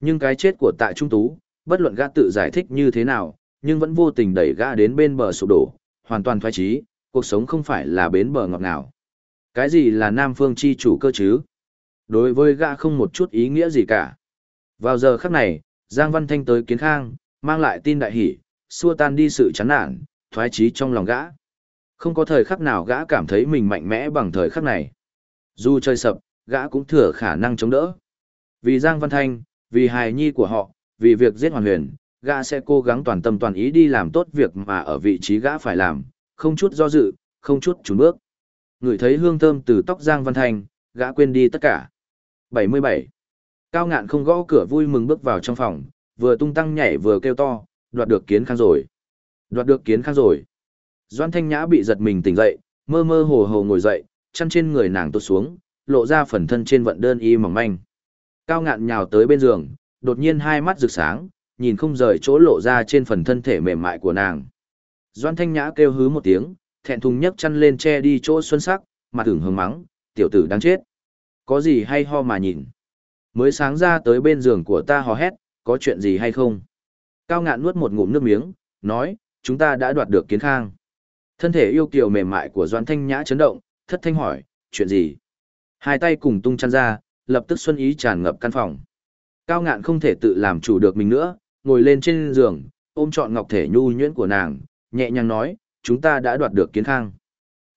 Nhưng cái chết của tạ trung tú, bất luận gã tự giải thích như thế nào, nhưng vẫn vô tình đẩy gã đến bên bờ sụp đổ, hoàn toàn thoái trí, cuộc sống không phải là bến bờ ngọt ngào. Cái gì là Nam Phương chi chủ cơ chứ? Đối với gã không một chút ý nghĩa gì cả. Vào giờ khắc này, Giang Văn Thanh tới kiến khang, mang lại tin đại hỷ, xua tan đi sự chán nản, thoái trí trong lòng gã. Không có thời khắc nào gã cảm thấy mình mạnh mẽ bằng thời khắc này. Dù trời sập, gã cũng thừa khả năng chống đỡ. Vì Giang Văn Thanh, vì hài nhi của họ, vì việc giết hoàn huyền, gã sẽ cố gắng toàn tâm toàn ý đi làm tốt việc mà ở vị trí gã phải làm, không chút do dự, không chút chùn bước. Ngửi thấy hương thơm từ tóc Giang Văn thành, gã quên đi tất cả. 77. Cao ngạn không gõ cửa vui mừng bước vào trong phòng, vừa tung tăng nhảy vừa kêu to, đoạt được kiến khang rồi. Đoạt được kiến khang rồi. Doan Thanh Nhã bị giật mình tỉnh dậy, mơ mơ hồ hồ ngồi dậy, chăn trên người nàng tốt xuống, lộ ra phần thân trên vận đơn y mỏng manh. Cao ngạn nhào tới bên giường, đột nhiên hai mắt rực sáng, nhìn không rời chỗ lộ ra trên phần thân thể mềm mại của nàng. Doan Thanh Nhã kêu hứ một tiếng, thẹn thùng nhấc chăn lên che đi chỗ xuân sắc, mặt tưởng hứng mắng, tiểu tử đáng chết. Có gì hay ho mà nhìn. Mới sáng ra tới bên giường của ta hò hét, có chuyện gì hay không? Cao ngạn nuốt một ngụm nước miếng, nói, chúng ta đã đoạt được kiến khang. Thân thể yêu kiều mềm mại của Doan Thanh Nhã chấn động, thất thanh hỏi, chuyện gì? Hai tay cùng tung chăn ra, lập tức xuân ý tràn ngập căn phòng. Cao ngạn không thể tự làm chủ được mình nữa, ngồi lên trên giường, ôm trọn ngọc thể nhu nhuyễn của nàng, nhẹ nhàng nói, chúng ta đã đoạt được kiến khang.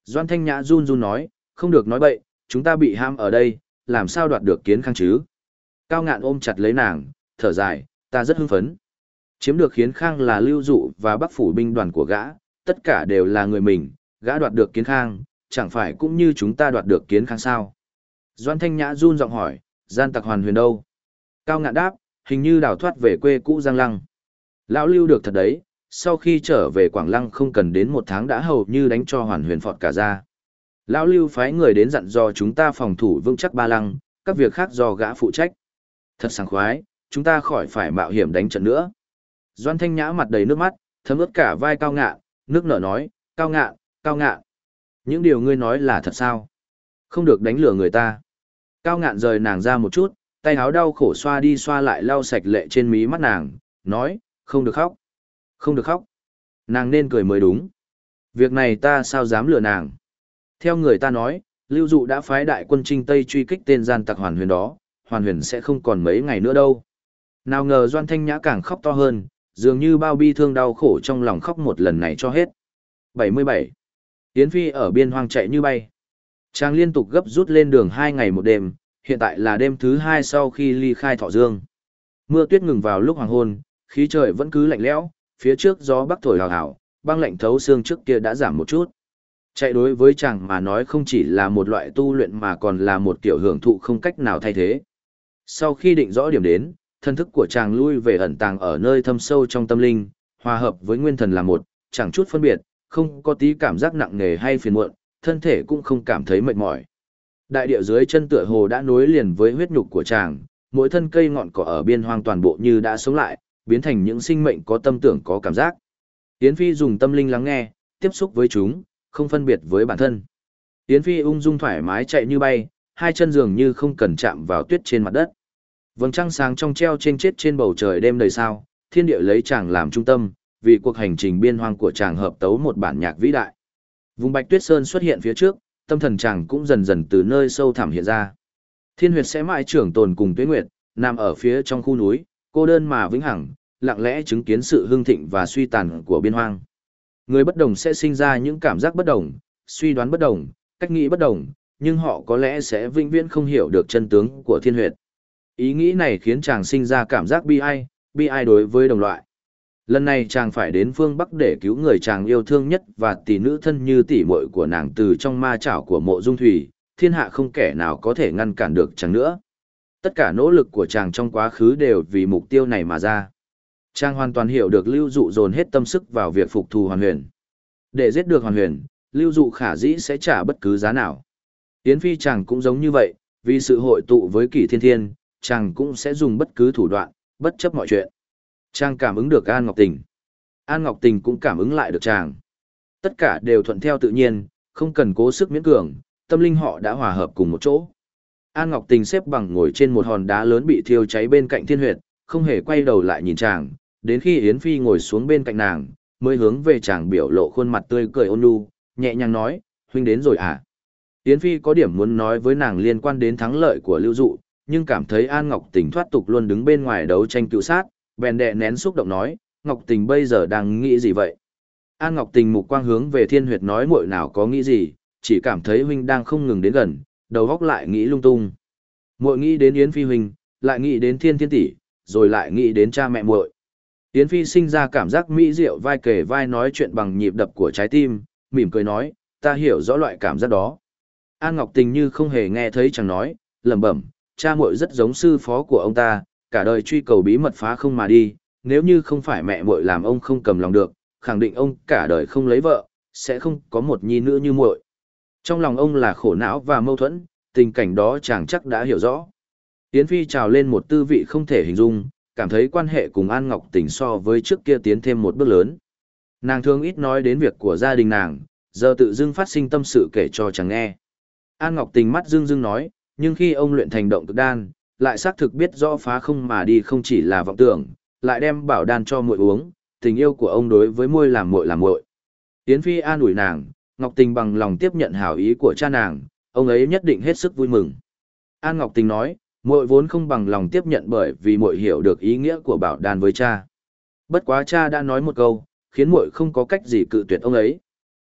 Doan Thanh Nhã run run nói, không được nói bậy, chúng ta bị ham ở đây, làm sao đoạt được kiến khang chứ? Cao ngạn ôm chặt lấy nàng, thở dài, ta rất hưng phấn. Chiếm được kiến khang là lưu dụ và bắc phủ binh đoàn của gã, tất cả đều là người mình, gã đoạt được kiến khang, chẳng phải cũng như chúng ta đoạt được kiến khang sao? Doan Thanh Nhã run giọng hỏi, gian tặc hoàn huyền đâu? Cao ngạn đáp, hình như đào thoát về quê cũ Giang Lăng. Lão lưu được thật đấy, sau khi trở về Quảng Lăng không cần đến một tháng đã hầu như đánh cho hoàn huyền phọt cả ra. Lão lưu phái người đến dặn dò chúng ta phòng thủ vững chắc ba lăng, các việc khác do gã phụ trách. Thật sảng khoái, chúng ta khỏi phải mạo hiểm đánh trận nữa. Doan Thanh Nhã mặt đầy nước mắt, thấm ướt cả vai cao ngạn, nước nở nói, cao ngạn, cao ngạn. Những điều ngươi nói là thật sao? Không được đánh lừa người ta. Cao ngạn rời nàng ra một chút, tay háo đau khổ xoa đi xoa lại lau sạch lệ trên mí mắt nàng, nói, không được khóc. Không được khóc. Nàng nên cười mới đúng. Việc này ta sao dám lừa nàng. Theo người ta nói, Lưu Dụ đã phái đại quân Trinh Tây truy kích tên gian tặc Hoàn Huyền đó, Hoàn Huyền sẽ không còn mấy ngày nữa đâu. Nào ngờ Doan Thanh Nhã càng khóc to hơn, dường như bao bi thương đau khổ trong lòng khóc một lần này cho hết. 77. Yến Phi ở biên hoang chạy như bay. Trang liên tục gấp rút lên đường hai ngày một đêm, hiện tại là đêm thứ hai sau khi ly khai thọ dương. Mưa tuyết ngừng vào lúc hoàng hôn, khí trời vẫn cứ lạnh lẽo, phía trước gió bắc thổi hào hào, băng lạnh thấu xương trước kia đã giảm một chút. Chạy đối với chàng mà nói không chỉ là một loại tu luyện mà còn là một kiểu hưởng thụ không cách nào thay thế. Sau khi định rõ điểm đến, thân thức của chàng lui về ẩn tàng ở nơi thâm sâu trong tâm linh, hòa hợp với nguyên thần là một, chẳng chút phân biệt, không có tí cảm giác nặng nề hay phiền muộn, thân thể cũng không cảm thấy mệt mỏi. Đại địa dưới chân tựa hồ đã nối liền với huyết nhục của chàng, mỗi thân cây ngọn cỏ ở biên hoang toàn bộ như đã sống lại, biến thành những sinh mệnh có tâm tưởng có cảm giác. Yến Phi dùng tâm linh lắng nghe, tiếp xúc với chúng, không phân biệt với bản thân. Yến Phi ung dung thoải mái chạy như bay, hai chân dường như không cần chạm vào tuyết trên mặt đất. Vầng trăng sáng trong treo trên chết trên bầu trời đêm đầy sao, thiên địa lấy chàng làm trung tâm, vì cuộc hành trình biên hoang của chàng hợp tấu một bản nhạc vĩ đại. Vùng Bạch Tuyết Sơn xuất hiện phía trước, tâm thần chàng cũng dần dần từ nơi sâu thẳm hiện ra. Thiên huyệt sẽ mãi trưởng tồn cùng Tuyết Nguyệt, nằm ở phía trong khu núi, cô đơn mà vĩnh hằng, lặng lẽ chứng kiến sự hưng thịnh và suy tàn của biên hoang. Người bất đồng sẽ sinh ra những cảm giác bất đồng, suy đoán bất đồng, cách nghĩ bất đồng, nhưng họ có lẽ sẽ vĩnh viễn không hiểu được chân tướng của thiên huyệt. Ý nghĩ này khiến chàng sinh ra cảm giác bi ai, bi ai đối với đồng loại. Lần này chàng phải đến phương Bắc để cứu người chàng yêu thương nhất và tỷ nữ thân như tỷ muội của nàng từ trong ma chảo của mộ dung thủy, thiên hạ không kẻ nào có thể ngăn cản được chàng nữa. Tất cả nỗ lực của chàng trong quá khứ đều vì mục tiêu này mà ra. Chàng hoàn toàn hiểu được lưu dụ dồn hết tâm sức vào việc phục thù hoàn huyền. Để giết được hoàn huyền, lưu dụ khả dĩ sẽ trả bất cứ giá nào. Yến phi chàng cũng giống như vậy, vì sự hội tụ với kỷ thiên thiên, chàng cũng sẽ dùng bất cứ thủ đoạn, bất chấp mọi chuyện. Trang cảm ứng được An Ngọc Tình. An Ngọc Tình cũng cảm ứng lại được chàng. Tất cả đều thuận theo tự nhiên, không cần cố sức miễn cường, tâm linh họ đã hòa hợp cùng một chỗ. An Ngọc Tình xếp bằng ngồi trên một hòn đá lớn bị thiêu cháy bên cạnh thiên huyệt, không hề quay đầu lại nhìn chàng, đến khi Yến Phi ngồi xuống bên cạnh nàng, mới hướng về chàng biểu lộ khuôn mặt tươi cười ôn nhu, nhẹ nhàng nói, huynh đến rồi à? Yến Phi có điểm muốn nói với nàng liên quan đến thắng lợi của Lưu Dụ, nhưng cảm thấy An Ngọc Tình thoát tục luôn đứng bên ngoài đấu tranh cựu sát, bèn đệ nén xúc động nói, Ngọc Tình bây giờ đang nghĩ gì vậy? An Ngọc Tình mục quang hướng về Thiên Huyệt nói muội nào có nghĩ gì, chỉ cảm thấy huynh đang không ngừng đến gần, đầu góc lại nghĩ lung tung. Muội nghĩ đến Yến Phi huynh, lại nghĩ đến Thiên Thiên tỷ, rồi lại nghĩ đến cha mẹ muội. Yến Phi sinh ra cảm giác mỹ diệu vai kề vai nói chuyện bằng nhịp đập của trái tim, mỉm cười nói, ta hiểu rõ loại cảm giác đó. An Ngọc Tình như không hề nghe thấy chẳng nói, lẩm bẩm, cha muội rất giống sư phó của ông ta, cả đời truy cầu bí mật phá không mà đi, nếu như không phải mẹ muội làm ông không cầm lòng được, khẳng định ông cả đời không lấy vợ, sẽ không có một nhi nữ như muội. Trong lòng ông là khổ não và mâu thuẫn, tình cảnh đó chàng chắc đã hiểu rõ. Yến Phi trào lên một tư vị không thể hình dung, cảm thấy quan hệ cùng An Ngọc Tình so với trước kia tiến thêm một bước lớn. Nàng thường ít nói đến việc của gia đình nàng, giờ tự dưng phát sinh tâm sự kể cho chàng nghe. An Ngọc Tình mắt dưng dưng nói, nhưng khi ông luyện thành động cực đan, lại xác thực biết rõ phá không mà đi không chỉ là vọng tưởng, lại đem bảo đan cho muội uống, tình yêu của ông đối với muội làm muội làm muội. Yến Phi an ủi nàng, Ngọc Tình bằng lòng tiếp nhận hảo ý của cha nàng, ông ấy nhất định hết sức vui mừng. An Ngọc Tình nói, muội vốn không bằng lòng tiếp nhận bởi vì muội hiểu được ý nghĩa của bảo đan với cha. Bất quá cha đã nói một câu, khiến muội không có cách gì cự tuyệt ông ấy.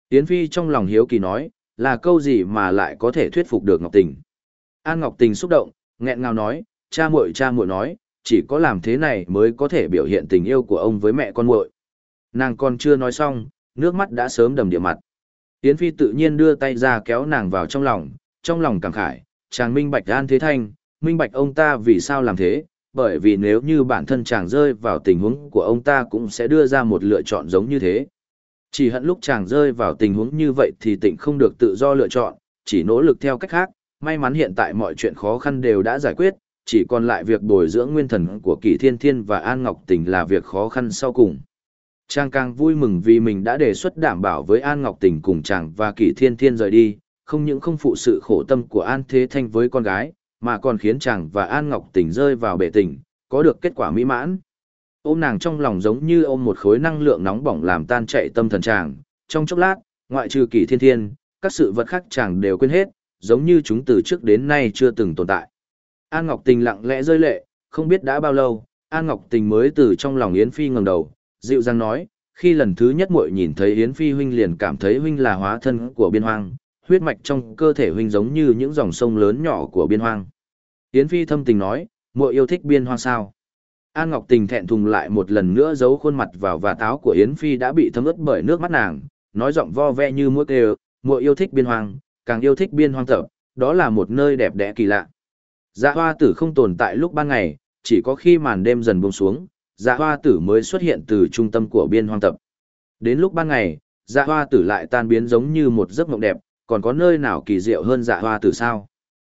Yến Phi trong lòng hiếu kỳ nói, là câu gì mà lại có thể thuyết phục được Ngọc Tình. An Ngọc Tình xúc động, nghẹn ngào nói, cha muội cha muội nói, chỉ có làm thế này mới có thể biểu hiện tình yêu của ông với mẹ con muội. Nàng còn chưa nói xong, nước mắt đã sớm đầm địa mặt. Yến Phi tự nhiên đưa tay ra kéo nàng vào trong lòng, trong lòng cảm khải, chàng minh bạch an thế thanh, minh bạch ông ta vì sao làm thế, bởi vì nếu như bản thân chàng rơi vào tình huống của ông ta cũng sẽ đưa ra một lựa chọn giống như thế. Chỉ hận lúc chàng rơi vào tình huống như vậy thì tịnh không được tự do lựa chọn, chỉ nỗ lực theo cách khác, may mắn hiện tại mọi chuyện khó khăn đều đã giải quyết, chỉ còn lại việc bồi dưỡng nguyên thần của Kỷ Thiên Thiên và An Ngọc Tình là việc khó khăn sau cùng. Trang càng vui mừng vì mình đã đề xuất đảm bảo với An Ngọc Tình cùng chàng và Kỷ Thiên Thiên rời đi, không những không phụ sự khổ tâm của An Thế Thanh với con gái, mà còn khiến chàng và An Ngọc Tình rơi vào bể tình, có được kết quả mỹ mãn. Ôm nàng trong lòng giống như ôm một khối năng lượng nóng bỏng làm tan chạy tâm thần chàng, trong chốc lát, ngoại trừ Kỷ Thiên Thiên, các sự vật khác chàng đều quên hết, giống như chúng từ trước đến nay chưa từng tồn tại. An Ngọc Tình lặng lẽ rơi lệ, không biết đã bao lâu, An Ngọc Tình mới từ trong lòng Yến Phi ngẩng đầu, dịu dàng nói, khi lần thứ nhất muội nhìn thấy Yến Phi huynh liền cảm thấy huynh là hóa thân của biên hoang, huyết mạch trong cơ thể huynh giống như những dòng sông lớn nhỏ của biên hoang. Yến Phi thâm tình nói, muội yêu thích biên hoang sao? An Ngọc Tình thẹn thùng lại một lần nữa giấu khuôn mặt vào và táo của Yến Phi đã bị thấm ướt bởi nước mắt nàng, nói giọng vo ve như mũi kêu, muội yêu thích biên hoang, càng yêu thích biên hoang thập, đó là một nơi đẹp đẽ kỳ lạ. Dạ hoa tử không tồn tại lúc ban ngày, chỉ có khi màn đêm dần buông xuống, dạ hoa tử mới xuất hiện từ trung tâm của biên hoang tập. Đến lúc ban ngày, dạ hoa tử lại tan biến giống như một giấc mộng đẹp, còn có nơi nào kỳ diệu hơn dạ hoa tử sao?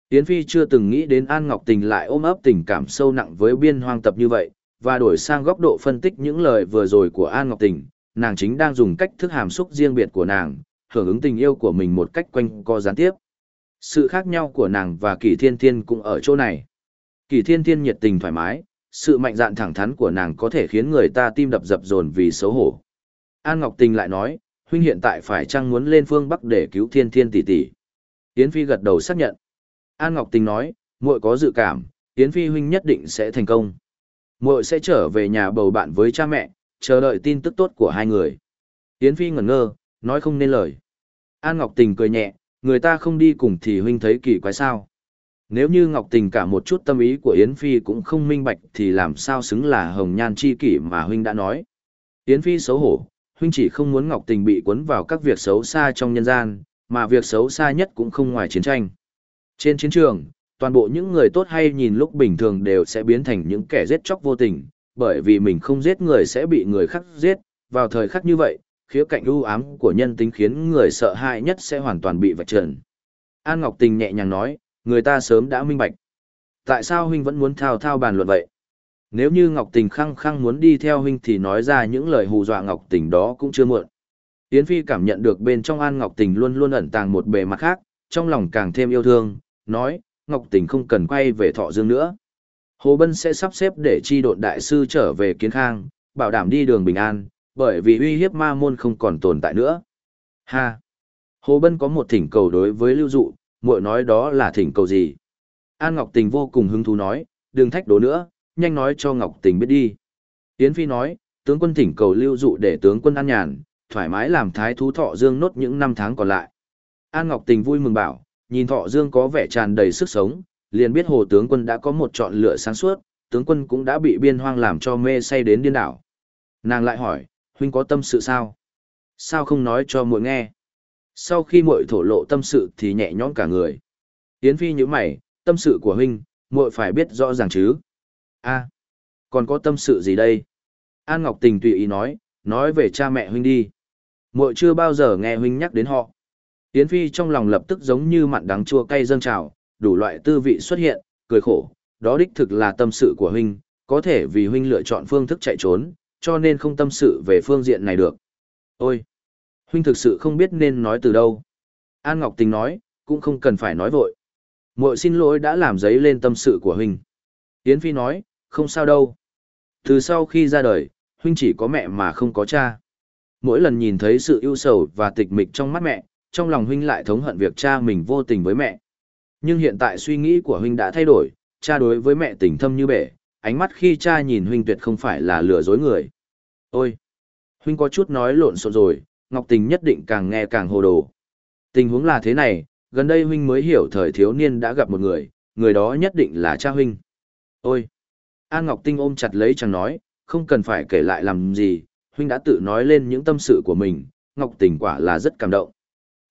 Yến Phi chưa từng nghĩ đến An Ngọc Tình lại ôm ấp tình cảm sâu nặng với biên hoang tập như vậy, và đổi sang góc độ phân tích những lời vừa rồi của An Ngọc Tình, nàng chính đang dùng cách thức hàm xúc riêng biệt của nàng, hưởng ứng tình yêu của mình một cách quanh co gián tiếp. Sự khác nhau của nàng và Kỳ Thiên Thiên cũng ở chỗ này. Kỳ Thiên Thiên nhiệt tình thoải mái, sự mạnh dạn thẳng thắn của nàng có thể khiến người ta tim đập dập dồn vì xấu hổ. An Ngọc Tình lại nói, huynh hiện tại phải chăng muốn lên phương Bắc để cứu Thiên Thiên tỷ tỷ. Yến Phi gật đầu xác nhận. An Ngọc Tình nói, muội có dự cảm, Yến Phi huynh nhất định sẽ thành công. Muội sẽ trở về nhà bầu bạn với cha mẹ, chờ đợi tin tức tốt của hai người. Yến Phi ngẩn ngơ, nói không nên lời. An Ngọc Tình cười nhẹ, người ta không đi cùng thì huynh thấy kỳ quái sao. Nếu như Ngọc Tình cả một chút tâm ý của Yến Phi cũng không minh bạch thì làm sao xứng là hồng nhan chi kỷ mà huynh đã nói. Yến Phi xấu hổ, huynh chỉ không muốn Ngọc Tình bị cuốn vào các việc xấu xa trong nhân gian, mà việc xấu xa nhất cũng không ngoài chiến tranh. Trên chiến trường, toàn bộ những người tốt hay nhìn lúc bình thường đều sẽ biến thành những kẻ giết chóc vô tình, bởi vì mình không giết người sẽ bị người khác giết, vào thời khắc như vậy, khía cạnh ưu ám của nhân tính khiến người sợ hãi nhất sẽ hoàn toàn bị vạch trần. An Ngọc Tình nhẹ nhàng nói, người ta sớm đã minh bạch. Tại sao huynh vẫn muốn thao thao bàn luận vậy? Nếu như Ngọc Tình khăng khăng muốn đi theo huynh thì nói ra những lời hù dọa Ngọc Tình đó cũng chưa muộn. Yến Phi cảm nhận được bên trong An Ngọc Tình luôn luôn ẩn tàng một bề mặt khác, trong lòng càng thêm yêu thương, nói, Ngọc Tình không cần quay về thọ dương nữa. Hồ Bân sẽ sắp xếp để chi độn đại sư trở về kiến khang, bảo đảm đi đường bình an, bởi vì uy hiếp ma môn không còn tồn tại nữa. Ha! Hồ Bân có một thỉnh cầu đối với lưu dụ, muội nói đó là thỉnh cầu gì? An Ngọc Tình vô cùng hứng thú nói, đừng thách đố nữa, nhanh nói cho Ngọc Tình biết đi. Yến Phi nói, tướng quân thỉnh cầu lưu dụ để tướng quân an nhàn, thoải mái làm thái thú thọ dương nốt những năm tháng còn lại. An Ngọc Tình vui mừng bảo, nhìn thọ dương có vẻ tràn đầy sức sống, liền biết hồ tướng quân đã có một chọn lựa sáng suốt, tướng quân cũng đã bị biên hoang làm cho mê say đến điên đảo. Nàng lại hỏi, huynh có tâm sự sao? Sao không nói cho muội nghe? Sau khi muội thổ lộ tâm sự thì nhẹ nhõm cả người. Yến Phi nhíu mày, tâm sự của huynh, muội phải biết rõ ràng chứ. A, còn có tâm sự gì đây? An Ngọc Tình tùy ý nói, nói về cha mẹ huynh đi. Muội chưa bao giờ nghe huynh nhắc đến họ. Yến Phi trong lòng lập tức giống như mặn đắng chua cay dâng trào, đủ loại tư vị xuất hiện, cười khổ, đó đích thực là tâm sự của huynh, có thể vì huynh lựa chọn phương thức chạy trốn, cho nên không tâm sự về phương diện này được. Ôi! Huynh thực sự không biết nên nói từ đâu. An Ngọc Tình nói, cũng không cần phải nói vội. Muội xin lỗi đã làm giấy lên tâm sự của huynh. Yến Phi nói, không sao đâu. Từ sau khi ra đời, huynh chỉ có mẹ mà không có cha. Mỗi lần nhìn thấy sự ưu sầu và tịch mịch trong mắt mẹ, trong lòng huynh lại thống hận việc cha mình vô tình với mẹ. Nhưng hiện tại suy nghĩ của huynh đã thay đổi, cha đối với mẹ tình thâm như bể, ánh mắt khi cha nhìn huynh tuyệt không phải là lừa dối người. Ôi! Huynh có chút nói lộn xộn rồi, Ngọc Tình nhất định càng nghe càng hồ đồ. Tình huống là thế này, gần đây huynh mới hiểu thời thiếu niên đã gặp một người, người đó nhất định là cha huynh. Ôi! An Ngọc Tinh ôm chặt lấy chẳng nói, không cần phải kể lại làm gì, huynh đã tự nói lên những tâm sự của mình, Ngọc Tình quả là rất cảm động.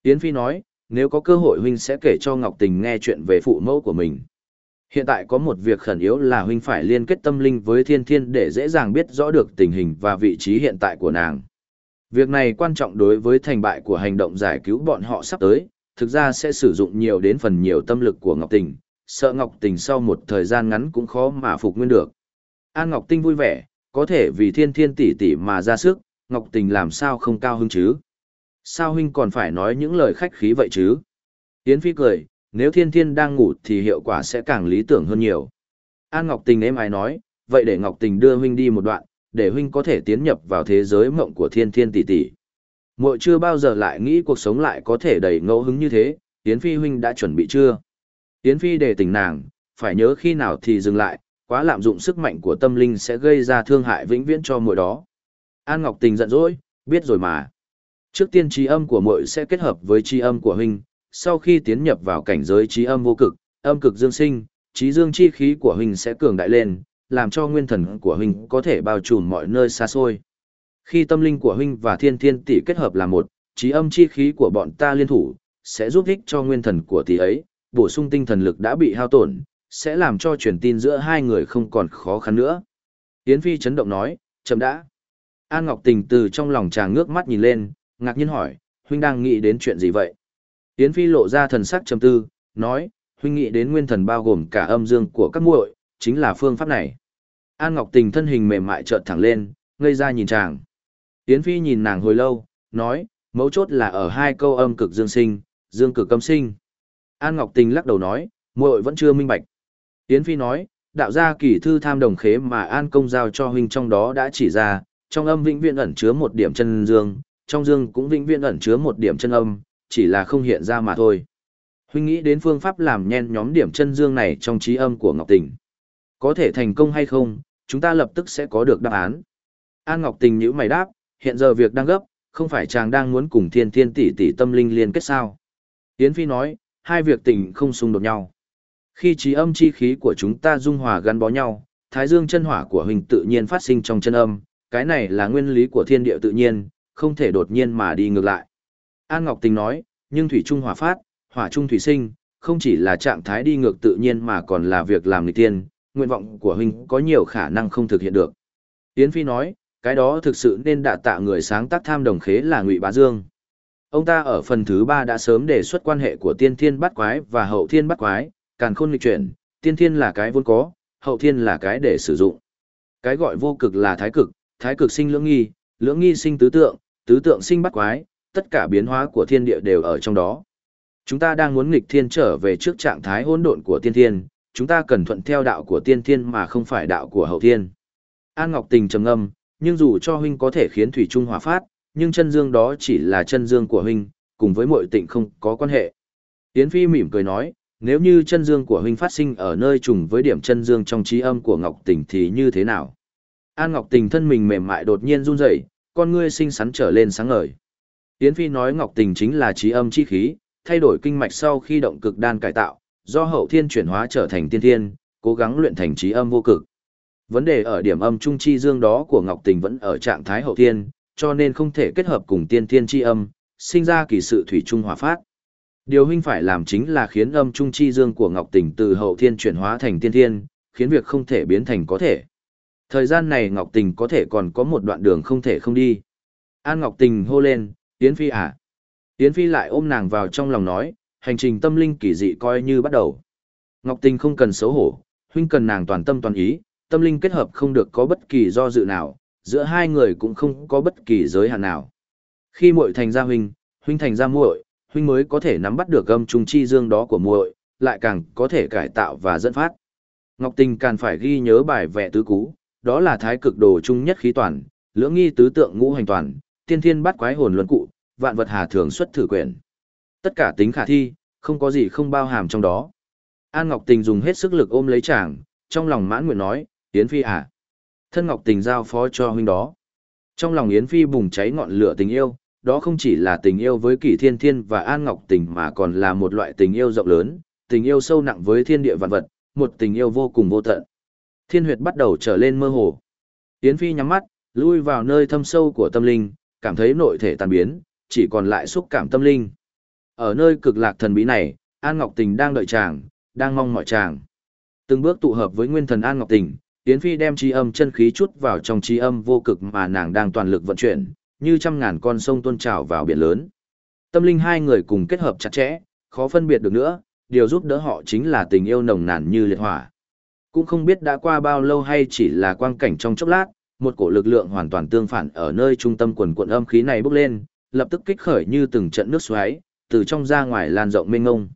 Yến Phi nói, nếu có cơ hội huynh sẽ kể cho Ngọc Tình nghe chuyện về phụ mẫu của mình. Hiện tại có một việc khẩn yếu là huynh phải liên kết tâm linh với thiên thiên để dễ dàng biết rõ được tình hình và vị trí hiện tại của nàng. Việc này quan trọng đối với thành bại của hành động giải cứu bọn họ sắp tới, thực ra sẽ sử dụng nhiều đến phần nhiều tâm lực của Ngọc Tình, sợ Ngọc Tình sau một thời gian ngắn cũng khó mà phục nguyên được. An Ngọc Tinh vui vẻ, có thể vì thiên thiên tỷ tỷ mà ra sức, Ngọc Tình làm sao không cao hứng chứ? Sao huynh còn phải nói những lời khách khí vậy chứ? Yến Phi cười, nếu thiên thiên đang ngủ thì hiệu quả sẽ càng lý tưởng hơn nhiều. An Ngọc Tình êm ai nói, vậy để Ngọc Tình đưa huynh đi một đoạn, để huynh có thể tiến nhập vào thế giới mộng của thiên thiên tỷ tỷ. Mội chưa bao giờ lại nghĩ cuộc sống lại có thể đầy ngẫu hứng như thế, Yến Phi huynh đã chuẩn bị chưa? Yến Phi để tỉnh nàng, phải nhớ khi nào thì dừng lại, quá lạm dụng sức mạnh của tâm linh sẽ gây ra thương hại vĩnh viễn cho mội đó. An Ngọc Tình giận dỗi, biết rồi mà. Trước tiên trí âm của mội sẽ kết hợp với trí âm của huynh, sau khi tiến nhập vào cảnh giới trí âm vô cực, âm cực dương sinh, trí dương chi khí của huynh sẽ cường đại lên, làm cho nguyên thần của huynh có thể bao trùm mọi nơi xa xôi. Khi tâm linh của huynh và thiên thiên tỷ kết hợp là một, trí âm chi khí của bọn ta liên thủ, sẽ giúp ích cho nguyên thần của tỷ ấy, bổ sung tinh thần lực đã bị hao tổn, sẽ làm cho truyền tin giữa hai người không còn khó khăn nữa. Yến Phi chấn động nói, chậm đã. An Ngọc Tình từ trong lòng chàng ngước mắt nhìn lên, ngạc nhiên hỏi, huynh đang nghĩ đến chuyện gì vậy? Yến Phi lộ ra thần sắc trầm tư, nói, huynh nghĩ đến nguyên thần bao gồm cả âm dương của các muội, chính là phương pháp này. An Ngọc Tình thân hình mềm mại chợt thẳng lên, ngây ra nhìn chàng. Yến Phi nhìn nàng hồi lâu, nói, mấu chốt là ở hai câu âm cực dương sinh, dương cực âm sinh. An Ngọc Tình lắc đầu nói, muội vẫn chưa minh bạch. Yến Phi nói, đạo gia kỳ thư tham đồng khế mà An công giao cho huynh trong đó đã chỉ ra, trong âm vĩnh viễn ẩn chứa một điểm chân dương, trong dương cũng vĩnh viễn ẩn chứa một điểm chân âm, chỉ là không hiện ra mà thôi. Huynh nghĩ đến phương pháp làm nhen nhóm điểm chân dương này trong trí âm của Ngọc Tình. Có thể thành công hay không, chúng ta lập tức sẽ có được đáp án. An Ngọc Tình nhữ mày đáp, hiện giờ việc đang gấp, không phải chàng đang muốn cùng thiên thiên tỷ tỷ tâm linh liên kết sao. Yến Phi nói, hai việc tình không xung đột nhau. Khi trí âm chi khí của chúng ta dung hòa gắn bó nhau, thái dương chân hỏa của hình tự nhiên phát sinh trong chân âm, cái này là nguyên lý của thiên địa tự nhiên, không thể đột nhiên mà đi ngược lại. An Ngọc Tình nói, nhưng thủy trung hỏa phát, hỏa trung thủy sinh, không chỉ là trạng thái đi ngược tự nhiên mà còn là việc làm nghịch tiên, nguyện vọng của huynh có nhiều khả năng không thực hiện được. Yến Phi nói, cái đó thực sự nên đạ tạ người sáng tác tham đồng khế là Ngụy Bá Dương. Ông ta ở phần thứ ba đã sớm đề xuất quan hệ của tiên thiên bắt quái và hậu thiên bắt quái, càng khôn nghịch chuyển, tiên thiên là cái vốn có, hậu thiên là cái để sử dụng. Cái gọi vô cực là thái cực, thái cực sinh lưỡng nghi, lưỡng nghi sinh tứ tượng, tứ tượng sinh bắt quái, tất cả biến hóa của thiên địa đều ở trong đó. Chúng ta đang muốn nghịch thiên trở về trước trạng thái hỗn độn của tiên thiên, chúng ta cần thuận theo đạo của tiên thiên mà không phải đạo của hậu thiên. An Ngọc Tình trầm ngâm, nhưng dù cho huynh có thể khiến thủy trung hỏa phát, nhưng chân dương đó chỉ là chân dương của huynh, cùng với mọi tịnh không có quan hệ. Yến Phi mỉm cười nói, nếu như chân dương của huynh phát sinh ở nơi trùng với điểm chân dương trong trí âm của Ngọc Tình thì như thế nào? An Ngọc Tình thân mình mềm mại đột nhiên run rẩy, con ngươi xinh xắn trở lên sáng ngời. Yến Phi nói Ngọc Tình chính là trí âm chi khí, thay đổi kinh mạch sau khi động cực đan cải tạo, do hậu thiên chuyển hóa trở thành tiên thiên, cố gắng luyện thành trí âm vô cực. Vấn đề ở điểm âm trung chi dương đó của Ngọc Tình vẫn ở trạng thái hậu thiên, cho nên không thể kết hợp cùng tiên thiên chi âm, sinh ra kỳ sự thủy trung hỏa phát. Điều huynh phải làm chính là khiến âm trung chi dương của Ngọc Tình từ hậu thiên chuyển hóa thành tiên thiên, khiến việc không thể biến thành có thể. Thời gian này Ngọc Tình có thể còn có một đoạn đường không thể không đi. An Ngọc Tình hô lên, Yến Phi à? Yến Phi lại ôm nàng vào trong lòng nói, hành trình tâm linh kỳ dị coi như bắt đầu. Ngọc Tình không cần xấu hổ, huynh cần nàng toàn tâm toàn ý, tâm linh kết hợp không được có bất kỳ do dự nào, giữa hai người cũng không có bất kỳ giới hạn nào. Khi muội thành ra huynh, huynh thành ra muội, huynh mới có thể nắm bắt được âm trung chi dương đó của muội, lại càng có thể cải tạo và dẫn phát. Ngọc Tình càng phải ghi nhớ bài vẽ tứ cú, đó là thái cực đồ trung nhất khí toàn, lưỡng nghi tứ tượng ngũ hành toàn, tiên thiên bắt quái hồn luân cụ, vạn vật hà thường xuất thử quyển. Tất cả tính khả thi, không có gì không bao hàm trong đó. An Ngọc Tình dùng hết sức lực ôm lấy chàng, trong lòng mãn nguyện nói, Yến Phi à. Thân Ngọc Tình giao phó cho huynh đó. Trong lòng Yến Phi bùng cháy ngọn lửa tình yêu, đó không chỉ là tình yêu với Kỷ Thiên Thiên và An Ngọc Tình mà còn là một loại tình yêu rộng lớn, tình yêu sâu nặng với thiên địa vạn vật, một tình yêu vô cùng vô tận. Thiên huyệt bắt đầu trở lên mơ hồ. Yến Phi nhắm mắt, lui vào nơi thâm sâu của tâm linh, cảm thấy nội thể tàn biến, chỉ còn lại xúc cảm tâm linh. Ở nơi cực lạc thần bí này, An Ngọc Tình đang đợi chàng, đang mong mọi chàng. Từng bước tụ hợp với nguyên thần An Ngọc Tình, Yến Phi đem chi âm chân khí chút vào trong chi âm vô cực mà nàng đang toàn lực vận chuyển, như trăm ngàn con sông tuôn trào vào biển lớn. Tâm linh hai người cùng kết hợp chặt chẽ, khó phân biệt được nữa, điều giúp đỡ họ chính là tình yêu nồng nàn như liệt hỏa. Cũng không biết đã qua bao lâu hay chỉ là quang cảnh trong chốc lát, một cổ lực lượng hoàn toàn tương phản ở nơi trung tâm quần quận âm khí này bốc lên, lập tức kích khởi như từng trận nước xoáy, từ trong ra ngoài lan rộng mênh mông.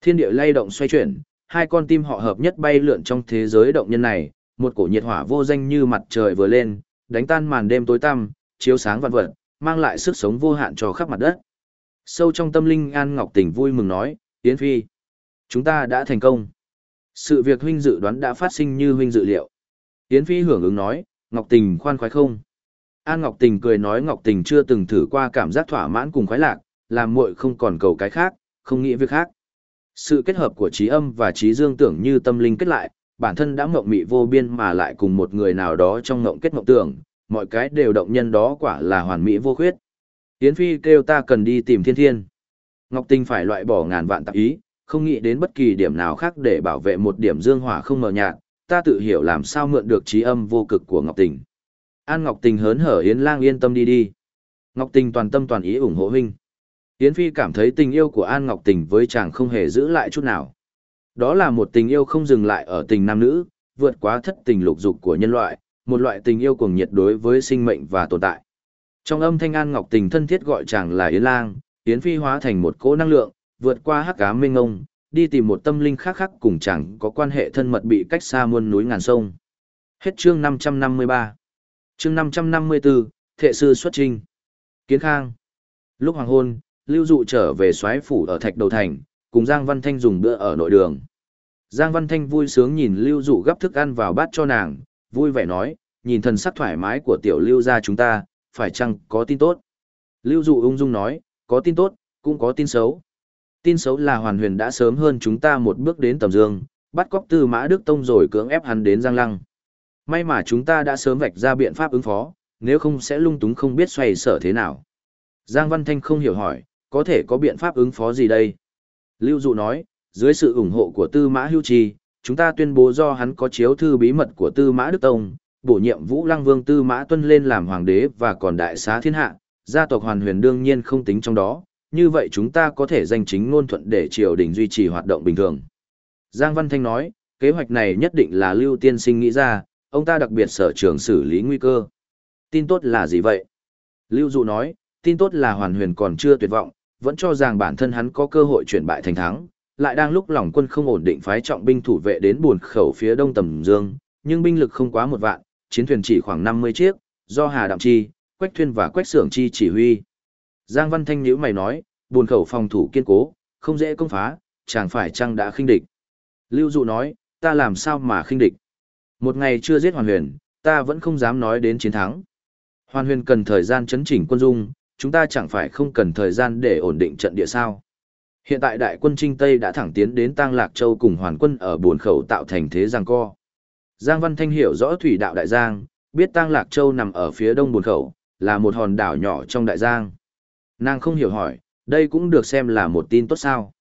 Thiên địa lay động xoay chuyển, hai con tim họ hợp nhất bay lượn trong thế giới động nhân này, một cổ nhiệt hỏa vô danh như mặt trời vừa lên, đánh tan màn đêm tối tăm, chiếu sáng vạn vật, mang lại sức sống vô hạn cho khắp mặt đất. Sâu trong tâm linh An Ngọc tỉnh vui mừng nói, Yến Phi, chúng ta đã thành công. Sự việc huynh dự đoán đã phát sinh như huynh dự liệu. Yến Phi hưởng ứng nói, Ngọc Tình khoan khoái không? An Ngọc Tình cười nói Ngọc Tình chưa từng thử qua cảm giác thỏa mãn cùng khoái lạc, làm muội không còn cầu cái khác, không nghĩ việc khác. Sự kết hợp của trí âm và trí dương tưởng như tâm linh kết lại, bản thân đã mộng mị vô biên mà lại cùng một người nào đó trong mộng kết mộng tưởng, mọi cái đều động nhân đó quả là hoàn mỹ vô khuyết. Yến Phi kêu ta cần đi tìm thiên thiên. Ngọc Tình phải loại bỏ ngàn vạn tạp ý, không nghĩ đến bất kỳ điểm nào khác để bảo vệ một điểm dương hỏa không mờ nhạt, ta tự hiểu làm sao mượn được trí âm vô cực của Ngọc Tình. An Ngọc Tình hớn hở Yến Lang yên tâm đi đi. Ngọc Tình toàn tâm toàn ý ủng hộ huynh. Yến Phi cảm thấy tình yêu của An Ngọc Tình với chàng không hề giữ lại chút nào. Đó là một tình yêu không dừng lại ở tình nam nữ, vượt quá thất tình lục dục của nhân loại, một loại tình yêu cuồng nhiệt đối với sinh mệnh và tồn tại. Trong âm thanh An Ngọc Tình thân thiết gọi chàng là Yến Lang, Yến Phi hóa thành một cỗ năng lượng, vượt qua hắc ám minh ngông, đi tìm một tâm linh khác khác cùng chẳng có quan hệ thân mật bị cách xa muôn núi ngàn sông. Hết chương 553. Chương 554, Thệ sư xuất trình Kiến Khang. Lúc hoàng hôn, Lưu Dụ trở về soái phủ ở Thạch Đầu Thành, cùng Giang Văn Thanh dùng bữa ở nội đường. Giang Văn Thanh vui sướng nhìn Lưu Dụ gấp thức ăn vào bát cho nàng, vui vẻ nói, nhìn thần sắc thoải mái của tiểu Lưu gia chúng ta, phải chăng có tin tốt? Lưu Dụ ung dung nói, có tin tốt, cũng có tin xấu. Tin xấu là Hoàn Huyền đã sớm hơn chúng ta một bước đến tầm dương, bắt cóc Tư Mã Đức Tông rồi cưỡng ép hắn đến Giang Lăng. May mà chúng ta đã sớm vạch ra biện pháp ứng phó, nếu không sẽ lung túng không biết xoay sở thế nào. Giang Văn Thanh không hiểu hỏi, có thể có biện pháp ứng phó gì đây? Lưu Dụ nói, dưới sự ủng hộ của Tư Mã Hưu Trì, chúng ta tuyên bố do hắn có chiếu thư bí mật của Tư Mã Đức Tông, bổ nhiệm Vũ Lăng Vương Tư Mã Tuân lên làm hoàng đế và còn đại xá thiên hạ, gia tộc Hoàn Huyền đương nhiên không tính trong đó, như vậy chúng ta có thể danh chính ngôn thuận để triều đình duy trì hoạt động bình thường. Giang Văn Thanh nói, kế hoạch này nhất định là Lưu Tiên Sinh nghĩ ra, ông ta đặc biệt sở trường xử lý nguy cơ. Tin tốt là gì vậy? Lưu Dụ nói, tin tốt là Hoàn Huyền còn chưa tuyệt vọng, vẫn cho rằng bản thân hắn có cơ hội chuyển bại thành thắng, lại đang lúc lòng quân không ổn định phái trọng binh thủ vệ đến buồn khẩu phía đông tầm dương, nhưng binh lực không quá một vạn, chiến thuyền chỉ khoảng 50 chiếc, do Hà Đạm Chi, Quách Thuyên và Quách Sưởng Chi chỉ huy. Giang Văn Thanh nhíu mày nói, buồn khẩu phòng thủ kiên cố, không dễ công phá, chẳng phải chăng đã khinh địch. Lưu Dụ nói, ta làm sao mà khinh địch. Một ngày chưa giết Hoàn Huyền, ta vẫn không dám nói đến chiến thắng. Hoàn Huyền cần thời gian chấn chỉnh quân dung, chúng ta chẳng phải không cần thời gian để ổn định trận địa sao. Hiện tại đại quân Trinh Tây đã thẳng tiến đến Tăng Lạc Châu cùng hoàn quân ở buồn khẩu tạo thành thế giang co. Giang Văn Thanh hiểu rõ thủy đạo đại giang, biết Tăng Lạc Châu nằm ở phía đông buồn khẩu, là một hòn đảo nhỏ trong đại giang. Nàng không hiểu hỏi, đây cũng được xem là một tin tốt sao.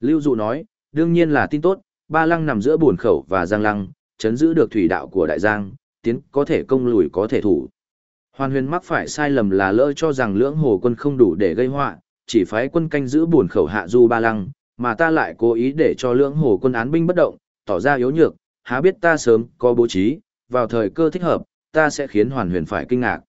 Lưu Dụ nói, đương nhiên là tin tốt, ba lăng nằm giữa buồn khẩu và giang lăng, chấn giữ được thủy đạo của đại giang, tiến có thể công lùi có thể thủ. Hoàn huyền mắc phải sai lầm là lỡ cho rằng lưỡng hồ quân không đủ để gây họa, chỉ phái quân canh giữ buồn khẩu hạ du ba lăng, mà ta lại cố ý để cho lưỡng hồ quân án binh bất động, tỏ ra yếu nhược, há biết ta sớm có bố trí, vào thời cơ thích hợp, ta sẽ khiến hoàn huyền phải kinh ngạc.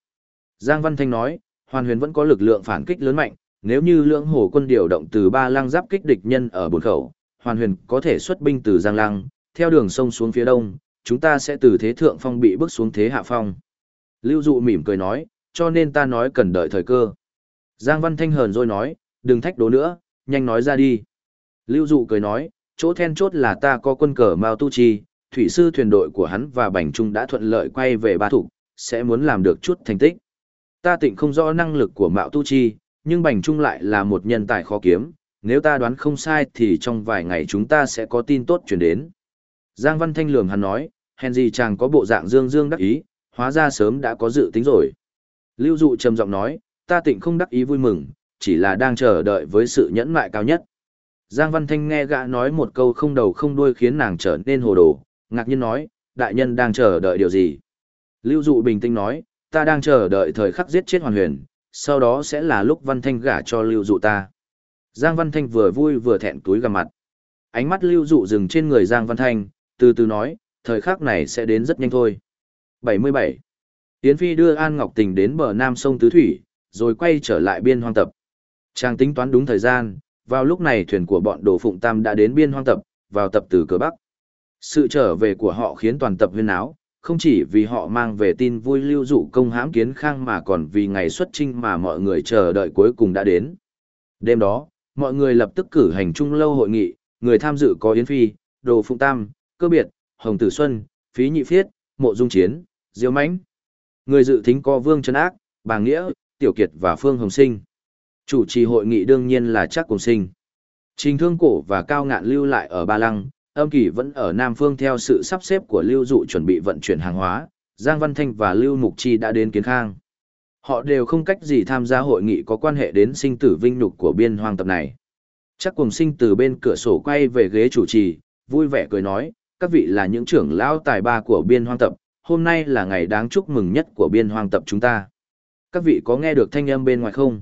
Giang Văn Thanh nói, hoàn huyền vẫn có lực lượng phản kích lớn mạnh, nếu như lưỡng hồ quân điều động từ ba lăng giáp kích địch nhân ở bốn khẩu, hoàn huyền có thể xuất binh từ Giang Lăng, theo đường sông xuống phía đông, chúng ta sẽ từ thế thượng phong bị bước xuống thế hạ phong. Lưu Dụ mỉm cười nói, cho nên ta nói cần đợi thời cơ. Giang Văn Thanh hờn rồi nói, đừng thách đố nữa, nhanh nói ra đi. Lưu Dụ cười nói, chỗ then chốt là ta có quân cờ Mao Tu Chi, thủy sư thuyền đội của hắn và Bành Trung đã thuận lợi quay về ba thủ, sẽ muốn làm được chút thành tích. Ta tịnh không rõ năng lực của Mạo Tu Chi, nhưng Bành Trung lại là một nhân tài khó kiếm, nếu ta đoán không sai thì trong vài ngày chúng ta sẽ có tin tốt chuyển đến. Giang Văn Thanh lường hắn nói, hèn gì chàng có bộ dạng dương dương đắc ý, hóa ra sớm đã có dự tính rồi. Lưu Dụ trầm giọng nói, ta tịnh không đắc ý vui mừng, chỉ là đang chờ đợi với sự nhẫn mại cao nhất. Giang Văn Thanh nghe gã nói một câu không đầu không đuôi khiến nàng trở nên hồ đồ, ngạc nhiên nói, đại nhân đang chờ đợi điều gì? Lưu Dụ bình tĩnh nói, ta đang chờ đợi thời khắc giết chết hoàn huyền, sau đó sẽ là lúc Văn Thanh gả cho Lưu Dụ ta. Giang Văn Thanh vừa vui vừa thẹn túi gằm mặt. Ánh mắt Lưu Dụ dừng trên người Giang Văn Thanh, từ từ nói, thời khắc này sẽ đến rất nhanh thôi. 77. Yến Phi đưa An Ngọc Tình đến bờ nam sông Tứ Thủy, rồi quay trở lại biên hoang tập. Trang tính toán đúng thời gian, vào lúc này thuyền của bọn Đồ Phụng Tam đã đến biên hoang tập, vào tập từ cửa Bắc. Sự trở về của họ khiến toàn tập huyên áo, không chỉ vì họ mang về tin vui lưu dụ công hãm kiến khang mà còn vì ngày xuất trinh mà mọi người chờ đợi cuối cùng đã đến. Đêm đó, mọi người lập tức cử hành trung lâu hội nghị, người tham dự có Yến Phi, Đồ Phụng Tam, Cơ Biệt, Hồng Tử Xuân, Phí Nhị Phiết, Mộ Dung Chiến, Diêu Mãnh. Người dự thính có Vương Trấn Ác, Bà Nghĩa, Tiểu Kiệt và Phương Hồng Sinh. Chủ trì hội nghị đương nhiên là chắc cùng sinh. Trình Thương Cổ và Cao Ngạn lưu lại ở Ba Lăng, âm kỳ vẫn ở Nam Phương theo sự sắp xếp của Lưu Dụ chuẩn bị vận chuyển hàng hóa, Giang Văn Thanh và Lưu Mục Chi đã đến Kiến Khang. Họ đều không cách gì tham gia hội nghị có quan hệ đến sinh tử vinh nhục của biên hoang tập này. Chắc cùng sinh từ bên cửa sổ quay về ghế chủ trì, vui vẻ cười nói, các vị là những trưởng lão tài ba của biên hoang tập, hôm nay là ngày đáng chúc mừng nhất của biên hoang tập chúng ta. Các vị có nghe được thanh âm bên ngoài không?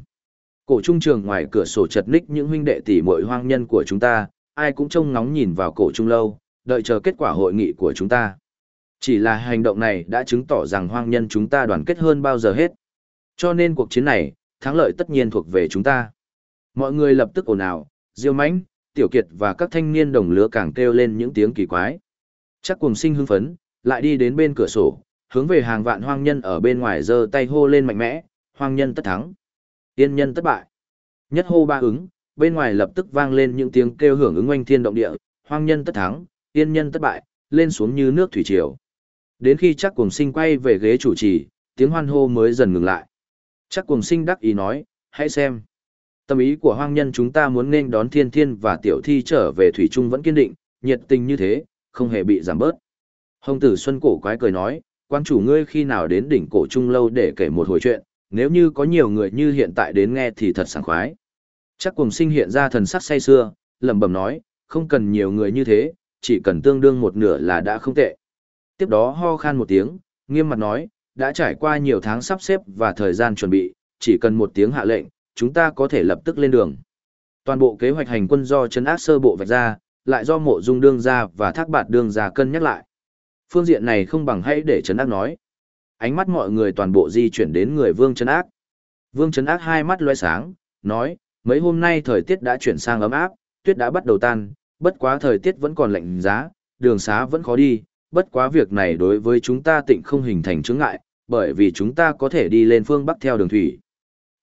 Cổ trung trường ngoài cửa sổ chật ních những huynh đệ tỷ muội hoang nhân của chúng ta, ai cũng trông ngóng nhìn vào cổ trung lâu, đợi chờ kết quả hội nghị của chúng ta. Chỉ là hành động này đã chứng tỏ rằng hoang nhân chúng ta đoàn kết hơn bao giờ hết. Cho nên cuộc chiến này, thắng lợi tất nhiên thuộc về chúng ta. Mọi người lập tức ồn ào, diêu mãnh, tiểu kiệt và các thanh niên đồng lứa càng kêu lên những tiếng kỳ quái. Chắc cùng sinh hưng phấn, lại đi đến bên cửa sổ, hướng về hàng vạn hoang nhân ở bên ngoài giơ tay hô lên mạnh mẽ, hoang nhân tất thắng. Tiên nhân tất bại. Nhất hô ba ứng, bên ngoài lập tức vang lên những tiếng kêu hưởng ứng oanh thiên động địa, hoang nhân tất thắng, yên nhân tất bại, lên xuống như nước thủy triều. Đến khi chắc cùng sinh quay về ghế chủ trì, tiếng hoan hô mới dần ngừng lại. Chắc cùng sinh đắc ý nói, hãy xem. Tâm ý của hoang nhân chúng ta muốn nên đón thiên thiên và tiểu thi trở về thủy trung vẫn kiên định, nhiệt tình như thế, không hề bị giảm bớt. Hồng tử Xuân cổ quái cười nói, quan chủ ngươi khi nào đến đỉnh cổ trung lâu để kể một hồi chuyện, nếu như có nhiều người như hiện tại đến nghe thì thật sảng khoái. Chắc cùng sinh hiện ra thần sắc say xưa, lẩm bẩm nói, không cần nhiều người như thế, chỉ cần tương đương một nửa là đã không tệ. Tiếp đó ho khan một tiếng, nghiêm mặt nói, đã trải qua nhiều tháng sắp xếp và thời gian chuẩn bị, chỉ cần một tiếng hạ lệnh, chúng ta có thể lập tức lên đường. Toàn bộ kế hoạch hành quân do chấn áp sơ bộ vạch ra, lại do mộ dung đương ra và thác bạt đương ra cân nhắc lại. Phương diện này không bằng hãy để chấn áp nói. Ánh mắt mọi người toàn bộ di chuyển đến người vương chấn ác. Vương chấn ác hai mắt loe sáng, nói, mấy hôm nay thời tiết đã chuyển sang ấm áp, tuyết đã bắt đầu tan, Bất quá thời tiết vẫn còn lạnh giá, đường xá vẫn khó đi, bất quá việc này đối với chúng ta tịnh không hình thành chướng ngại, bởi vì chúng ta có thể đi lên phương Bắc theo đường thủy.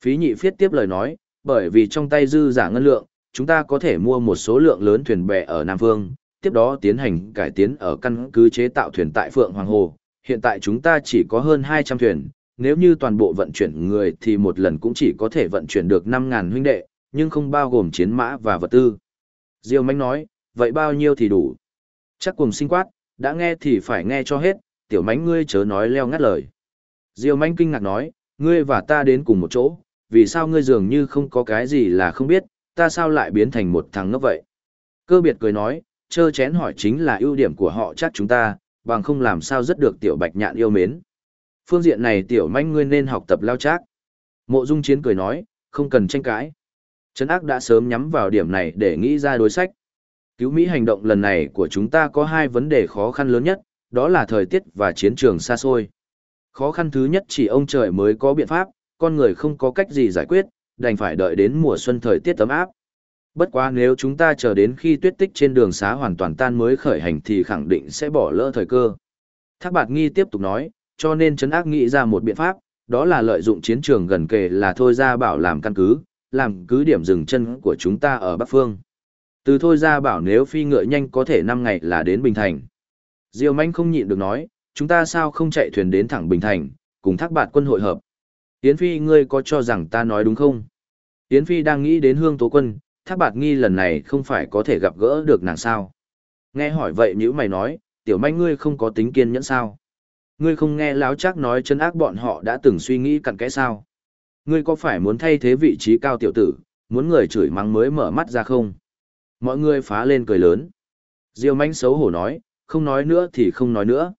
Phí nhị phiết tiếp lời nói, bởi vì trong tay dư giả ngân lượng, chúng ta có thể mua một số lượng lớn thuyền bè ở Nam Phương, tiếp đó tiến hành cải tiến ở căn cứ chế tạo thuyền tại Phượng Hoàng Hồ. Hiện tại chúng ta chỉ có hơn 200 thuyền, nếu như toàn bộ vận chuyển người thì một lần cũng chỉ có thể vận chuyển được 5.000 huynh đệ, nhưng không bao gồm chiến mã và vật tư. Diêu Mạnh nói, vậy bao nhiêu thì đủ? Chắc cùng sinh quát, đã nghe thì phải nghe cho hết, tiểu mánh ngươi chớ nói leo ngắt lời. Diêu Mạnh kinh ngạc nói, ngươi và ta đến cùng một chỗ, vì sao ngươi dường như không có cái gì là không biết, ta sao lại biến thành một thằng ngốc vậy? Cơ biệt cười nói, chơ chén hỏi chính là ưu điểm của họ chắc chúng ta, bằng không làm sao rất được tiểu bạch nhạn yêu mến. Phương diện này tiểu manh ngươi nên học tập lao trác. Mộ dung chiến cười nói, không cần tranh cãi. Trấn ác đã sớm nhắm vào điểm này để nghĩ ra đối sách. Cứu Mỹ hành động lần này của chúng ta có hai vấn đề khó khăn lớn nhất, đó là thời tiết và chiến trường xa xôi. Khó khăn thứ nhất chỉ ông trời mới có biện pháp, con người không có cách gì giải quyết, đành phải đợi đến mùa xuân thời tiết ấm áp. Bất quá nếu chúng ta chờ đến khi tuyết tích trên đường xá hoàn toàn tan mới khởi hành thì khẳng định sẽ bỏ lỡ thời cơ. Thác Bạt Nghi tiếp tục nói, cho nên Trấn Ác nghĩ ra một biện pháp, đó là lợi dụng chiến trường gần kề là Thôi ra Bảo làm căn cứ, làm cứ điểm dừng chân của chúng ta ở Bắc Phương. Từ Thôi ra Bảo nếu phi ngựa nhanh có thể 5 ngày là đến Bình Thành. Diêu Mạnh không nhịn được nói, chúng ta sao không chạy thuyền đến thẳng Bình Thành, cùng Thác Bạt quân hội hợp. Yến Phi ngươi có cho rằng ta nói đúng không? Yến Phi đang nghĩ đến hương tố quân, thác bạt nghi lần này không phải có thể gặp gỡ được nàng sao. Nghe hỏi vậy nhữ mày nói, tiểu manh ngươi không có tính kiên nhẫn sao? Ngươi không nghe láo chắc nói chân ác bọn họ đã từng suy nghĩ cặn kẽ sao? Ngươi có phải muốn thay thế vị trí cao tiểu tử, muốn người chửi mắng mới mở mắt ra không? Mọi người phá lên cười lớn. Diêu manh xấu hổ nói, không nói nữa thì không nói nữa.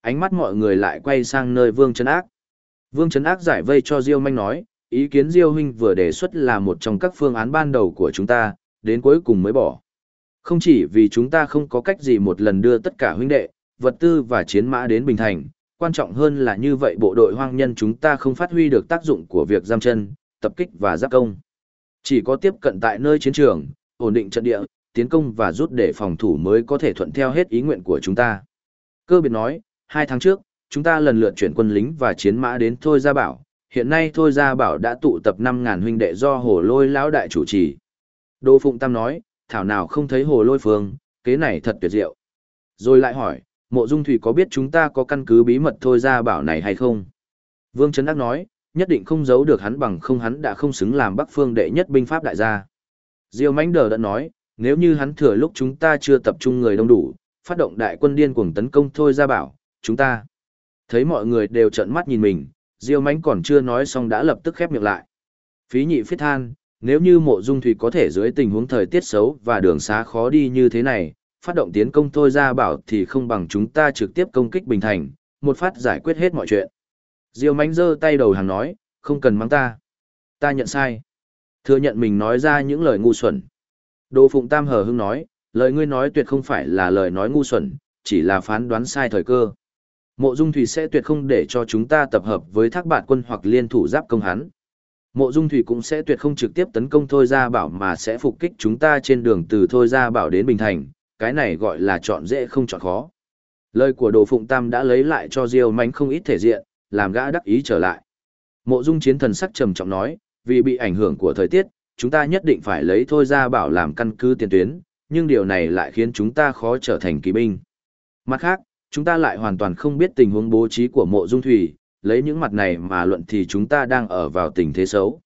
Ánh mắt mọi người lại quay sang nơi vương Trấn ác. Vương Trấn Ác giải vây cho Diêu Manh nói, ý kiến Diêu huynh vừa đề xuất là một trong các phương án ban đầu của chúng ta, đến cuối cùng mới bỏ. Không chỉ vì chúng ta không có cách gì một lần đưa tất cả huynh đệ, vật tư và chiến mã đến Bình Thành, quan trọng hơn là như vậy bộ đội hoang nhân chúng ta không phát huy được tác dụng của việc giam chân, tập kích và giáp công. Chỉ có tiếp cận tại nơi chiến trường, ổn định trận địa, tiến công và rút để phòng thủ mới có thể thuận theo hết ý nguyện của chúng ta. Cơ biệt nói, hai tháng trước, chúng ta lần lượt chuyển quân lính và chiến mã đến Thôi Gia Bảo, hiện nay Thôi Gia Bảo đã tụ tập 5.000 huynh đệ do Hồ Lôi lão đại chủ trì. Đô Phụng Tam nói, thảo nào không thấy Hồ Lôi Phương, kế này thật tuyệt diệu. Rồi lại hỏi, Mộ Dung Thủy có biết chúng ta có căn cứ bí mật Thôi Ra Bảo này hay không? Vương Trấn Đắc nói, nhất định không giấu được hắn bằng không hắn đã không xứng làm Bắc Phương đệ nhất binh pháp đại gia. Diêu Mánh Đờ đã nói, nếu như hắn thừa lúc chúng ta chưa tập trung người đông đủ, phát động đại quân điên cuồng tấn công Thôi Ra Bảo, chúng ta Thấy mọi người đều trợn mắt nhìn mình, Diêu Mánh còn chưa nói xong đã lập tức khép miệng lại. Phí nhị phiết than, nếu như mộ dung thủy có thể dưới tình huống thời tiết xấu và đường xá khó đi như thế này, phát động tiến công thôi ra bảo thì không bằng chúng ta trực tiếp công kích Bình Thành, một phát giải quyết hết mọi chuyện. Diêu Mánh giơ tay đầu hàng nói, không cần mắng ta. Ta nhận sai. Thừa nhận mình nói ra những lời ngu xuẩn. Đỗ Phụng Tam hờ hững nói, lời ngươi nói tuyệt không phải là lời nói ngu xuẩn, chỉ là phán đoán sai thời cơ. Mộ Dung Thủy sẽ tuyệt không để cho chúng ta tập hợp với thác bạn quân hoặc liên thủ giáp công hắn. Mộ Dung Thủy cũng sẽ tuyệt không trực tiếp tấn công Thôi Gia Bảo mà sẽ phục kích chúng ta trên đường từ Thôi Gia Bảo đến Bình Thành, cái này gọi là chọn dễ không chọn khó. Lời của Đồ Phụng Tam đã lấy lại cho Diêu Mánh không ít thể diện, làm gã đắc ý trở lại. Mộ Dung chiến thần sắc trầm trọng nói, vì bị ảnh hưởng của thời tiết, chúng ta nhất định phải lấy Thôi Gia Bảo làm căn cứ tiền tuyến, nhưng điều này lại khiến chúng ta khó trở thành kỳ binh. Mặt khác, chúng ta lại hoàn toàn không biết tình huống bố trí của mộ dung thủy, lấy những mặt này mà luận thì chúng ta đang ở vào tình thế xấu.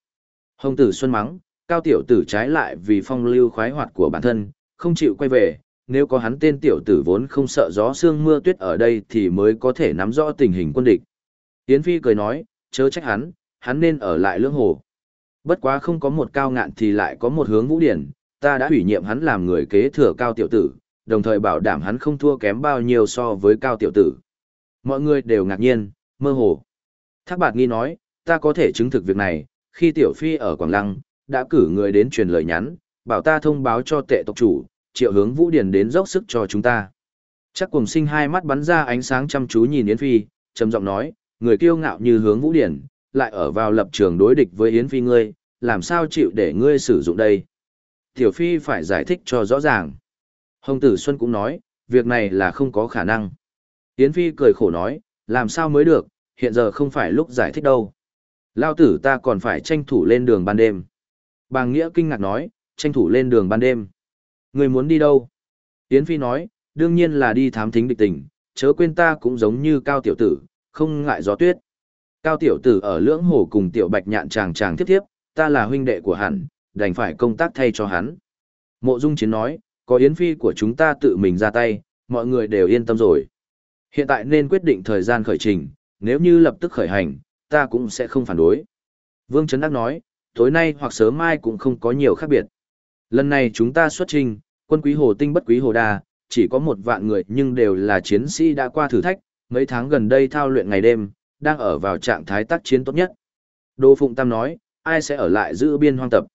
Hồng tử Xuân mắng, cao tiểu tử trái lại vì phong lưu khoái hoạt của bản thân, không chịu quay về, nếu có hắn tên tiểu tử vốn không sợ gió sương mưa tuyết ở đây thì mới có thể nắm rõ tình hình quân địch. Yến Phi cười nói, chớ trách hắn, hắn nên ở lại lưỡng hồ. Bất quá không có một cao ngạn thì lại có một hướng vũ điển, ta đã ủy nhiệm hắn làm người kế thừa cao tiểu tử, đồng thời bảo đảm hắn không thua kém bao nhiêu so với cao tiểu tử. Mọi người đều ngạc nhiên, mơ hồ. Thác bạt nghi nói, ta có thể chứng thực việc này, khi tiểu phi ở Quảng Lăng, đã cử người đến truyền lời nhắn, bảo ta thông báo cho tệ tộc chủ, triệu hướng vũ điển đến dốc sức cho chúng ta. Chắc cùng sinh hai mắt bắn ra ánh sáng chăm chú nhìn Yến Phi, trầm giọng nói, người kiêu ngạo như hướng vũ điển, lại ở vào lập trường đối địch với Yến Phi ngươi, làm sao chịu để ngươi sử dụng đây? Tiểu Phi phải giải thích cho rõ ràng. Hồng Tử Xuân cũng nói, việc này là không có khả năng. Yến Phi cười khổ nói, làm sao mới được, hiện giờ không phải lúc giải thích đâu. Lao tử ta còn phải tranh thủ lên đường ban đêm. Bàng Nghĩa kinh ngạc nói, tranh thủ lên đường ban đêm. Người muốn đi đâu? Yến Phi nói, đương nhiên là đi thám thính địch tình, chớ quên ta cũng giống như cao tiểu tử, không ngại gió tuyết. Cao tiểu tử ở lưỡng hồ cùng tiểu bạch nhạn chàng chàng tiếp tiếp, ta là huynh đệ của hắn, đành phải công tác thay cho hắn. Mộ Dung Chiến nói, có Yến Phi của chúng ta tự mình ra tay, mọi người đều yên tâm rồi. Hiện tại nên quyết định thời gian khởi trình, nếu như lập tức khởi hành, ta cũng sẽ không phản đối. Vương Trấn Đắc nói, tối nay hoặc sớm mai cũng không có nhiều khác biệt. Lần này chúng ta xuất trình, quân quý hồ tinh bất quý hồ đa, chỉ có một vạn người nhưng đều là chiến sĩ đã qua thử thách, mấy tháng gần đây thao luyện ngày đêm, đang ở vào trạng thái tác chiến tốt nhất. Đô Phụng Tam nói, ai sẽ ở lại giữ biên hoang tập.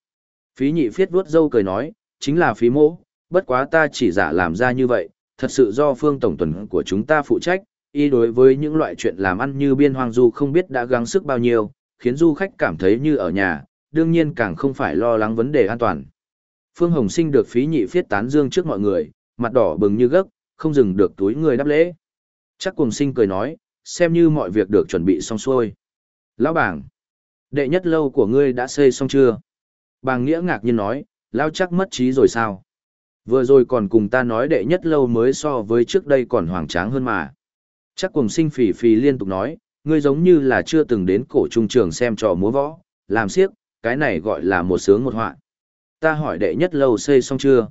Phí nhị phiết vuốt dâu cười nói, chính là phí Mô. bất quá ta chỉ giả làm ra như vậy, thật sự do phương tổng tuần của chúng ta phụ trách, y đối với những loại chuyện làm ăn như biên hoang du không biết đã gắng sức bao nhiêu, khiến du khách cảm thấy như ở nhà, đương nhiên càng không phải lo lắng vấn đề an toàn. Phương Hồng Sinh được phí nhị phiết tán dương trước mọi người, mặt đỏ bừng như gấc, không dừng được túi người đáp lễ. Chắc cùng sinh cười nói, xem như mọi việc được chuẩn bị xong xuôi. Lão bảng, đệ nhất lâu của ngươi đã xây xong chưa? Bàng Nghĩa ngạc nhiên nói, Lão chắc mất trí rồi sao? Vừa rồi còn cùng ta nói đệ nhất lâu mới so với trước đây còn hoàng tráng hơn mà. Chắc cùng sinh phì phì liên tục nói, ngươi giống như là chưa từng đến cổ trung trường xem trò múa võ, làm siếc, cái này gọi là một sướng một họa. Ta hỏi đệ nhất lâu xây xong chưa?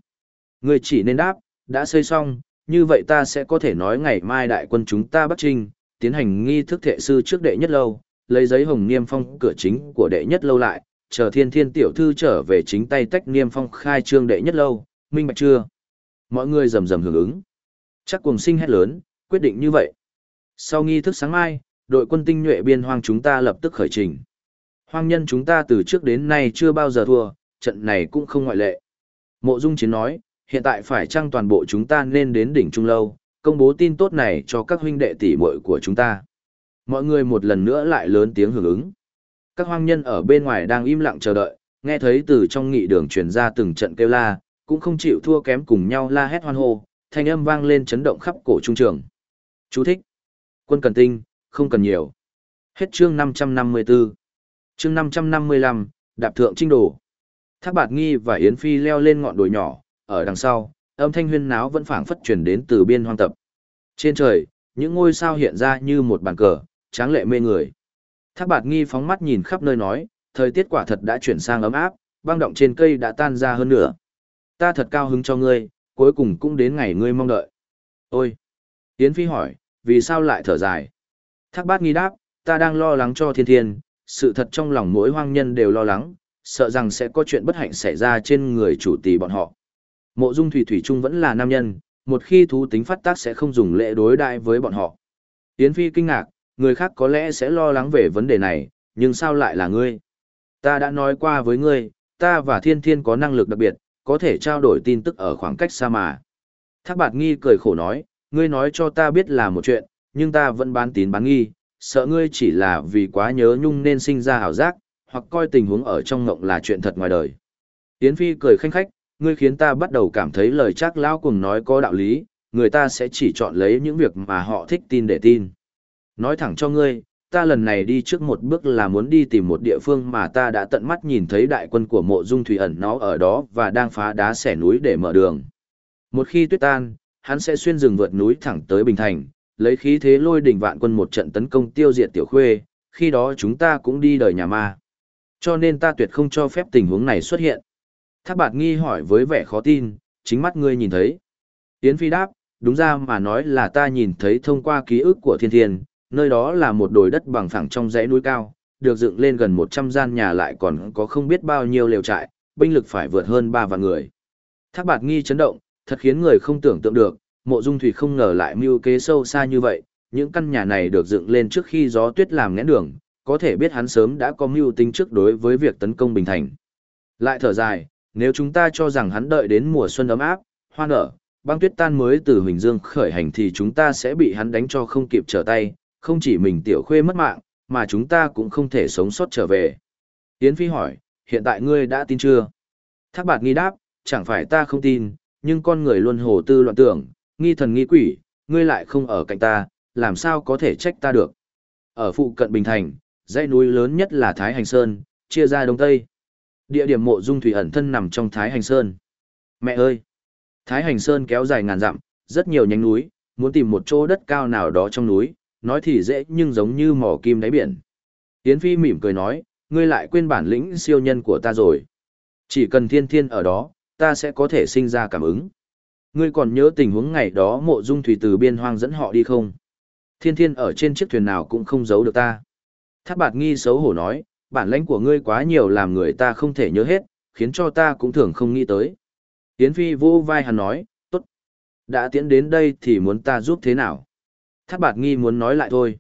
Ngươi chỉ nên đáp, đã xây xong, như vậy ta sẽ có thể nói ngày mai đại quân chúng ta bắt trinh, tiến hành nghi thức thệ sư trước đệ nhất lâu, lấy giấy hồng niêm phong cửa chính của đệ nhất lâu lại, chờ thiên thiên tiểu thư trở về chính tay tách niêm phong khai trương đệ nhất lâu, minh bạch chưa? Mọi người rầm rầm hưởng ứng. Chắc cùng sinh hét lớn, quyết định như vậy. Sau nghi thức sáng mai, đội quân tinh nhuệ biên hoang chúng ta lập tức khởi trình. Hoang nhân chúng ta từ trước đến nay chưa bao giờ thua, trận này cũng không ngoại lệ. Mộ Dung Chiến nói, hiện tại phải chăng toàn bộ chúng ta nên đến đỉnh Trung Lâu, công bố tin tốt này cho các huynh đệ tỷ muội của chúng ta. Mọi người một lần nữa lại lớn tiếng hưởng ứng. Các hoang nhân ở bên ngoài đang im lặng chờ đợi, nghe thấy từ trong nghị đường truyền ra từng trận kêu la, cũng không chịu thua kém cùng nhau la hét hoan hô, thanh âm vang lên chấn động khắp cổ trung trường. Chú thích. Quân cần tinh, không cần nhiều. Hết chương 554. Chương 555, đạp thượng trinh đồ. Thác Bạt Nghi và Yến Phi leo lên ngọn đồi nhỏ, ở đằng sau, âm thanh huyên náo vẫn phảng phất truyền đến từ biên hoang tập. Trên trời, những ngôi sao hiện ra như một bàn cờ, tráng lệ mê người. Thác Bạt Nghi phóng mắt nhìn khắp nơi nói, thời tiết quả thật đã chuyển sang ấm áp, băng động trên cây đã tan ra hơn nữa. Ta thật cao hứng cho ngươi, cuối cùng cũng đến ngày ngươi mong đợi. Ôi! Yến Phi hỏi, vì sao lại thở dài? Thác Bạt nghi đáp, ta đang lo lắng cho thiên thiên, sự thật trong lòng mỗi hoang nhân đều lo lắng, sợ rằng sẽ có chuyện bất hạnh xảy ra trên người chủ tỷ bọn họ. Mộ dung thủy thủy trung vẫn là nam nhân, một khi thú tính phát tác sẽ không dùng lễ đối đại với bọn họ. Yến Phi kinh ngạc, người khác có lẽ sẽ lo lắng về vấn đề này, nhưng sao lại là ngươi? Ta đã nói qua với ngươi, ta và thiên thiên có năng lực đặc biệt, có thể trao đổi tin tức ở khoảng cách xa mà. Thác bạt nghi cười khổ nói, ngươi nói cho ta biết là một chuyện, nhưng ta vẫn bán tín bán nghi, sợ ngươi chỉ là vì quá nhớ nhung nên sinh ra hảo giác, hoặc coi tình huống ở trong ngộng là chuyện thật ngoài đời. Yến Phi cười khanh khách, ngươi khiến ta bắt đầu cảm thấy lời chắc lão cùng nói có đạo lý, người ta sẽ chỉ chọn lấy những việc mà họ thích tin để tin. Nói thẳng cho ngươi, ta lần này đi trước một bước là muốn đi tìm một địa phương mà ta đã tận mắt nhìn thấy đại quân của mộ dung thủy ẩn nó ở đó và đang phá đá xẻ núi để mở đường. Một khi tuyết tan, hắn sẽ xuyên rừng vượt núi thẳng tới Bình Thành, lấy khí thế lôi đỉnh vạn quân một trận tấn công tiêu diệt tiểu khuê, khi đó chúng ta cũng đi đời nhà ma. Cho nên ta tuyệt không cho phép tình huống này xuất hiện. Thác bạt nghi hỏi với vẻ khó tin, chính mắt ngươi nhìn thấy. Yến Phi đáp, đúng ra mà nói là ta nhìn thấy thông qua ký ức của thiên thiên, nơi đó là một đồi đất bằng phẳng trong dãy núi cao, được dựng lên gần 100 gian nhà lại còn có không biết bao nhiêu lều trại, binh lực phải vượt hơn 3 vạn người. Thác bạt nghi chấn động, thật khiến người không tưởng tượng được, mộ dung thủy không ngờ lại mưu kế sâu xa như vậy, những căn nhà này được dựng lên trước khi gió tuyết làm ngẽn đường, có thể biết hắn sớm đã có mưu tính trước đối với việc tấn công Bình Thành. Lại thở dài, nếu chúng ta cho rằng hắn đợi đến mùa xuân ấm áp, hoa nở, băng tuyết tan mới từ Huỳnh Dương khởi hành thì chúng ta sẽ bị hắn đánh cho không kịp trở tay, không chỉ mình tiểu khuê mất mạng, mà chúng ta cũng không thể sống sót trở về. Yến Phi hỏi, hiện tại ngươi đã tin chưa? Thác bạt nghi đáp, chẳng phải ta không tin, nhưng con người luôn hồ tư loạn tưởng, nghi thần nghi quỷ, ngươi lại không ở cạnh ta, làm sao có thể trách ta được. Ở phụ cận Bình Thành, dãy núi lớn nhất là Thái Hành Sơn, chia ra đông tây. Địa điểm mộ dung thủy ẩn thân nằm trong Thái Hành Sơn. Mẹ ơi! Thái Hành Sơn kéo dài ngàn dặm, rất nhiều nhánh núi, muốn tìm một chỗ đất cao nào đó trong núi, nói thì dễ nhưng giống như mỏ kim đáy biển. Yến Phi mỉm cười nói, ngươi lại quên bản lĩnh siêu nhân của ta rồi. Chỉ cần thiên thiên ở đó, ta sẽ có thể sinh ra cảm ứng. Ngươi còn nhớ tình huống ngày đó mộ dung thủy từ biên hoang dẫn họ đi không? Thiên thiên ở trên chiếc thuyền nào cũng không giấu được ta. Thác bạt nghi xấu hổ nói, bản lãnh của ngươi quá nhiều làm người ta không thể nhớ hết, khiến cho ta cũng thường không nghĩ tới. Yến Phi vô vai hắn nói, tốt. Đã tiến đến đây thì muốn ta giúp thế nào? Thác bạt nghi muốn nói lại thôi.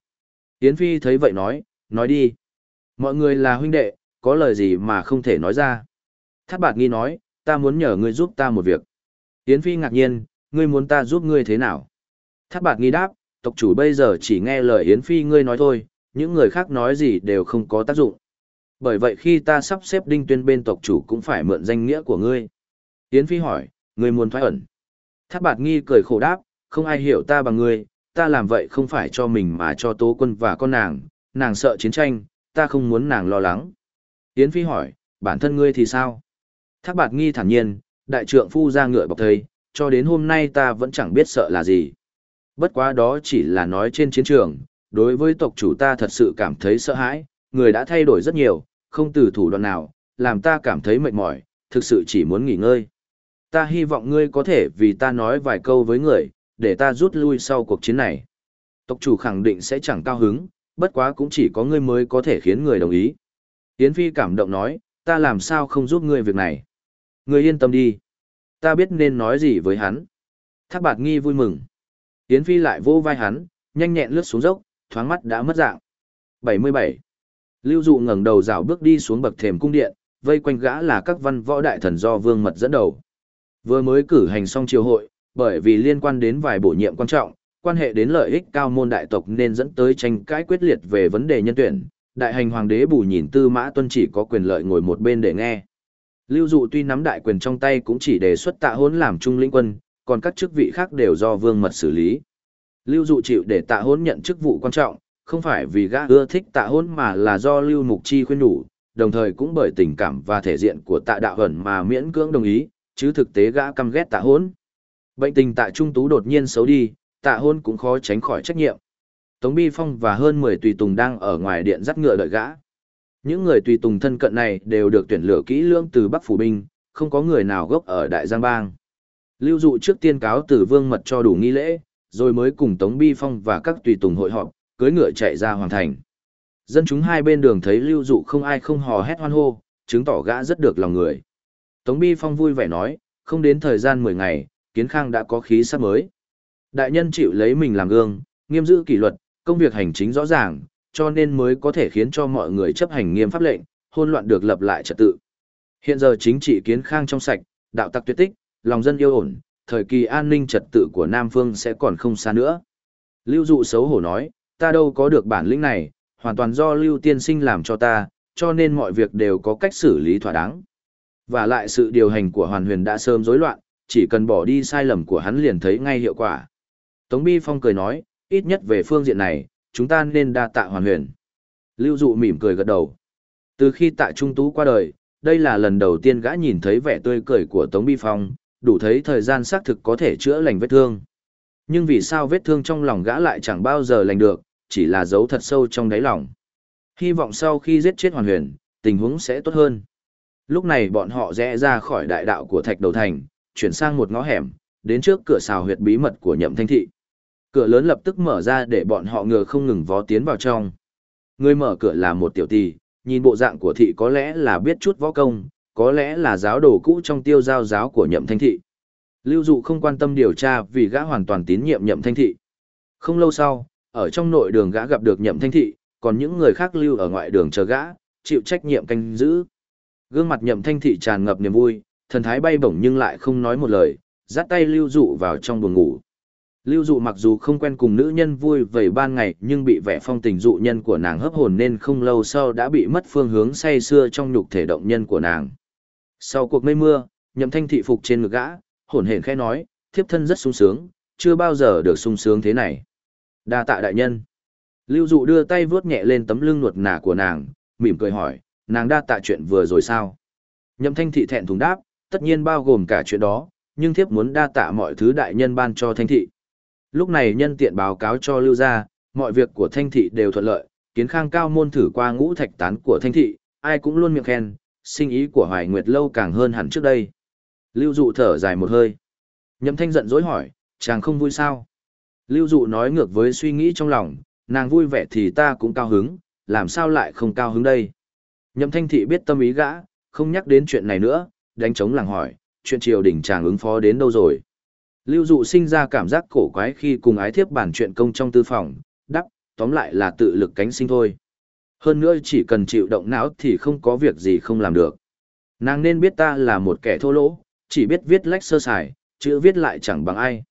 Yến Phi thấy vậy nói, nói đi. Mọi người là huynh đệ, có lời gì mà không thể nói ra. Thác bạt nghi nói, ta muốn nhờ ngươi giúp ta một việc. Yến Phi ngạc nhiên, ngươi muốn ta giúp ngươi thế nào? Thác bạt nghi đáp, tộc chủ bây giờ chỉ nghe lời Yến Phi ngươi nói thôi, những người khác nói gì đều không có tác dụng. Bởi vậy khi ta sắp xếp đinh tuyên bên tộc chủ cũng phải mượn danh nghĩa của ngươi. Yến Phi hỏi, ngươi muốn thoái ẩn. Thác bạt nghi cười khổ đáp, không ai hiểu ta bằng ngươi, ta làm vậy không phải cho mình mà cho tố quân và con nàng, nàng sợ chiến tranh, ta không muốn nàng lo lắng. Yến Phi hỏi, bản thân ngươi thì sao? Thác bạt nghi thản nhiên, đại trượng phu ra ngựa bọc thầy, cho đến hôm nay ta vẫn chẳng biết sợ là gì. Bất quá đó chỉ là nói trên chiến trường, đối với tộc chủ ta thật sự cảm thấy sợ hãi, người đã thay đổi rất nhiều, không từ thủ đoạn nào, làm ta cảm thấy mệt mỏi, thực sự chỉ muốn nghỉ ngơi. Ta hy vọng ngươi có thể vì ta nói vài câu với người, để ta rút lui sau cuộc chiến này. Tộc chủ khẳng định sẽ chẳng cao hứng, bất quá cũng chỉ có ngươi mới có thể khiến người đồng ý. Yến Phi cảm động nói, ta làm sao không giúp ngươi việc này. Ngươi yên tâm đi. Ta biết nên nói gì với hắn. Thác bạt nghi vui mừng. Yến Phi lại vô vai hắn, nhanh nhẹn lướt xuống dốc, thoáng mắt đã mất dạng. 77. Lưu dụ ngẩng đầu rảo bước đi xuống bậc thềm cung điện, vây quanh gã là các văn võ đại thần do vương mật dẫn đầu. Vừa mới cử hành xong triều hội, bởi vì liên quan đến vài bổ nhiệm quan trọng, quan hệ đến lợi ích cao môn đại tộc nên dẫn tới tranh cãi quyết liệt về vấn đề nhân tuyển. Đại hành hoàng đế bù nhìn tư mã tuân chỉ có quyền lợi ngồi một bên để nghe. Lưu dụ tuy nắm đại quyền trong tay cũng chỉ đề xuất tạ hốn làm trung lĩnh quân, còn các chức vị khác đều do vương mật xử lý. Lưu dụ chịu để tạ Hôn nhận chức vụ quan trọng, không phải vì gã ưa thích tạ Hôn mà là do lưu mục chi khuyên đủ, đồng thời cũng bởi tình cảm và thể diện của tạ đạo Hẩn mà miễn cưỡng đồng ý, chứ thực tế gã căm ghét tạ Hôn, Bệnh tình tạ trung tú đột nhiên xấu đi, tạ hôn cũng khó tránh khỏi trách nhiệm. Tống Bi Phong và hơn 10 tùy tùng đang ở ngoài điện dắt ngựa đợi gã. Những người tùy tùng thân cận này đều được tuyển lựa kỹ lưỡng từ Bắc Phủ Binh, không có người nào gốc ở Đại Giang Bang. Lưu dụ trước tiên cáo từ vương mật cho đủ nghi lễ, rồi mới cùng Tống Bi Phong và các tùy tùng hội họp, cưới ngựa chạy ra hoàng thành. Dân chúng hai bên đường thấy lưu dụ không ai không hò hét hoan hô, chứng tỏ gã rất được lòng người. Tống Bi Phong vui vẻ nói, không đến thời gian 10 ngày, Kiến Khang đã có khí sắc mới. Đại nhân chịu lấy mình làm gương, nghiêm giữ kỷ luật, công việc hành chính rõ ràng, cho nên mới có thể khiến cho mọi người chấp hành nghiêm pháp lệnh, hôn loạn được lập lại trật tự. Hiện giờ chính trị Kiến Khang trong sạch, đạo tặc tuyệt tích, lòng dân yêu ổn, thời kỳ an ninh trật tự của Nam Phương sẽ còn không xa nữa. Lưu dụ xấu hổ nói, ta đâu có được bản lĩnh này, hoàn toàn do Lưu tiên sinh làm cho ta, cho nên mọi việc đều có cách xử lý thỏa đáng. Và lại sự điều hành của Hoàn Huyền đã sớm rối loạn, chỉ cần bỏ đi sai lầm của hắn liền thấy ngay hiệu quả. Tống Bi Phong cười nói, ít nhất về phương diện này, chúng ta nên đa tạ Hoàn Huyền. Lưu Dụ mỉm cười gật đầu. Từ khi tạ Trung Tú qua đời, đây là lần đầu tiên gã nhìn thấy vẻ tươi cười của Tống Bi Phong, đủ thấy thời gian xác thực có thể chữa lành vết thương. Nhưng vì sao vết thương trong lòng gã lại chẳng bao giờ lành được, chỉ là dấu thật sâu trong đáy lòng. Hy vọng sau khi giết chết hoàn huyền, tình huống sẽ tốt hơn. Lúc này bọn họ rẽ ra khỏi đại đạo của thạch đầu thành, chuyển sang một ngõ hẻm, đến trước cửa xào huyệt bí mật của nhậm thanh thị. Cửa lớn lập tức mở ra để bọn họ ngừa không ngừng vó tiến vào trong. Người mở cửa là một tiểu tỷ, nhìn bộ dạng của thị có lẽ là biết chút võ công, có lẽ là giáo đồ cũ trong tiêu giao giáo của nhậm thanh thị. Lưu dụ không quan tâm điều tra vì gã hoàn toàn tín nhiệm nhậm thanh thị. Không lâu sau, ở trong nội đường gã gặp được nhậm thanh thị, còn những người khác lưu ở ngoại đường chờ gã, chịu trách nhiệm canh giữ. Gương mặt nhậm thanh thị tràn ngập niềm vui, thần thái bay bổng nhưng lại không nói một lời, dắt tay lưu dụ vào trong buồng ngủ. Lưu dụ mặc dù không quen cùng nữ nhân vui vầy ban ngày nhưng bị vẻ phong tình dụ nhân của nàng hấp hồn nên không lâu sau đã bị mất phương hướng say xưa trong nhục thể động nhân của nàng. Sau cuộc mây mưa, nhậm thanh thị phục trên ngực gã, hồn hển khẽ nói, thiếp thân rất sung sướng, chưa bao giờ được sung sướng thế này. Đa tạ đại nhân. Lưu dụ đưa tay vuốt nhẹ lên tấm lưng nuột nà của nàng, mỉm cười hỏi, nàng đa tạ chuyện vừa rồi sao? Nhậm thanh thị thẹn thùng đáp, tất nhiên bao gồm cả chuyện đó, nhưng thiếp muốn đa tạ mọi thứ đại nhân ban cho thanh thị. Lúc này nhân tiện báo cáo cho lưu gia, mọi việc của thanh thị đều thuận lợi, kiến khang cao môn thử qua ngũ thạch tán của thanh thị, ai cũng luôn miệng khen, sinh ý của Hoài Nguyệt lâu càng hơn hẳn trước đây. Lưu dụ thở dài một hơi. Nhậm thanh giận dỗi hỏi, chàng không vui sao? Lưu dụ nói ngược với suy nghĩ trong lòng, nàng vui vẻ thì ta cũng cao hứng, làm sao lại không cao hứng đây? Nhậm thanh thị biết tâm ý gã, không nhắc đến chuyện này nữa, đánh trống làng hỏi, chuyện triều đình chàng ứng phó đến đâu rồi? Lưu dụ sinh ra cảm giác cổ quái khi cùng ái thiếp bàn chuyện công trong tư phòng, đắp, tóm lại là tự lực cánh sinh thôi. Hơn nữa chỉ cần chịu động não thì không có việc gì không làm được. Nàng nên biết ta là một kẻ thô lỗ, chỉ biết viết lách sơ sài, chữ viết lại chẳng bằng ai.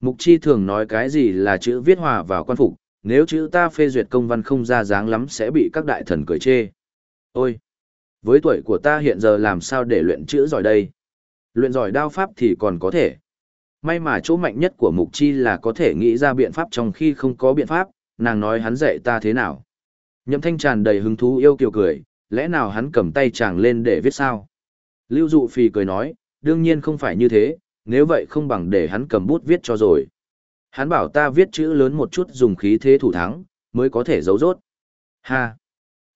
Mục chi thường nói cái gì là chữ viết hòa vào quan phục, nếu chữ ta phê duyệt công văn không ra dáng lắm sẽ bị các đại thần cười chê. Ôi! Với tuổi của ta hiện giờ làm sao để luyện chữ giỏi đây? Luyện giỏi đao pháp thì còn có thể. May mà chỗ mạnh nhất của Mục Chi là có thể nghĩ ra biện pháp trong khi không có biện pháp, nàng nói hắn dạy ta thế nào. Nhậm thanh tràn đầy hứng thú yêu kiều cười, lẽ nào hắn cầm tay chàng lên để viết sao? Lưu dụ phì cười nói, đương nhiên không phải như thế, nếu vậy không bằng để hắn cầm bút viết cho rồi. Hắn bảo ta viết chữ lớn một chút dùng khí thế thủ thắng, mới có thể giấu rốt. Ha!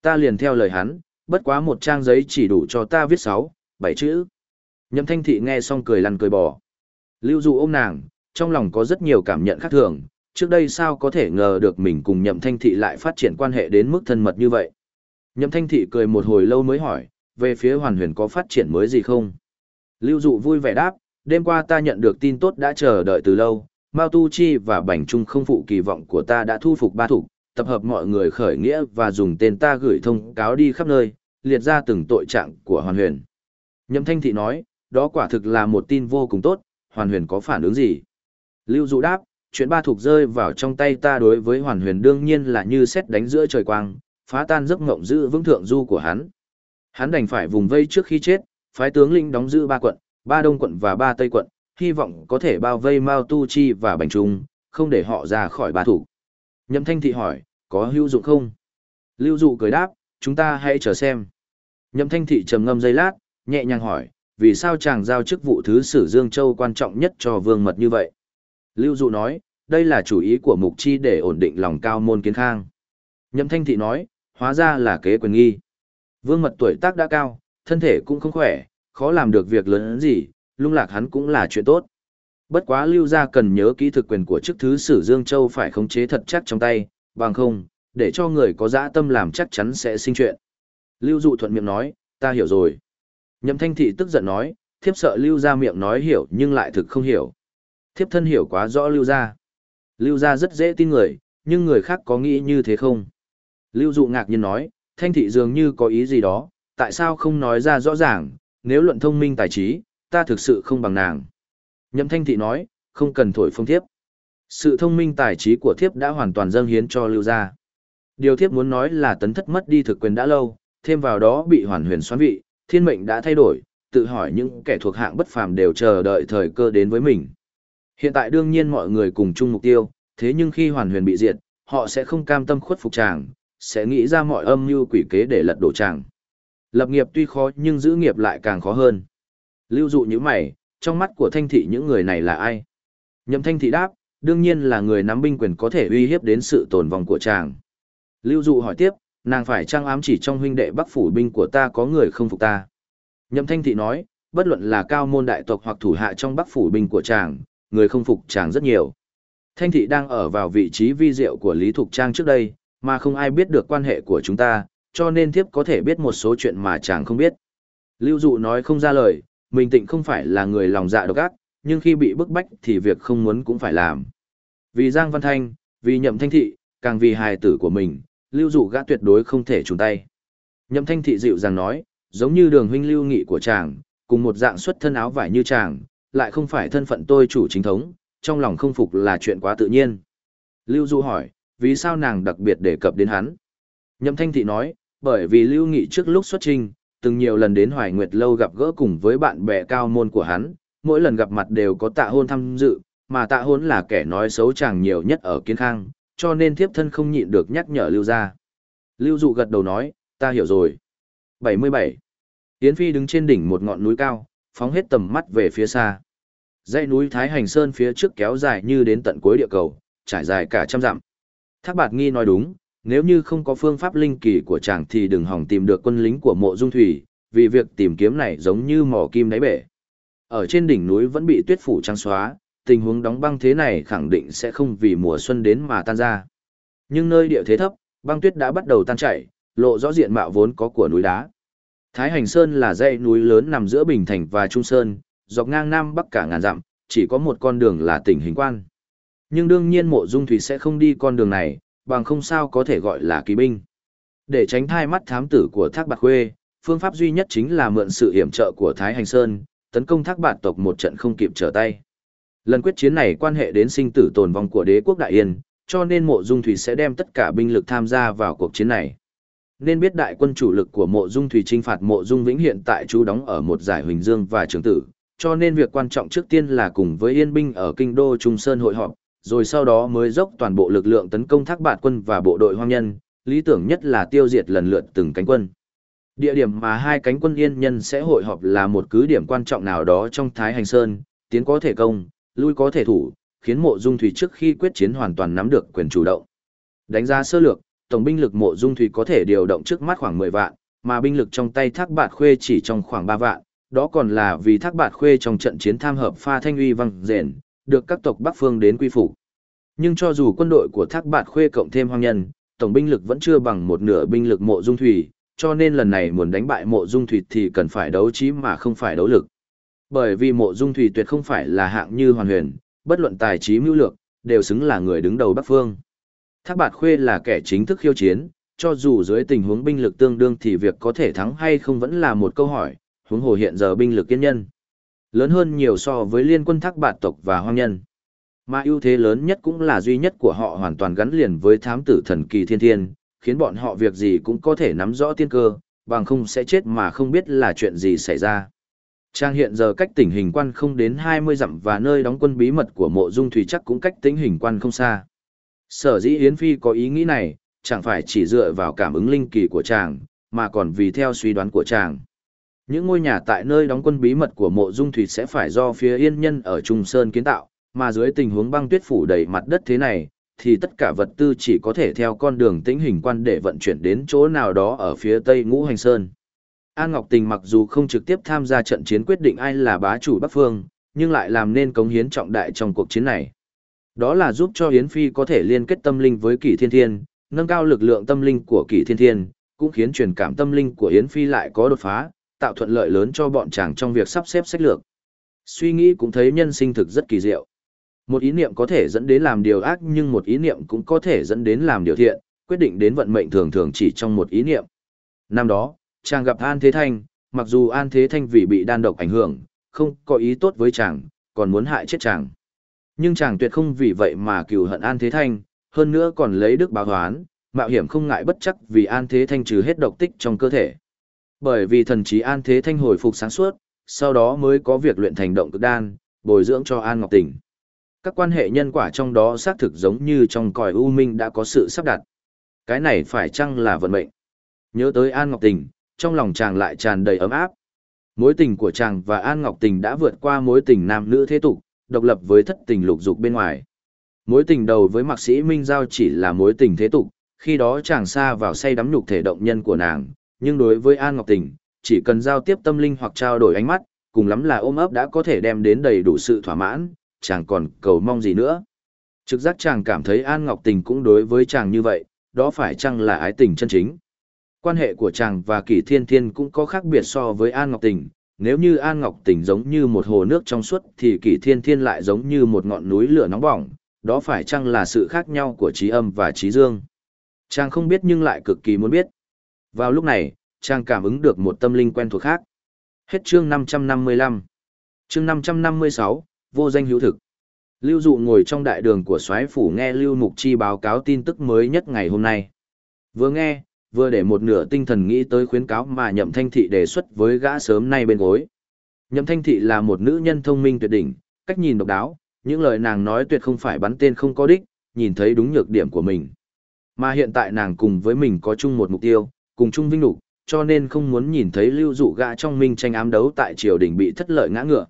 Ta liền theo lời hắn, bất quá một trang giấy chỉ đủ cho ta viết sáu, bảy chữ. Nhậm thanh thị nghe xong cười lăn cười bỏ. Lưu dụ ôm nàng, trong lòng có rất nhiều cảm nhận khác thường, trước đây sao có thể ngờ được mình cùng nhậm thanh thị lại phát triển quan hệ đến mức thân mật như vậy. Nhậm thanh thị cười một hồi lâu mới hỏi, về phía hoàn huyền có phát triển mới gì không? Lưu dụ vui vẻ đáp, đêm qua ta nhận được tin tốt đã chờ đợi từ lâu, Mao Tu Chi và Bành Trung không phụ kỳ vọng của ta đã thu phục ba thủ, tập hợp mọi người khởi nghĩa và dùng tên ta gửi thông cáo đi khắp nơi, liệt ra từng tội trạng của Hoàn Huyền. Nhậm Thanh Thị nói, đó quả thực là một tin vô cùng tốt, Hoàn Huyền có phản ứng gì? Lưu Dụ đáp, chuyện ba thuộc rơi vào trong tay ta đối với Hoàn Huyền đương nhiên là như xét đánh giữa trời quang, phá tan giấc ngộng giữ vững thượng du của hắn. Hắn đành phải vùng vây trước khi chết, phái tướng lĩnh đóng giữ ba quận, ba đông quận và ba tây quận, hy vọng có thể bao vây Mao Tu Chi và Bành Trung, không để họ ra khỏi ba thủ. Nhậm Thanh Thị hỏi, có hữu dụng không? Lưu Dụ cười đáp, chúng ta hãy chờ xem. Nhậm Thanh Thị trầm ngâm giây lát, nhẹ nhàng hỏi, vì sao chàng giao chức vụ thứ sử Dương Châu quan trọng nhất cho vương mật như vậy? Lưu Dụ nói, đây là chủ ý của Mục Chi để ổn định lòng cao môn kiến khang. Nhậm Thanh Thị nói, hóa ra là kế quyền nghi. Vương mật tuổi tác đã cao, thân thể cũng không khỏe, khó làm được việc lớn gì, lung lạc hắn cũng là chuyện tốt. Bất quá lưu gia cần nhớ kỹ thực quyền của chức thứ sử Dương Châu phải khống chế thật chắc trong tay, bằng không, để cho người có dã tâm làm chắc chắn sẽ sinh chuyện. Lưu dụ thuận miệng nói, ta hiểu rồi. Nhậm thanh thị tức giận nói, thiếp sợ lưu gia miệng nói hiểu nhưng lại thực không hiểu. Thiếp thân hiểu quá rõ lưu gia. Lưu gia rất dễ tin người, nhưng người khác có nghĩ như thế không? Lưu dụ ngạc nhiên nói, thanh thị dường như có ý gì đó, tại sao không nói ra rõ ràng, nếu luận thông minh tài trí, ta thực sự không bằng nàng. Nhậm thanh thị nói, không cần thổi phong thiếp. Sự thông minh tài trí của thiếp đã hoàn toàn dâng hiến cho lưu gia. Điều thiếp muốn nói là tấn thất mất đi thực quyền đã lâu, thêm vào đó bị hoàn huyền xoán vị, thiên mệnh đã thay đổi, tự hỏi những kẻ thuộc hạng bất phàm đều chờ đợi thời cơ đến với mình. Hiện tại đương nhiên mọi người cùng chung mục tiêu, thế nhưng khi hoàn huyền bị diệt, họ sẽ không cam tâm khuất phục chàng, sẽ nghĩ ra mọi âm mưu quỷ kế để lật đổ chàng. Lập nghiệp tuy khó nhưng giữ nghiệp lại càng khó hơn. Lưu dụ như mày, trong mắt của thanh thị những người này là ai? Nhậm thanh thị đáp, đương nhiên là người nắm binh quyền có thể uy hiếp đến sự tồn vong của chàng. Lưu dụ hỏi tiếp, nàng phải trang ám chỉ trong huynh đệ bắc phủ binh của ta có người không phục ta. Nhậm thanh thị nói, bất luận là cao môn đại tộc hoặc thủ hạ trong bắc phủ binh của chàng, người không phục chàng rất nhiều. Thanh thị đang ở vào vị trí vi diệu của Lý Thục Trang trước đây, mà không ai biết được quan hệ của chúng ta, cho nên thiếp có thể biết một số chuyện mà chàng không biết. Lưu dụ nói không ra lời, mình tịnh không phải là người lòng dạ độc ác, nhưng khi bị bức bách thì việc không muốn cũng phải làm. Vì Giang Văn Thanh, vì nhậm thanh thị, càng vì hài tử của mình, lưu dụ gã tuyệt đối không thể trùng tay. Nhậm thanh thị dịu dàng nói, giống như đường huynh lưu nghị của chàng, cùng một dạng xuất thân áo vải như chàng, lại không phải thân phận tôi chủ chính thống, trong lòng không phục là chuyện quá tự nhiên. Lưu du hỏi, vì sao nàng đặc biệt đề cập đến hắn? Nhậm thanh thị nói, bởi vì lưu nghị trước lúc xuất trình, từng nhiều lần đến Hoài Nguyệt Lâu gặp gỡ cùng với bạn bè cao môn của hắn, mỗi lần gặp mặt đều có tạ hôn tham dự, mà tạ hôn là kẻ nói xấu chàng nhiều nhất ở kiến khang, cho nên thiếp thân không nhịn được nhắc nhở Lưu ra. Lưu dụ gật đầu nói, ta hiểu rồi. 77. Yến Phi đứng trên đỉnh một ngọn núi cao, phóng hết tầm mắt về phía xa. Dãy núi Thái Hành Sơn phía trước kéo dài như đến tận cuối địa cầu, trải dài cả trăm dặm. Thác Bạt Nghi nói đúng, nếu như không có phương pháp linh kỳ của chàng thì đừng hòng tìm được quân lính của mộ dung thủy, vì việc tìm kiếm này giống như mỏ kim đáy bể. Ở trên đỉnh núi vẫn bị tuyết phủ trắng xóa, tình huống đóng băng thế này khẳng định sẽ không vì mùa xuân đến mà tan ra. Nhưng nơi địa thế thấp, băng tuyết đã bắt đầu tan chảy, lộ rõ diện mạo vốn có của núi đá. Thái Hành Sơn là dãy núi lớn nằm giữa Bình Thành và Trung Sơn, dọc ngang Nam Bắc cả ngàn dặm, chỉ có một con đường là tỉnh hình quan. Nhưng đương nhiên mộ dung thủy sẽ không đi con đường này, bằng không sao có thể gọi là kỳ binh. Để tránh thai mắt thám tử của Thác Bạc Khuê, phương pháp duy nhất chính là mượn sự hiểm trợ của Thái Hành Sơn, tấn công Thác Bạc tộc một trận không kịp trở tay. Lần quyết chiến này quan hệ đến sinh tử tồn vong của đế quốc Đại Yên, cho nên mộ dung thủy sẽ đem tất cả binh lực tham gia vào cuộc chiến này. Nên biết đại quân chủ lực của mộ dung thủy trinh phạt mộ dung vĩnh hiện tại chú đóng ở một giải Huỳnh Dương và Trường Tử, cho nên việc quan trọng trước tiên là cùng với Yên binh ở kinh đô Trung Sơn hội họp, rồi sau đó mới dốc toàn bộ lực lượng tấn công thác bạt quân và bộ đội hoang nhân, lý tưởng nhất là tiêu diệt lần lượt từng cánh quân. Địa điểm mà hai cánh quân yên nhân sẽ hội họp là một cứ điểm quan trọng nào đó trong Thái Hành Sơn, tiến có thể công, lui có thể thủ, khiến mộ dung thủy trước khi quyết chiến hoàn toàn nắm được quyền chủ động. Đánh giá sơ lược, tổng binh lực mộ dung thủy có thể điều động trước mắt khoảng 10 vạn, mà binh lực trong tay thác bạt khuê chỉ trong khoảng 3 vạn, đó còn là vì thác bạt khuê trong trận chiến tham hợp pha thanh uy văng rền, được các tộc Bắc Phương đến quy phục. Nhưng cho dù quân đội của Thác Bạt Khuê cộng thêm hoang nhân, tổng binh lực vẫn chưa bằng một nửa binh lực Mộ Dung Thủy, cho nên lần này muốn đánh bại Mộ Dung Thủy thì cần phải đấu trí mà không phải đấu lực. Bởi vì Mộ Dung Thủy tuyệt không phải là hạng như Hoàn Huyền, bất luận tài trí mưu lược, đều xứng là người đứng đầu Bắc Phương. Thác Bạt Khuê là kẻ chính thức khiêu chiến, cho dù dưới tình huống binh lực tương đương thì việc có thể thắng hay không vẫn là một câu hỏi, huống hồ hiện giờ binh lực kiên nhân lớn hơn nhiều so với liên quân thác bạt tộc và hoang nhân. Mà ưu thế lớn nhất cũng là duy nhất của họ hoàn toàn gắn liền với thám tử thần kỳ thiên thiên, khiến bọn họ việc gì cũng có thể nắm rõ tiên cơ, bằng không sẽ chết mà không biết là chuyện gì xảy ra. Trang hiện giờ cách tỉnh hình quan không đến 20 dặm và nơi đóng quân bí mật của mộ dung thủy chắc cũng cách tỉnh hình quan không xa. Sở dĩ Yến Phi có ý nghĩ này, chẳng phải chỉ dựa vào cảm ứng linh kỳ của chàng, mà còn vì theo suy đoán của chàng. Những ngôi nhà tại nơi đóng quân bí mật của mộ dung thủy sẽ phải do phía yên nhân ở Trung Sơn kiến tạo, mà dưới tình huống băng tuyết phủ đầy mặt đất thế này, thì tất cả vật tư chỉ có thể theo con đường tĩnh hình quan để vận chuyển đến chỗ nào đó ở phía tây ngũ hành sơn. An Ngọc Tình mặc dù không trực tiếp tham gia trận chiến quyết định ai là bá chủ Bắc Phương, nhưng lại làm nên cống hiến trọng đại trong cuộc chiến này. Đó là giúp cho Yến Phi có thể liên kết tâm linh với Kỷ Thiên Thiên, nâng cao lực lượng tâm linh của Kỷ Thiên Thiên, cũng khiến truyền cảm tâm linh của Yến Phi lại có đột phá, tạo thuận lợi lớn cho bọn chàng trong việc sắp xếp sách lược. Suy nghĩ cũng thấy nhân sinh thực rất kỳ diệu. Một ý niệm có thể dẫn đến làm điều ác nhưng một ý niệm cũng có thể dẫn đến làm điều thiện, quyết định đến vận mệnh thường thường chỉ trong một ý niệm. Năm đó, chàng gặp An Thế Thanh, mặc dù An Thế Thanh vì bị đan độc ảnh hưởng, không có ý tốt với chàng, còn muốn hại chết chàng. Nhưng chàng tuyệt không vì vậy mà cừu hận An Thế Thanh, hơn nữa còn lấy đức báo hoán, mạo hiểm không ngại bất chắc vì An Thế Thanh trừ hết độc tích trong cơ thể. Bởi vì thần trí An Thế Thanh hồi phục sáng suốt, sau đó mới có việc luyện thành động cực đan, bồi dưỡng cho An Ngọc Tình. Các quan hệ nhân quả trong đó xác thực giống như trong còi u minh đã có sự sắp đặt. Cái này phải chăng là vận mệnh? Nhớ tới An Ngọc Tình, trong lòng chàng lại tràn đầy ấm áp. Mối tình của chàng và An Ngọc Tình đã vượt qua mối tình nam nữ thế tục, độc lập với thất tình lục dục bên ngoài. Mối tình đầu với mạc sĩ Minh Giao chỉ là mối tình thế tục, khi đó chàng xa vào say đắm nhục thể động nhân của nàng, nhưng đối với An Ngọc Tình, chỉ cần giao tiếp tâm linh hoặc trao đổi ánh mắt, cùng lắm là ôm ấp đã có thể đem đến đầy đủ sự thỏa mãn, chàng còn cầu mong gì nữa. Trực giác chàng cảm thấy An Ngọc Tình cũng đối với chàng như vậy, đó phải chăng là ái tình chân chính. Quan hệ của chàng và Kỷ Thiên Thiên cũng có khác biệt so với An Ngọc Tình, nếu như An Ngọc Tình giống như một hồ nước trong suốt thì Kỷ Thiên Thiên lại giống như một ngọn núi lửa nóng bỏng, đó phải chăng là sự khác nhau của trí âm và trí dương. Chàng không biết nhưng lại cực kỳ muốn biết. Vào lúc này, chàng cảm ứng được một tâm linh quen thuộc khác. Hết chương 555. Chương 556, vô danh hữu thực. Lưu Dụ ngồi trong đại đường của soái phủ nghe Lưu Mục Chi báo cáo tin tức mới nhất ngày hôm nay. Vừa nghe, vừa để một nửa tinh thần nghĩ tới khuyến cáo mà Nhậm Thanh Thị đề xuất với gã sớm nay bên gối. Nhậm Thanh Thị là một nữ nhân thông minh tuyệt đỉnh, cách nhìn độc đáo, những lời nàng nói tuyệt không phải bắn tên không có đích, nhìn thấy đúng nhược điểm của mình. Mà hiện tại nàng cùng với mình có chung một mục tiêu, cùng chung vinh lục, cho nên không muốn nhìn thấy lưu dụ gã trong minh tranh ám đấu tại triều đình bị thất lợi ngã ngựa.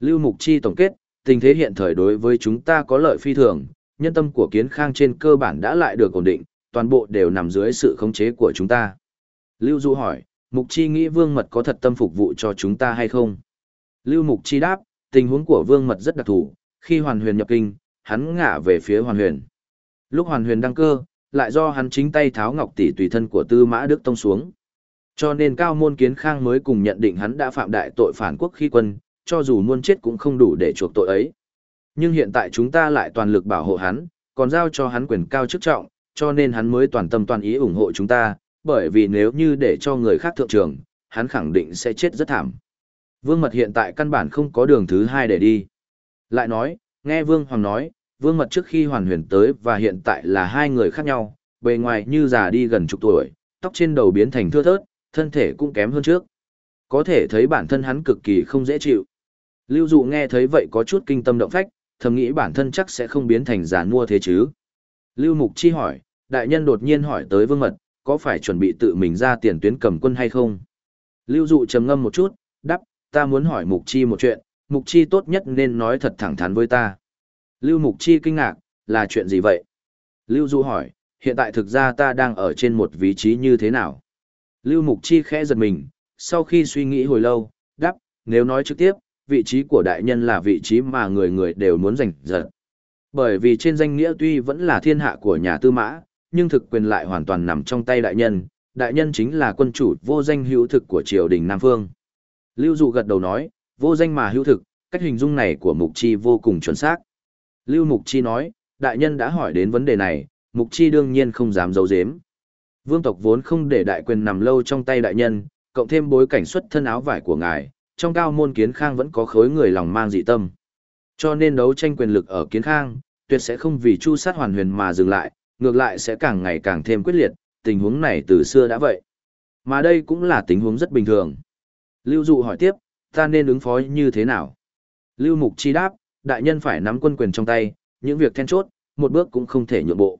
Lưu Mục Chi tổng kết, tình thế hiện thời đối với chúng ta có lợi phi thường, nhân tâm của kiến khang trên cơ bản đã lại được ổn định, toàn bộ đều nằm dưới sự khống chế của chúng ta. Lưu Du hỏi, Mục Chi nghĩ Vương Mật có thật tâm phục vụ cho chúng ta hay không? Lưu Mục Chi đáp, tình huống của Vương Mật rất đặc thù, khi Hoàn Huyền nhập kinh, hắn ngã về phía Hoàn Huyền. Lúc Hoàn Huyền đăng cơ, lại do hắn chính tay tháo ngọc tỷ tùy thân của Tư Mã Đức tông xuống. Cho nên Cao Môn Kiến Khang mới cùng nhận định hắn đã phạm đại tội phản quốc khi quân, cho dù muôn chết cũng không đủ để chuộc tội ấy. Nhưng hiện tại chúng ta lại toàn lực bảo hộ hắn, còn giao cho hắn quyền cao chức trọng, cho nên hắn mới toàn tâm toàn ý ủng hộ chúng ta, bởi vì nếu như để cho người khác thượng trường, hắn khẳng định sẽ chết rất thảm. Vương Mật hiện tại căn bản không có đường thứ hai để đi. Lại nói, nghe Vương Hoàng nói, Vương Mật trước khi hoàn huyền tới và hiện tại là hai người khác nhau, bề ngoài như già đi gần chục tuổi, tóc trên đầu biến thành thưa thớt, thân thể cũng kém hơn trước. Có thể thấy bản thân hắn cực kỳ không dễ chịu. Lưu Dụ nghe thấy vậy có chút kinh tâm động phách, thầm nghĩ bản thân chắc sẽ không biến thành giả mua thế chứ. Lưu Mục Chi hỏi, đại nhân đột nhiên hỏi tới Vương Mật, có phải chuẩn bị tự mình ra tiền tuyến cầm quân hay không? Lưu Dụ trầm ngâm một chút, đáp, ta muốn hỏi Mục Chi một chuyện, Mục Chi tốt nhất nên nói thật thẳng thắn với ta. Lưu Mục Chi kinh ngạc, là chuyện gì vậy? Lưu Dụ hỏi, hiện tại thực ra ta đang ở trên một vị trí như thế nào? Lưu Mục Chi khẽ giật mình, sau khi suy nghĩ hồi lâu, đáp, nếu nói trực tiếp, vị trí của đại nhân là vị trí mà người người đều muốn giành giật. Bởi vì trên danh nghĩa tuy vẫn là thiên hạ của nhà tư mã, nhưng thực quyền lại hoàn toàn nằm trong tay đại nhân, đại nhân chính là quân chủ vô danh hữu thực của triều đình Nam Phương. Lưu Dụ gật đầu nói, vô danh mà hữu thực, cách hình dung này của Mục Chi vô cùng chuẩn xác. Lưu Mục Chi nói, đại nhân đã hỏi đến vấn đề này, Mục Chi đương nhiên không dám giấu giếm. Vương tộc vốn không để đại quyền nằm lâu trong tay đại nhân, cộng thêm bối cảnh xuất thân áo vải của ngài, trong cao môn kiến khang vẫn có khối người lòng mang dị tâm. Cho nên đấu tranh quyền lực ở kiến khang, tuyệt sẽ không vì chu sát hoàn huyền mà dừng lại, ngược lại sẽ càng ngày càng thêm quyết liệt, tình huống này từ xưa đã vậy. Mà đây cũng là tình huống rất bình thường. Lưu Dụ hỏi tiếp, ta nên ứng phó như thế nào? Lưu Mục chi đáp, đại nhân phải nắm quân quyền trong tay, những việc then chốt, một bước cũng không thể nhượng bộ.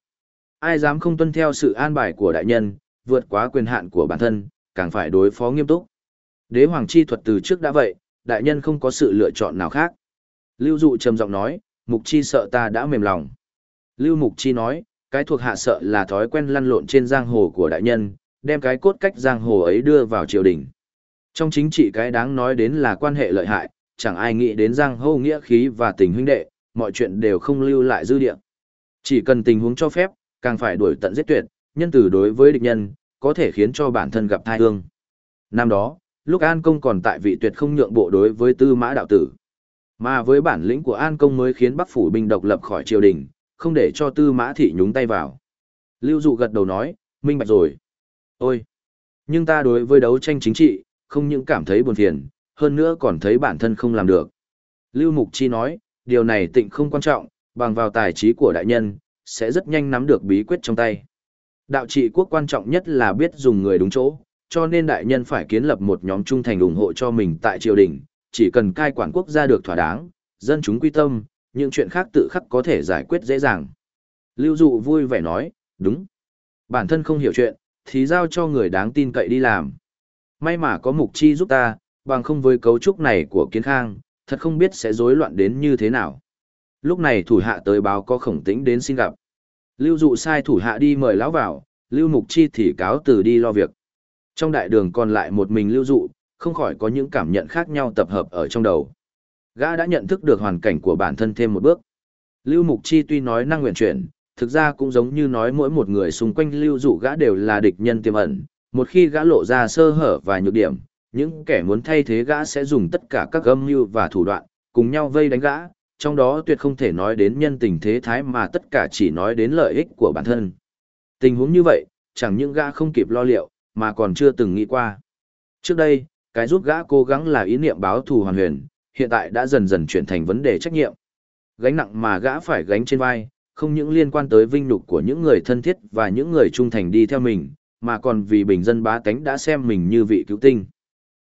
Ai dám không tuân theo sự an bài của đại nhân, vượt quá quyền hạn của bản thân, càng phải đối phó nghiêm túc. Đế hoàng chi thuật từ trước đã vậy, đại nhân không có sự lựa chọn nào khác. Lưu dụ trầm giọng nói, mục chi sợ ta đã mềm lòng. Lưu mục chi nói, cái thuộc hạ sợ là thói quen lăn lộn trên giang hồ của đại nhân, đem cái cốt cách giang hồ ấy đưa vào triều đình. Trong chính trị cái đáng nói đến là quan hệ lợi hại, chẳng ai nghĩ đến giang hồ nghĩa khí và tình huynh đệ, mọi chuyện đều không lưu lại dư địa. Chỉ cần tình huống cho phép, càng phải đuổi tận giết tuyệt, nhân từ đối với địch nhân, có thể khiến cho bản thân gặp tai ương. Năm đó, lúc An Công còn tại vị tuyệt không nhượng bộ đối với tư mã đạo tử. Mà với bản lĩnh của An Công mới khiến Bắc Phủ binh độc lập khỏi triều đình, không để cho tư mã thị nhúng tay vào. Lưu Dụ gật đầu nói, minh bạch rồi. Ôi! Nhưng ta đối với đấu tranh chính trị, không những cảm thấy buồn phiền, hơn nữa còn thấy bản thân không làm được. Lưu Mục Chi nói, điều này tịnh không quan trọng, bằng vào tài trí của đại nhân, sẽ rất nhanh nắm được bí quyết trong tay. Đạo trị quốc quan trọng nhất là biết dùng người đúng chỗ, cho nên đại nhân phải kiến lập một nhóm trung thành ủng hộ cho mình tại triều đình, chỉ cần cai quản quốc gia được thỏa đáng, dân chúng quy tâm, những chuyện khác tự khắc có thể giải quyết dễ dàng. Lưu Dụ vui vẻ nói, đúng. Bản thân không hiểu chuyện, thì giao cho người đáng tin cậy đi làm. May mà có mục chi giúp ta, bằng không với cấu trúc này của kiến khang, thật không biết sẽ rối loạn đến như thế nào. Lúc này thủ hạ tới báo có khổng tĩnh đến xin gặp. Lưu Dụ sai thủ hạ đi mời lão vào, Lưu Mục Chi thì cáo từ đi lo việc. Trong đại đường còn lại một mình lưu dụ, không khỏi có những cảm nhận khác nhau tập hợp ở trong đầu. Gã đã nhận thức được hoàn cảnh của bản thân thêm một bước. Lưu Mục Chi tuy nói năng nguyện chuyển, thực ra cũng giống như nói mỗi một người xung quanh lưu dụ gã đều là địch nhân tiềm ẩn. Một khi gã lộ ra sơ hở và nhược điểm, những kẻ muốn thay thế gã sẽ dùng tất cả các âm mưu và thủ đoạn, cùng nhau vây đánh gã, trong đó tuyệt không thể nói đến nhân tình thế thái mà tất cả chỉ nói đến lợi ích của bản thân. Tình huống như vậy, chẳng những gã không kịp lo liệu, mà còn chưa từng nghĩ qua. Trước đây, cái giúp gã cố gắng là ý niệm báo thù hoàn huyền, hiện tại đã dần dần chuyển thành vấn đề trách nhiệm. Gánh nặng mà gã phải gánh trên vai, không những liên quan tới vinh nhục của những người thân thiết và những người trung thành đi theo mình, mà còn vì bình dân bá tánh đã xem mình như vị cứu tinh.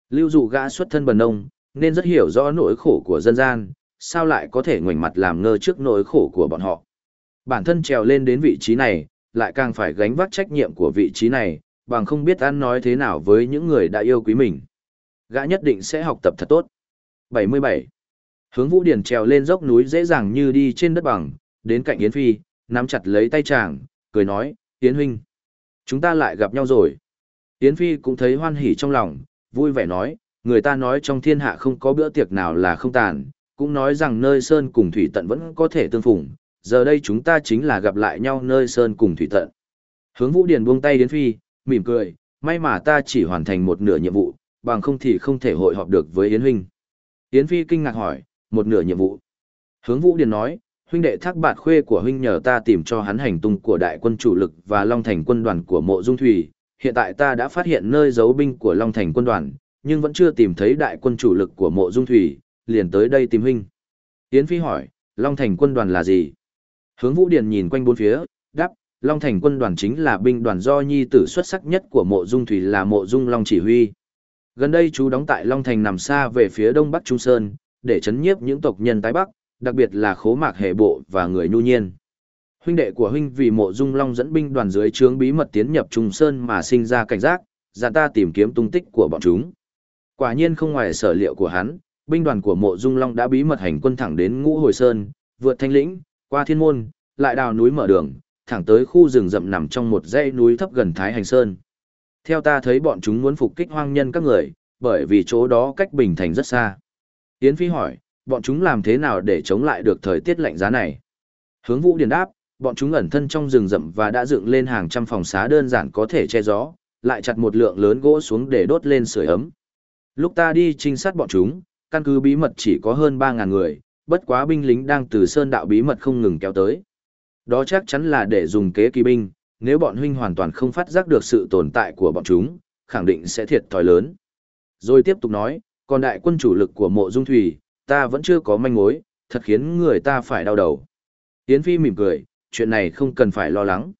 Lưu dụ gã xuất thân bần nông, nên rất hiểu rõ nỗi khổ của dân gian, sao lại có thể ngoảnh mặt làm ngơ trước nỗi khổ của bọn họ. Bản thân trèo lên đến vị trí này, lại càng phải gánh vác trách nhiệm của vị trí này, bằng không biết ăn nói thế nào với những người đã yêu quý mình. Gã nhất định sẽ học tập thật tốt. 77. Hướng Vũ Điển trèo lên dốc núi dễ dàng như đi trên đất bằng, đến cạnh Yến Phi, nắm chặt lấy tay chàng, cười nói, Yến huynh, chúng ta lại gặp nhau rồi. Yến Phi cũng thấy hoan hỉ trong lòng, vui vẻ nói, người ta nói trong thiên hạ không có bữa tiệc nào là không tàn, cũng nói rằng nơi sơn cùng thủy tận vẫn có thể tương phùng, giờ đây chúng ta chính là gặp lại nhau nơi sơn cùng thủy tận. Hướng Vũ Điền buông tay Yến Phi, mỉm cười, may mà ta chỉ hoàn thành một nửa nhiệm vụ, bằng không thì không thể hội họp được với Yến huynh. Yến Phi kinh ngạc hỏi, một nửa nhiệm vụ. Hướng Vũ Điền nói, huynh đệ thác bạt khuê của huynh nhờ ta tìm cho hắn hành tung của đại quân chủ lực và Long Thành quân đoàn của mộ dung thủy. Hiện tại ta đã phát hiện nơi giấu binh của Long Thành quân đoàn, nhưng vẫn chưa tìm thấy đại quân chủ lực của mộ dung thủy, liền tới đây tìm huynh. Yến Phi hỏi, Long Thành quân đoàn là gì? Hướng Vũ Điền nhìn quanh bốn phía, đáp, Long Thành quân đoàn chính là binh đoàn do nhi tử xuất sắc nhất của mộ dung thủy là mộ dung Long chỉ huy. Gần đây chú đóng tại Long Thành nằm xa về phía đông bắc Trung Sơn, để chấn nhiếp những tộc nhân tái bắc, đặc biệt là khố mạc hệ bộ và người nhu nhiên. Huynh đệ của huynh vì mộ dung long dẫn binh đoàn dưới trướng bí mật tiến nhập Trung Sơn mà sinh ra cảnh giác, dặn ta tìm kiếm tung tích của bọn chúng. Quả nhiên không ngoài sở liệu của hắn, binh đoàn của mộ dung long đã bí mật hành quân thẳng đến ngũ hồi sơn, vượt thanh lĩnh, qua thiên môn, lại đào núi mở đường, thẳng tới khu rừng rậm nằm trong một dãy núi thấp gần Thái Hành Sơn. Theo ta thấy bọn chúng muốn phục kích hoang nhân các người, bởi vì chỗ đó cách Bình Thành rất xa. Yến Phi hỏi, bọn chúng làm thế nào để chống lại được thời tiết lạnh giá này? Hướng Vũ Điền đáp, bọn chúng ẩn thân trong rừng rậm và đã dựng lên hàng trăm phòng xá đơn giản có thể che gió, lại chặt một lượng lớn gỗ xuống để đốt lên sưởi ấm. Lúc ta đi trinh sát bọn chúng, căn cứ bí mật chỉ có hơn 3.000 người, bất quá binh lính đang từ sơn đạo bí mật không ngừng kéo tới. Đó chắc chắn là để dùng kế kỳ binh, nếu bọn huynh hoàn toàn không phát giác được sự tồn tại của bọn chúng, khẳng định sẽ thiệt thòi lớn. Rồi tiếp tục nói, còn đại quân chủ lực của mộ dung thủy, ta vẫn chưa có manh mối, thật khiến người ta phải đau đầu. Yến Phi mỉm cười, chuyện này không cần phải lo lắng.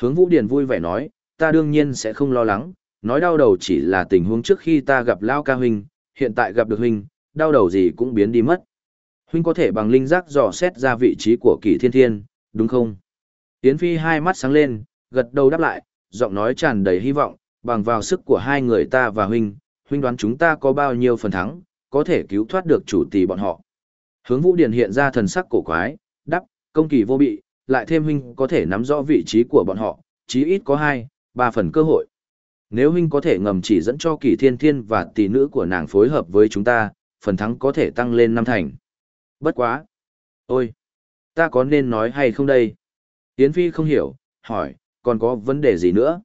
Hướng Vũ Điền vui vẻ nói, ta đương nhiên sẽ không lo lắng, nói đau đầu chỉ là tình huống trước khi ta gặp Lao ca huynh, hiện tại gặp được huynh, đau đầu gì cũng biến đi mất. Huynh có thể bằng linh giác dò xét ra vị trí của kỳ thiên thiên, đúng không? Yến Phi hai mắt sáng lên, gật đầu đáp lại, giọng nói tràn đầy hy vọng, bằng vào sức của hai người ta và huynh, huynh đoán chúng ta có bao nhiêu phần thắng, có thể cứu thoát được chủ tỷ bọn họ. Hướng Vũ Điền hiện ra thần sắc cổ quái, đắp, công kỳ vô bị, lại thêm huynh có thể nắm rõ vị trí của bọn họ, chí ít có hai, ba phần cơ hội. Nếu huynh có thể ngầm chỉ dẫn cho kỳ thiên thiên và tỷ nữ của nàng phối hợp với chúng ta, phần thắng có thể tăng lên năm thành. Bất quá. Ôi! Ta có nên nói hay không đây? Yến Phi không hiểu, hỏi, còn có vấn đề gì nữa?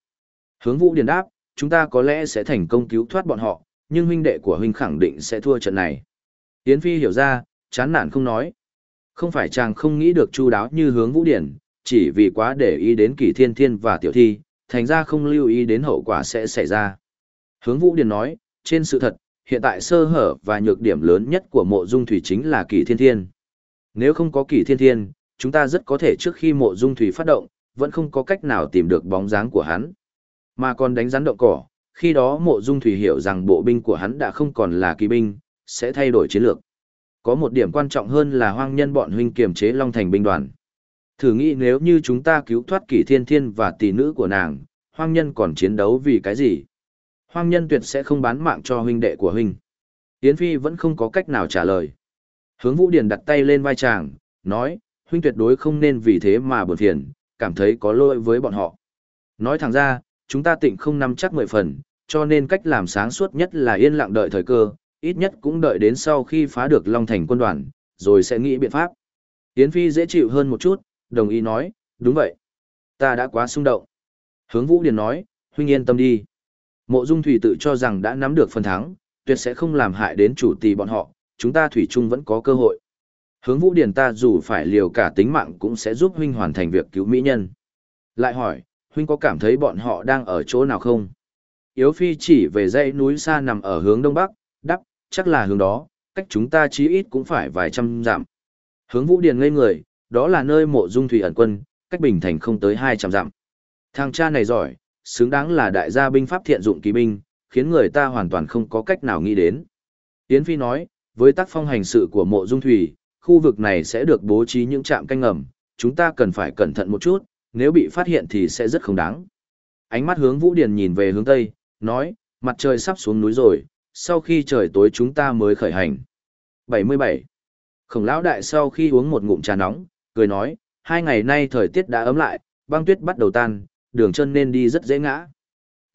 Hướng Vũ Điền đáp, chúng ta có lẽ sẽ thành công cứu thoát bọn họ, nhưng huynh đệ của huynh khẳng định sẽ thua trận này. Yến Phi hiểu ra, chán nản không nói. Không phải chàng không nghĩ được chu đáo như hướng Vũ Điển, chỉ vì quá để ý đến kỷ thiên thiên và tiểu thi, thành ra không lưu ý đến hậu quả sẽ xảy ra. Hướng Vũ Điển nói, trên sự thật, hiện tại sơ hở và nhược điểm lớn nhất của mộ dung thủy chính là kỷ thiên thiên. Nếu không có kỷ thiên thiên, chúng ta rất có thể trước khi mộ dung thủy phát động, vẫn không có cách nào tìm được bóng dáng của hắn. Mà còn đánh rắn động cỏ, khi đó mộ dung thủy hiểu rằng bộ binh của hắn đã không còn là kỳ binh, sẽ thay đổi chiến lược. Có một điểm quan trọng hơn là hoang nhân bọn huynh kiềm chế Long Thành binh đoàn. Thử nghĩ nếu như chúng ta cứu thoát kỷ thiên thiên và tỷ nữ của nàng, hoang nhân còn chiến đấu vì cái gì? Hoang nhân tuyệt sẽ không bán mạng cho huynh đệ của huynh. Yến Phi vẫn không có cách nào trả lời. Hướng Vũ Điền đặt tay lên vai chàng, nói, huynh tuyệt đối không nên vì thế mà buồn phiền, cảm thấy có lỗi với bọn họ. Nói thẳng ra, chúng ta tịnh không nắm chắc mười phần, cho nên cách làm sáng suốt nhất là yên lặng đợi thời cơ, ít nhất cũng đợi đến sau khi phá được Long Thành quân đoàn, rồi sẽ nghĩ biện pháp. Yến Phi dễ chịu hơn một chút, đồng ý nói, đúng vậy. Ta đã quá xung động. Hướng Vũ Điền nói, huynh yên tâm đi. Mộ Dung Thủy tự cho rằng đã nắm được phần thắng, tuyệt sẽ không làm hại đến chủ tỷ bọn họ, chúng ta Thủy chung vẫn có cơ hội. Hướng Vũ Điền ta dù phải liều cả tính mạng cũng sẽ giúp huynh hoàn thành việc cứu mỹ nhân. Lại hỏi, huynh có cảm thấy bọn họ đang ở chỗ nào không? Yếu Phi chỉ về dãy núi xa nằm ở hướng đông bắc, đắp, chắc là hướng đó, cách chúng ta chí ít cũng phải vài trăm dặm. Hướng Vũ Điền ngây người, đó là nơi mộ dung thủy ẩn quân, cách Bình Thành không tới 200 dặm. Thằng cha này giỏi, xứng đáng là đại gia binh pháp thiện dụng kỳ binh, khiến người ta hoàn toàn không có cách nào nghĩ đến. Yến Phi nói, với tác phong hành sự của mộ dung thủy, khu vực này sẽ được bố trí những trạm canh ngầm, chúng ta cần phải cẩn thận một chút, nếu bị phát hiện thì sẽ rất không đáng. Ánh mắt hướng Vũ Điền nhìn về hướng Tây, nói, mặt trời sắp xuống núi rồi, sau khi trời tối chúng ta mới khởi hành. 77. Khổng lão đại sau khi uống một ngụm trà nóng, cười nói, hai ngày nay thời tiết đã ấm lại, băng tuyết bắt đầu tan, đường chân nên đi rất dễ ngã.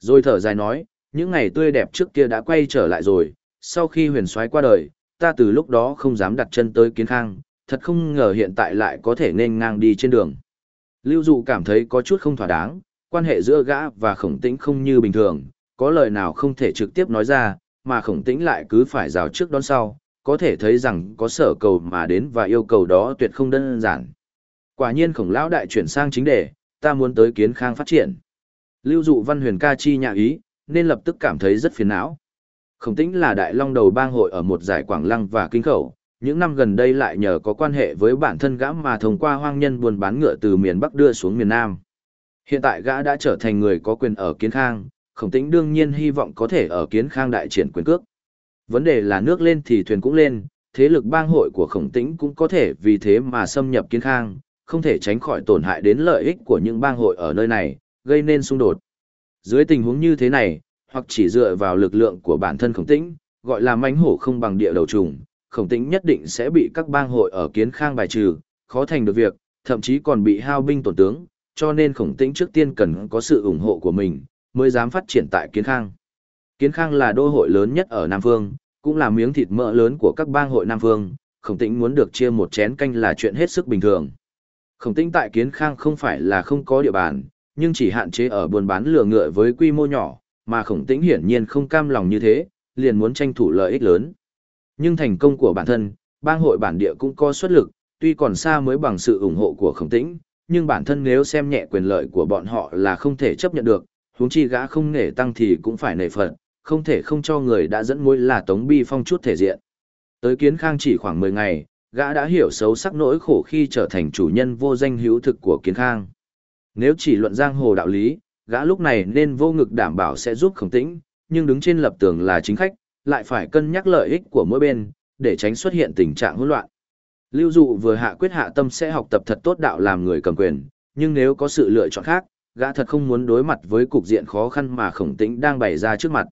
Rồi thở dài nói, những ngày tươi đẹp trước kia đã quay trở lại rồi, sau khi huyền soái qua đời, ta từ lúc đó không dám đặt chân tới kiến khang, thật không ngờ hiện tại lại có thể nên ngang đi trên đường. Lưu dụ cảm thấy có chút không thỏa đáng, quan hệ giữa gã và khổng tĩnh không như bình thường, có lời nào không thể trực tiếp nói ra, mà khổng tĩnh lại cứ phải rào trước đón sau, có thể thấy rằng có sở cầu mà đến và yêu cầu đó tuyệt không đơn giản. Quả nhiên khổng lão đại chuyển sang chính đề, ta muốn tới kiến khang phát triển. Lưu dụ văn huyền ca chi nhà ý, nên lập tức cảm thấy rất phiền não. Khổng tĩnh là đại long đầu bang hội ở một giải Quảng Lăng và Kinh Khẩu, những năm gần đây lại nhờ có quan hệ với bản thân gã mà thông qua hoang nhân buôn bán ngựa từ miền Bắc đưa xuống miền Nam. Hiện tại gã đã trở thành người có quyền ở Kiến Khang, khổng tĩnh đương nhiên hy vọng có thể ở Kiến Khang đại triển quyền cước. Vấn đề là nước lên thì thuyền cũng lên, thế lực bang hội của khổng tĩnh cũng có thể vì thế mà xâm nhập Kiến Khang, không thể tránh khỏi tổn hại đến lợi ích của những bang hội ở nơi này, gây nên xung đột. Dưới tình huống như thế này, hoặc chỉ dựa vào lực lượng của bản thân khổng tĩnh, gọi là mánh hổ không bằng địa đầu trùng, khổng tĩnh nhất định sẽ bị các bang hội ở kiến khang bài trừ, khó thành được việc, thậm chí còn bị hao binh tổn tướng, cho nên khổng tĩnh trước tiên cần có sự ủng hộ của mình, mới dám phát triển tại kiến khang. Kiến khang là đô hội lớn nhất ở Nam Phương, cũng là miếng thịt mỡ lớn của các bang hội Nam Phương, khổng tĩnh muốn được chia một chén canh là chuyện hết sức bình thường. Khổng tĩnh tại kiến khang không phải là không có địa bàn, nhưng chỉ hạn chế ở buôn bán lừa ngựa với quy mô nhỏ, mà khổng tĩnh hiển nhiên không cam lòng như thế, liền muốn tranh thủ lợi ích lớn. Nhưng thành công của bản thân, bang hội bản địa cũng có xuất lực, tuy còn xa mới bằng sự ủng hộ của khổng tĩnh, nhưng bản thân nếu xem nhẹ quyền lợi của bọn họ là không thể chấp nhận được, huống chi gã không nể tăng thì cũng phải nể phận, không thể không cho người đã dẫn mối là Tống Bi Phong chút thể diện. Tới kiến khang chỉ khoảng 10 ngày, gã đã hiểu xấu sắc nỗi khổ khi trở thành chủ nhân vô danh hữu thực của kiến khang. Nếu chỉ luận giang hồ đạo lý, gã lúc này nên vô ngực đảm bảo sẽ giúp khổng tĩnh, nhưng đứng trên lập tường là chính khách, lại phải cân nhắc lợi ích của mỗi bên, để tránh xuất hiện tình trạng hỗn loạn. Lưu dụ vừa hạ quyết hạ tâm sẽ học tập thật tốt đạo làm người cầm quyền, nhưng nếu có sự lựa chọn khác, gã thật không muốn đối mặt với cục diện khó khăn mà khổng tĩnh đang bày ra trước mặt.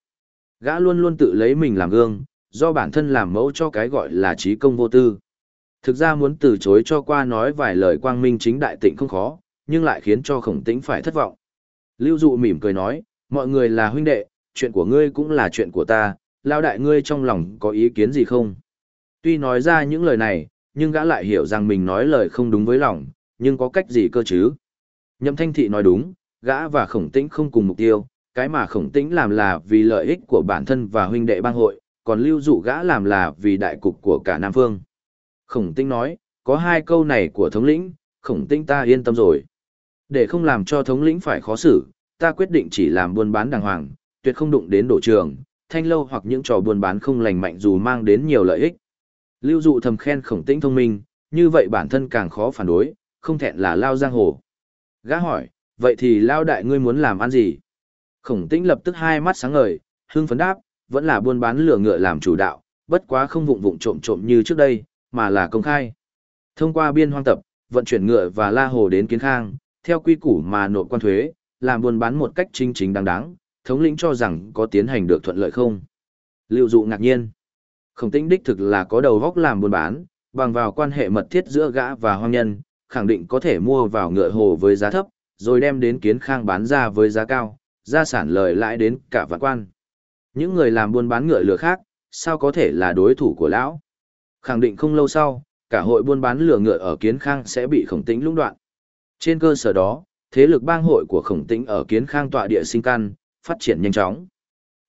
Gã luôn luôn tự lấy mình làm gương, do bản thân làm mẫu cho cái gọi là trí công vô tư. Thực ra muốn từ chối cho qua nói vài lời quang minh chính đại tịnh không khó, nhưng lại khiến cho khổng tĩnh phải thất vọng. Lưu dụ mỉm cười nói, mọi người là huynh đệ, chuyện của ngươi cũng là chuyện của ta, lao đại ngươi trong lòng có ý kiến gì không? Tuy nói ra những lời này, nhưng gã lại hiểu rằng mình nói lời không đúng với lòng, nhưng có cách gì cơ chứ? Nhậm thanh thị nói đúng, gã và khổng tĩnh không cùng mục tiêu, cái mà khổng tĩnh làm là vì lợi ích của bản thân và huynh đệ bang hội, còn lưu dụ gã làm là vì đại cục của cả Nam Phương. Khổng tĩnh nói, có hai câu này của thống lĩnh, khổng tĩnh ta yên tâm rồi. Để không làm cho thống lĩnh phải khó xử, ta quyết định chỉ làm buôn bán đàng hoàng, tuyệt không đụng đến đổ trường, thanh lâu hoặc những trò buôn bán không lành mạnh dù mang đến nhiều lợi ích. Lưu dụ thầm khen khổng tĩnh thông minh, như vậy bản thân càng khó phản đối, không thẹn là lao giang hồ. Gã hỏi, vậy thì lao đại ngươi muốn làm ăn gì? Khổng tĩnh lập tức hai mắt sáng ngời, hương phấn đáp, vẫn là buôn bán lửa ngựa làm chủ đạo, bất quá không vụng vụng trộm trộm như trước đây, mà là công khai. Thông qua biên hoang tập, vận chuyển ngựa và la hồ đến kiến khang, theo quy củ mà nộp quan thuế, làm buôn bán một cách chính chính đáng đáng, thống lĩnh cho rằng có tiến hành được thuận lợi không. Lưu dụ ngạc nhiên. Khổng tĩnh đích thực là có đầu góc làm buôn bán, bằng vào quan hệ mật thiết giữa gã và hoang nhân, khẳng định có thể mua vào ngựa hồ với giá thấp, rồi đem đến kiến khang bán ra với giá cao, gia sản lời lãi đến cả vạn quan. Những người làm buôn bán ngựa lừa khác, sao có thể là đối thủ của lão? Khẳng định không lâu sau, cả hội buôn bán lừa ngựa ở kiến khang sẽ bị khổng tĩnh lũng đoạn. Trên cơ sở đó, thế lực bang hội của khổng tĩnh ở kiến khang tọa địa sinh căn, phát triển nhanh chóng.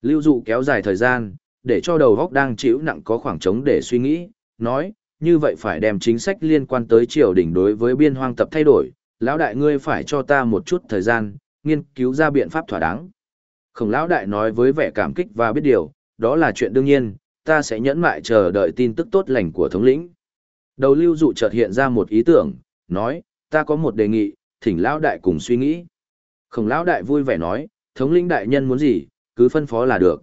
Lưu dụ kéo dài thời gian, để cho đầu góc đang chịu nặng có khoảng trống để suy nghĩ, nói, như vậy phải đem chính sách liên quan tới triều đình đối với biên hoang tập thay đổi, lão đại ngươi phải cho ta một chút thời gian, nghiên cứu ra biện pháp thỏa đáng. Khổng lão đại nói với vẻ cảm kích và biết điều, đó là chuyện đương nhiên, ta sẽ nhẫn mại chờ đợi tin tức tốt lành của thống lĩnh. Đầu lưu dụ chợt hiện ra một ý tưởng, nói, ta có một đề nghị, thỉnh lão đại cùng suy nghĩ. Khổng lão đại vui vẻ nói, thống lĩnh đại nhân muốn gì, cứ phân phó là được.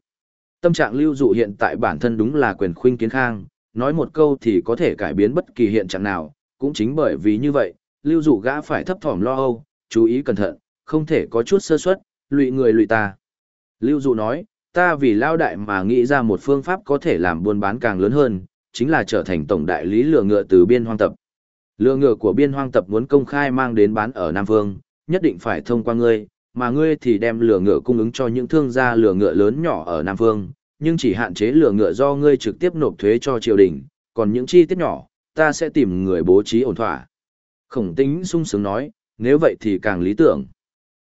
Tâm trạng lưu dụ hiện tại bản thân đúng là quyền khuynh kiến khang, nói một câu thì có thể cải biến bất kỳ hiện trạng nào, cũng chính bởi vì như vậy, lưu dụ gã phải thấp thỏm lo âu, chú ý cẩn thận, không thể có chút sơ suất, lụy người lụy ta. Lưu dụ nói, ta vì lao đại mà nghĩ ra một phương pháp có thể làm buôn bán càng lớn hơn, chính là trở thành tổng đại lý lừa ngựa từ biên hoang tập. Lừa ngựa của biên hoang tập muốn công khai mang đến bán ở Nam Vương, nhất định phải thông qua ngươi, mà ngươi thì đem lừa ngựa cung ứng cho những thương gia lừa ngựa lớn nhỏ ở Nam Vương, nhưng chỉ hạn chế lừa ngựa do ngươi trực tiếp nộp thuế cho triều đình, còn những chi tiết nhỏ, ta sẽ tìm người bố trí ổn thỏa. Khổng tính sung sướng nói, nếu vậy thì càng lý tưởng.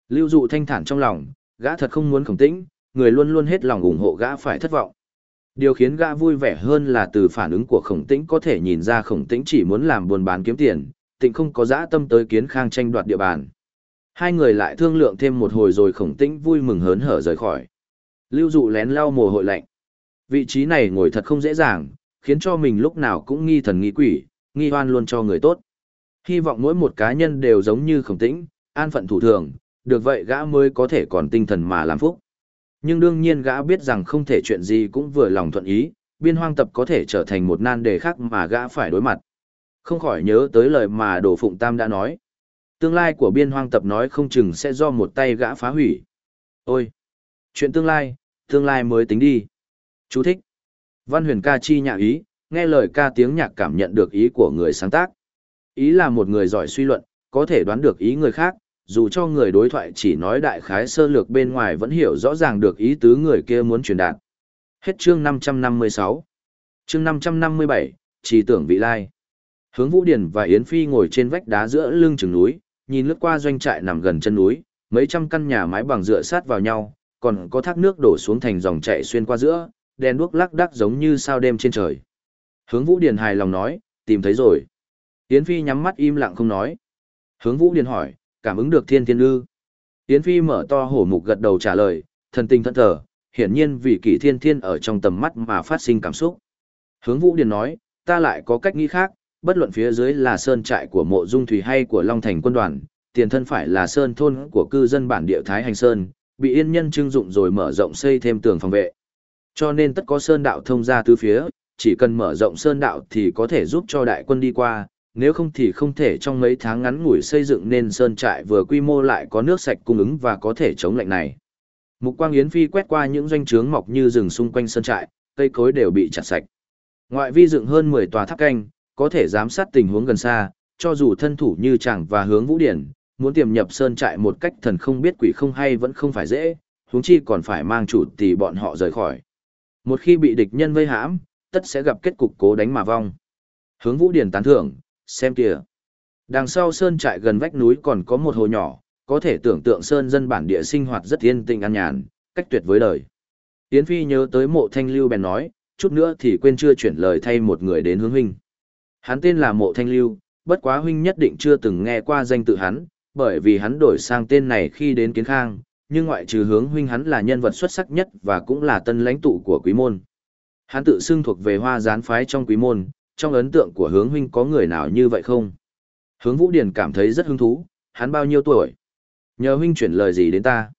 Lưu dụ thanh thản trong lòng, gã thật không muốn khổng tĩnh, người luôn luôn hết lòng ủng hộ gã phải thất vọng. Điều khiến gã vui vẻ hơn là từ phản ứng của khổng tĩnh có thể nhìn ra khổng tĩnh chỉ muốn làm buôn bán kiếm tiền, tịnh không có dã tâm tới kiến khang tranh đoạt địa bàn. Hai người lại thương lượng thêm một hồi rồi khổng tĩnh vui mừng hớn hở rời khỏi. Lưu dụ lén lau mồ hôi lạnh. Vị trí này ngồi thật không dễ dàng, khiến cho mình lúc nào cũng nghi thần nghi quỷ, nghi hoan luôn cho người tốt. Hy vọng mỗi một cá nhân đều giống như khổng tĩnh, an phận thủ thường, được vậy gã mới có thể còn tinh thần mà làm phúc. Nhưng đương nhiên gã biết rằng không thể chuyện gì cũng vừa lòng thuận ý, biên hoang tập có thể trở thành một nan đề khác mà gã phải đối mặt. Không khỏi nhớ tới lời mà Đồ Phụng Tam đã nói. Tương lai của biên hoang tập nói không chừng sẽ do một tay gã phá hủy. Ôi! Chuyện tương lai, tương lai mới tính đi. Chú thích. Văn huyền ca chi nhạc ý, nghe lời ca tiếng nhạc cảm nhận được ý của người sáng tác. Ý là một người giỏi suy luận, có thể đoán được ý người khác, dù cho người đối thoại chỉ nói đại khái sơ lược bên ngoài vẫn hiểu rõ ràng được ý tứ người kia muốn truyền đạt. Hết chương 556. Chương 557, chỉ tưởng vị lai. Hướng Vũ Điển và Yến Phi ngồi trên vách đá giữa lưng chừng núi, nhìn lướt qua doanh trại nằm gần chân núi, mấy trăm căn nhà mái bằng dựa sát vào nhau, còn có thác nước đổ xuống thành dòng chảy xuyên qua giữa, đèn đuốc lắc đắc giống như sao đêm trên trời. Hướng Vũ Điền hài lòng nói, tìm thấy rồi. Yến Phi nhắm mắt im lặng không nói. Hướng Vũ Điền hỏi, cảm ứng được thiên thiên ư. Yến Phi mở to hổ mục gật đầu trả lời, thần tình thận thờ, hiển nhiên vì kỷ thiên thiên ở trong tầm mắt mà phát sinh cảm xúc. Hướng Vũ Điền nói, ta lại có cách nghĩ khác, bất luận phía dưới là sơn trại của mộ dung thủy hay của Long Thành quân đoàn, tiền thân phải là sơn thôn của cư dân bản địa Thái Hành Sơn, bị yên nhân trưng dụng rồi mở rộng xây thêm tường phòng vệ. Cho nên tất có sơn đạo thông ra tứ phía, chỉ cần mở rộng sơn đạo thì có thể giúp cho đại quân đi qua, nếu không thì không thể trong mấy tháng ngắn ngủi xây dựng nên sơn trại vừa quy mô lại có nước sạch cung ứng và có thể chống lạnh này. Mục quang yến phi quét qua những doanh trướng mọc như rừng xung quanh sơn trại, cây cối đều bị chặt sạch. Ngoại vi dựng hơn 10 tòa tháp canh, có thể giám sát tình huống gần xa, cho dù thân thủ như chàng và hướng vũ điển, muốn tiềm nhập sơn trại một cách thần không biết quỷ không hay vẫn không phải dễ, huống chi còn phải mang chủ tỷ bọn họ rời khỏi. Một khi bị địch nhân vây hãm, tất sẽ gặp kết cục cố đánh mà vong. Hướng Vũ Điển tán thưởng, xem kìa. Đằng sau sơn trại gần vách núi còn có một hồ nhỏ, có thể tưởng tượng sơn dân bản địa sinh hoạt rất yên tĩnh an nhàn, cách tuyệt với đời. Yến Phi nhớ tới mộ thanh lưu bèn nói, chút nữa thì quên chưa chuyển lời thay một người đến hướng huynh. Hắn tên là mộ thanh lưu, bất quá huynh nhất định chưa từng nghe qua danh tự hắn, bởi vì hắn đổi sang tên này khi đến kiến khang, nhưng ngoại trừ hướng huynh hắn là nhân vật xuất sắc nhất và cũng là tân lãnh tụ của quý môn. Hắn tự xưng thuộc về hoa gián phái trong quý môn, trong ấn tượng của hướng huynh có người nào như vậy không? Hướng Vũ Điển cảm thấy rất hứng thú, hắn bao nhiêu tuổi? Nhờ huynh chuyển lời gì đến ta?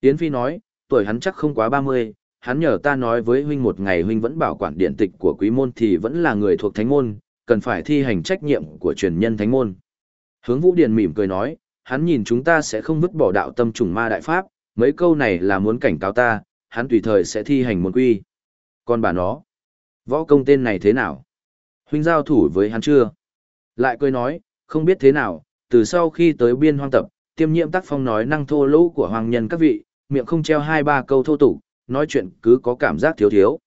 Yến Phi nói, tuổi hắn chắc không quá 30, hắn nhờ ta nói với huynh một ngày huynh vẫn bảo quản điện tịch của quý môn thì vẫn là người thuộc thánh môn, cần phải thi hành trách nhiệm của truyền nhân thánh môn. Hướng Vũ Điển mỉm cười nói, hắn nhìn chúng ta sẽ không vứt bỏ đạo tâm trùng ma đại pháp, mấy câu này là muốn cảnh cáo ta, hắn tùy thời sẽ thi hành môn quy. Còn bà nó, võ công tên này thế nào? Huynh giao thủ với hắn chưa? Lại cười nói, không biết thế nào, từ sau khi tới biên hoang tập, tiêm nhiễm tác phong nói năng thô lỗ của hoàng nhân các vị, miệng không treo hai ba câu thô tục, nói chuyện cứ có cảm giác thiếu thiếu.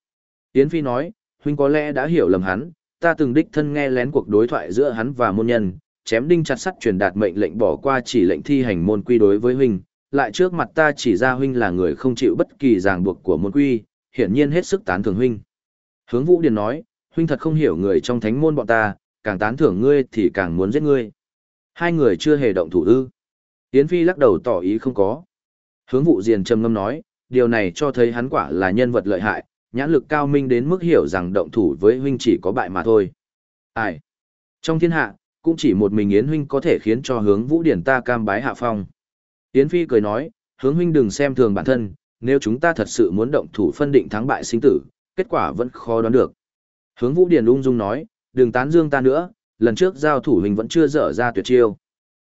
Yến Phi nói, huynh có lẽ đã hiểu lầm hắn, ta từng đích thân nghe lén cuộc đối thoại giữa hắn và môn nhân, chém đinh chặt sắt truyền đạt mệnh lệnh bỏ qua chỉ lệnh thi hành môn quy đối với huynh, lại trước mặt ta chỉ ra huynh là người không chịu bất kỳ ràng buộc của môn quy, hiển nhiên hết sức tán thưởng huynh. Hướng Vũ Điền nói, huynh thật không hiểu người trong thánh môn bọn ta, càng tán thưởng ngươi thì càng muốn giết ngươi. Hai người chưa hề động thủ ư. Yến Phi lắc đầu tỏ ý không có. Hướng Vũ Diền trầm ngâm nói, điều này cho thấy hắn quả là nhân vật lợi hại, nhãn lực cao minh đến mức hiểu rằng động thủ với huynh chỉ có bại mà thôi. Ai? Trong thiên hạ, cũng chỉ một mình Yến huynh có thể khiến cho hướng Vũ Điển ta cam bái hạ phong. Yến Phi cười nói, hướng huynh đừng xem thường bản thân, nếu chúng ta thật sự muốn động thủ phân định thắng bại sinh tử, kết quả vẫn khó đoán được. Hướng Vũ Điền ung dung nói, đừng tán dương ta nữa, lần trước giao thủ hình vẫn chưa dở ra tuyệt chiêu.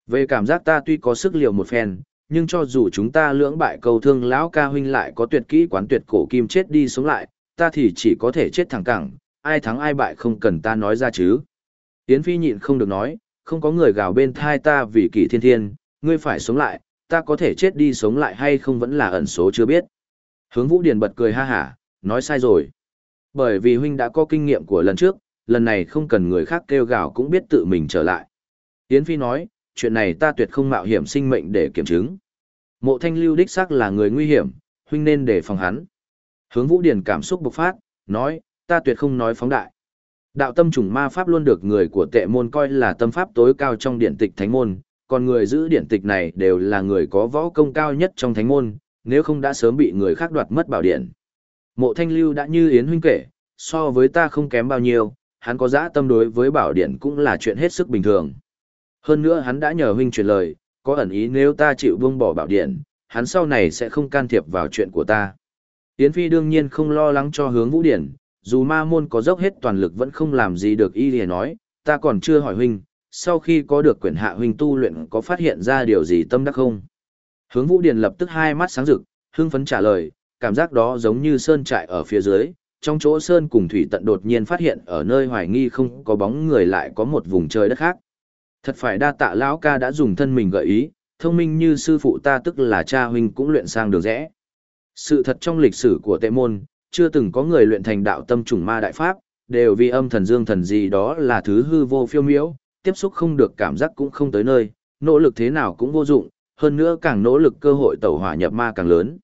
Về cảm giác ta tuy có sức liều một phen, nhưng cho dù chúng ta lưỡng bại cầu thương lão ca huynh lại có tuyệt kỹ quán tuyệt cổ kim chết đi sống lại, ta thì chỉ có thể chết thẳng cẳng, ai thắng ai bại không cần ta nói ra chứ. Yến Phi nhịn không được nói, không có người gào bên thai ta vì kỷ thiên thiên, ngươi phải sống lại, ta có thể chết đi sống lại hay không vẫn là ẩn số chưa biết. Hướng Vũ Điền bật cười ha hả, nói sai rồi. Bởi vì huynh đã có kinh nghiệm của lần trước, lần này không cần người khác kêu gào cũng biết tự mình trở lại. Yến Phi nói, chuyện này ta tuyệt không mạo hiểm sinh mệnh để kiểm chứng. Mộ thanh lưu đích xác là người nguy hiểm, huynh nên để phòng hắn. Hướng Vũ Điền cảm xúc bộc phát, nói, ta tuyệt không nói phóng đại. Đạo tâm trùng ma pháp luôn được người của tệ môn coi là tâm pháp tối cao trong điển tịch thánh môn, còn người giữ điển tịch này đều là người có võ công cao nhất trong thánh môn, nếu không đã sớm bị người khác đoạt mất bảo điện. Mộ thanh lưu đã như Yến huynh kể, so với ta không kém bao nhiêu, hắn có dã tâm đối với bảo điện cũng là chuyện hết sức bình thường. Hơn nữa hắn đã nhờ huynh truyền lời, có ẩn ý nếu ta chịu buông bỏ bảo điện, hắn sau này sẽ không can thiệp vào chuyện của ta. Yến Phi đương nhiên không lo lắng cho hướng vũ điển, dù ma môn có dốc hết toàn lực vẫn không làm gì được y lìa nói, ta còn chưa hỏi huynh, sau khi có được quyển hạ huynh tu luyện có phát hiện ra điều gì tâm đắc không? Hướng vũ điển lập tức hai mắt sáng rực, hưng phấn trả lời, cảm giác đó giống như sơn trại ở phía dưới, trong chỗ sơn cùng thủy tận đột nhiên phát hiện ở nơi hoài nghi không có bóng người lại có một vùng trời đất khác. Thật phải đa tạ lão ca đã dùng thân mình gợi ý, thông minh như sư phụ ta tức là cha huynh cũng luyện sang đường rẽ. Sự thật trong lịch sử của tệ môn, chưa từng có người luyện thành đạo tâm trùng ma đại pháp, đều vì âm thần dương thần gì đó là thứ hư vô phiêu miễu, tiếp xúc không được cảm giác cũng không tới nơi, nỗ lực thế nào cũng vô dụng, hơn nữa càng nỗ lực cơ hội tẩu hỏa nhập ma càng lớn.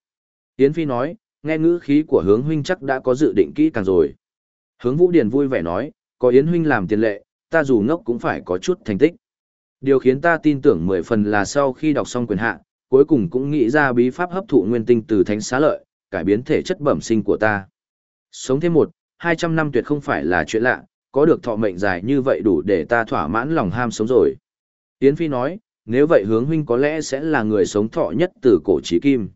Yến Phi nói, nghe ngữ khí của hướng huynh chắc đã có dự định kỹ càng rồi. Hướng Vũ Điền vui vẻ nói, có Yến huynh làm tiền lệ, ta dù ngốc cũng phải có chút thành tích. Điều khiến ta tin tưởng mười phần là sau khi đọc xong quyền hạ, cuối cùng cũng nghĩ ra bí pháp hấp thụ nguyên tinh từ thánh xá lợi, cải biến thể chất bẩm sinh của ta. Sống thêm một, hai trăm năm tuyệt không phải là chuyện lạ, có được thọ mệnh dài như vậy đủ để ta thỏa mãn lòng ham sống rồi. Yến Phi nói, nếu vậy hướng huynh có lẽ sẽ là người sống thọ nhất từ cổ chí kim.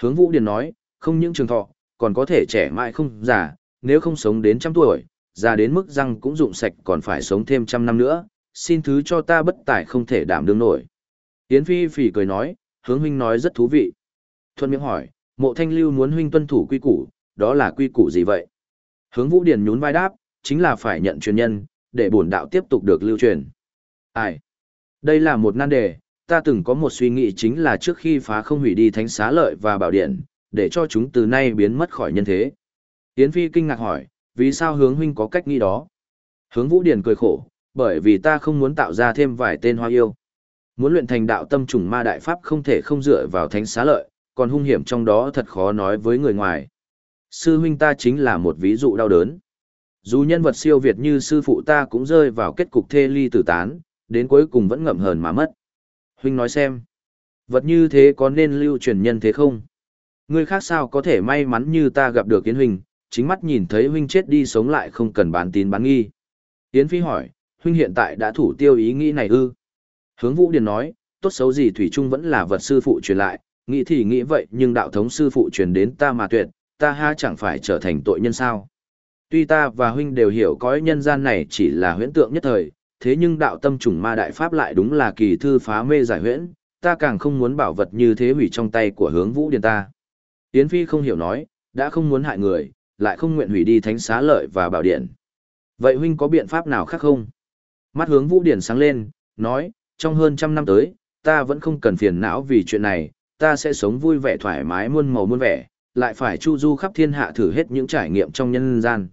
Hướng Vũ Điền nói, không những trường thọ, còn có thể trẻ mãi không già, nếu không sống đến trăm tuổi, già đến mức răng cũng rụng sạch còn phải sống thêm trăm năm nữa, xin thứ cho ta bất tài không thể đảm đương nổi. Yến Phi phỉ cười nói, hướng huynh nói rất thú vị. Thuận miệng hỏi, mộ thanh lưu muốn huynh tuân thủ quy củ, đó là quy củ gì vậy? Hướng Vũ Điền nhún vai đáp, chính là phải nhận truyền nhân, để bổn đạo tiếp tục được lưu truyền. Ai? Đây là một nan đề, ta từng có một suy nghĩ chính là trước khi phá không hủy đi thánh xá lợi và bảo điện, để cho chúng từ nay biến mất khỏi nhân thế. Yến Phi kinh ngạc hỏi, vì sao hướng huynh có cách nghĩ đó? Hướng Vũ Điền cười khổ, bởi vì ta không muốn tạo ra thêm vài tên hoa yêu. Muốn luyện thành đạo tâm trùng ma đại pháp không thể không dựa vào thánh xá lợi, còn hung hiểm trong đó thật khó nói với người ngoài. Sư huynh ta chính là một ví dụ đau đớn. Dù nhân vật siêu việt như sư phụ ta cũng rơi vào kết cục thê ly tử tán, đến cuối cùng vẫn ngậm hờn mà mất. Huynh nói xem, vật như thế có nên lưu truyền nhân thế không? Người khác sao có thể may mắn như ta gặp được Yến Huynh, chính mắt nhìn thấy Huynh chết đi sống lại không cần bán tín bán nghi. Yến Phi hỏi, Huynh hiện tại đã thủ tiêu ý nghĩ này ư? Hướng Vũ Điền nói, tốt xấu gì Thủy Trung vẫn là vật sư phụ truyền lại, nghĩ thì nghĩ vậy nhưng đạo thống sư phụ truyền đến ta mà tuyệt, ta ha chẳng phải trở thành tội nhân sao. Tuy ta và huynh đều hiểu cõi nhân gian này chỉ là huyễn tượng nhất thời, thế nhưng đạo tâm trùng ma đại pháp lại đúng là kỳ thư phá mê giải huyễn, ta càng không muốn bảo vật như thế hủy trong tay của hướng vũ điền ta. Yến Phi không hiểu nói, đã không muốn hại người, lại không nguyện hủy đi thánh xá lợi và bảo điện. Vậy huynh có biện pháp nào khác không? Mắt hướng vũ điển sáng lên, nói, trong hơn trăm năm tới, ta vẫn không cần phiền não vì chuyện này, ta sẽ sống vui vẻ thoải mái muôn màu muôn vẻ, lại phải chu du khắp thiên hạ thử hết những trải nghiệm trong nhân gian.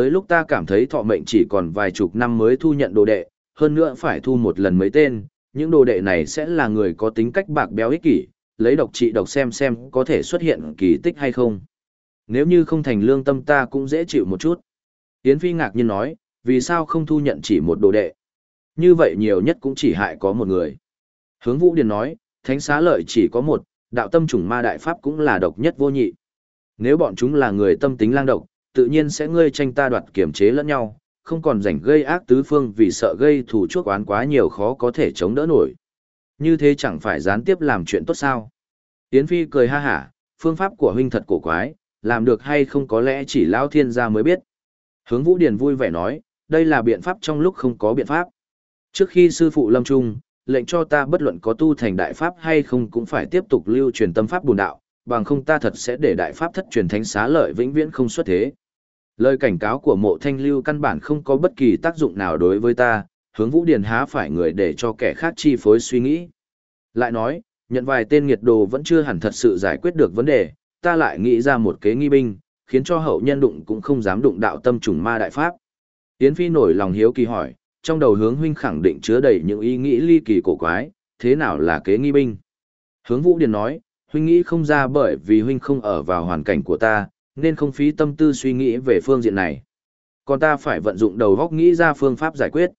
Tới lúc ta cảm thấy thọ mệnh chỉ còn vài chục năm mới thu nhận đồ đệ, hơn nữa phải thu một lần mấy tên, những đồ đệ này sẽ là người có tính cách bạc béo ích kỷ, lấy độc trị độc xem xem có thể xuất hiện kỳ tích hay không. Nếu như không thành lương tâm ta cũng dễ chịu một chút. Yến Phi ngạc nhiên nói, vì sao không thu nhận chỉ một đồ đệ? Như vậy nhiều nhất cũng chỉ hại có một người. Hướng Vũ Điền nói, thánh xá lợi chỉ có một, đạo tâm trùng ma đại pháp cũng là độc nhất vô nhị. Nếu bọn chúng là người tâm tính lang độc, tự nhiên sẽ ngươi tranh ta đoạt kiểm chế lẫn nhau, không còn rảnh gây ác tứ phương vì sợ gây thù chuốc oán quá nhiều khó có thể chống đỡ nổi. Như thế chẳng phải gián tiếp làm chuyện tốt sao. Yến Phi cười ha hả, phương pháp của huynh thật cổ quái, làm được hay không có lẽ chỉ lão thiên gia mới biết. Hướng Vũ Điền vui vẻ nói, đây là biện pháp trong lúc không có biện pháp. Trước khi sư phụ lâm trung, lệnh cho ta bất luận có tu thành đại pháp hay không cũng phải tiếp tục lưu truyền tâm pháp bùn đạo, bằng không ta thật sẽ để đại pháp thất truyền thánh xá lợi vĩnh viễn không xuất thế. Lời cảnh cáo của mộ thanh lưu căn bản không có bất kỳ tác dụng nào đối với ta, hướng vũ điền há phải người để cho kẻ khác chi phối suy nghĩ. Lại nói, nhận vài tên nghiệt đồ vẫn chưa hẳn thật sự giải quyết được vấn đề, ta lại nghĩ ra một kế nghi binh, khiến cho hậu nhân đụng cũng không dám đụng đạo tâm trùng ma đại pháp. Yến Phi nổi lòng hiếu kỳ hỏi, trong đầu hướng huynh khẳng định chứa đầy những ý nghĩ ly kỳ cổ quái, thế nào là kế nghi binh? Hướng Vũ Điền nói, huynh nghĩ không ra bởi vì huynh không ở vào hoàn cảnh của ta, nên không phí tâm tư suy nghĩ về phương diện này. Còn ta phải vận dụng đầu góc nghĩ ra phương pháp giải quyết.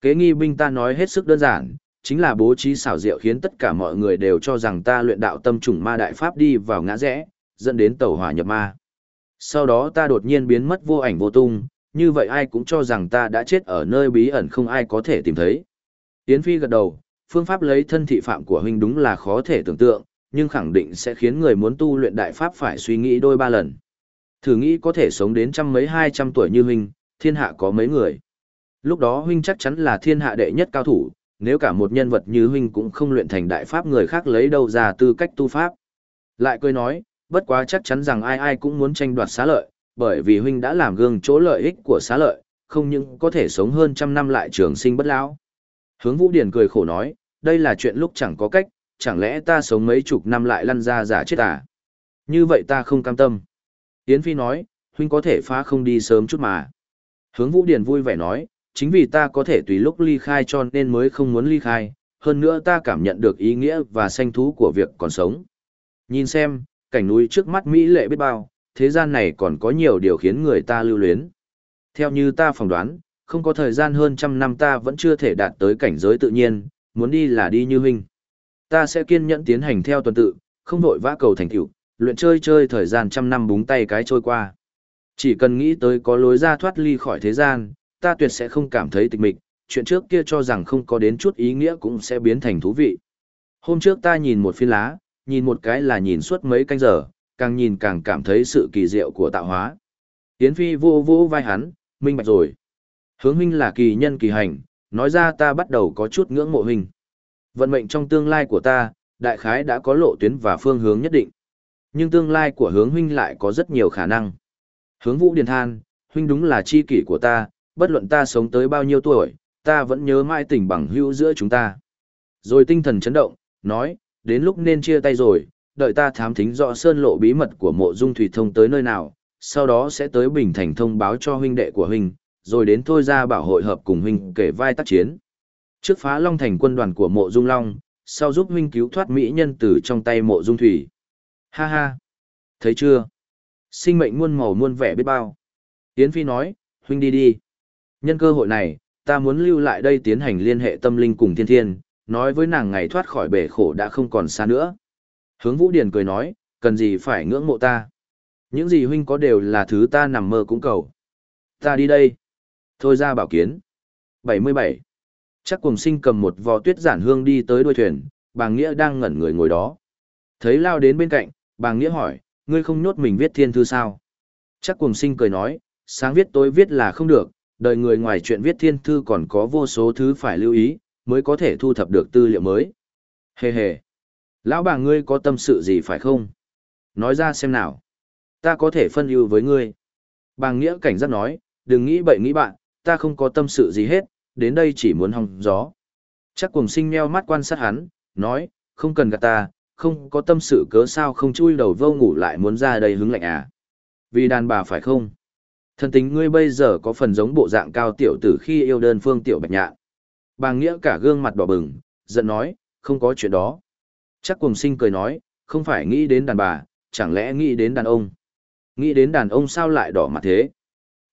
Kế nghi binh ta nói hết sức đơn giản, chính là bố trí xảo diệu khiến tất cả mọi người đều cho rằng ta luyện đạo tâm trùng ma đại pháp đi vào ngã rẽ, dẫn đến tẩu hỏa nhập ma. Sau đó ta đột nhiên biến mất vô ảnh vô tung, như vậy ai cũng cho rằng ta đã chết ở nơi bí ẩn không ai có thể tìm thấy. Yến Phi gật đầu, phương pháp lấy thân thị phạm của huynh đúng là khó thể tưởng tượng, nhưng khẳng định sẽ khiến người muốn tu luyện đại pháp phải suy nghĩ đôi ba lần. Thử nghĩ có thể sống đến trăm mấy hai trăm tuổi như huynh, thiên hạ có mấy người. Lúc đó huynh chắc chắn là thiên hạ đệ nhất cao thủ, nếu cả một nhân vật như huynh cũng không luyện thành đại pháp người khác lấy đâu ra tư cách tu pháp. Lại cười nói, bất quá chắc chắn rằng ai ai cũng muốn tranh đoạt xá lợi, bởi vì huynh đã làm gương chỗ lợi ích của xá lợi, không những có thể sống hơn trăm năm lại trường sinh bất lão. Hướng Vũ Điển cười khổ nói, đây là chuyện lúc chẳng có cách, chẳng lẽ ta sống mấy chục năm lại lăn ra giả chết à? Như vậy ta không cam tâm. Yến Phi nói, huynh có thể phá không đi sớm chút mà. Hướng Vũ Điền vui vẻ nói, chính vì ta có thể tùy lúc ly khai cho nên mới không muốn ly khai, hơn nữa ta cảm nhận được ý nghĩa và sanh thú của việc còn sống. Nhìn xem, cảnh núi trước mắt Mỹ lệ biết bao, thế gian này còn có nhiều điều khiến người ta lưu luyến. Theo như ta phỏng đoán, không có thời gian hơn trăm năm ta vẫn chưa thể đạt tới cảnh giới tự nhiên, muốn đi là đi như huynh. Ta sẽ kiên nhẫn tiến hành theo tuần tự, không vội vã cầu thành tựu, luyện chơi chơi thời gian trăm năm búng tay cái trôi qua. Chỉ cần nghĩ tới có lối ra thoát ly khỏi thế gian, ta tuyệt sẽ không cảm thấy tịch mịch, chuyện trước kia cho rằng không có đến chút ý nghĩa cũng sẽ biến thành thú vị. Hôm trước ta nhìn một phiên lá, nhìn một cái là nhìn suốt mấy canh giờ, càng nhìn càng cảm thấy sự kỳ diệu của tạo hóa. Yến Phi vô vô vai hắn, minh bạch rồi. Hướng huynh là kỳ nhân kỳ hành, nói ra ta bắt đầu có chút ngưỡng mộ huynh. Vận mệnh trong tương lai của ta, đại khái đã có lộ tuyến và phương hướng nhất định. Nhưng tương lai của hướng huynh lại có rất nhiều khả năng. Hướng vũ điền than, huynh đúng là chi kỷ của ta, bất luận ta sống tới bao nhiêu tuổi, ta vẫn nhớ mãi tình bằng hữu giữa chúng ta. Rồi tinh thần chấn động, nói, đến lúc nên chia tay rồi, đợi ta thám thính rõ sơn lộ bí mật của mộ dung thủy thông tới nơi nào, sau đó sẽ tới Bình Thành thông báo cho huynh đệ của huynh, rồi đến thôi ra bảo hội hợp cùng huynh kể vai tác chiến. Trước phá Long Thành quân đoàn của mộ dung Long, sau giúp huynh cứu thoát Mỹ nhân tử trong tay mộ dung thủy. Ha ha! Thấy chưa? Sinh mệnh muôn màu muôn vẻ biết bao. Yến Phi nói, huynh đi đi. Nhân cơ hội này, ta muốn lưu lại đây tiến hành liên hệ tâm linh cùng thiên thiên, nói với nàng ngày thoát khỏi bể khổ đã không còn xa nữa. Hướng Vũ Điền cười nói, cần gì phải ngưỡng mộ ta. Những gì huynh có đều là thứ ta nằm mơ cũng cầu. Ta đi đây. Thôi ra bảo kiến. 77. Chắc cùng sinh cầm một vò tuyết giản hương đi tới đuôi thuyền, bà Nghĩa đang ngẩn người ngồi đó. Thấy lao đến bên cạnh, bà Nghĩa hỏi, ngươi không nhốt mình viết thiên thư sao? Chắc cùng sinh cười nói, sáng viết tối viết là không được, đời người ngoài chuyện viết thiên thư còn có vô số thứ phải lưu ý, mới có thể thu thập được tư liệu mới. Hề hề. Lão bà ngươi có tâm sự gì phải không? Nói ra xem nào. Ta có thể phân ưu với ngươi. Bà Nghĩa cảnh giác nói, đừng nghĩ bậy nghĩ bạn, ta không có tâm sự gì hết, đến đây chỉ muốn hòng gió. Chắc cùng sinh meo mắt quan sát hắn, nói, không cần gạt ta, không có tâm sự cớ sao không chui đầu vô ngủ lại muốn ra đây hứng lạnh à. Vì đàn bà phải không? Thần tính ngươi bây giờ có phần giống bộ dạng cao tiểu tử khi yêu đơn phương tiểu bạch nhạn. Bà Nghĩa cả gương mặt đỏ bừng, giận nói, không có chuyện đó. Chắc cùng sinh cười nói, không phải nghĩ đến đàn bà, chẳng lẽ nghĩ đến đàn ông. Nghĩ đến đàn ông sao lại đỏ mặt thế?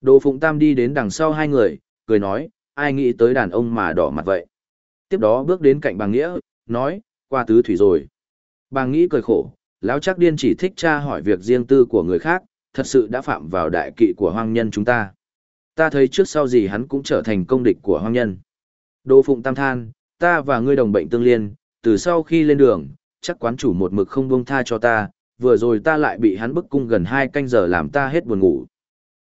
Đồ Phụng Tam đi đến đằng sau hai người, cười nói, ai nghĩ tới đàn ông mà đỏ mặt vậy? Tiếp đó bước đến cạnh bà Nghĩa, nói, qua tứ thủy rồi. Bà Nghĩ cười khổ, lão chắc điên chỉ thích tra hỏi việc riêng tư của người khác, thật sự đã phạm vào đại kỵ của hoang nhân chúng ta. Ta thấy trước sau gì hắn cũng trở thành công địch của hoang nhân. đô Phụng Tam than, ta và ngươi đồng bệnh tương liên, từ sau khi lên đường, chắc quán chủ một mực không buông tha cho ta, vừa rồi ta lại bị hắn bức cung gần hai canh giờ làm ta hết buồn ngủ.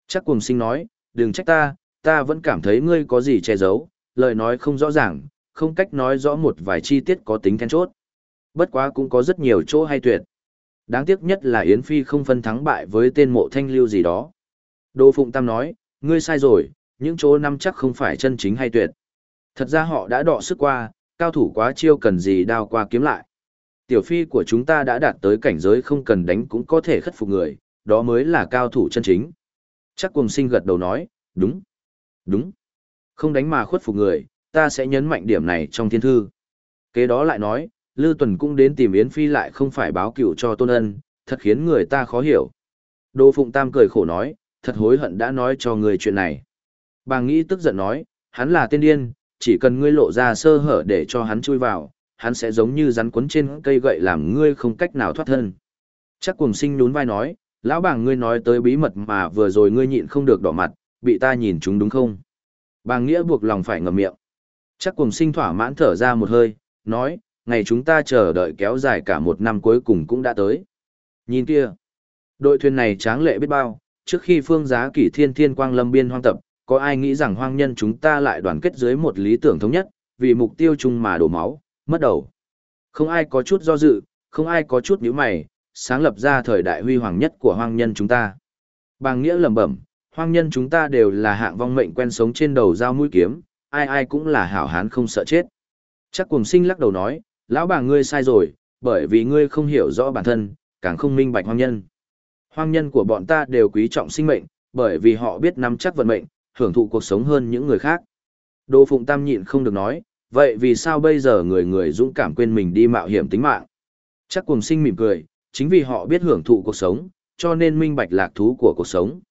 Chắc cùng sinh nói, đừng trách ta, ta vẫn cảm thấy ngươi có gì che giấu, lời nói không rõ ràng, không cách nói rõ một vài chi tiết có tính then chốt. Bất quá cũng có rất nhiều chỗ hay tuyệt. Đáng tiếc nhất là Yến Phi không phân thắng bại với tên mộ thanh lưu gì đó. Đô Phụng Tam nói, ngươi sai rồi, những chỗ năm chắc không phải chân chính hay tuyệt. Thật ra họ đã đọ sức qua, cao thủ quá chiêu cần gì đao qua kiếm lại. Tiểu phi của chúng ta đã đạt tới cảnh giới không cần đánh cũng có thể khất phục người, đó mới là cao thủ chân chính. Chắc cùng sinh gật đầu nói, đúng, đúng. Không đánh mà khuất phục người, ta sẽ nhấn mạnh điểm này trong thiên thư. Kế đó lại nói, Lư Tuần cũng đến tìm Yến Phi lại không phải báo cựu cho Tôn Ân, thật khiến người ta khó hiểu. Đô Phụng Tam cười khổ nói, thật hối hận đã nói cho người chuyện này. Bà nghĩ tức giận nói, hắn là tên điên, chỉ cần ngươi lộ ra sơ hở để cho hắn chui vào, hắn sẽ giống như rắn quấn trên cây gậy làm ngươi không cách nào thoát thân. Chắc cùng sinh nhún vai nói, lão bàng ngươi nói tới bí mật mà vừa rồi ngươi nhịn không được đỏ mặt, bị ta nhìn chúng đúng không? Bà nghĩa buộc lòng phải ngậm miệng. Chắc cùng sinh thỏa mãn thở ra một hơi, nói, ngày chúng ta chờ đợi kéo dài cả một năm cuối cùng cũng đã tới. Nhìn kia, đội thuyền này tráng lệ biết bao, trước khi phương giá kỷ thiên thiên quang lâm biên hoang tập, có ai nghĩ rằng hoang nhân chúng ta lại đoàn kết dưới một lý tưởng thống nhất, vì mục tiêu chung mà đổ máu, mất đầu. Không ai có chút do dự, không ai có chút nhíu mày, sáng lập ra thời đại huy hoàng nhất của hoang nhân chúng ta. Bàng nghĩa lẩm bẩm, hoang nhân chúng ta đều là hạng vong mệnh quen sống trên đầu dao mũi kiếm, ai ai cũng là hảo hán không sợ chết. Chắc cùng sinh lắc đầu nói, lão bà ngươi sai rồi, bởi vì ngươi không hiểu rõ bản thân, càng không minh bạch hoang nhân. Hoang nhân của bọn ta đều quý trọng sinh mệnh, bởi vì họ biết nắm chắc vận mệnh, hưởng thụ cuộc sống hơn những người khác. Đỗ Phụng Tam nhịn không được nói, vậy vì sao bây giờ người người dũng cảm quên mình đi mạo hiểm tính mạng? Chắc cùng sinh mỉm cười, chính vì họ biết hưởng thụ cuộc sống, cho nên minh bạch lạc thú của cuộc sống.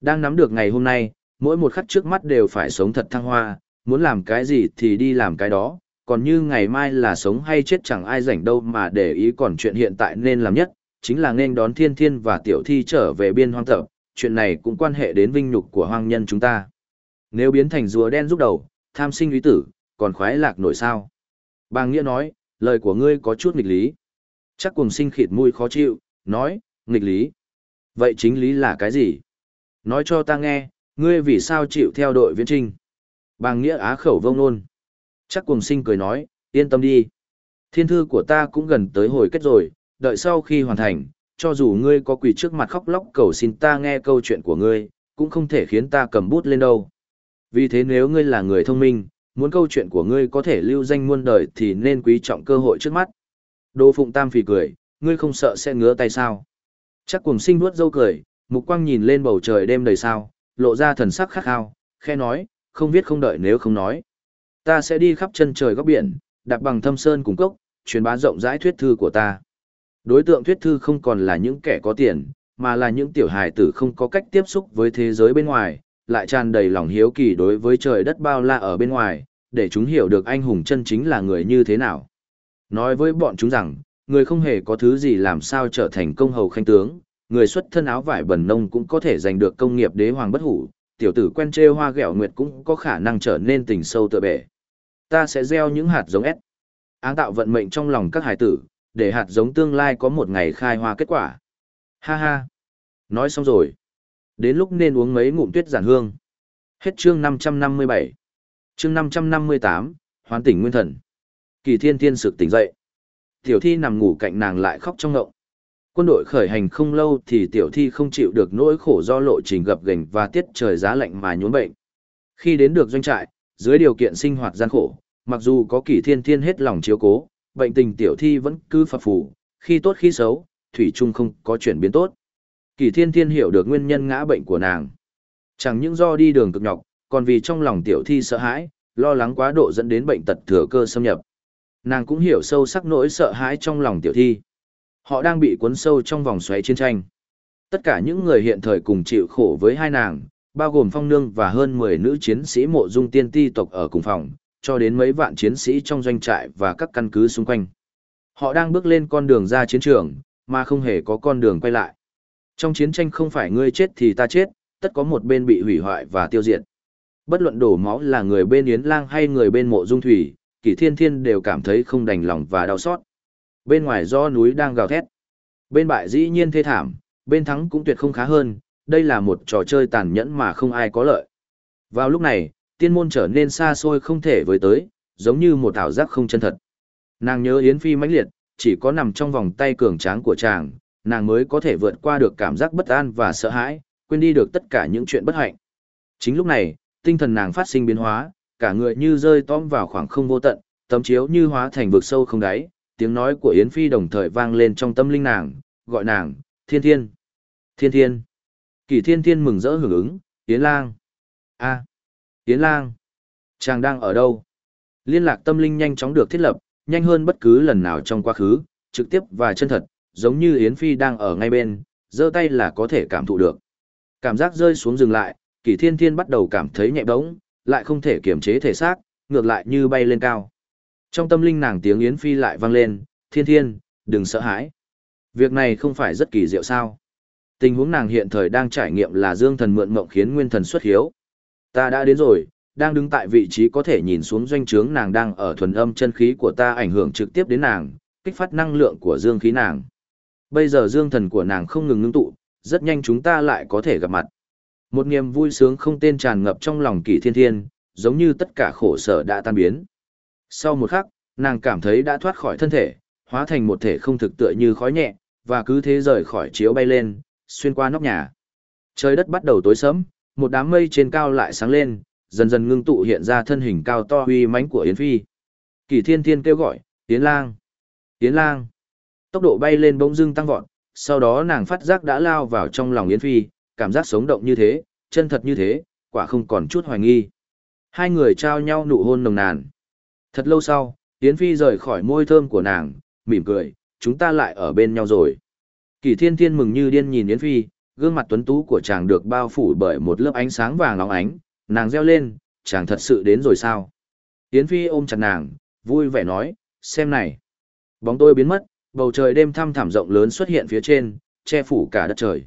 Đang nắm được ngày hôm nay, mỗi một khắc trước mắt đều phải sống thật thăng hoa, muốn làm cái gì thì đi làm cái đó, còn như ngày mai là sống hay chết chẳng ai rảnh đâu mà để ý còn chuyện hiện tại nên làm nhất, chính là nên đón thiên thiên và tiểu thi trở về biên hoang tập, chuyện này cũng quan hệ đến vinh nhục của hoang nhân chúng ta. Nếu biến thành rùa đen giúp đầu, tham sinh ý tử, còn khoái lạc nổi sao? Bàng Nghĩa nói, lời của ngươi có chút nghịch lý. Chắc cùng sinh khịt mũi khó chịu, nói, nghịch lý. Vậy chính lý là cái gì? Nói cho ta nghe, ngươi vì sao chịu theo đội viễn trinh? Bàng Nghĩa á khẩu vông nôn. Chắc cùng sinh cười nói, yên tâm đi. Thiên thư của ta cũng gần tới hồi kết rồi, đợi sau khi hoàn thành, cho dù ngươi có quỳ trước mặt khóc lóc cầu xin ta nghe câu chuyện của ngươi, cũng không thể khiến ta cầm bút lên đâu. Vì thế nếu ngươi là người thông minh, muốn câu chuyện của ngươi có thể lưu danh muôn đời thì nên quý trọng cơ hội trước mắt. Đô Phụng Tam phì cười, ngươi không sợ sẽ ngứa tay sao? Chắc cùng sinh vuốt dâu cười, mục quang nhìn lên bầu trời đêm đầy sao, lộ ra thần sắc khắc khao, khe nói, không viết không đợi nếu không nói. Ta sẽ đi khắp chân trời góc biển, đạp bằng thâm sơn cùng cốc, truyền bá rộng rãi thuyết thư của ta. Đối tượng thuyết thư không còn là những kẻ có tiền, mà là những tiểu hài tử không có cách tiếp xúc với thế giới bên ngoài, lại tràn đầy lòng hiếu kỳ đối với trời đất bao la ở bên ngoài, để chúng hiểu được anh hùng chân chính là người như thế nào. Nói với bọn chúng rằng, người không hề có thứ gì làm sao trở thành công hầu khanh tướng, người xuất thân áo vải bẩn nông cũng có thể giành được công nghiệp đế hoàng bất hủ, tiểu tử quen trêu hoa ghẹo nguyệt cũng có khả năng trở nên tình sâu tựa bể. Ta sẽ gieo những hạt giống S. Áng tạo vận mệnh trong lòng các hải tử, để hạt giống tương lai có một ngày khai hoa kết quả. Ha ha. Nói xong rồi. Đến lúc nên uống mấy ngụm tuyết giản hương. Hết chương 557. Chương 558, hoán tỉnh nguyên thần. Kỳ thiên thiên sực tỉnh dậy. Tiểu thi nằm ngủ cạnh nàng lại khóc trong ngậu. Quân đội khởi hành không lâu thì tiểu thi không chịu được nỗi khổ do lộ trình gập ghềnh và tiết trời giá lạnh mà nhốn bệnh. Khi đến được doanh trại, dưới điều kiện sinh hoạt gian khổ, mặc dù có kỷ thiên thiên hết lòng chiếu cố, bệnh tình tiểu thi vẫn cứ phập phù, khi tốt khi xấu, thủy chung không có chuyển biến tốt. Kỷ thiên thiên hiểu được nguyên nhân ngã bệnh của nàng. Chẳng những do đi đường cực nhọc, còn vì trong lòng tiểu thi sợ hãi, lo lắng quá độ dẫn đến bệnh tật thừa cơ xâm nhập. Nàng cũng hiểu sâu sắc nỗi sợ hãi trong lòng tiểu thi. Họ đang bị cuốn sâu trong vòng xoáy chiến tranh. Tất cả những người hiện thời cùng chịu khổ với hai nàng, bao gồm phong nương và hơn 10 nữ chiến sĩ mộ dung tiên ti tộc ở cùng phòng, cho đến mấy vạn chiến sĩ trong doanh trại và các căn cứ xung quanh. Họ đang bước lên con đường ra chiến trường, mà không hề có con đường quay lại. Trong chiến tranh không phải ngươi chết thì ta chết, tất có một bên bị hủy hoại và tiêu diệt. Bất luận đổ máu là người bên Yến Lang hay người bên mộ dung thủy, kỷ thiên thiên đều cảm thấy không đành lòng và đau xót. Bên ngoài do núi đang gào thét. Bên bại dĩ nhiên thê thảm, bên thắng cũng tuyệt không khá hơn, đây là một trò chơi tàn nhẫn mà không ai có lợi. Vào lúc này, tiên môn trở nên xa xôi không thể với tới, giống như một ảo giác không chân thật. Nàng nhớ Yến Phi mãnh liệt, chỉ có nằm trong vòng tay cường tráng của chàng, nàng mới có thể vượt qua được cảm giác bất an và sợ hãi, quên đi được tất cả những chuyện bất hạnh. Chính lúc này, tinh thần nàng phát sinh biến hóa, cả người như rơi tóm vào khoảng không vô tận, tấm chiếu như hóa thành vực sâu không đáy, tiếng nói của Yến Phi đồng thời vang lên trong tâm linh nàng, gọi nàng, Thiên Thiên, Thiên Thiên. Kỳ Thiên Thiên mừng rỡ hưởng ứng, Yến Lang. a Yến Lang. Chàng đang ở đâu? Liên lạc tâm linh nhanh chóng được thiết lập, nhanh hơn bất cứ lần nào trong quá khứ, trực tiếp và chân thật, giống như Yến Phi đang ở ngay bên, giơ tay là có thể cảm thụ được. Cảm giác rơi xuống dừng lại, Kỷ Thiên Thiên bắt đầu cảm thấy nhẹ bỗng, lại không thể kiềm chế thể xác, ngược lại như bay lên cao. Trong tâm linh nàng tiếng Yến Phi lại vang lên, Thiên Thiên, đừng sợ hãi. Việc này không phải rất kỳ diệu sao. Tình huống nàng hiện thời đang trải nghiệm là dương thần mượn mộng khiến nguyên thần xuất hiếu. Ta đã đến rồi, đang đứng tại vị trí có thể nhìn xuống doanh trướng nàng đang ở thuần âm chân khí của ta ảnh hưởng trực tiếp đến nàng, kích phát năng lượng của dương khí nàng. Bây giờ dương thần của nàng không ngừng ngưng tụ, rất nhanh chúng ta lại có thể gặp mặt. Một niềm vui sướng không tên tràn ngập trong lòng kỷ thiên thiên, giống như tất cả khổ sở đã tan biến. Sau một khắc, nàng cảm thấy đã thoát khỏi thân thể, hóa thành một thể không thực tựa như khói nhẹ, và cứ thế rời khỏi chiếu bay lên, xuyên qua nóc nhà. Trời đất bắt đầu tối sớm, một đám mây trên cao lại sáng lên, dần dần ngưng tụ hiện ra thân hình cao to uy mãnh của Yến Phi. Kỳ Thiên Thiên kêu gọi, "Yến Lang! Yến Lang!" Tốc độ bay lên bỗng dưng tăng vọt, sau đó nàng phát giác đã lao vào trong lòng Yến Phi, cảm giác sống động như thế, chân thật như thế, quả không còn chút hoài nghi. Hai người trao nhau nụ hôn nồng nàn. Thật lâu sau, Yến Phi rời khỏi môi thơm của nàng, mỉm cười, chúng ta lại ở bên nhau rồi. Kỳ thiên thiên mừng như điên nhìn Yến Phi, gương mặt tuấn tú của chàng được bao phủ bởi một lớp ánh sáng vàng óng ánh, nàng reo lên, chàng thật sự đến rồi sao? Yến Phi ôm chặt nàng, vui vẻ nói, xem này. Bóng tôi biến mất, bầu trời đêm thăm thảm rộng lớn xuất hiện phía trên, che phủ cả đất trời.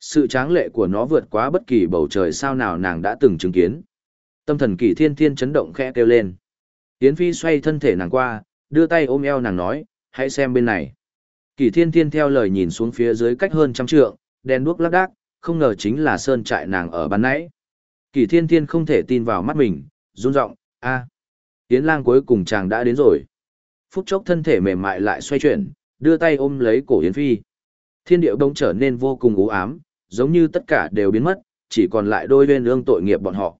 Sự tráng lệ của nó vượt quá bất kỳ bầu trời sao nào nàng đã từng chứng kiến. Tâm thần kỳ thiên thiên chấn động khẽ kêu lên. Yến Phi xoay thân thể nàng qua, đưa tay ôm eo nàng nói, hãy xem bên này. Kỳ thiên thiên theo lời nhìn xuống phía dưới cách hơn trăm trượng, đen đuốc lác đác, không ngờ chính là sơn trại nàng ở ban nãy. Kỳ thiên thiên không thể tin vào mắt mình, run rộng, a à. Yến lang cuối cùng chàng đã đến rồi. Phút chốc thân thể mềm mại lại xoay chuyển, đưa tay ôm lấy cổ Yến Phi. Thiên điệu đông trở nên vô cùng u ám, giống như tất cả đều biến mất, chỉ còn lại đôi bên ương tội nghiệp bọn họ.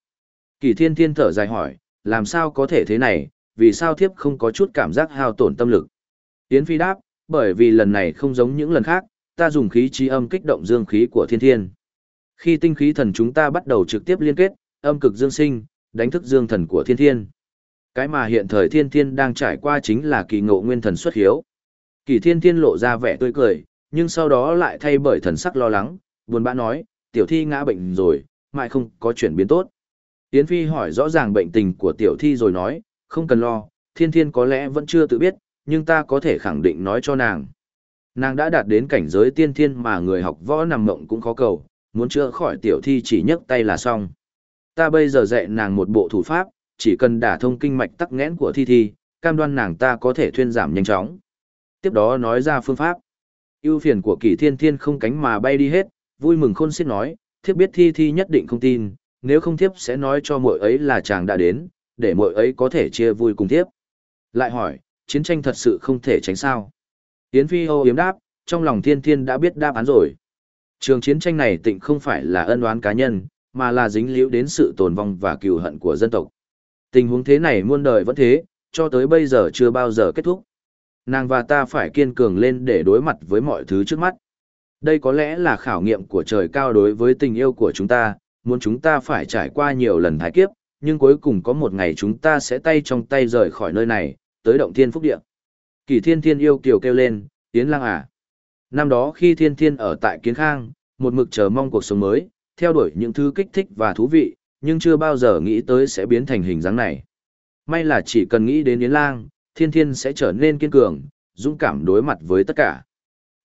Kỳ thiên thiên thở dài hỏi, làm sao có thể thế này, vì sao thiếp không có chút cảm giác hao tổn tâm lực. Yến Phi đáp, bởi vì lần này không giống những lần khác, ta dùng khí trí âm kích động dương khí của thiên thiên. Khi tinh khí thần chúng ta bắt đầu trực tiếp liên kết, âm cực dương sinh, đánh thức dương thần của thiên thiên. Cái mà hiện thời thiên thiên đang trải qua chính là kỳ ngộ nguyên thần xuất hiếu. Kỳ thiên thiên lộ ra vẻ tươi cười, nhưng sau đó lại thay bởi thần sắc lo lắng, buồn bã nói, tiểu thi ngã bệnh rồi, mãi không có chuyển biến tốt. Yến Phi hỏi rõ ràng bệnh tình của tiểu thi rồi nói, không cần lo, thiên thiên có lẽ vẫn chưa tự biết, nhưng ta có thể khẳng định nói cho nàng. Nàng đã đạt đến cảnh giới tiên thiên mà người học võ nằm mộng cũng khó cầu, muốn chữa khỏi tiểu thi chỉ nhấc tay là xong. Ta bây giờ dạy nàng một bộ thủ pháp, chỉ cần đả thông kinh mạch tắc nghẽn của thi thi, cam đoan nàng ta có thể thuyên giảm nhanh chóng. Tiếp đó nói ra phương pháp. ưu phiền của kỳ thiên thiên không cánh mà bay đi hết, vui mừng khôn xiết nói, thiếp biết thi thi nhất định không tin, nếu không thiếp sẽ nói cho muội ấy là chàng đã đến, để muội ấy có thể chia vui cùng thiếp. Lại hỏi, chiến tranh thật sự không thể tránh sao? Yến Phi Âu yếm đáp, trong lòng thiên thiên đã biết đáp án rồi. Trường chiến tranh này tịnh không phải là ân oán cá nhân, mà là dính liễu đến sự tồn vong và cừu hận của dân tộc. Tình huống thế này muôn đời vẫn thế, cho tới bây giờ chưa bao giờ kết thúc. Nàng và ta phải kiên cường lên để đối mặt với mọi thứ trước mắt. Đây có lẽ là khảo nghiệm của trời cao đối với tình yêu của chúng ta, muốn chúng ta phải trải qua nhiều lần thái kiếp, nhưng cuối cùng có một ngày chúng ta sẽ tay trong tay rời khỏi nơi này, tới động thiên phúc địa. Kỳ thiên thiên yêu kiều kêu lên, tiến lang à. Năm đó khi thiên thiên ở tại kiến khang, một mực chờ mong cuộc sống mới, theo đuổi những thứ kích thích và thú vị, nhưng chưa bao giờ nghĩ tới sẽ biến thành hình dáng này. May là chỉ cần nghĩ đến Yến Lang, thiên thiên sẽ trở nên kiên cường, dũng cảm đối mặt với tất cả.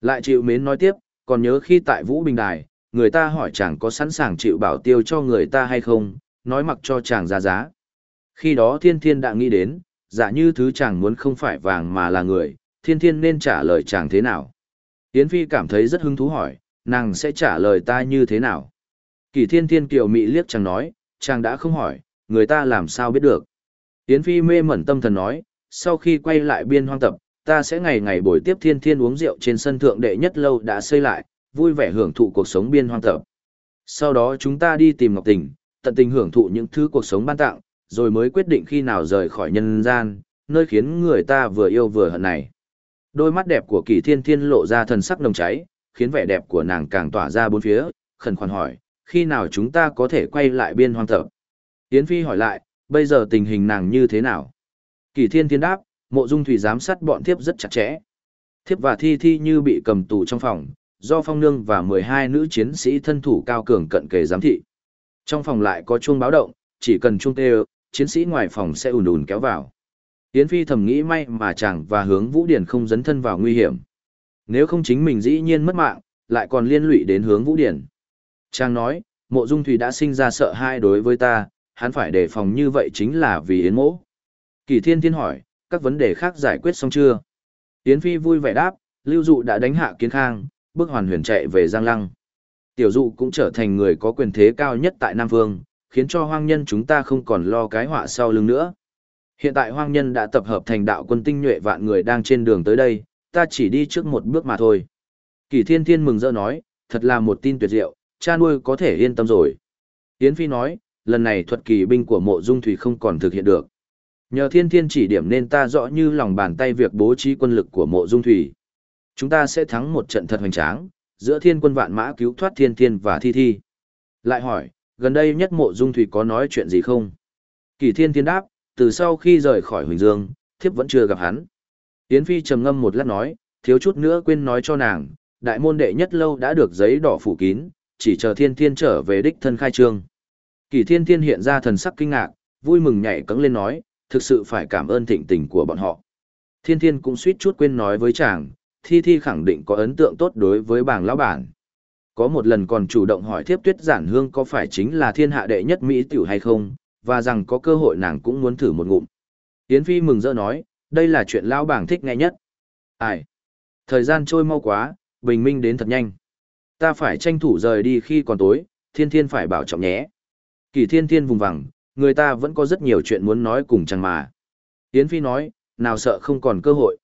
Lại chịu mến nói tiếp, còn nhớ khi tại Vũ Bình Đài, người ta hỏi chàng có sẵn sàng chịu bảo tiêu cho người ta hay không, nói mặc cho chàng ra giá. Khi đó thiên thiên đã nghĩ đến, giả như thứ chàng muốn không phải vàng mà là người, thiên thiên nên trả lời chàng thế nào. Yến Phi cảm thấy rất hứng thú hỏi, nàng sẽ trả lời ta như thế nào? Kỳ thiên thiên kiều mị liếc chàng nói, chàng đã không hỏi, người ta làm sao biết được. Yến Phi mê mẩn tâm thần nói, sau khi quay lại biên hoang tập, ta sẽ ngày ngày buổi tiếp thiên thiên uống rượu trên sân thượng đệ nhất lâu đã xây lại, vui vẻ hưởng thụ cuộc sống biên hoang tập. Sau đó chúng ta đi tìm Ngọc Tình, tận tình hưởng thụ những thứ cuộc sống ban tặng, rồi mới quyết định khi nào rời khỏi nhân gian, nơi khiến người ta vừa yêu vừa hận này. Đôi mắt đẹp của kỳ thiên thiên lộ ra thần sắc nồng cháy, khiến vẻ đẹp của nàng càng tỏa ra bốn phía, khẩn khoản hỏi, khi nào chúng ta có thể quay lại biên hoang thập? Yến Phi hỏi lại, bây giờ tình hình nàng như thế nào? Kỳ thiên thiên đáp, mộ dung thủy giám sát bọn thiếp rất chặt chẽ. Thiếp và thi thi như bị cầm tù trong phòng, do phong nương và 12 nữ chiến sĩ thân thủ cao cường cận kề giám thị. Trong phòng lại có chuông báo động, chỉ cần chuông tê chiến sĩ ngoài phòng sẽ ùn ùn kéo vào. Yến Phi thầm nghĩ may mà chàng và hướng Vũ Điển không dấn thân vào nguy hiểm. Nếu không chính mình dĩ nhiên mất mạng, lại còn liên lụy đến hướng Vũ Điển. Chàng nói, mộ dung thủy đã sinh ra sợ hãi đối với ta, hắn phải đề phòng như vậy chính là vì Yến mỗ. Kỳ thiên thiên hỏi, các vấn đề khác giải quyết xong chưa? Yến Phi vui vẻ đáp, lưu dụ đã đánh hạ kiến khang, bước hoàn huyền chạy về Giang Lăng. Tiểu dụ cũng trở thành người có quyền thế cao nhất tại Nam Vương, khiến cho hoang nhân chúng ta không còn lo cái họa sau lưng nữa. Hiện tại hoang nhân đã tập hợp thành đạo quân tinh nhuệ vạn người đang trên đường tới đây, ta chỉ đi trước một bước mà thôi. Kỳ thiên thiên mừng rỡ nói, thật là một tin tuyệt diệu, cha nuôi có thể yên tâm rồi. Yến Phi nói, lần này thuật kỳ binh của mộ dung thủy không còn thực hiện được. Nhờ thiên thiên chỉ điểm nên ta rõ như lòng bàn tay việc bố trí quân lực của mộ dung thủy. Chúng ta sẽ thắng một trận thật hoành tráng, giữa thiên quân vạn mã cứu thoát thiên thiên và thi thi. Lại hỏi, gần đây nhất mộ dung thủy có nói chuyện gì không? Kỳ thiên thiên đáp, từ sau khi rời khỏi Huỳnh Dương, thiếp vẫn chưa gặp hắn. Yến Phi trầm ngâm một lát nói, thiếu chút nữa quên nói cho nàng, đại môn đệ nhất lâu đã được giấy đỏ phủ kín, chỉ chờ thiên thiên trở về đích thân khai trương. Kỳ thiên thiên hiện ra thần sắc kinh ngạc, vui mừng nhảy cẫng lên nói, thực sự phải cảm ơn thịnh tình của bọn họ. Thiên thiên cũng suýt chút quên nói với chàng, thi thi khẳng định có ấn tượng tốt đối với bảng lão bản. Có một lần còn chủ động hỏi thiếp tuyết giản hương có phải chính là thiên hạ đệ nhất Mỹ tiểu hay không, và rằng có cơ hội nàng cũng muốn thử một ngụm. Yến Phi mừng rỡ nói, đây là chuyện lão bảng thích nghe nhất. Ai? Thời gian trôi mau quá, bình minh đến thật nhanh. Ta phải tranh thủ rời đi khi còn tối, thiên thiên phải bảo trọng nhé. Kỳ thiên thiên vùng vằng, người ta vẫn có rất nhiều chuyện muốn nói cùng chàng mà. Yến Phi nói, nào sợ không còn cơ hội.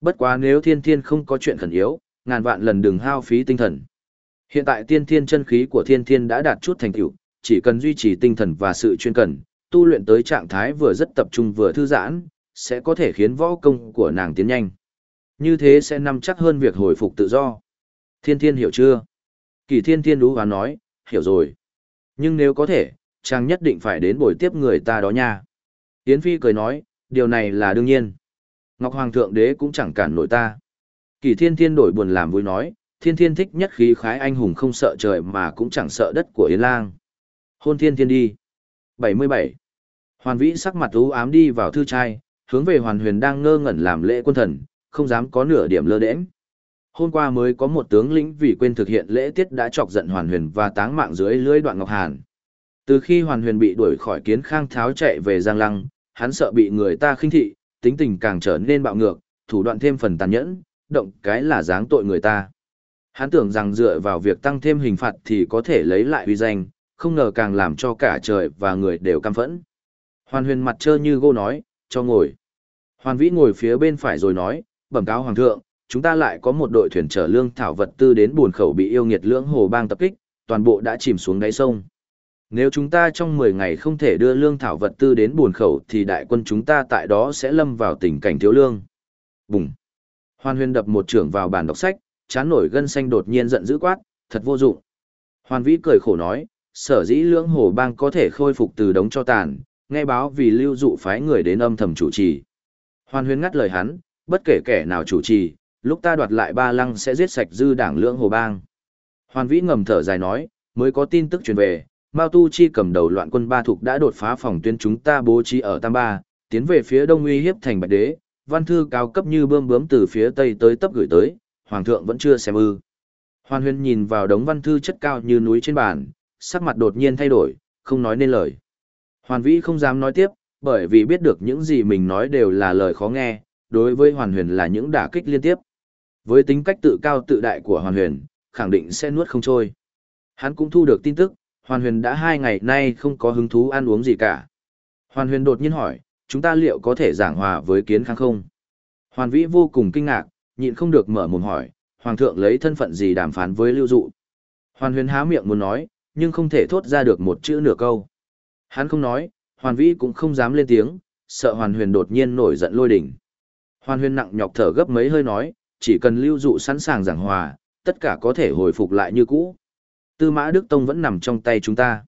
Bất quá nếu thiên thiên không có chuyện khẩn yếu, ngàn vạn lần đừng hao phí tinh thần. Hiện tại tiên thiên chân khí của thiên thiên đã đạt chút thành tựu, chỉ cần duy trì tinh thần và sự chuyên cần, tu luyện tới trạng thái vừa rất tập trung vừa thư giãn, sẽ có thể khiến võ công của nàng tiến nhanh. Như thế sẽ nắm chắc hơn việc hồi phục tự do. Thiên thiên hiểu chưa? Kỳ thiên thiên đú và nói, hiểu rồi. Nhưng nếu có thể, chàng nhất định phải đến buổi tiếp người ta đó nha. Yến Phi cười nói, điều này là đương nhiên. Ngọc Hoàng Thượng Đế cũng chẳng cản nổi ta. Kỳ thiên thiên đổi buồn làm vui nói, thiên thiên thích nhất khí khái anh hùng không sợ trời mà cũng chẳng sợ đất của Yến Lang. Hôn thiên thiên đi. 77. Hoàn vĩ sắc mặt u ám đi vào thư trai, hướng về hoàn huyền đang ngơ ngẩn làm lễ quân thần, không dám có nửa điểm lơ đễnh. Hôm qua mới có một tướng lĩnh vì quên thực hiện lễ tiết đã chọc giận hoàn huyền và táng mạng dưới lưới đoạn ngọc hàn. Từ khi hoàn huyền bị đuổi khỏi kiến khang tháo chạy về Giang Lăng, hắn sợ bị người ta khinh thị, tính tình càng trở nên bạo ngược, thủ đoạn thêm phần tàn nhẫn, động cái là dáng tội người ta. Hắn tưởng rằng dựa vào việc tăng thêm hình phạt thì có thể lấy lại uy danh, không ngờ càng làm cho cả trời và người đều căm phẫn. Hoàn huyền mặt trơ như gô nói, cho ngồi. Hoàn vĩ ngồi phía bên phải rồi nói, bẩm cáo hoàng thượng, chúng ta lại có một đội thuyền chở lương thảo vật tư đến buồn khẩu bị yêu nghiệt lưỡng hồ bang tập kích, toàn bộ đã chìm xuống đáy sông. Nếu chúng ta trong 10 ngày không thể đưa lương thảo vật tư đến buồn khẩu thì đại quân chúng ta tại đó sẽ lâm vào tình cảnh thiếu lương. Bùng! Hoàn huyền đập một trưởng vào bàn đọc sách, chán nổi gân xanh đột nhiên giận dữ quát, thật vô dụng. Hoàn vĩ cười khổ nói, sở dĩ lưỡng hồ bang có thể khôi phục từ đống cho tàn, nghe báo vì lưu dụ phái người đến âm thầm chủ trì. Hoàn huyền ngắt lời hắn, bất kể kẻ nào chủ trì, lúc ta đoạt lại ba lăng sẽ giết sạch dư đảng lưỡng hồ bang. Hoàn vĩ ngầm thở dài nói, mới có tin tức truyền về, Mao Tu Chi cầm đầu loạn quân ba thuộc đã đột phá phòng tuyến chúng ta bố trí ở Tam Ba, tiến về phía đông uy hiếp thành Bạch Đế, văn thư cao cấp như bơm bướm từ phía tây tới tấp gửi tới, hoàng thượng vẫn chưa xem ư. Hoàn Huyền nhìn vào đống văn thư chất cao như núi trên bàn, sắc mặt đột nhiên thay đổi, không nói nên lời. Hoàn Vĩ không dám nói tiếp, bởi vì biết được những gì mình nói đều là lời khó nghe, đối với Hoàn Huyền là những đả kích liên tiếp. Với tính cách tự cao tự đại của Hoàn Huyền, khẳng định sẽ nuốt không trôi. Hắn cũng thu được tin tức, Hoàn Huyền đã hai ngày nay không có hứng thú ăn uống gì cả. Hoàn Huyền đột nhiên hỏi, chúng ta liệu có thể giảng hòa với kiến khang không? Hoàn Vĩ vô cùng kinh ngạc, nhịn không được mở mồm hỏi, Hoàng thượng lấy thân phận gì đàm phán với Lưu Dụ? Hoàn Huyền há miệng muốn nói, nhưng không thể thốt ra được một chữ nửa câu. Hắn không nói, Hoàn Vĩ cũng không dám lên tiếng, sợ Hoàn Huyền đột nhiên nổi giận lôi đỉnh. Hoàn Huyền nặng nhọc thở gấp mấy hơi nói, chỉ cần Lưu Dụ sẵn sàng giảng hòa, tất cả có thể hồi phục lại như cũ. Tư Mã Đức Tông vẫn nằm trong tay chúng ta.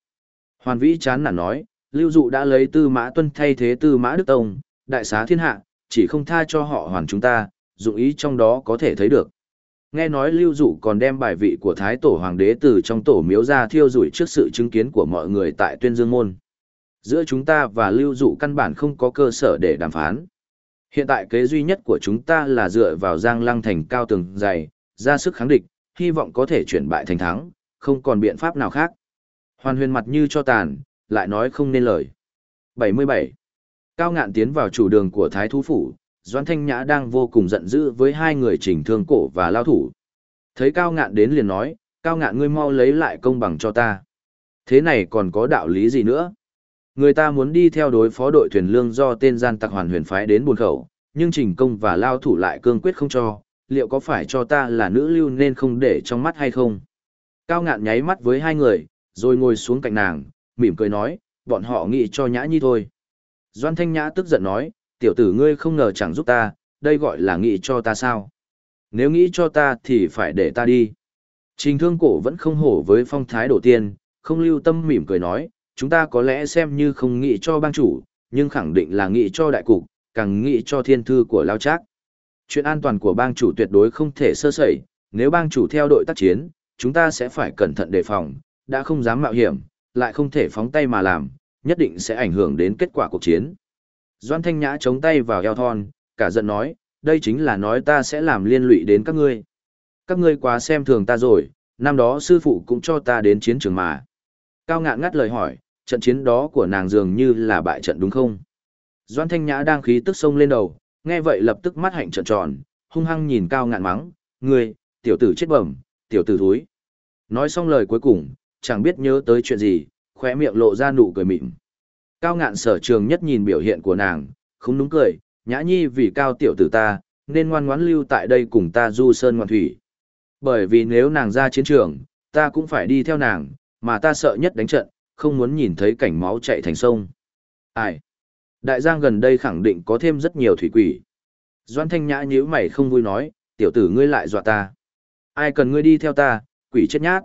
Hoàn Vĩ chán nản nói, Lưu Dụ đã lấy Tư Mã Tuân thay thế Tư Mã Đức Tông, đại xá thiên hạ, chỉ không tha cho họ hoàn chúng ta, dụng ý trong đó có thể thấy được. Nghe nói Lưu Dụ còn đem bài vị của Thái Tổ Hoàng đế từ trong tổ miếu ra thiêu rủi trước sự chứng kiến của mọi người tại Tuyên Dương Môn. Giữa chúng ta và Lưu Dụ căn bản không có cơ sở để đàm phán. Hiện tại kế duy nhất của chúng ta là dựa vào Giang Lăng thành cao tường dày, ra sức kháng địch, hy vọng có thể chuyển bại thành thắng, không còn biện pháp nào khác. Hoàn huyền mặt như cho tàn, lại nói không nên lời. 77. Cao ngạn tiến vào chủ đường của Thái Thú Phủ, Doãn Thanh Nhã đang vô cùng giận dữ với hai người chỉnh thương cổ và lao thủ. Thấy Cao ngạn đến liền nói, Cao ngạn ngươi mau lấy lại công bằng cho ta. Thế này còn có đạo lý gì nữa? Người ta muốn đi theo đối phó đội thuyền lương do tên gian tặc hoàn huyền phái đến buồn khẩu, nhưng trình công và lao thủ lại cương quyết không cho, liệu có phải cho ta là nữ lưu nên không để trong mắt hay không? Cao ngạn nháy mắt với hai người, rồi ngồi xuống cạnh nàng, mỉm cười nói, bọn họ nghĩ cho nhã nhi thôi. Doan Thanh Nhã tức giận nói, tiểu tử ngươi không ngờ chẳng giúp ta, đây gọi là nghĩ cho ta sao? Nếu nghĩ cho ta thì phải để ta đi. Trình thương cổ vẫn không hổ với phong thái đổ tiên, không lưu tâm mỉm cười nói, chúng ta có lẽ xem như không nghĩ cho bang chủ, nhưng khẳng định là nghĩ cho đại cục, càng nghĩ cho thiên thư của Lao Trác. Chuyện an toàn của bang chủ tuyệt đối không thể sơ sẩy, nếu bang chủ theo đội tác chiến, chúng ta sẽ phải cẩn thận đề phòng, đã không dám mạo hiểm, lại không thể phóng tay mà làm, nhất định sẽ ảnh hưởng đến kết quả cuộc chiến. Doan Thanh Nhã chống tay vào eo thon, cả giận nói, đây chính là nói ta sẽ làm liên lụy đến các ngươi. Các ngươi quá xem thường ta rồi, năm đó sư phụ cũng cho ta đến chiến trường mà. Cao ngạn ngắt lời hỏi, trận chiến đó của nàng dường như là bại trận đúng không? Doan Thanh Nhã đang khí tức sông lên đầu, nghe vậy lập tức mắt hạnh trợn tròn, hung hăng nhìn cao ngạn mắng, ngươi, tiểu tử chết bẩm, tiểu tử thúi. Nói xong lời cuối cùng, chẳng biết nhớ tới chuyện gì, khóe miệng lộ ra nụ cười mịn. Cao ngạn sở trường nhất nhìn biểu hiện của nàng, không đúng cười, nhã nhi vì cao tiểu tử ta, nên ngoan ngoãn lưu tại đây cùng ta du sơn ngoan thủy. Bởi vì nếu nàng ra chiến trường, ta cũng phải đi theo nàng, mà ta sợ nhất đánh trận, không muốn nhìn thấy cảnh máu chạy thành sông. Ai? Đại giang gần đây khẳng định có thêm rất nhiều thủy quỷ. Doan thanh nhã nhíu mày không vui nói, tiểu tử ngươi lại dọa ta. Ai cần ngươi đi theo ta, quỷ chết nhát.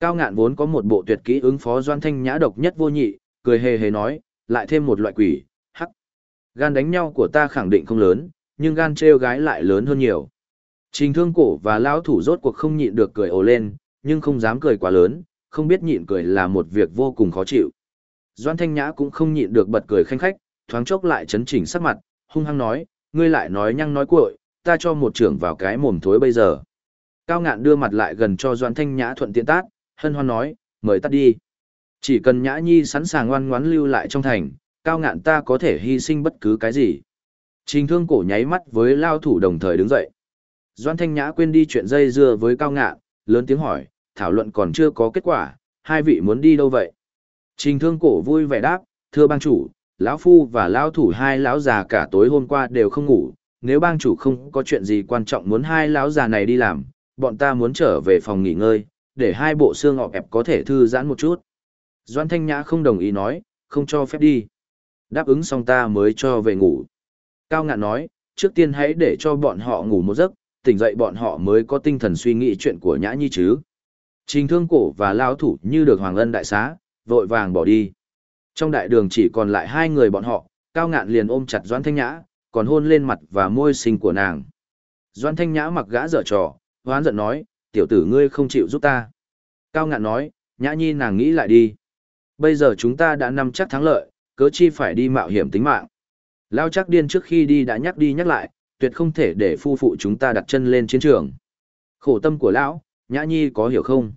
Cao ngạn vốn có một bộ tuyệt kỹ ứng phó doan thanh nhã độc nhất vô nhị, cười hề hề nói, lại thêm một loại quỷ, hắc. Gan đánh nhau của ta khẳng định không lớn, nhưng gan treo gái lại lớn hơn nhiều. Trình thương cổ và lão thủ rốt cuộc không nhịn được cười ồ lên, nhưng không dám cười quá lớn, không biết nhịn cười là một việc vô cùng khó chịu. Doan Thanh Nhã cũng không nhịn được bật cười khanh khách, thoáng chốc lại chấn chỉnh sắc mặt, hung hăng nói, ngươi lại nói nhăng nói cuội, ta cho một trưởng vào cái mồm thối bây giờ. Cao ngạn đưa mặt lại gần cho Doan Thanh Nhã thuận tiện tát, hân hoan nói, mời tắt đi. Chỉ cần Nhã Nhi sẵn sàng ngoan ngoãn lưu lại trong thành, cao ngạn ta có thể hy sinh bất cứ cái gì. Trình thương cổ nháy mắt với lao thủ đồng thời đứng dậy. Doan Thanh Nhã quên đi chuyện dây dưa với cao ngạn, lớn tiếng hỏi, thảo luận còn chưa có kết quả, hai vị muốn đi đâu vậy? Trình thương cổ vui vẻ đáp, thưa bang chủ, lão phu và lão thủ hai lão già cả tối hôm qua đều không ngủ, nếu bang chủ không có chuyện gì quan trọng muốn hai lão già này đi làm, bọn ta muốn trở về phòng nghỉ ngơi, để hai bộ xương ngọc ẹp có thể thư giãn một chút. Doan Thanh Nhã không đồng ý nói, không cho phép đi. Đáp ứng xong ta mới cho về ngủ. Cao ngạn nói, trước tiên hãy để cho bọn họ ngủ một giấc, tỉnh dậy bọn họ mới có tinh thần suy nghĩ chuyện của Nhã Nhi chứ. Trình thương cổ và lao thủ như được Hoàng Ân đại xá, vội vàng bỏ đi. Trong đại đường chỉ còn lại hai người bọn họ, Cao ngạn liền ôm chặt Doan Thanh Nhã, còn hôn lên mặt và môi xinh của nàng. Doan Thanh Nhã mặc gã dở trò, hoán giận nói, tiểu tử ngươi không chịu giúp ta. Cao ngạn nói, Nhã Nhi nàng nghĩ lại đi. Bây giờ chúng ta đã nắm chắc thắng lợi, cớ chi phải đi mạo hiểm tính mạng. Lao chắc điên trước khi đi đã nhắc đi nhắc lại, tuyệt không thể để phu phụ chúng ta đặt chân lên chiến trường. Khổ tâm của lão, Nhã Nhi có hiểu không?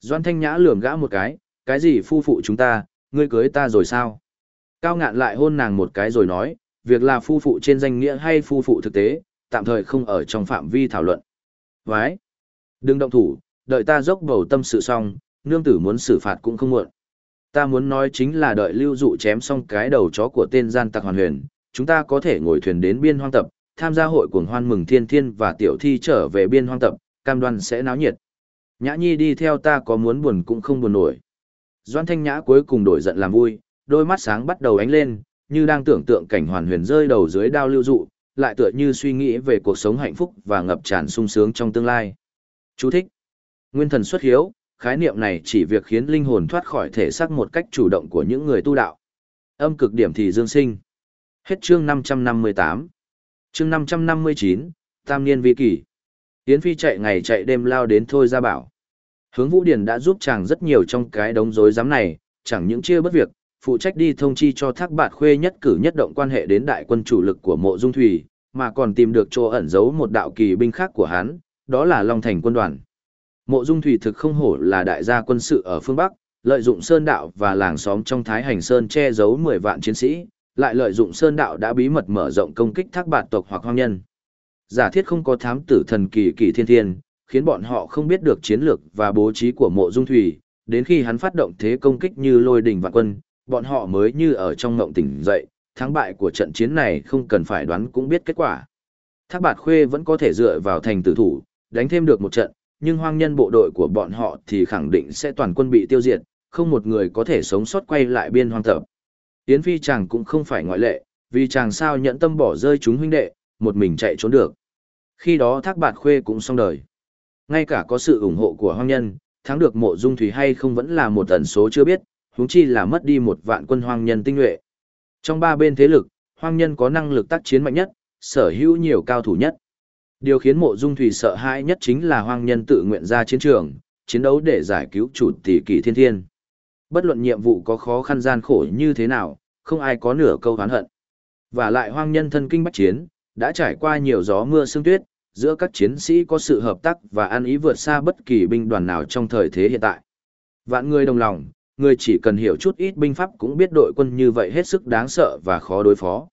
Doan Thanh Nhã lườm gã một cái, cái gì phu phụ chúng ta, ngươi cưới ta rồi sao? Cao ngạn lại hôn nàng một cái rồi nói, việc là phu phụ trên danh nghĩa hay phu phụ thực tế, tạm thời không ở trong phạm vi thảo luận. Vái! Đừng động thủ, đợi ta dốc bầu tâm sự xong, nương tử muốn xử phạt cũng không muộn. Ta muốn nói chính là đợi lưu dụ chém xong cái đầu chó của tên gian tặc hoàn huyền, chúng ta có thể ngồi thuyền đến biên hoang tập, tham gia hội cuồng hoan mừng thiên thiên và tiểu thi trở về biên hoang tập, cam đoan sẽ náo nhiệt. Nhã Nhi đi theo ta có muốn buồn cũng không buồn nổi. Doan Thanh Nhã cuối cùng đổi giận làm vui, đôi mắt sáng bắt đầu ánh lên, như đang tưởng tượng cảnh hoàn huyền rơi đầu dưới đao lưu dụ, lại tựa như suy nghĩ về cuộc sống hạnh phúc và ngập tràn sung sướng trong tương lai. Chú thích. Nguyên thần xuất hiếu, khái niệm này chỉ việc khiến linh hồn thoát khỏi thể xác một cách chủ động của những người tu đạo. Âm cực điểm thì dương sinh. Hết chương 558. Chương 559, Tam Niên Vi Kỳ. Yến Phi chạy ngày chạy đêm lao đến thôi ra bảo. Hướng Vũ Điển đã giúp chàng rất nhiều trong cái đống rối rắm này, chẳng những chia bất việc, phụ trách đi thông chi cho thác bạt khuê nhất cử nhất động quan hệ đến đại quân chủ lực của mộ dung thủy, mà còn tìm được chỗ ẩn giấu một đạo kỳ binh khác của hắn, đó là Long Thành quân đoàn. Mộ dung thủy thực không hổ là đại gia quân sự ở phương Bắc, lợi dụng sơn đạo và làng xóm trong Thái Hành Sơn che giấu 10 vạn chiến sĩ, lại lợi dụng sơn đạo đã bí mật mở rộng công kích thác bạt tộc hoặc hoang nhân. Giả thiết không có thám tử thần kỳ kỳ thiên thiên, khiến bọn họ không biết được chiến lược và bố trí của mộ dung thủy, đến khi hắn phát động thế công kích như lôi đình vạn quân, bọn họ mới như ở trong ngộng tỉnh dậy, thắng bại của trận chiến này không cần phải đoán cũng biết kết quả. Thác bạt khuê vẫn có thể dựa vào thành tử thủ, đánh thêm được một trận, nhưng hoang nhân bộ đội của bọn họ thì khẳng định sẽ toàn quân bị tiêu diệt, không một người có thể sống sót quay lại biên hoang tập. Yến Phi chàng cũng không phải ngoại lệ, vì chàng sao nhận tâm bỏ rơi chúng huynh đệ, một mình chạy trốn được. Khi đó thác bạt khuê cũng xong đời. Ngay cả có sự ủng hộ của hoang nhân, thắng được mộ dung thủy hay không vẫn là một tần số chưa biết, huống chi là mất đi một vạn quân hoang nhân tinh nhuệ. Trong ba bên thế lực, hoang nhân có năng lực tác chiến mạnh nhất, sở hữu nhiều cao thủ nhất. Điều khiến mộ dung thủy sợ hãi nhất chính là hoang nhân tự nguyện ra chiến trường, chiến đấu để giải cứu chủ tỷ kỷ thiên thiên. Bất luận nhiệm vụ có khó khăn gian khổ như thế nào, không ai có nửa câu hán hận. Và lại hoang nhân thân kinh bách chiến, đã trải qua nhiều gió mưa sương tuyết, giữa các chiến sĩ có sự hợp tác và ăn ý vượt xa bất kỳ binh đoàn nào trong thời thế hiện tại. Vạn người đồng lòng, người chỉ cần hiểu chút ít binh pháp cũng biết đội quân như vậy hết sức đáng sợ và khó đối phó.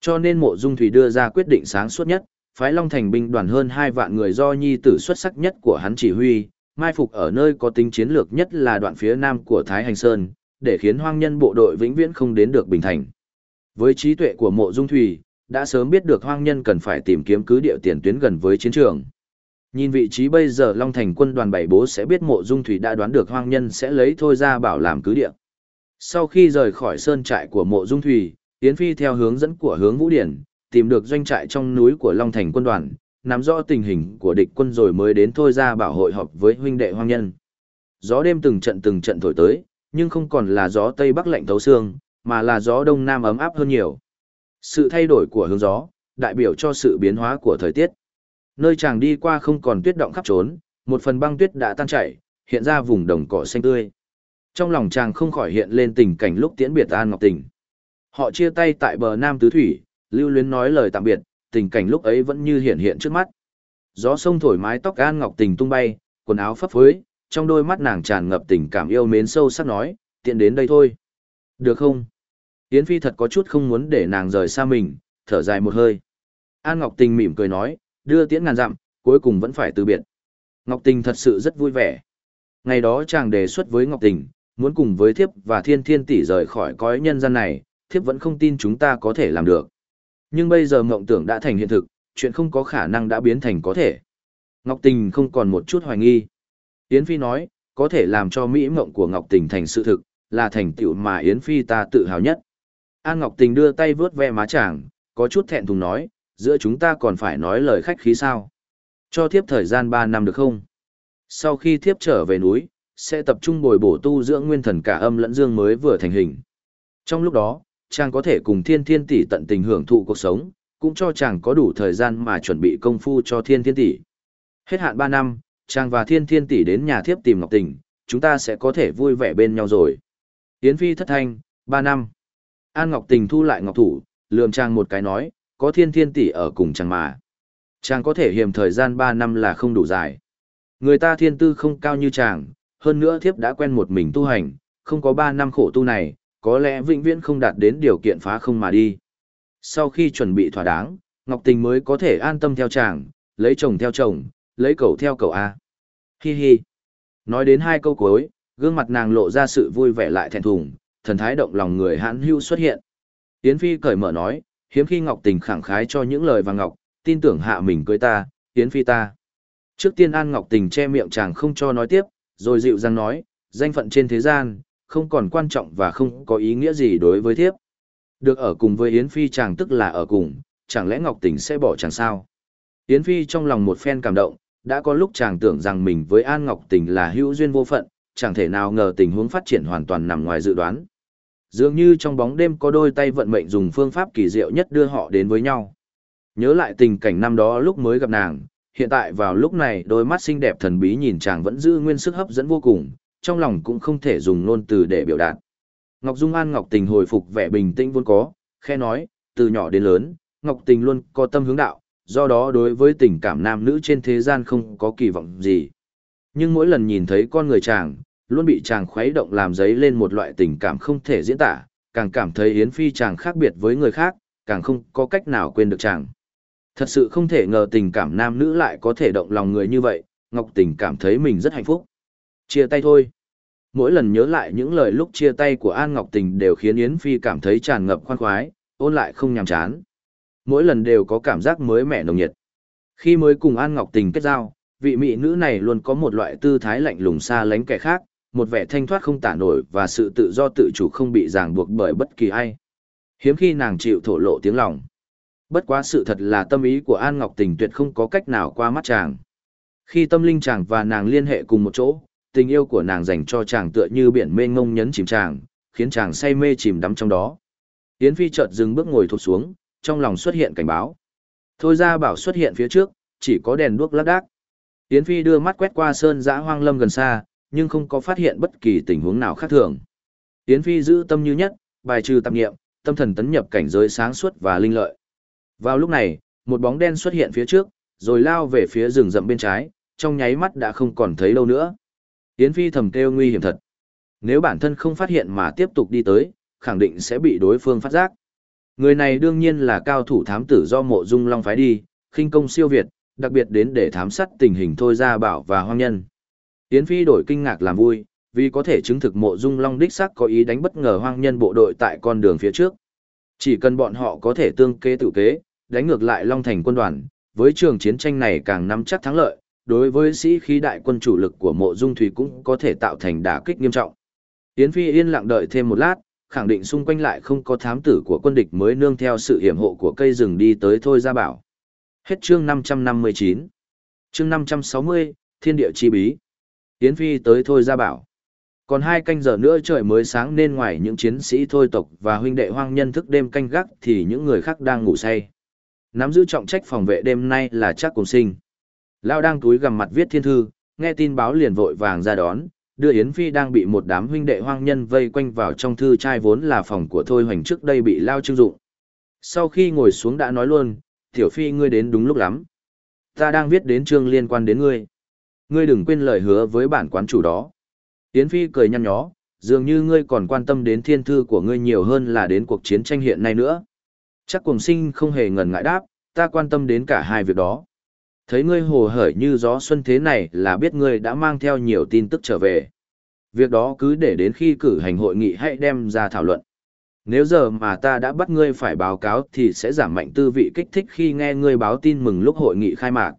Cho nên mộ dung thủy đưa ra quyết định sáng suốt nhất, phái Long Thành binh đoàn hơn 2 vạn người do nhi tử xuất sắc nhất của hắn chỉ huy, mai phục ở nơi có tính chiến lược nhất là đoạn phía nam của Thái Hành Sơn, để khiến hoang nhân bộ đội vĩnh viễn không đến được Bình Thành. Với trí tuệ của mộ dung thủy, đã sớm biết được hoang nhân cần phải tìm kiếm cứ địa tiền tuyến gần với chiến trường. Nhìn vị trí bây giờ Long Thành quân đoàn bảy bố sẽ biết mộ dung thủy đã đoán được hoang nhân sẽ lấy thôi ra bảo làm cứ địa. Sau khi rời khỏi sơn trại của mộ dung thủy, Yến Phi theo hướng dẫn của hướng Vũ Điển, tìm được doanh trại trong núi của Long Thành quân đoàn, nắm rõ tình hình của địch quân rồi mới đến thôi ra bảo hội họp với huynh đệ hoang nhân. Gió đêm từng trận từng trận thổi tới, nhưng không còn là gió tây bắc lạnh thấu xương, mà là gió đông nam ấm áp hơn nhiều. Sự thay đổi của hướng gió, đại biểu cho sự biến hóa của thời tiết. Nơi chàng đi qua không còn tuyết động khắp trốn, một phần băng tuyết đã tan chảy, hiện ra vùng đồng cỏ xanh tươi. Trong lòng chàng không khỏi hiện lên tình cảnh lúc tiễn biệt An Ngọc Tình. Họ chia tay tại bờ Nam Tứ Thủy, lưu luyến nói lời tạm biệt, tình cảnh lúc ấy vẫn như hiện hiện trước mắt. Gió sông thổi mái tóc An Ngọc Tình tung bay, quần áo phấp phới, trong đôi mắt nàng tràn ngập tình cảm yêu mến sâu sắc nói, tiện đến đây thôi. Được không? Yến Phi thật có chút không muốn để nàng rời xa mình, thở dài một hơi. An Ngọc Tình mỉm cười nói, đưa tiễn ngàn dặm, cuối cùng vẫn phải từ biệt. Ngọc Tình thật sự rất vui vẻ. Ngày đó chàng đề xuất với Ngọc Tình, muốn cùng với thiếp và thiên thiên tỷ rời khỏi cõi nhân gian này, thiếp vẫn không tin chúng ta có thể làm được. Nhưng bây giờ mộng tưởng đã thành hiện thực, chuyện không có khả năng đã biến thành có thể. Ngọc Tình không còn một chút hoài nghi. Yến Phi nói, có thể làm cho mỹ mộng của Ngọc Tình thành sự thực, là thành tựu mà Yến Phi ta tự hào nhất. An Ngọc Tình đưa tay vướt ve má chàng, có chút thẹn thùng nói, giữa chúng ta còn phải nói lời khách khí sao. Cho thiếp thời gian 3 năm được không? Sau khi thiếp trở về núi, sẽ tập trung bồi bổ tu dưỡng nguyên thần cả âm lẫn dương mới vừa thành hình. Trong lúc đó, chàng có thể cùng thiên thiên tỷ tận tình hưởng thụ cuộc sống, cũng cho chàng có đủ thời gian mà chuẩn bị công phu cho thiên thiên tỷ. Hết hạn 3 năm, chàng và thiên thiên tỷ đến nhà thiếp tìm Ngọc Tình, chúng ta sẽ có thể vui vẻ bên nhau rồi. Yến Phi thất thanh, 3 năm. An Ngọc Tình thu lại Ngọc Thủ, lườm chàng một cái nói, có thiên thiên tỷ ở cùng chàng mà. Chàng có thể hiểm thời gian 3 năm là không đủ dài. Người ta thiên tư không cao như chàng, hơn nữa thiếp đã quen một mình tu hành, không có 3 năm khổ tu này, có lẽ vĩnh viễn không đạt đến điều kiện phá không mà đi. Sau khi chuẩn bị thỏa đáng, Ngọc Tình mới có thể an tâm theo chàng, lấy chồng theo chồng, lấy cậu theo cậu A. Hi hi. Nói đến hai câu cuối, gương mặt nàng lộ ra sự vui vẻ lại thẹn thùng, thần thái động lòng người hãn hưu xuất hiện. Yến Phi cởi mở nói, hiếm khi Ngọc Tình khẳng khái cho những lời và ngọc, tin tưởng hạ mình cưới ta, Yến Phi ta. Trước tiên An Ngọc Tình che miệng chàng không cho nói tiếp, rồi dịu dàng nói, danh phận trên thế gian, không còn quan trọng và không có ý nghĩa gì đối với thiếp. Được ở cùng với Yến Phi chàng tức là ở cùng, chẳng lẽ Ngọc Tình sẽ bỏ chàng sao? Yến Phi trong lòng một phen cảm động, đã có lúc chàng tưởng rằng mình với An Ngọc Tình là hữu duyên vô phận, chẳng thể nào ngờ tình huống phát triển hoàn toàn nằm ngoài dự đoán. Dường như trong bóng đêm có đôi tay vận mệnh dùng phương pháp kỳ diệu nhất đưa họ đến với nhau. Nhớ lại tình cảnh năm đó lúc mới gặp nàng, hiện tại vào lúc này đôi mắt xinh đẹp thần bí nhìn chàng vẫn giữ nguyên sức hấp dẫn vô cùng, trong lòng cũng không thể dùng ngôn từ để biểu đạt. Ngọc Dung An Ngọc Tình hồi phục vẻ bình tĩnh vốn có, khe nói, từ nhỏ đến lớn, Ngọc Tình luôn có tâm hướng đạo, do đó đối với tình cảm nam nữ trên thế gian không có kỳ vọng gì. Nhưng mỗi lần nhìn thấy con người chàng, luôn bị chàng khuấy động làm giấy lên một loại tình cảm không thể diễn tả, càng cảm thấy Yến Phi chàng khác biệt với người khác, càng không có cách nào quên được chàng. Thật sự không thể ngờ tình cảm nam nữ lại có thể động lòng người như vậy, Ngọc Tình cảm thấy mình rất hạnh phúc. Chia tay thôi. Mỗi lần nhớ lại những lời lúc chia tay của An Ngọc Tình đều khiến Yến Phi cảm thấy tràn ngập khoan khoái, ôn lại không nhàm chán. Mỗi lần đều có cảm giác mới mẻ nồng nhiệt. Khi mới cùng An Ngọc Tình kết giao, vị mỹ nữ này luôn có một loại tư thái lạnh lùng xa lánh kẻ khác, một vẻ thanh thoát không tả nổi và sự tự do tự chủ không bị ràng buộc bởi bất kỳ ai. Hiếm khi nàng chịu thổ lộ tiếng lòng. Bất quá sự thật là tâm ý của An Ngọc Tình tuyệt không có cách nào qua mắt chàng. Khi tâm linh chàng và nàng liên hệ cùng một chỗ, tình yêu của nàng dành cho chàng tựa như biển mê ngông nhấn chìm chàng, khiến chàng say mê chìm đắm trong đó. Yến Phi chợt dừng bước ngồi thụt xuống, trong lòng xuất hiện cảnh báo. Thôi ra bảo xuất hiện phía trước, chỉ có đèn đuốc lác đác. Yến Phi đưa mắt quét qua sơn dã hoang lâm gần xa, nhưng không có phát hiện bất kỳ tình huống nào khác thường. Yến Phi giữ tâm như nhất, bài trừ tạp nghiệm, tâm thần tấn nhập cảnh giới sáng suốt và linh lợi. Vào lúc này, một bóng đen xuất hiện phía trước, rồi lao về phía rừng rậm bên trái, trong nháy mắt đã không còn thấy đâu nữa. Yến Phi thầm kêu nguy hiểm thật. Nếu bản thân không phát hiện mà tiếp tục đi tới, khẳng định sẽ bị đối phương phát giác. Người này đương nhiên là cao thủ thám tử do mộ dung long phái đi, khinh công siêu việt, đặc biệt đến để thám sát tình hình thôi ra bảo và hoang nhân. Yến Phi đổi kinh ngạc làm vui, vì có thể chứng thực mộ dung long đích xác có ý đánh bất ngờ hoang nhân bộ đội tại con đường phía trước. Chỉ cần bọn họ có thể tương kế tự kế, đánh ngược lại long thành quân đoàn, với trường chiến tranh này càng nắm chắc thắng lợi, đối với sĩ khí đại quân chủ lực của mộ dung thủy cũng có thể tạo thành đả kích nghiêm trọng. Yến Phi yên lặng đợi thêm một lát, khẳng định xung quanh lại không có thám tử của quân địch mới nương theo sự hiểm hộ của cây rừng đi tới thôi ra bảo. Hết chương 559. Chương 560, Thiên địa chi bí. Yến Phi tới thôi ra bảo. Còn hai canh giờ nữa trời mới sáng nên ngoài những chiến sĩ thôi tộc và huynh đệ hoang nhân thức đêm canh gác thì những người khác đang ngủ say. Nắm giữ trọng trách phòng vệ đêm nay là chắc cùng sinh. Lao đang túi gằm mặt viết thiên thư, nghe tin báo liền vội vàng ra đón, đưa Yến Phi đang bị một đám huynh đệ hoang nhân vây quanh vào trong thư trai vốn là phòng của Thôi Hoành trước đây bị Lao trưng dụng. Sau khi ngồi xuống đã nói luôn, Tiểu Phi ngươi đến đúng lúc lắm. Ta đang viết đến chương liên quan đến ngươi. Ngươi đừng quên lời hứa với bản quán chủ đó. Yến Phi cười nhăn nhó, dường như ngươi còn quan tâm đến thiên thư của ngươi nhiều hơn là đến cuộc chiến tranh hiện nay nữa. Chắc cùng sinh không hề ngần ngại đáp, ta quan tâm đến cả hai việc đó thấy ngươi hồ hởi như gió xuân thế này là biết ngươi đã mang theo nhiều tin tức trở về. Việc đó cứ để đến khi cử hành hội nghị hãy đem ra thảo luận. Nếu giờ mà ta đã bắt ngươi phải báo cáo thì sẽ giảm mạnh tư vị kích thích khi nghe ngươi báo tin mừng lúc hội nghị khai mạc.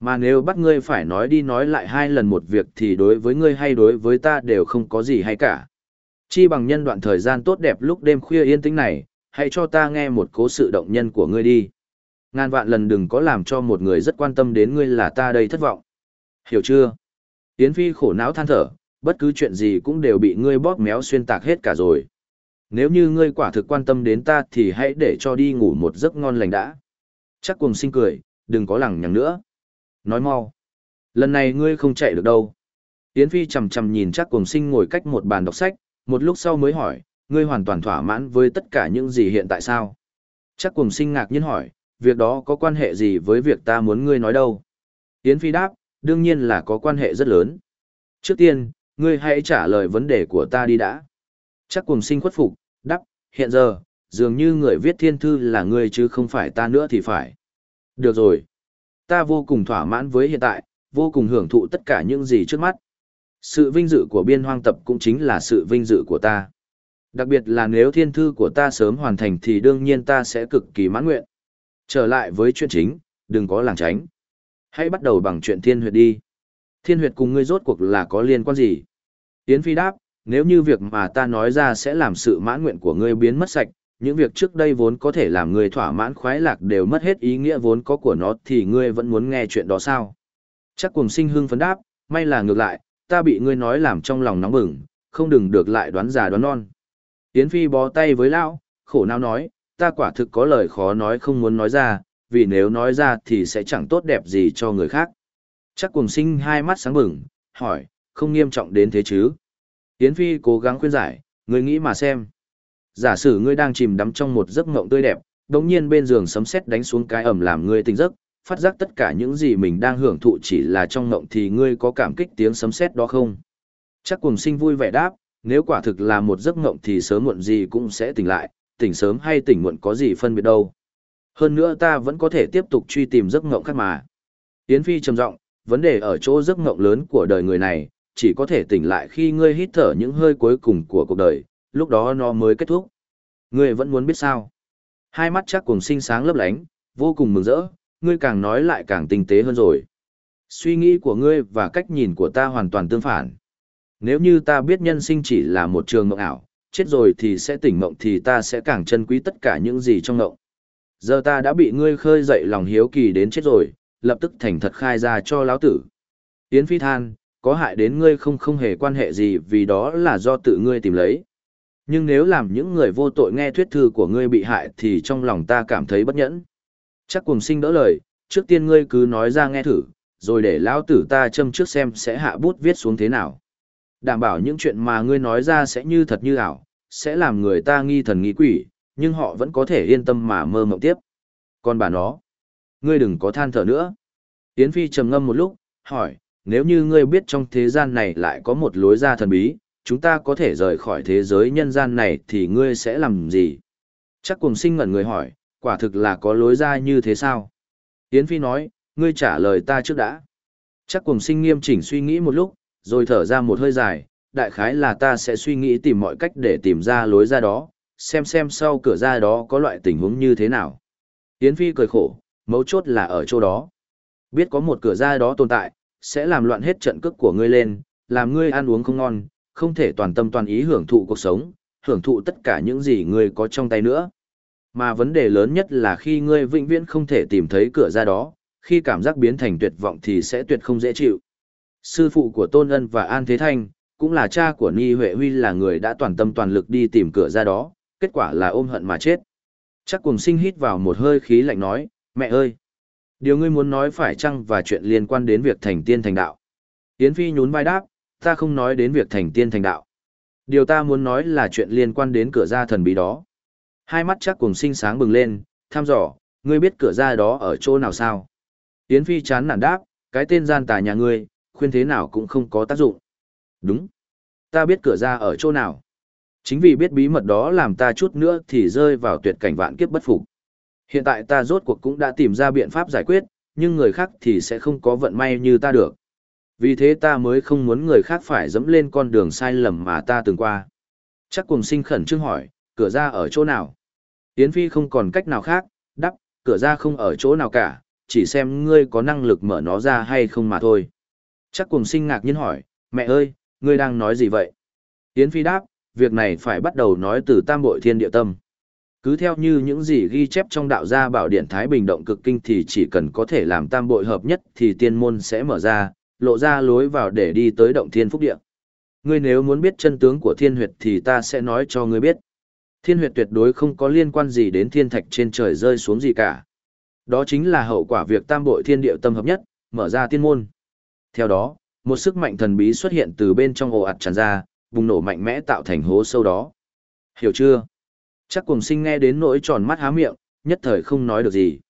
Mà nếu bắt ngươi phải nói đi nói lại hai lần một việc thì đối với ngươi hay đối với ta đều không có gì hay cả. Chi bằng nhân đoạn thời gian tốt đẹp lúc đêm khuya yên tĩnh này, hãy cho ta nghe một cố sự động nhân của ngươi đi. Ngàn vạn lần đừng có làm cho một người rất quan tâm đến ngươi là ta đây thất vọng. Hiểu chưa? Yến Phi khổ não than thở, bất cứ chuyện gì cũng đều bị ngươi bóp méo xuyên tạc hết cả rồi. Nếu như ngươi quả thực quan tâm đến ta thì hãy để cho đi ngủ một giấc ngon lành đã. Chắc cùng sinh cười, đừng có lằng nhằng nữa. Nói mau. Lần này ngươi không chạy được đâu. Yến Phi chầm chầm nhìn chắc cùng sinh ngồi cách một bàn đọc sách, một lúc sau mới hỏi, ngươi hoàn toàn thỏa mãn với tất cả những gì hiện tại sao? Chắc cùng sinh ngạc nhiên hỏi, việc đó có quan hệ gì với việc ta muốn ngươi nói đâu? Yến Phi đáp, đương nhiên là có quan hệ rất lớn. Trước tiên, ngươi hãy trả lời vấn đề của ta đi đã. Chắc cùng sinh khuất phục, đáp, hiện giờ, dường như người viết thiên thư là ngươi chứ không phải ta nữa thì phải. Được rồi. Ta vô cùng thỏa mãn với hiện tại, vô cùng hưởng thụ tất cả những gì trước mắt. Sự vinh dự của biên hoang tập cũng chính là sự vinh dự của ta. Đặc biệt là nếu thiên thư của ta sớm hoàn thành thì đương nhiên ta sẽ cực kỳ mãn nguyện. Trở lại với chuyện chính, đừng có làng tránh. Hãy bắt đầu bằng chuyện thiên huyệt đi. Thiên huyệt cùng ngươi rốt cuộc là có liên quan gì? Yến Phi đáp, nếu như việc mà ta nói ra sẽ làm sự mãn nguyện của ngươi biến mất sạch, những việc trước đây vốn có thể làm ngươi thỏa mãn khoái lạc đều mất hết ý nghĩa vốn có của nó thì ngươi vẫn muốn nghe chuyện đó sao? Chắc cùng sinh hưng phấn đáp, may là ngược lại, ta bị ngươi nói làm trong lòng nóng bừng, không đừng được lại đoán già đoán non. Yến Phi bó tay với lão, khổ não nói, ta quả thực có lời khó nói không muốn nói ra, vì nếu nói ra thì sẽ chẳng tốt đẹp gì cho người khác. Chắc cùng sinh hai mắt sáng bừng, hỏi, không nghiêm trọng đến thế chứ? Yến Phi cố gắng khuyên giải, ngươi nghĩ mà xem. Giả sử ngươi đang chìm đắm trong một giấc mộng tươi đẹp, đống nhiên bên giường sấm sét đánh xuống cái ẩm làm ngươi tỉnh giấc, phát giác tất cả những gì mình đang hưởng thụ chỉ là trong mộng thì ngươi có cảm kích tiếng sấm sét đó không? Chắc cùng sinh vui vẻ đáp, nếu quả thực là một giấc mộng thì sớm muộn gì cũng sẽ tỉnh lại, tỉnh sớm hay tỉnh muộn có gì phân biệt đâu. Hơn nữa ta vẫn có thể tiếp tục truy tìm giấc ngộng khác mà. Yến Phi trầm giọng, vấn đề ở chỗ giấc ngộng lớn của đời người này, chỉ có thể tỉnh lại khi ngươi hít thở những hơi cuối cùng của cuộc đời, lúc đó nó mới kết thúc. Ngươi vẫn muốn biết sao? Hai mắt chắc cùng sinh sáng lấp lánh, vô cùng mừng rỡ, ngươi càng nói lại càng tinh tế hơn rồi. Suy nghĩ của ngươi và cách nhìn của ta hoàn toàn tương phản. Nếu như ta biết nhân sinh chỉ là một trường mộng ảo, chết rồi thì sẽ tỉnh mộng thì ta sẽ càng chân quý tất cả những gì trong mộng. Giờ ta đã bị ngươi khơi dậy lòng hiếu kỳ đến chết rồi, lập tức thành thật khai ra cho lão tử. Yến Phi than, có hại đến ngươi không không hề quan hệ gì vì đó là do tự ngươi tìm lấy. Nhưng nếu làm những người vô tội nghe thuyết thư của ngươi bị hại thì trong lòng ta cảm thấy bất nhẫn. Chắc cùng sinh đỡ lời, trước tiên ngươi cứ nói ra nghe thử, rồi để lão tử ta châm trước xem sẽ hạ bút viết xuống thế nào. Đảm bảo những chuyện mà ngươi nói ra sẽ như thật như ảo, sẽ làm người ta nghi thần nghi quỷ, nhưng họ vẫn có thể yên tâm mà mơ mộng tiếp. Còn bà nó, ngươi đừng có than thở nữa. Yến Phi trầm ngâm một lúc, hỏi, nếu như ngươi biết trong thế gian này lại có một lối ra thần bí, chúng ta có thể rời khỏi thế giới nhân gian này thì ngươi sẽ làm gì? Chắc cùng sinh ngẩn người hỏi, quả thực là có lối ra như thế sao? Yến Phi nói, ngươi trả lời ta trước đã. Chắc cùng sinh nghiêm chỉnh suy nghĩ một lúc, rồi thở ra một hơi dài, đại khái là ta sẽ suy nghĩ tìm mọi cách để tìm ra lối ra đó, xem xem sau cửa ra đó có loại tình huống như thế nào. Yến Phi cười khổ, mấu chốt là ở chỗ đó. Biết có một cửa ra đó tồn tại, sẽ làm loạn hết trận cước của ngươi lên, làm ngươi ăn uống không ngon, không thể toàn tâm toàn ý hưởng thụ cuộc sống, hưởng thụ tất cả những gì ngươi có trong tay nữa. Mà vấn đề lớn nhất là khi ngươi vĩnh viễn không thể tìm thấy cửa ra đó, khi cảm giác biến thành tuyệt vọng thì sẽ tuyệt không dễ chịu. Sư phụ của Tôn Ân và An Thế Thanh, cũng là cha của Ni Huệ Huy là người đã toàn tâm toàn lực đi tìm cửa ra đó, kết quả là ôm hận mà chết. Chắc cùng sinh hít vào một hơi khí lạnh nói, mẹ ơi! Điều ngươi muốn nói phải chăng và chuyện liên quan đến việc thành tiên thành đạo? Yến Phi nhún vai đáp, ta không nói đến việc thành tiên thành đạo. Điều ta muốn nói là chuyện liên quan đến cửa ra thần bí đó. Hai mắt chắc cùng sinh sáng bừng lên, tham dò, ngươi biết cửa ra đó ở chỗ nào sao? Yến Phi chán nản đáp, cái tên gian tà nhà ngươi, khuyên thế nào cũng không có tác dụng. Đúng. Ta biết cửa ra ở chỗ nào. Chính vì biết bí mật đó làm ta chút nữa thì rơi vào tuyệt cảnh vạn kiếp bất phục. Hiện tại ta rốt cuộc cũng đã tìm ra biện pháp giải quyết, nhưng người khác thì sẽ không có vận may như ta được. Vì thế ta mới không muốn người khác phải dẫm lên con đường sai lầm mà ta từng qua. Chắc cùng sinh khẩn trương hỏi, cửa ra ở chỗ nào? Yến Phi không còn cách nào khác, đắp, cửa ra không ở chỗ nào cả, chỉ xem ngươi có năng lực mở nó ra hay không mà thôi. Chắc cùng sinh ngạc nhiên hỏi, mẹ ơi, ngươi đang nói gì vậy? Yến Phi đáp, việc này phải bắt đầu nói từ tam bội thiên địa tâm. Cứ theo như những gì ghi chép trong đạo gia bảo điện Thái Bình động cực kinh thì chỉ cần có thể làm tam bội hợp nhất thì tiên môn sẽ mở ra, lộ ra lối vào để đi tới động thiên phúc địa. Ngươi nếu muốn biết chân tướng của thiên huyệt thì ta sẽ nói cho ngươi biết. Thiên huyệt tuyệt đối không có liên quan gì đến thiên thạch trên trời rơi xuống gì cả. Đó chính là hậu quả việc tam bội thiên địa tâm hợp nhất, mở ra tiên môn. Theo đó, một sức mạnh thần bí xuất hiện từ bên trong ồ ạt tràn ra, bùng nổ mạnh mẽ tạo thành hố sâu đó. Hiểu chưa? Chắc cùng sinh nghe đến nỗi tròn mắt há miệng, nhất thời không nói được gì.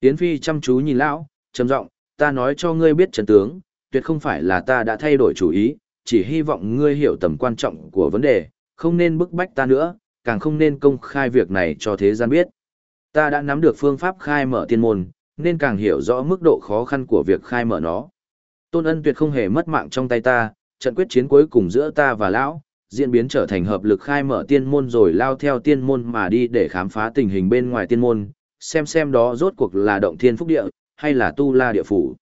Yến Phi chăm chú nhìn lão, trầm giọng, ta nói cho ngươi biết trận tướng, tuyệt không phải là ta đã thay đổi chủ ý, chỉ hy vọng ngươi hiểu tầm quan trọng của vấn đề, không nên bức bách ta nữa, càng không nên công khai việc này cho thế gian biết. Ta đã nắm được phương pháp khai mở tiên môn, nên càng hiểu rõ mức độ khó khăn của việc khai mở nó. Tôn ân tuyệt không hề mất mạng trong tay ta, trận quyết chiến cuối cùng giữa ta và lão, diễn biến trở thành hợp lực khai mở tiên môn rồi lao theo tiên môn mà đi để khám phá tình hình bên ngoài tiên môn, xem xem đó rốt cuộc là động thiên phúc địa, hay là tu la địa phủ.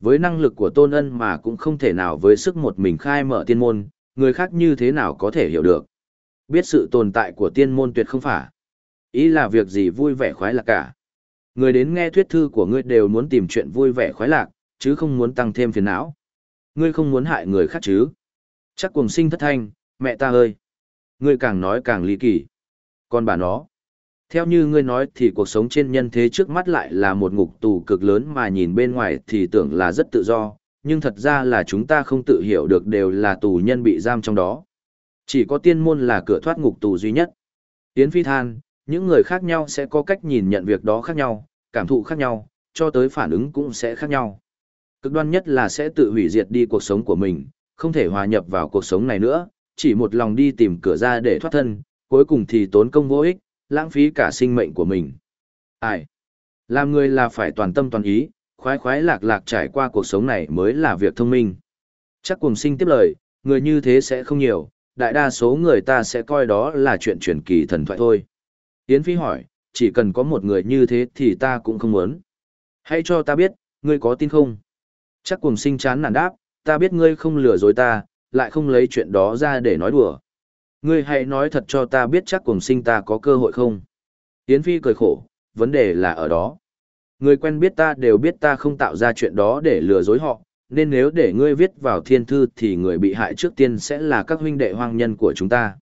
Với năng lực của tôn ân mà cũng không thể nào với sức một mình khai mở tiên môn, người khác như thế nào có thể hiểu được. Biết sự tồn tại của tiên môn tuyệt không phải. Ý là việc gì vui vẻ khoái lạc cả. Người đến nghe thuyết thư của ngươi đều muốn tìm chuyện vui vẻ khoái lạc, chứ không muốn tăng thêm phiền não. Ngươi không muốn hại người khác chứ. Chắc cùng sinh thất thanh, mẹ ta ơi. Ngươi càng nói càng ly kỳ. Còn bà nó. Theo như ngươi nói thì cuộc sống trên nhân thế trước mắt lại là một ngục tù cực lớn mà nhìn bên ngoài thì tưởng là rất tự do, nhưng thật ra là chúng ta không tự hiểu được đều là tù nhân bị giam trong đó. Chỉ có tiên môn là cửa thoát ngục tù duy nhất. tiến Phi than, những người khác nhau sẽ có cách nhìn nhận việc đó khác nhau, cảm thụ khác nhau, cho tới phản ứng cũng sẽ khác nhau. Cực đoan nhất là sẽ tự hủy diệt đi cuộc sống của mình, không thể hòa nhập vào cuộc sống này nữa, chỉ một lòng đi tìm cửa ra để thoát thân, cuối cùng thì tốn công vô ích, lãng phí cả sinh mệnh của mình. Ai? Làm người là phải toàn tâm toàn ý, khoái khoái lạc lạc trải qua cuộc sống này mới là việc thông minh. Chắc cùng sinh tiếp lời, người như thế sẽ không nhiều, đại đa số người ta sẽ coi đó là chuyện truyền kỳ thần thoại thôi. Yến Phi hỏi, chỉ cần có một người như thế thì ta cũng không muốn. Hãy cho ta biết, ngươi có tin không? Chắc cùng sinh chán nản đáp, ta biết ngươi không lừa dối ta, lại không lấy chuyện đó ra để nói đùa. Ngươi hãy nói thật cho ta biết chắc cùng sinh ta có cơ hội không? Yến Phi cười khổ, vấn đề là ở đó. Người quen biết ta đều biết ta không tạo ra chuyện đó để lừa dối họ, nên nếu để ngươi viết vào thiên thư thì người bị hại trước tiên sẽ là các huynh đệ hoang nhân của chúng ta.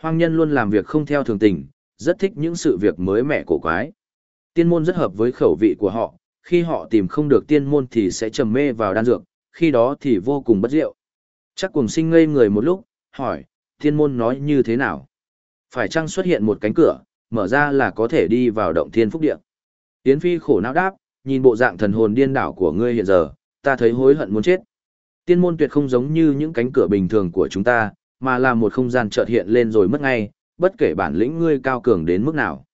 Hoang nhân luôn làm việc không theo thường tình, rất thích những sự việc mới mẻ cổ quái. Tiên môn rất hợp với khẩu vị của họ, khi họ tìm không được tiên môn thì sẽ trầm mê vào đan dược, khi đó thì vô cùng bất diệu. Chắc cùng sinh ngây người một lúc, hỏi, tiên môn nói như thế nào? Phải chăng xuất hiện một cánh cửa, mở ra là có thể đi vào động thiên phúc địa? Yến Phi khổ não đáp, nhìn bộ dạng thần hồn điên đảo của ngươi hiện giờ, ta thấy hối hận muốn chết. Tiên môn tuyệt không giống như những cánh cửa bình thường của chúng ta, mà là một không gian chợt hiện lên rồi mất ngay, bất kể bản lĩnh ngươi cao cường đến mức nào.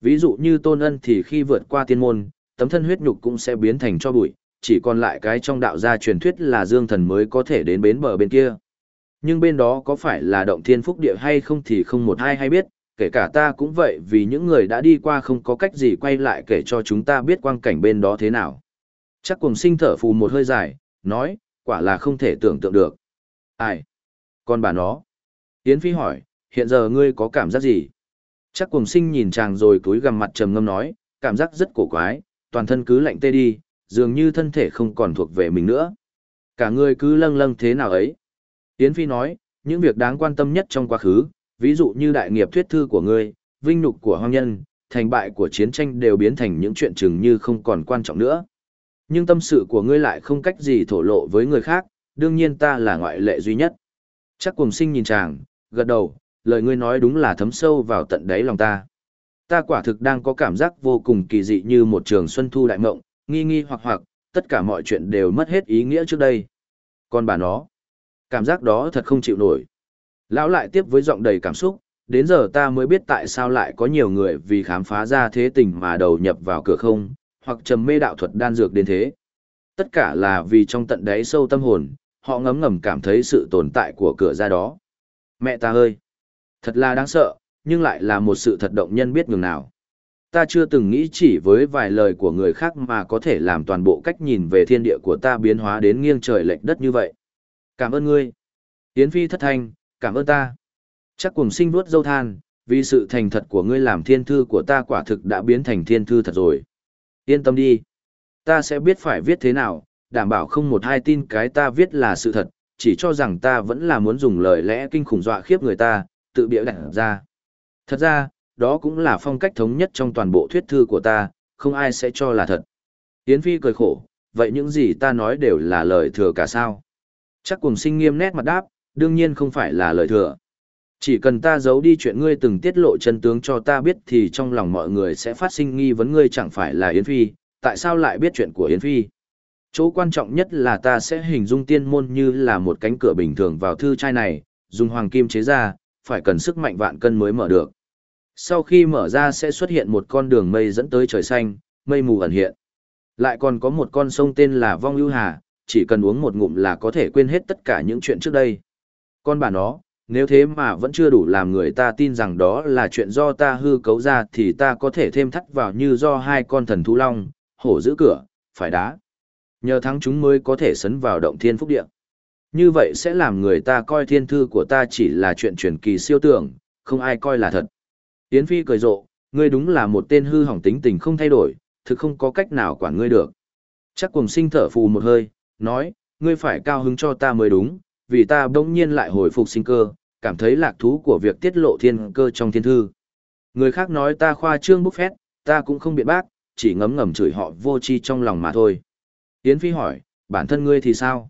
Ví dụ như tôn ân thì khi vượt qua tiên môn, tấm thân huyết nhục cũng sẽ biến thành cho bụi, chỉ còn lại cái trong đạo gia truyền thuyết là dương thần mới có thể đến bến bờ bên kia. Nhưng bên đó có phải là động thiên phúc địa hay không thì không một ai hay biết, kể cả ta cũng vậy vì những người đã đi qua không có cách gì quay lại kể cho chúng ta biết quang cảnh bên đó thế nào. Chắc cùng sinh thở phù một hơi dài, nói, quả là không thể tưởng tượng được. Ai? Con bà nó. Yến Phi hỏi, hiện giờ ngươi có cảm giác gì? Chắc cùng sinh nhìn chàng rồi túi gằm mặt trầm ngâm nói, cảm giác rất cổ quái, toàn thân cứ lạnh tê đi, dường như thân thể không còn thuộc về mình nữa. Cả người cứ lâng lâng thế nào ấy. Yến Phi nói, những việc đáng quan tâm nhất trong quá khứ, ví dụ như đại nghiệp thuyết thư của ngươi, vinh nhục của hoang nhân, thành bại của chiến tranh đều biến thành những chuyện chừng như không còn quan trọng nữa. Nhưng tâm sự của ngươi lại không cách gì thổ lộ với người khác, đương nhiên ta là ngoại lệ duy nhất. Chắc cùng sinh nhìn chàng, gật đầu, lời ngươi nói đúng là thấm sâu vào tận đáy lòng ta. Ta quả thực đang có cảm giác vô cùng kỳ dị như một trường xuân thu đại mộng, nghi nghi hoặc hoặc, tất cả mọi chuyện đều mất hết ý nghĩa trước đây. Còn bà nó, cảm giác đó thật không chịu nổi. Lão lại tiếp với giọng đầy cảm xúc, đến giờ ta mới biết tại sao lại có nhiều người vì khám phá ra thế tình mà đầu nhập vào cửa không, hoặc trầm mê đạo thuật đan dược đến thế. Tất cả là vì trong tận đáy sâu tâm hồn, họ ngấm ngầm cảm thấy sự tồn tại của cửa ra đó. Mẹ ta ơi! Thật là đáng sợ, nhưng lại là một sự thật động nhân biết nhường nào. Ta chưa từng nghĩ chỉ với vài lời của người khác mà có thể làm toàn bộ cách nhìn về thiên địa của ta biến hóa đến nghiêng trời lệch đất như vậy. Cảm ơn ngươi. Yến Phi thất thanh, cảm ơn ta. Chắc cùng sinh vuốt dâu than, vì sự thành thật của ngươi làm thiên thư của ta quả thực đã biến thành thiên thư thật rồi. Yên tâm đi. Ta sẽ biết phải viết thế nào, đảm bảo không một hai tin cái ta viết là sự thật, chỉ cho rằng ta vẫn là muốn dùng lời lẽ kinh khủng dọa khiếp người ta, tự bịa đặt ra. Thật ra, đó cũng là phong cách thống nhất trong toàn bộ thuyết thư của ta, không ai sẽ cho là thật. Yến Phi cười khổ, vậy những gì ta nói đều là lời thừa cả sao? Chắc cùng sinh nghiêm nét mặt đáp, đương nhiên không phải là lời thừa. Chỉ cần ta giấu đi chuyện ngươi từng tiết lộ chân tướng cho ta biết thì trong lòng mọi người sẽ phát sinh nghi vấn ngươi chẳng phải là Yến Phi, tại sao lại biết chuyện của Yến Phi? Chỗ quan trọng nhất là ta sẽ hình dung tiên môn như là một cánh cửa bình thường vào thư trai này, dùng hoàng kim chế ra, phải cần sức mạnh vạn cân mới mở được. Sau khi mở ra sẽ xuất hiện một con đường mây dẫn tới trời xanh, mây mù ẩn hiện. Lại còn có một con sông tên là Vong Ưu Hà, chỉ cần uống một ngụm là có thể quên hết tất cả những chuyện trước đây. Con bà nó, nếu thế mà vẫn chưa đủ làm người ta tin rằng đó là chuyện do ta hư cấu ra thì ta có thể thêm thắt vào như do hai con thần thú long, hổ giữ cửa, phải đá. Nhờ thắng chúng mới có thể sấn vào động thiên phúc địa. Như vậy sẽ làm người ta coi thiên thư của ta chỉ là chuyện truyền kỳ siêu tưởng, không ai coi là thật. Yến Phi cười rộ, ngươi đúng là một tên hư hỏng tính tình không thay đổi, thực không có cách nào quản ngươi được. Chắc cùng sinh thở phù một hơi, nói, ngươi phải cao hứng cho ta mới đúng, vì ta bỗng nhiên lại hồi phục sinh cơ, cảm thấy lạc thú của việc tiết lộ thiên cơ trong thiên thư. Người khác nói ta khoa trương bốc phét, ta cũng không biện bác, chỉ ngấm ngầm chửi họ vô tri trong lòng mà thôi. Yến Phi hỏi, bản thân ngươi thì sao?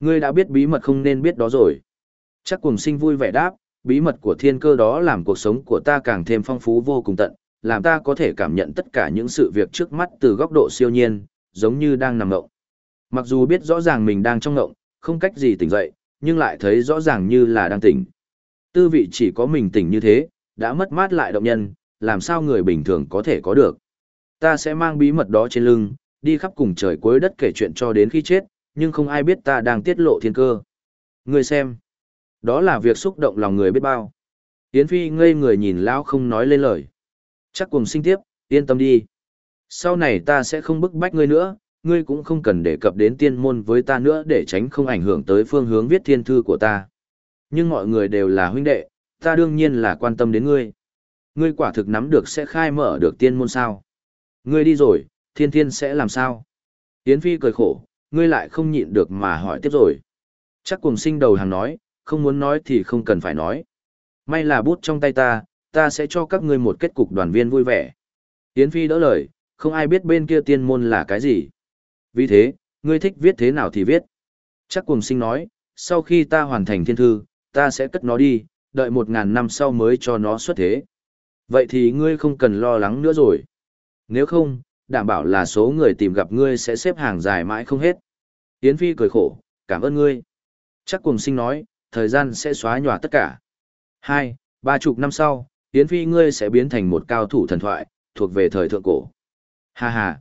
Ngươi đã biết bí mật không nên biết đó rồi. Chắc cùng sinh vui vẻ đáp, bí mật của thiên cơ đó làm cuộc sống của ta càng thêm phong phú vô cùng tận, làm ta có thể cảm nhận tất cả những sự việc trước mắt từ góc độ siêu nhiên, giống như đang nằm ngộng. Mặc dù biết rõ ràng mình đang trong ngộng, không cách gì tỉnh dậy, nhưng lại thấy rõ ràng như là đang tỉnh. Tư vị chỉ có mình tỉnh như thế, đã mất mát lại động nhân, làm sao người bình thường có thể có được. Ta sẽ mang bí mật đó trên lưng, đi khắp cùng trời cuối đất kể chuyện cho đến khi chết, nhưng không ai biết ta đang tiết lộ thiên cơ. Người xem, đó là việc xúc động lòng người biết bao. Yến Phi ngây người nhìn Lão không nói lên lời. Chắc cùng sinh tiếp, yên tâm đi. Sau này ta sẽ không bức bách ngươi nữa, ngươi cũng không cần đề cập đến tiên môn với ta nữa để tránh không ảnh hưởng tới phương hướng viết thiên thư của ta. Nhưng mọi người đều là huynh đệ, ta đương nhiên là quan tâm đến ngươi. Ngươi quả thực nắm được sẽ khai mở được tiên môn sao. Ngươi đi rồi, thiên thiên sẽ làm sao? Yến Phi cười khổ, ngươi lại không nhịn được mà hỏi tiếp rồi. Chắc cùng sinh đầu hàng nói, không muốn nói thì không cần phải nói. May là bút trong tay ta, ta sẽ cho các ngươi một kết cục đoàn viên vui vẻ. Yến Phi đỡ lời, không ai biết bên kia tiên môn là cái gì. Vì thế, ngươi thích viết thế nào thì viết. Chắc cùng sinh nói, sau khi ta hoàn thành thiên thư, ta sẽ cất nó đi, đợi một ngàn năm sau mới cho nó xuất thế. Vậy thì ngươi không cần lo lắng nữa rồi. Nếu không, đảm bảo là số người tìm gặp ngươi sẽ xếp hàng dài mãi không hết. Yến Phi cười khổ, cảm ơn ngươi. Chắc cùng sinh nói, thời gian sẽ xóa nhòa tất cả. Hai, ba chục năm sau, Yến Phi ngươi sẽ biến thành một cao thủ thần thoại, thuộc về thời thượng cổ. Ha ha.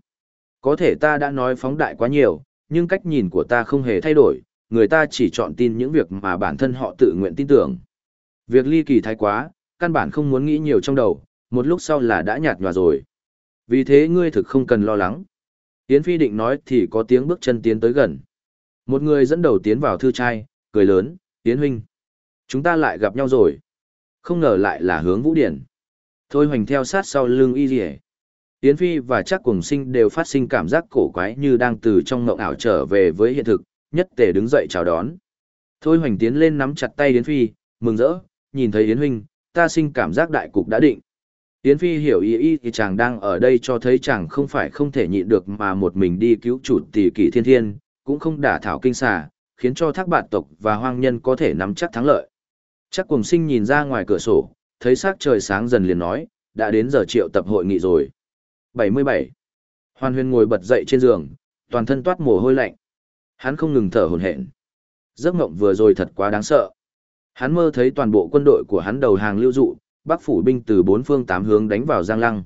Có thể ta đã nói phóng đại quá nhiều, nhưng cách nhìn của ta không hề thay đổi, người ta chỉ chọn tin những việc mà bản thân họ tự nguyện tin tưởng. Việc ly kỳ thái quá, căn bản không muốn nghĩ nhiều trong đầu, một lúc sau là đã nhạt nhòa rồi. Vì thế ngươi thực không cần lo lắng. Yến Phi định nói thì có tiếng bước chân tiến tới gần. Một người dẫn đầu tiến vào thư trai, cười lớn, Yến Huynh. Chúng ta lại gặp nhau rồi. Không ngờ lại là hướng vũ điển. Thôi hoành theo sát sau lưng y rỉ. Yến Phi và chắc cùng sinh đều phát sinh cảm giác cổ quái như đang từ trong ngộng ảo trở về với hiện thực, nhất tề đứng dậy chào đón. Thôi hoành tiến lên nắm chặt tay Yến Phi, mừng rỡ, nhìn thấy Yến Huynh, ta sinh cảm giác đại cục đã định. Yến Phi hiểu ý ý thì chàng đang ở đây cho thấy chàng không phải không thể nhịn được mà một mình đi cứu chủ tỷ kỷ thiên thiên, cũng không đả thảo kinh xà, khiến cho thác bạt tộc và hoang nhân có thể nắm chắc thắng lợi. Chắc cùng sinh nhìn ra ngoài cửa sổ, thấy sắc trời sáng dần liền nói, đã đến giờ triệu tập hội nghị rồi. 77. Hoàn huyền ngồi bật dậy trên giường, toàn thân toát mồ hôi lạnh. Hắn không ngừng thở hổn hển. Giấc mộng vừa rồi thật quá đáng sợ. Hắn mơ thấy toàn bộ quân đội của hắn đầu hàng lưu dụ, bắc phủ binh từ bốn phương tám hướng đánh vào Giang Lăng.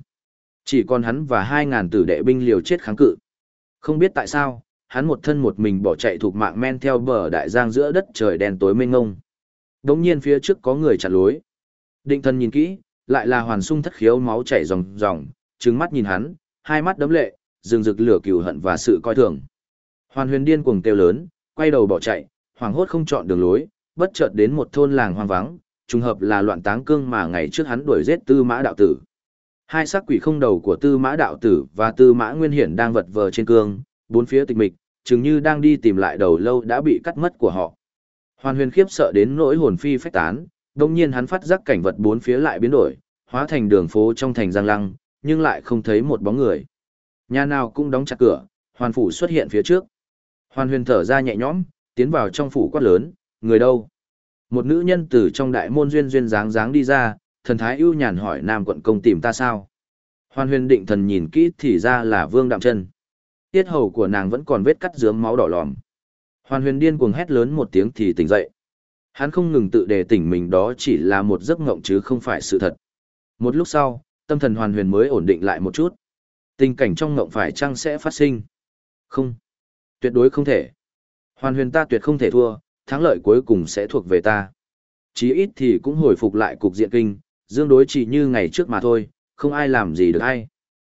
Chỉ còn hắn và hai ngàn tử đệ binh liều chết kháng cự. Không biết tại sao, hắn một thân một mình bỏ chạy thuộc mạng men theo bờ đại giang giữa đất trời đen tối mênh ngông. Đống nhiên phía trước có người chặn lối. Định thân nhìn kỹ, lại là hoàn sung thất khiếu máu chảy ròng ròng, trừng mắt nhìn hắn, hai mắt đấm lệ, rừng rực lửa cừu hận và sự coi thường. Hoàn huyền điên cuồng kêu lớn, quay đầu bỏ chạy, hoảng hốt không chọn đường lối, bất chợt đến một thôn làng hoang vắng, trùng hợp là loạn táng cương mà ngày trước hắn đuổi giết tư mã đạo tử. Hai xác quỷ không đầu của tư mã đạo tử và tư mã nguyên hiển đang vật vờ trên cương, bốn phía tịch mịch, chừng như đang đi tìm lại đầu lâu đã bị cắt mất của họ. Hoàn huyền khiếp sợ đến nỗi hồn phi phách tán, đồng nhiên hắn phát giác cảnh vật bốn phía lại biến đổi, hóa thành đường phố trong thành giang lăng, nhưng lại không thấy một bóng người. Nhà nào cũng đóng chặt cửa, hoàn phủ xuất hiện phía trước. Hoàn huyền thở ra nhẹ nhõm, tiến vào trong phủ quát lớn, người đâu? Một nữ nhân từ trong đại môn duyên duyên dáng dáng đi ra, thần thái ưu nhàn hỏi nam quận công tìm ta sao? Hoàn huyền định thần nhìn kỹ thì ra là vương đạm chân. Tiết hầu của nàng vẫn còn vết cắt dướng máu đỏ lòm. Hoàn huyền điên cuồng hét lớn một tiếng thì tỉnh dậy. Hắn không ngừng tự đề tỉnh mình đó chỉ là một giấc ngộng chứ không phải sự thật. Một lúc sau, tâm thần hoàn huyền mới ổn định lại một chút. Tình cảnh trong ngộng phải chăng sẽ phát sinh? Không. Tuyệt đối không thể. Hoàn huyền ta tuyệt không thể thua, thắng lợi cuối cùng sẽ thuộc về ta. Chí ít thì cũng hồi phục lại cục diện kinh, dương đối chỉ như ngày trước mà thôi, không ai làm gì được ai.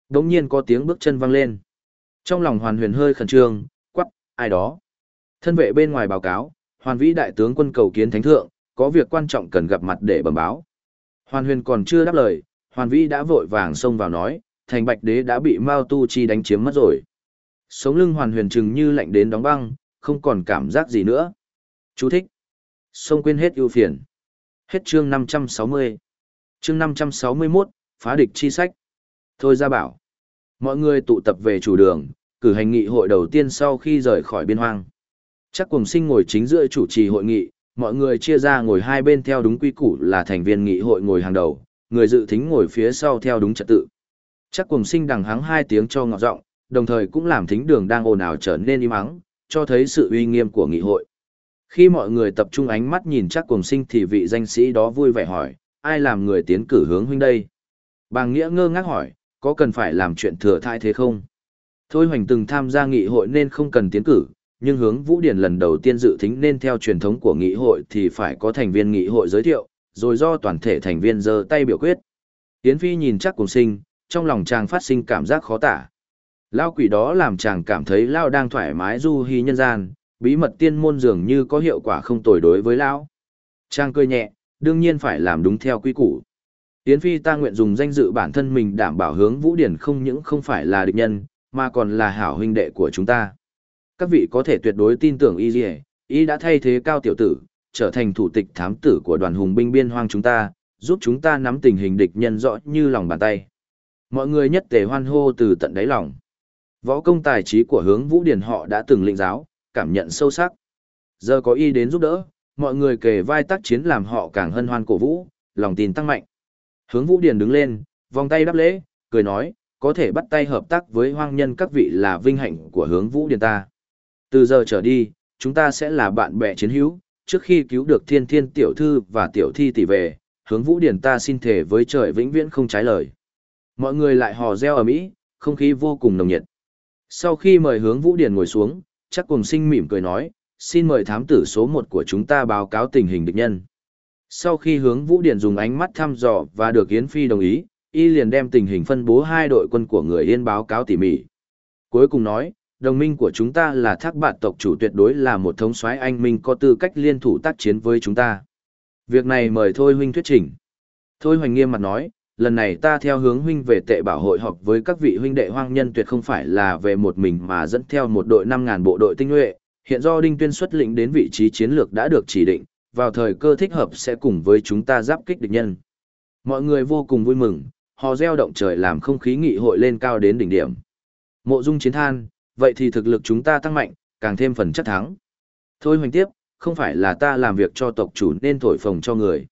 Đống nhiên có tiếng bước chân vang lên. Trong lòng hoàn huyền hơi khẩn trương, quắc, ai đó. Thân vệ bên ngoài báo cáo, hoàn vĩ đại tướng quân cầu kiến thánh thượng, có việc quan trọng cần gặp mặt để bẩm báo. Hoàn huyền còn chưa đáp lời, hoàn vĩ đã vội vàng xông vào nói, thành bạch đế đã bị Mao Tu Chi đánh chiếm mất rồi. Sống lưng hoàn huyền chừng như lạnh đến đóng băng, không còn cảm giác gì nữa. Chú thích. Xông quên hết ưu phiền. Hết chương 560. Chương 561, phá địch chi sách. Thôi ra bảo. Mọi người tụ tập về chủ đường, cử hành nghị hội đầu tiên sau khi rời khỏi biên hoang. Chắc cùng sinh ngồi chính giữa chủ trì hội nghị, mọi người chia ra ngồi hai bên theo đúng quy củ là thành viên nghị hội ngồi hàng đầu, người dự thính ngồi phía sau theo đúng trật tự. Chắc cùng sinh đằng hắng hai tiếng cho ngọt giọng, đồng thời cũng làm thính đường đang ồn ào trở nên im ắng, cho thấy sự uy nghiêm của nghị hội. Khi mọi người tập trung ánh mắt nhìn chắc cùng sinh thì vị danh sĩ đó vui vẻ hỏi, ai làm người tiến cử hướng huynh đây? Bàng Nghĩa ngơ ngác hỏi, có cần phải làm chuyện thừa thai thế không? Thôi hoành từng tham gia nghị hội nên không cần tiến cử, nhưng hướng Vũ Điển lần đầu tiên dự thính nên theo truyền thống của nghị hội thì phải có thành viên nghị hội giới thiệu, rồi do toàn thể thành viên giơ tay biểu quyết. Yến Phi nhìn chắc cùng sinh, trong lòng chàng phát sinh cảm giác khó tả. Lao quỷ đó làm chàng cảm thấy Lao đang thoải mái du hy nhân gian, bí mật tiên môn dường như có hiệu quả không tồi đối với Lao. Chàng cười nhẹ, đương nhiên phải làm đúng theo quy củ. Yến Phi ta nguyện dùng danh dự bản thân mình đảm bảo hướng Vũ Điển không những không phải là địch nhân, mà còn là hảo huynh đệ của chúng ta. Các vị có thể tuyệt đối tin tưởng y dì y đã thay thế cao tiểu tử, trở thành thủ tịch thám tử của đoàn hùng binh biên hoang chúng ta, giúp chúng ta nắm tình hình địch nhân rõ như lòng bàn tay. Mọi người nhất tề hoan hô từ tận đáy lòng. Võ công tài trí của hướng Vũ Điển họ đã từng lĩnh giáo, cảm nhận sâu sắc. Giờ có y đến giúp đỡ, mọi người kề vai tác chiến làm họ càng hân hoan cổ vũ, lòng tin tăng mạnh. Hướng Vũ Điền đứng lên, vòng tay đáp lễ, cười nói, có thể bắt tay hợp tác với hoang nhân các vị là vinh hạnh của hướng Vũ Điền ta. Từ giờ trở đi, chúng ta sẽ là bạn bè chiến hữu, trước khi cứu được thiên thiên tiểu thư và tiểu thi tỷ về, hướng Vũ Điền ta xin thể với trời vĩnh viễn không trái lời. Mọi người lại hò reo ở mỹ, không khí vô cùng nồng nhiệt. Sau khi mời hướng Vũ Điền ngồi xuống, chắc cùng sinh mỉm cười nói, xin mời thám tử số một của chúng ta báo cáo tình hình địch nhân. Sau khi hướng Vũ Điển dùng ánh mắt thăm dò và được Yến Phi đồng ý, y liền đem tình hình phân bố hai đội quân của người Yên báo cáo tỉ mỉ. Cuối cùng nói, đồng minh của chúng ta là thác bạt tộc chủ tuyệt đối là một thống soái anh minh có tư cách liên thủ tác chiến với chúng ta. Việc này mời Thôi huynh thuyết trình. Thôi hoành nghiêm mặt nói, lần này ta theo hướng huynh về tệ bảo hội họp với các vị huynh đệ hoang nhân tuyệt không phải là về một mình mà dẫn theo một đội 5.000 bộ đội tinh nhuệ, hiện do Đinh Tuyên xuất lĩnh đến vị trí chiến lược đã được chỉ định, vào thời cơ thích hợp sẽ cùng với chúng ta giáp kích địch nhân. Mọi người vô cùng vui mừng, họ gieo động trời làm không khí nghị hội lên cao đến đỉnh điểm. Mộ Dung chiến than, vậy thì thực lực chúng ta tăng mạnh, càng thêm phần chắc thắng. Thôi hoành tiếp, không phải là ta làm việc cho tộc chủ nên thổi phồng cho người.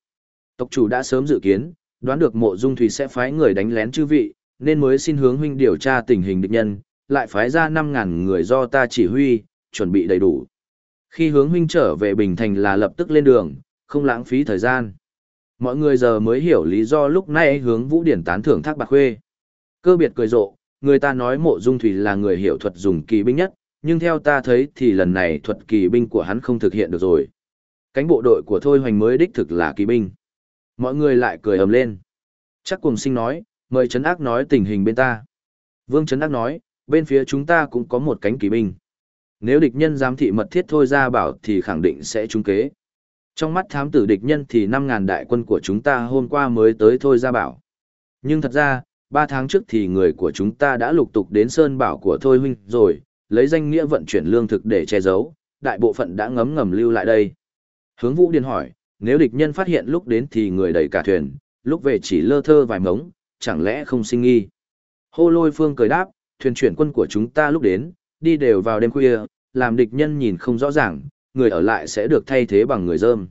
Tộc chủ đã sớm dự kiến, đoán được mộ dung thủy sẽ phái người đánh lén chư vị, nên mới xin hướng huynh điều tra tình hình địch nhân, lại phái ra 5.000 người do ta chỉ huy, chuẩn bị đầy đủ. Khi hướng huynh trở về Bình Thành là lập tức lên đường, không lãng phí thời gian. Mọi người giờ mới hiểu lý do lúc nãy hướng Vũ Điển tán thưởng Thác Bạc Khuê. Cơ biệt cười rộ, người ta nói mộ dung thủy là người hiểu thuật dùng kỳ binh nhất, nhưng theo ta thấy thì lần này thuật kỳ binh của hắn không thực hiện được rồi. Cánh bộ đội của Thôi Hoành mới đích thực là kỳ binh. Mọi người lại cười ầm lên. Chắc cùng sinh nói, mời Trấn Ác nói tình hình bên ta. Vương Trấn Ác nói, bên phía chúng ta cũng có một cánh kỳ binh. Nếu địch nhân giám thị mật thiết thôi ra bảo thì khẳng định sẽ trúng kế. Trong mắt thám tử địch nhân thì 5.000 đại quân của chúng ta hôm qua mới tới thôi ra bảo. Nhưng thật ra, 3 tháng trước thì người của chúng ta đã lục tục đến Sơn Bảo của Thôi Huynh rồi, lấy danh nghĩa vận chuyển lương thực để che giấu, đại bộ phận đã ngấm ngầm lưu lại đây. Hướng Vũ Điền hỏi, nếu địch nhân phát hiện lúc đến thì người đầy cả thuyền, lúc về chỉ lơ thơ vài mống, chẳng lẽ không sinh nghi. Hô lôi phương cười đáp, thuyền chuyển quân của chúng ta lúc đến, đi đều vào đêm khuya, làm địch nhân nhìn không rõ ràng, người ở lại sẽ được thay thế bằng người dơm.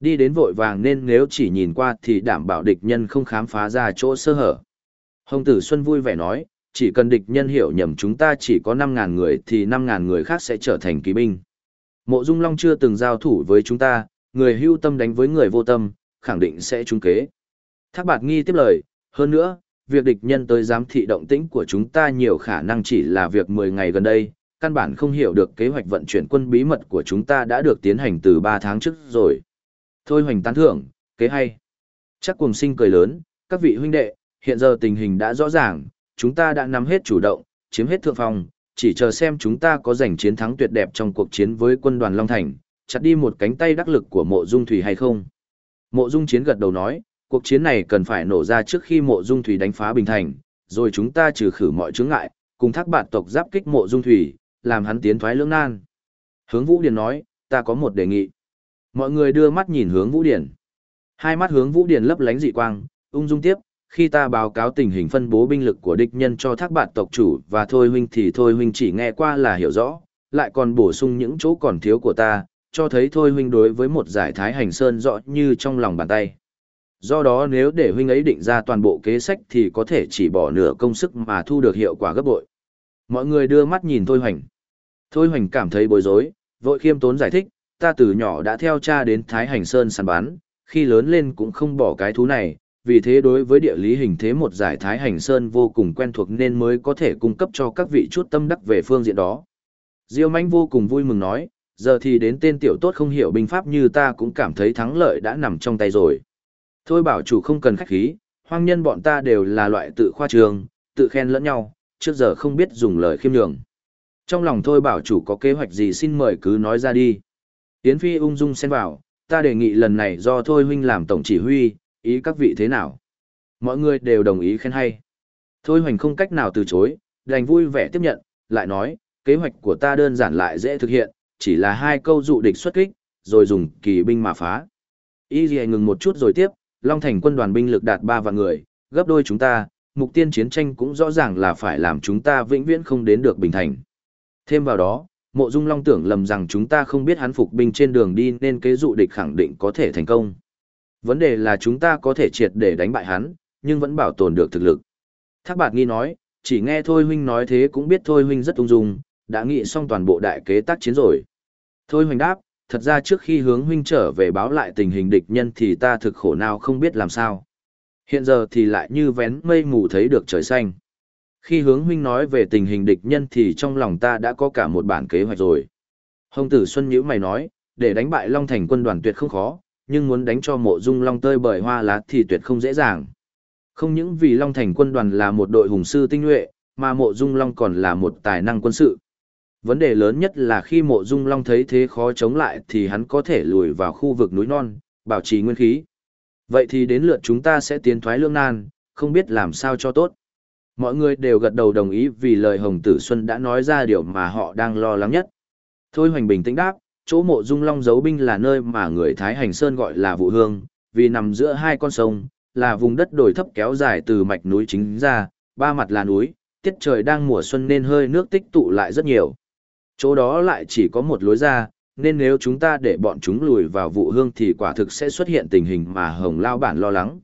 Đi đến vội vàng nên nếu chỉ nhìn qua thì đảm bảo địch nhân không khám phá ra chỗ sơ hở. Hồng Tử Xuân vui vẻ nói, chỉ cần địch nhân hiểu nhầm chúng ta chỉ có 5.000 người thì 5.000 người khác sẽ trở thành kỵ binh. Mộ Dung Long chưa từng giao thủ với chúng ta, người hưu tâm đánh với người vô tâm, khẳng định sẽ trúng kế. Thác bạt nghi tiếp lời, hơn nữa, việc địch nhân tới giám thị động tĩnh của chúng ta nhiều khả năng chỉ là việc 10 ngày gần đây, căn bản không hiểu được kế hoạch vận chuyển quân bí mật của chúng ta đã được tiến hành từ 3 tháng trước rồi. Thôi hoành tán thưởng, kế hay. Chắc cùng sinh cười lớn, các vị huynh đệ, hiện giờ tình hình đã rõ ràng, chúng ta đã nắm hết chủ động, chiếm hết thượng phong, chỉ chờ xem chúng ta có giành chiến thắng tuyệt đẹp trong cuộc chiến với quân đoàn Long Thành, chặt đi một cánh tay đắc lực của mộ dung thủy hay không. Mộ dung chiến gật đầu nói, cuộc chiến này cần phải nổ ra trước khi mộ dung thủy đánh phá Bình Thành, rồi chúng ta trừ khử mọi chướng ngại, cùng thác bạn tộc giáp kích mộ dung thủy, làm hắn tiến thoái lưỡng nan. Hướng Vũ Điền nói, ta có một đề nghị. Mọi người đưa mắt nhìn hướng Vũ Điền. Hai mắt hướng Vũ Điền lấp lánh dị quang, ung dung tiếp, khi ta báo cáo tình hình phân bố binh lực của địch nhân cho thác bạn tộc chủ và thôi huynh thì thôi huynh chỉ nghe qua là hiểu rõ, lại còn bổ sung những chỗ còn thiếu của ta, cho thấy thôi huynh đối với một giải thái hành sơn rõ như trong lòng bàn tay. Do đó nếu để huynh ấy định ra toàn bộ kế sách thì có thể chỉ bỏ nửa công sức mà thu được hiệu quả gấp bội. Mọi người đưa mắt nhìn Thôi Hoành. Thôi Hoành cảm thấy bối rối, vội khiêm tốn giải thích, ta từ nhỏ đã theo cha đến Thái Hành Sơn săn bán khi lớn lên cũng không bỏ cái thú này, vì thế đối với địa lý hình thế một giải Thái Hành Sơn vô cùng quen thuộc nên mới có thể cung cấp cho các vị chút tâm đắc về phương diện đó. Diêu Mánh vô cùng vui mừng nói, giờ thì đến tên tiểu tốt không hiểu binh pháp như ta cũng cảm thấy thắng lợi đã nằm trong tay rồi. Thôi bảo chủ không cần khách khí, hoang nhân bọn ta đều là loại tự khoa trường, tự khen lẫn nhau, trước giờ không biết dùng lời khiêm nhường. Trong lòng thôi bảo chủ có kế hoạch gì xin mời cứ nói ra đi. Yến Phi ung dung xen vào, ta đề nghị lần này do thôi huynh làm tổng chỉ huy, ý các vị thế nào? Mọi người đều đồng ý khen hay. Thôi hoành không cách nào từ chối, đành vui vẻ tiếp nhận, lại nói, kế hoạch của ta đơn giản lại dễ thực hiện, chỉ là hai câu dụ địch xuất kích, rồi dùng kỳ binh mà phá. Y gì ngừng một chút rồi tiếp, Long Thành quân đoàn binh lực đạt 3 vạn người, gấp đôi chúng ta, mục Tiên chiến tranh cũng rõ ràng là phải làm chúng ta vĩnh viễn không đến được Bình Thành. Thêm vào đó, Mộ Dung Long tưởng lầm rằng chúng ta không biết hắn phục binh trên đường đi nên kế dụ địch khẳng định có thể thành công. Vấn đề là chúng ta có thể triệt để đánh bại hắn, nhưng vẫn bảo tồn được thực lực. Thác Bạt Nghi nói, chỉ nghe Thôi Huynh nói thế cũng biết Thôi Huynh rất ung dung, đã nghĩ xong toàn bộ đại kế tác chiến rồi. Thôi Huynh đáp, thật ra trước khi hướng Huynh trở về báo lại tình hình địch nhân thì ta thực khổ nào không biết làm sao. Hiện giờ thì lại như vén mây mù thấy được trời xanh. Khi hướng huynh nói về tình hình địch nhân thì trong lòng ta đã có cả một bản kế hoạch rồi. Hồng tử Xuân Nhữ mày nói, để đánh bại Long Thành quân đoàn tuyệt không khó, nhưng muốn đánh cho mộ dung Long tơi bởi hoa lá thì tuyệt không dễ dàng. Không những vì Long Thành quân đoàn là một đội hùng sư tinh nhuệ, mà mộ dung Long còn là một tài năng quân sự. Vấn đề lớn nhất là khi mộ dung Long thấy thế khó chống lại thì hắn có thể lùi vào khu vực núi non, bảo trì nguyên khí. Vậy thì đến lượt chúng ta sẽ tiến thoái lương nan, không biết làm sao cho tốt. Mọi người đều gật đầu đồng ý vì lời Hồng Tử Xuân đã nói ra điều mà họ đang lo lắng nhất. Thôi Hoành bình tĩnh đáp, chỗ mộ dung long giấu binh là nơi mà người Thái Hành Sơn gọi là vụ hương, vì nằm giữa hai con sông, là vùng đất đồi thấp kéo dài từ mạch núi chính ra, ba mặt là núi, tiết trời đang mùa xuân nên hơi nước tích tụ lại rất nhiều. Chỗ đó lại chỉ có một lối ra, nên nếu chúng ta để bọn chúng lùi vào vụ hương thì quả thực sẽ xuất hiện tình hình mà Hồng Lao Bản lo lắng.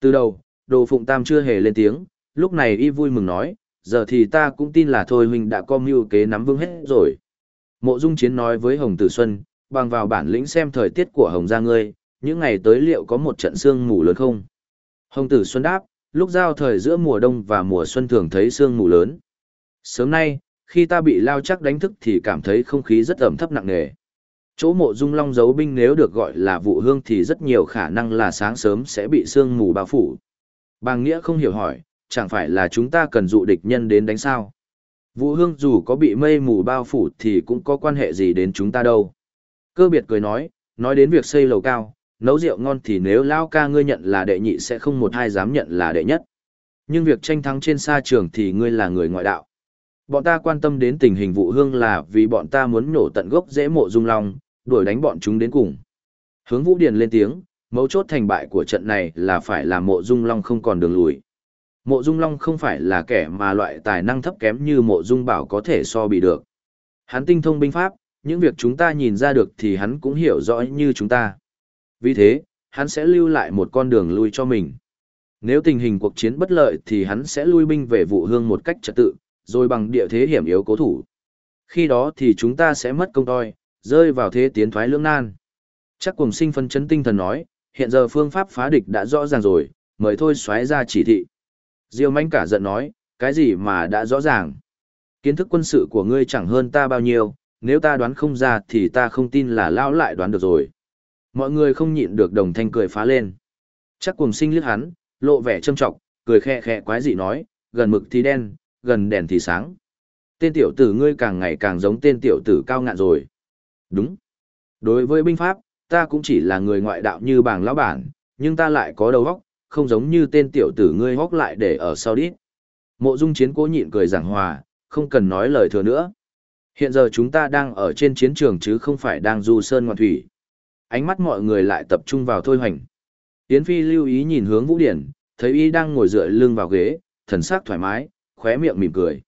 Từ đầu, Đồ Phụng Tam chưa hề lên tiếng, lúc này y vui mừng nói, giờ thì ta cũng tin là thôi huynh đã có mưu kế nắm vững hết rồi. Mộ Dung Chiến nói với Hồng Tử Xuân, bằng vào bản lĩnh xem thời tiết của Hồng gia ngươi, những ngày tới liệu có một trận sương mù lớn không? Hồng Tử Xuân đáp, lúc giao thời giữa mùa đông và mùa xuân thường thấy sương mù lớn. Sớm nay, khi ta bị lao chắc đánh thức thì cảm thấy không khí rất ẩm thấp nặng nề. Chỗ mộ dung long giấu binh nếu được gọi là vụ hương thì rất nhiều khả năng là sáng sớm sẽ bị sương mù bao phủ. Bàng Nghĩa không hiểu hỏi, chẳng phải là chúng ta cần dụ địch nhân đến đánh sao? Vụ hương dù có bị mây mù bao phủ thì cũng có quan hệ gì đến chúng ta đâu. Cơ biệt cười nói, nói đến việc xây lầu cao, nấu rượu ngon thì nếu lao ca ngươi nhận là đệ nhị sẽ không một ai dám nhận là đệ nhất. Nhưng việc tranh thắng trên sa trường thì ngươi là người ngoại đạo. Bọn ta quan tâm đến tình hình vụ hương là vì bọn ta muốn nổ tận gốc dễ mộ dung long, đuổi đánh bọn chúng đến cùng. Hướng Vũ Điền lên tiếng, mấu chốt thành bại của trận này là phải làm mộ dung long không còn đường lùi. Mộ dung long không phải là kẻ mà loại tài năng thấp kém như mộ dung bảo có thể so bị được. Hắn tinh thông binh pháp, những việc chúng ta nhìn ra được thì hắn cũng hiểu rõ như chúng ta. Vì thế, hắn sẽ lưu lại một con đường lui cho mình. Nếu tình hình cuộc chiến bất lợi thì hắn sẽ lui binh về vụ hương một cách trật tự, rồi bằng địa thế hiểm yếu cố thủ. Khi đó thì chúng ta sẽ mất công toi, rơi vào thế tiến thoái lưỡng nan. Chắc cùng sinh phân chấn tinh thần nói, hiện giờ phương pháp phá địch đã rõ ràng rồi, mời thôi xoáy ra chỉ thị. Diêu manh cả giận nói, cái gì mà đã rõ ràng. Kiến thức quân sự của ngươi chẳng hơn ta bao nhiêu, nếu ta đoán không ra thì ta không tin là lão lại đoán được rồi. Mọi người không nhịn được đồng thanh cười phá lên. Chắc cùng sinh liếc hắn, lộ vẻ châm trọng, cười khẽ khẽ quái dị nói, gần mực thì đen, gần đèn thì sáng. Tên tiểu tử ngươi càng ngày càng giống tên tiểu tử cao ngạn rồi. Đúng. Đối với binh pháp, ta cũng chỉ là người ngoại đạo như bàng lão bản, nhưng ta lại có đầu óc, không giống như tên tiểu tử ngươi hóc lại để ở sau đít. Mộ dung chiến cố nhịn cười giảng hòa, không cần nói lời thừa nữa. Hiện giờ chúng ta đang ở trên chiến trường chứ không phải đang du sơn ngoạn thủy. Ánh mắt mọi người lại tập trung vào thôi hoành. Yến Phi lưu ý nhìn hướng Vũ Điển, thấy y đang ngồi dựa lưng vào ghế, thần sắc thoải mái, khóe miệng mỉm cười.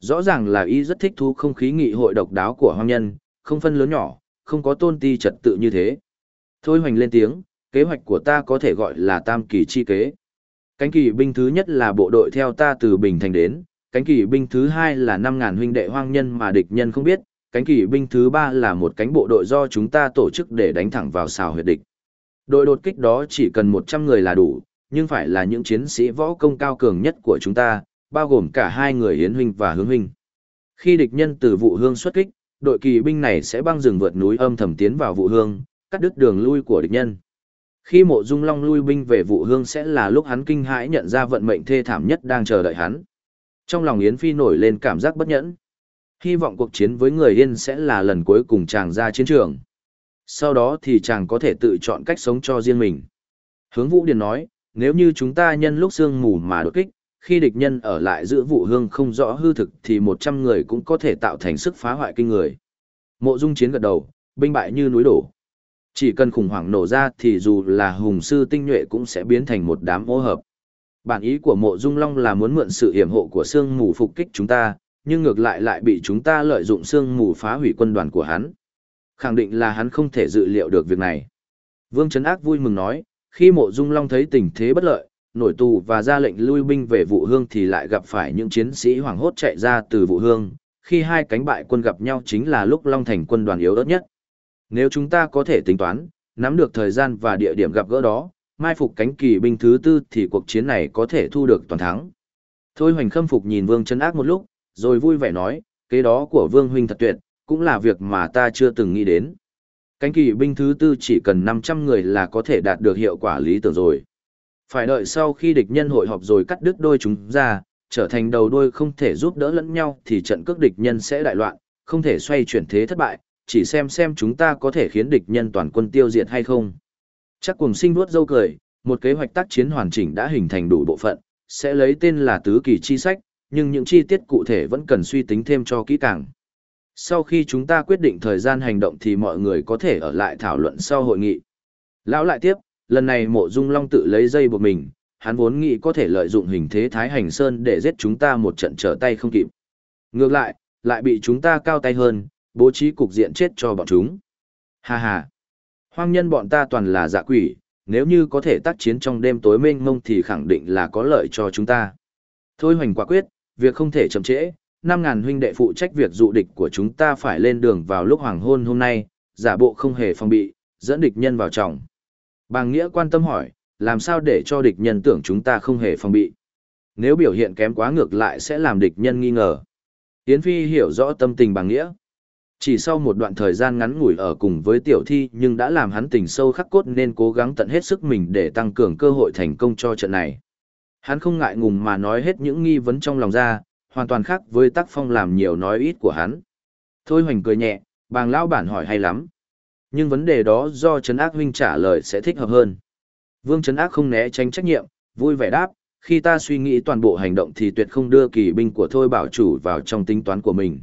Rõ ràng là y rất thích thú không khí nghị hội độc đáo của hoang nhân, không phân lớn nhỏ, không có tôn ti trật tự như thế. Thôi hoành lên tiếng, kế hoạch của ta có thể gọi là tam kỳ chi kế. Cánh kỳ binh thứ nhất là bộ đội theo ta từ Bình Thành đến, cánh kỳ binh thứ hai là 5.000 huynh đệ hoang nhân mà địch nhân không biết, cánh kỳ binh thứ ba là một cánh bộ đội do chúng ta tổ chức để đánh thẳng vào xào huyệt địch. Đội đột kích đó chỉ cần 100 người là đủ, nhưng phải là những chiến sĩ võ công cao cường nhất của chúng ta, bao gồm cả hai người Yến Huynh và Hướng Huynh. Khi địch nhân từ vụ hương xuất kích, đội kỳ binh này sẽ băng rừng vượt núi âm thầm tiến vào vụ hương, cắt đứt đường lui của địch nhân. Khi mộ dung long lui binh về vụ hương sẽ là lúc hắn kinh hãi nhận ra vận mệnh thê thảm nhất đang chờ đợi hắn. Trong lòng Yến Phi nổi lên cảm giác bất nhẫn. Hy vọng cuộc chiến với người Yên sẽ là lần cuối cùng chàng ra chiến trường. Sau đó thì chàng có thể tự chọn cách sống cho riêng mình. Hướng Vũ Điền nói, nếu như chúng ta nhân lúc sương mù mà đột kích, khi địch nhân ở lại giữa vụ hương không rõ hư thực thì 100 người cũng có thể tạo thành sức phá hoại kinh người. Mộ Dung Chiến gật đầu, binh bại như núi đổ. Chỉ cần khủng hoảng nổ ra thì dù là hùng sư tinh nhuệ cũng sẽ biến thành một đám ô hợp. Bản ý của mộ dung long là muốn mượn sự hiểm hộ của sương mù phục kích chúng ta, nhưng ngược lại lại bị chúng ta lợi dụng sương mù phá hủy quân đoàn của hắn. Khẳng định là hắn không thể dự liệu được việc này. Vương Trấn Ác vui mừng nói, khi mộ dung long thấy tình thế bất lợi, nổi tù và ra lệnh lui binh về vụ hương thì lại gặp phải những chiến sĩ hoảng hốt chạy ra từ vụ hương, khi hai cánh bại quân gặp nhau chính là lúc Long Thành quân đoàn yếu ớt nhất. Nếu chúng ta có thể tính toán, nắm được thời gian và địa điểm gặp gỡ đó, mai phục cánh kỳ binh thứ tư thì cuộc chiến này có thể thu được toàn thắng. Thôi hoành khâm phục nhìn Vương chân ác một lúc, rồi vui vẻ nói, kế đó của Vương huynh thật tuyệt, cũng là việc mà ta chưa từng nghĩ đến. Cánh kỳ binh thứ tư chỉ cần 500 người là có thể đạt được hiệu quả lý tưởng rồi. Phải đợi sau khi địch nhân hội họp rồi cắt đứt đôi chúng ra, trở thành đầu đôi không thể giúp đỡ lẫn nhau thì trận cước địch nhân sẽ đại loạn, không thể xoay chuyển thế thất bại, chỉ xem xem chúng ta có thể khiến địch nhân toàn quân tiêu diệt hay không. Chắc cùng sinh vuốt dâu cười, một kế hoạch tác chiến hoàn chỉnh đã hình thành đủ bộ phận, sẽ lấy tên là tứ kỳ chi sách, nhưng những chi tiết cụ thể vẫn cần suy tính thêm cho kỹ càng. Sau khi chúng ta quyết định thời gian hành động thì mọi người có thể ở lại thảo luận sau hội nghị. Lão lại tiếp, lần này mộ dung long tự lấy dây buộc mình, hắn vốn nghĩ có thể lợi dụng hình thế Thái Hành Sơn để giết chúng ta một trận trở tay không kịp. Ngược lại, lại bị chúng ta cao tay hơn, bố trí cục diện chết cho bọn chúng. Ha ha! Hoang nhân bọn ta toàn là dạ quỷ, nếu như có thể tác chiến trong đêm tối mênh mông thì khẳng định là có lợi cho chúng ta. Thôi hoành quả quyết, việc không thể chậm trễ, năm ngàn huynh đệ phụ trách việc dụ địch của chúng ta phải lên đường vào lúc hoàng hôn hôm nay, giả bộ không hề phòng bị, dẫn địch nhân vào trọng. Bàng Nghĩa quan tâm hỏi, làm sao để cho địch nhân tưởng chúng ta không hề phòng bị. Nếu biểu hiện kém quá ngược lại sẽ làm địch nhân nghi ngờ. Yến Phi hiểu rõ tâm tình Bàng Nghĩa. Chỉ sau một đoạn thời gian ngắn ngủi ở cùng với tiểu thi nhưng đã làm hắn tình sâu khắc cốt nên cố gắng tận hết sức mình để tăng cường cơ hội thành công cho trận này. Hắn không ngại ngùng mà nói hết những nghi vấn trong lòng ra, hoàn toàn khác với tác phong làm nhiều nói ít của hắn. Thôi hoành cười nhẹ, bàng lão bản hỏi hay lắm. Nhưng vấn đề đó do Trấn Ác huynh trả lời sẽ thích hợp hơn. Vương Trấn Ác không né tránh trách nhiệm, vui vẻ đáp, khi ta suy nghĩ toàn bộ hành động thì tuyệt không đưa kỳ binh của Thôi Bảo Chủ vào trong tính toán của mình.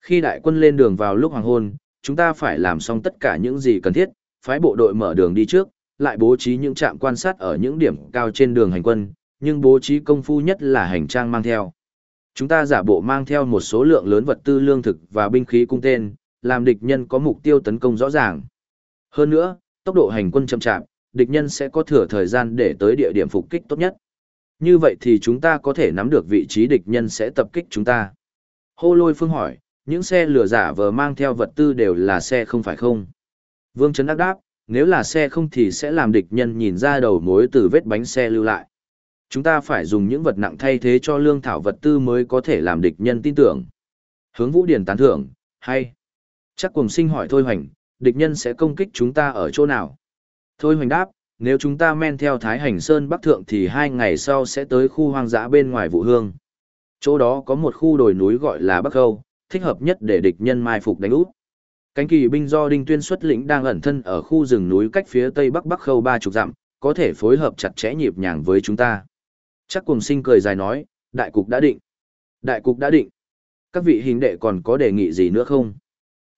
Khi đại quân lên đường vào lúc hoàng hôn, chúng ta phải làm xong tất cả những gì cần thiết, phái bộ đội mở đường đi trước, lại bố trí những trạm quan sát ở những điểm cao trên đường hành quân, nhưng bố trí công phu nhất là hành trang mang theo. Chúng ta giả bộ mang theo một số lượng lớn vật tư lương thực và binh khí cung tên, làm địch nhân có mục tiêu tấn công rõ ràng. Hơn nữa, tốc độ hành quân chậm chạp, địch nhân sẽ có thừa thời gian để tới địa điểm phục kích tốt nhất. Như vậy thì chúng ta có thể nắm được vị trí địch nhân sẽ tập kích chúng ta. Hô lôi phương hỏi, những xe lửa giả vờ mang theo vật tư đều là xe không phải không? Vương Trấn đắc đáp, nếu là xe không thì sẽ làm địch nhân nhìn ra đầu mối từ vết bánh xe lưu lại. Chúng ta phải dùng những vật nặng thay thế cho lương thảo vật tư mới có thể làm địch nhân tin tưởng. Hướng Vũ Điển tán thưởng, hay. Chắc cùng sinh hỏi Thôi Hoành, địch nhân sẽ công kích chúng ta ở chỗ nào? Thôi Hoành đáp, nếu chúng ta men theo Thái Hành Sơn Bắc Thượng thì hai ngày sau sẽ tới khu hoang dã bên ngoài Vũ Hương. Chỗ đó có một khu đồi núi gọi là Bắc Khâu, thích hợp nhất để địch nhân mai phục đánh úp. Cánh kỳ binh do Đinh Tuyên xuất lĩnh đang ẩn thân ở khu rừng núi cách phía tây bắc Bắc Khâu ba chục dặm, có thể phối hợp chặt chẽ nhịp nhàng với chúng ta. Chắc cùng sinh cười dài nói, đại cục đã định. Đại cục đã định. Các vị hình đệ còn có đề nghị gì nữa không?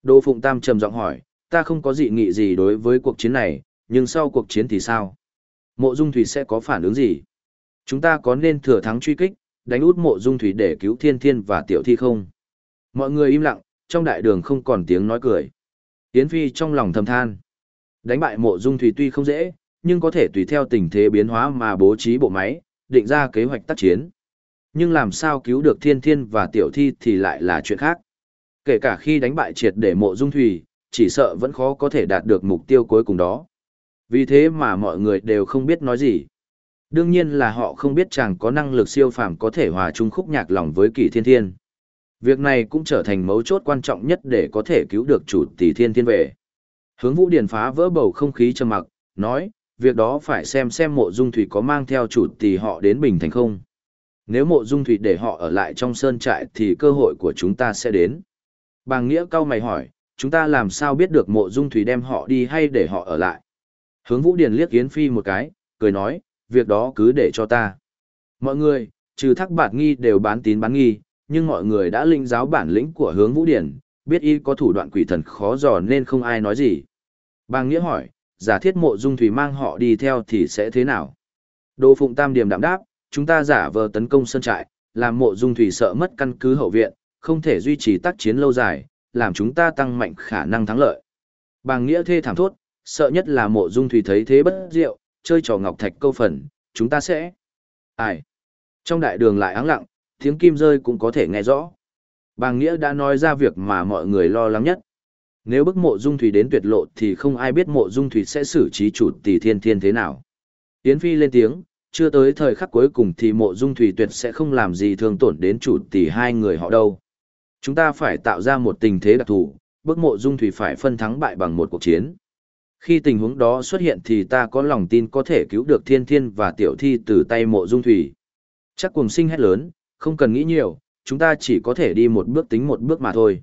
Đô Phụng Tam trầm giọng hỏi, ta không có dị nghị gì đối với cuộc chiến này, nhưng sau cuộc chiến thì sao? Mộ Dung Thủy sẽ có phản ứng gì? Chúng ta có nên thừa thắng truy kích, đánh út Mộ Dung Thủy để cứu Thiên Thiên và Tiểu Thi không? Mọi người im lặng, trong đại đường không còn tiếng nói cười. Yến Phi trong lòng thầm than. Đánh bại Mộ Dung Thủy tuy không dễ, nhưng có thể tùy theo tình thế biến hóa mà bố trí bộ máy, định ra kế hoạch tác chiến. Nhưng làm sao cứu được Thiên Thiên và Tiểu Thi thì lại là chuyện khác. Kể cả khi đánh bại triệt để Mộ Dung Thủy, chỉ sợ vẫn khó có thể đạt được mục tiêu cuối cùng đó. Vì thế mà mọi người đều không biết nói gì. Đương nhiên là họ không biết chàng có năng lực siêu phàm có thể hòa chung khúc nhạc lòng với kỳ thiên thiên. Việc này cũng trở thành mấu chốt quan trọng nhất để có thể cứu được chủ tỷ thiên thiên về. Hướng vũ điền phá vỡ bầu không khí trầm mặc, nói, việc đó phải xem xem mộ dung thủy có mang theo chủ tỷ họ đến Bình Thành không. Nếu mộ dung thủy để họ ở lại trong sơn trại thì cơ hội của chúng ta sẽ đến. Bàng Nghĩa cao mày hỏi, chúng ta làm sao biết được mộ dung thủy đem họ đi hay để họ ở lại? Hướng Vũ Điền liếc Yến Phi một cái, cười nói, việc đó cứ để cho ta. Mọi người, trừ thắc bạt nghi đều bán tín bán nghi, nhưng mọi người đã linh giáo bản lĩnh của hướng Vũ Điền, biết y có thủ đoạn quỷ thần khó dò nên không ai nói gì. Bang Nghĩa hỏi, giả thiết mộ dung thủy mang họ đi theo thì sẽ thế nào? Đỗ Phụng Tam Điềm đạm đáp, chúng ta giả vờ tấn công sân trại, làm mộ dung thủy sợ mất căn cứ hậu viện, không thể duy trì tác chiến lâu dài, làm chúng ta tăng mạnh khả năng thắng lợi. Bàng Nghĩa thê thảm thốt, sợ nhất là mộ dung thủy thấy thế bất diệu, chơi trò ngọc thạch câu phần, chúng ta sẽ... Ai? Trong đại đường lại áng lặng, tiếng kim rơi cũng có thể nghe rõ. Bàng Nghĩa đã nói ra việc mà mọi người lo lắng nhất. Nếu bức mộ dung thủy đến tuyệt lộ thì không ai biết mộ dung thủy sẽ xử trí chủ tỷ thiên thiên thế nào. Yến Phi lên tiếng, chưa tới thời khắc cuối cùng thì mộ dung thủy tuyệt sẽ không làm gì thương tổn đến chủ tỷ hai người họ đâu. Chúng ta phải tạo ra một tình thế đặc thù, bức mộ dung thủy phải phân thắng bại bằng một cuộc chiến. Khi tình huống đó xuất hiện thì ta có lòng tin có thể cứu được thiên thiên và tiểu thi từ tay mộ dung thủy. Chắc cùng sinh hét lớn, không cần nghĩ nhiều, chúng ta chỉ có thể đi một bước tính một bước mà thôi.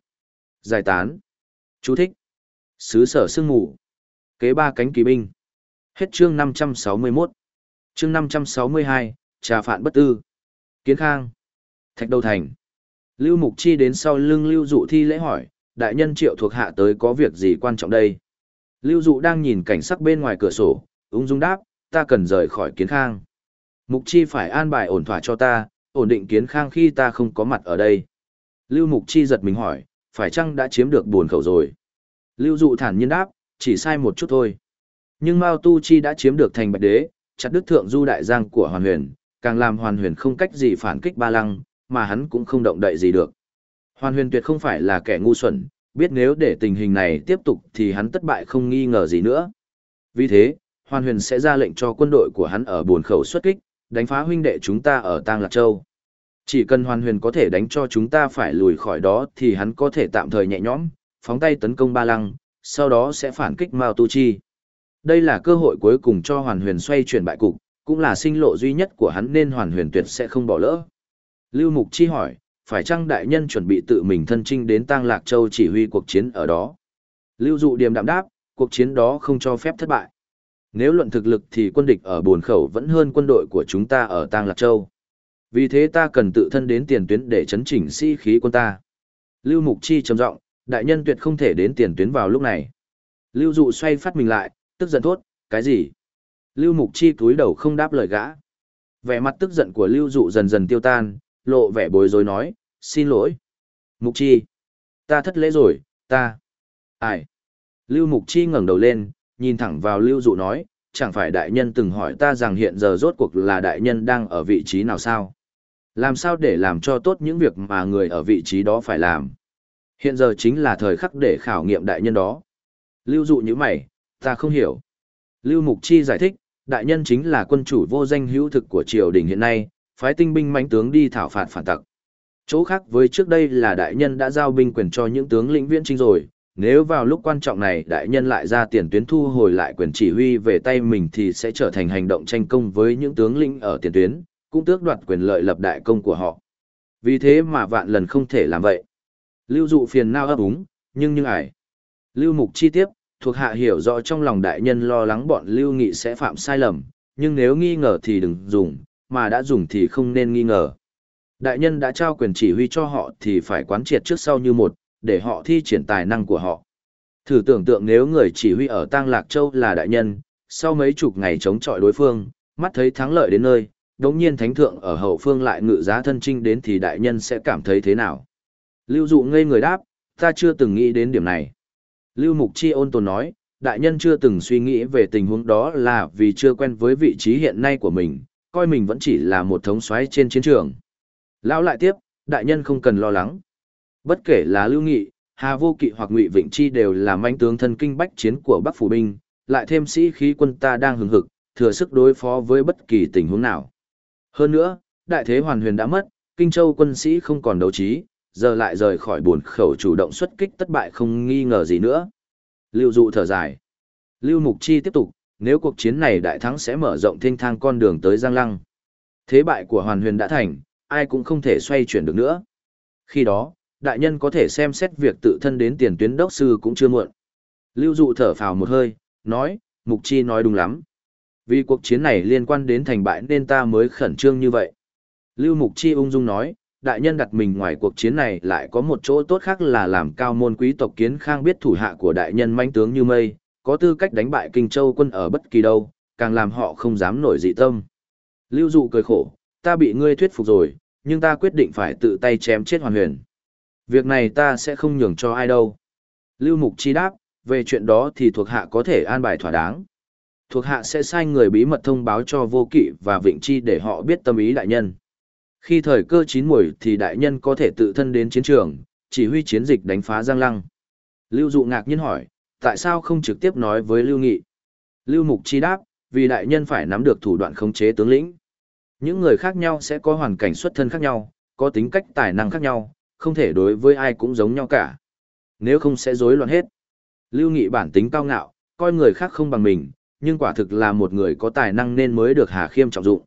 Giải tán. Chú thích. Sứ sở sương mù. Kế ba cánh kỳ binh. Hết chương 561. Chương 562, trà phạn bất tư. Kiến khang. Thạch đầu thành. Lưu Mục Chi đến sau lưng Lưu Dụ thi lễ hỏi, đại nhân triệu thuộc hạ tới có việc gì quan trọng đây? Lưu Dụ đang nhìn cảnh sắc bên ngoài cửa sổ, ung dung đáp, ta cần rời khỏi kiến khang. Mục Chi phải an bài ổn thỏa cho ta, ổn định kiến khang khi ta không có mặt ở đây. Lưu Mục Chi giật mình hỏi, phải chăng đã chiếm được buồn khẩu rồi? Lưu Dụ thản nhiên đáp, chỉ sai một chút thôi. Nhưng Mao Tu Chi đã chiếm được thành bạch đế, chặt đứt thượng du đại giang của Hoàn Huyền, càng làm Hoàn Huyền không cách gì phản kích ba lăng, mà hắn cũng không động đậy gì được. Hoàn Huyền tuyệt không phải là kẻ ngu xuẩn, biết nếu để tình hình này tiếp tục thì hắn thất bại không nghi ngờ gì nữa. Vì thế, Hoàn Huyền sẽ ra lệnh cho quân đội của hắn ở buồn khẩu xuất kích, đánh phá huynh đệ chúng ta ở Tang Lạc Châu. Chỉ cần Hoàn Huyền có thể đánh cho chúng ta phải lùi khỏi đó thì hắn có thể tạm thời nhẹ nhõm, phóng tay tấn công Ba Lăng, sau đó sẽ phản kích Mao Tu Chi. Đây là cơ hội cuối cùng cho Hoàn Huyền xoay chuyển bại cục, cũng là sinh lộ duy nhất của hắn nên Hoàn Huyền tuyệt sẽ không bỏ lỡ. Lưu Mục Chi hỏi, phải chăng đại nhân chuẩn bị tự mình thân trinh đến Tang Lạc Châu chỉ huy cuộc chiến ở đó? Lưu Dụ điềm đạm đáp, cuộc chiến đó không cho phép thất bại. Nếu luận thực lực thì quân địch ở Bồn Khẩu vẫn hơn quân đội của chúng ta ở Tang Lạc Châu. Vì thế ta cần tự thân đến tiền tuyến để chấn chỉnh sĩ khí quân ta. Lưu Mục Chi trầm giọng, đại nhân tuyệt không thể đến tiền tuyến vào lúc này. Lưu Dụ xoay phát mình lại, tức giận thốt, cái gì? Lưu Mục Chi cúi đầu không đáp lời gã. Vẻ mặt tức giận của Lưu Dụ dần dần tiêu tan, lộ vẻ bối rối nói, xin lỗi. Mục Chi, ta thất lễ rồi, ta. Ai? Lưu Mục Chi ngẩng đầu lên, nhìn thẳng vào Lưu Dụ nói, chẳng phải đại nhân từng hỏi ta rằng hiện giờ rốt cuộc là đại nhân đang ở vị trí nào sao? Làm sao để làm cho tốt những việc mà người ở vị trí đó phải làm? Hiện giờ chính là thời khắc để khảo nghiệm đại nhân đó. Lưu Dụ như mày, ta không hiểu. Lưu Mục Chi giải thích, đại nhân chính là quân chủ vô danh hữu thực của triều đình hiện nay, phái tinh binh mãnh tướng đi thảo phạt phản tặc. Chỗ khác với trước đây là đại nhân đã giao binh quyền cho những tướng lĩnh viễn trinh rồi, nếu vào lúc quan trọng này đại nhân lại ra tiền tuyến thu hồi lại quyền chỉ huy về tay mình thì sẽ trở thành hành động tranh công với những tướng lĩnh ở tiền tuyến, cũng tước đoạt quyền lợi lập đại công của họ. Vì thế mà vạn lần không thể làm vậy. Lưu dụ phiền nao ấp úng, nhưng nhưng ải. Lưu mục chi tiếp, thuộc hạ hiểu rõ trong lòng đại nhân lo lắng bọn lưu nghị sẽ phạm sai lầm, nhưng nếu nghi ngờ thì đừng dùng, mà đã dùng thì không nên nghi ngờ. Đại nhân đã trao quyền chỉ huy cho họ thì phải quán triệt trước sau như một, để họ thi triển tài năng của họ. Thử tưởng tượng nếu người chỉ huy ở Tang Lạc Châu là đại nhân, sau mấy chục ngày chống chọi đối phương, mắt thấy thắng lợi đến nơi, đống nhiên thánh thượng ở hậu phương lại ngự giá thân trinh đến thì đại nhân sẽ cảm thấy thế nào? Lưu dụ ngây người đáp, ta chưa từng nghĩ đến điểm này. Lưu Mục Chi ôn tồn nói, đại nhân chưa từng suy nghĩ về tình huống đó là vì chưa quen với vị trí hiện nay của mình, coi mình vẫn chỉ là một thống xoáy trên chiến trường. Lão lại tiếp, đại nhân không cần lo lắng. Bất kể là Lưu Nghị, Hà Vô Kỵ hoặc Ngụy Vịnh Chi đều là manh tướng thân kinh bách chiến của Bắc Phủ Binh, lại thêm sĩ khí quân ta đang hừng hực, thừa sức đối phó với bất kỳ tình huống nào. Hơn nữa, đại thế hoàn huyền đã mất, Kinh Châu quân sĩ không còn đấu trí, giờ lại rời khỏi buồn khẩu chủ động xuất kích thất bại không nghi ngờ gì nữa. Lưu dụ thở dài. Lưu Mục Chi tiếp tục, nếu cuộc chiến này đại thắng sẽ mở rộng thanh thang con đường tới Giang Lăng. Thế bại của Hoàn Huyền đã thành, ai cũng không thể xoay chuyển được nữa. Khi đó, đại nhân có thể xem xét việc tự thân đến tiền tuyến đốc sư cũng chưa muộn. Lưu dụ thở phào một hơi, nói, Mục Chi nói đúng lắm. Vì cuộc chiến này liên quan đến thành bại nên ta mới khẩn trương như vậy. Lưu Mục Chi ung dung nói, đại nhân đặt mình ngoài cuộc chiến này lại có một chỗ tốt khác là làm cao môn quý tộc kiến khang biết thủ hạ của đại nhân manh tướng như mây, có tư cách đánh bại kinh châu quân ở bất kỳ đâu, càng làm họ không dám nổi dị tâm. Lưu dụ cười khổ, ta bị ngươi thuyết phục rồi, nhưng ta quyết định phải tự tay chém chết hoàn huyền. Việc này ta sẽ không nhường cho ai đâu. Lưu Mục Chi đáp, về chuyện đó thì thuộc hạ có thể an bài thỏa đáng. Thuộc hạ sẽ sai người bí mật thông báo cho vô kỵ và vịnh chi để họ biết tâm ý đại nhân. Khi thời cơ chín muồi thì đại nhân có thể tự thân đến chiến trường, chỉ huy chiến dịch đánh phá Giang Lăng. Lưu Dụ ngạc nhiên hỏi, tại sao không trực tiếp nói với Lưu Nghị? Lưu Mục Chi đáp, vì đại nhân phải nắm được thủ đoạn khống chế tướng lĩnh. Những người khác nhau sẽ có hoàn cảnh xuất thân khác nhau, có tính cách tài năng khác nhau, không thể đối với ai cũng giống nhau cả. Nếu không sẽ rối loạn hết. Lưu Nghị bản tính cao ngạo, coi người khác không bằng mình, nhưng quả thực là một người có tài năng nên mới được Hà Khiêm trọng dụng.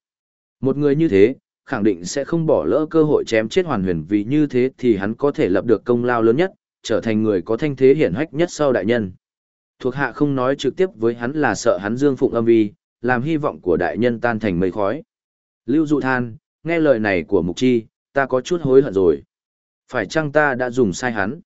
Một người như thế, khẳng định sẽ không bỏ lỡ cơ hội chém chết hoàn huyền vì như thế thì hắn có thể lập được công lao lớn nhất, trở thành người có thanh thế hiển hách nhất sau đại nhân. Thuộc hạ không nói trực tiếp với hắn là sợ hắn dương phụng âm vi, làm hy vọng của đại nhân tan thành mây khói. Lưu dụ than, nghe lời này của Mục Chi, ta có chút hối hận rồi. Phải chăng ta đã dùng sai hắn?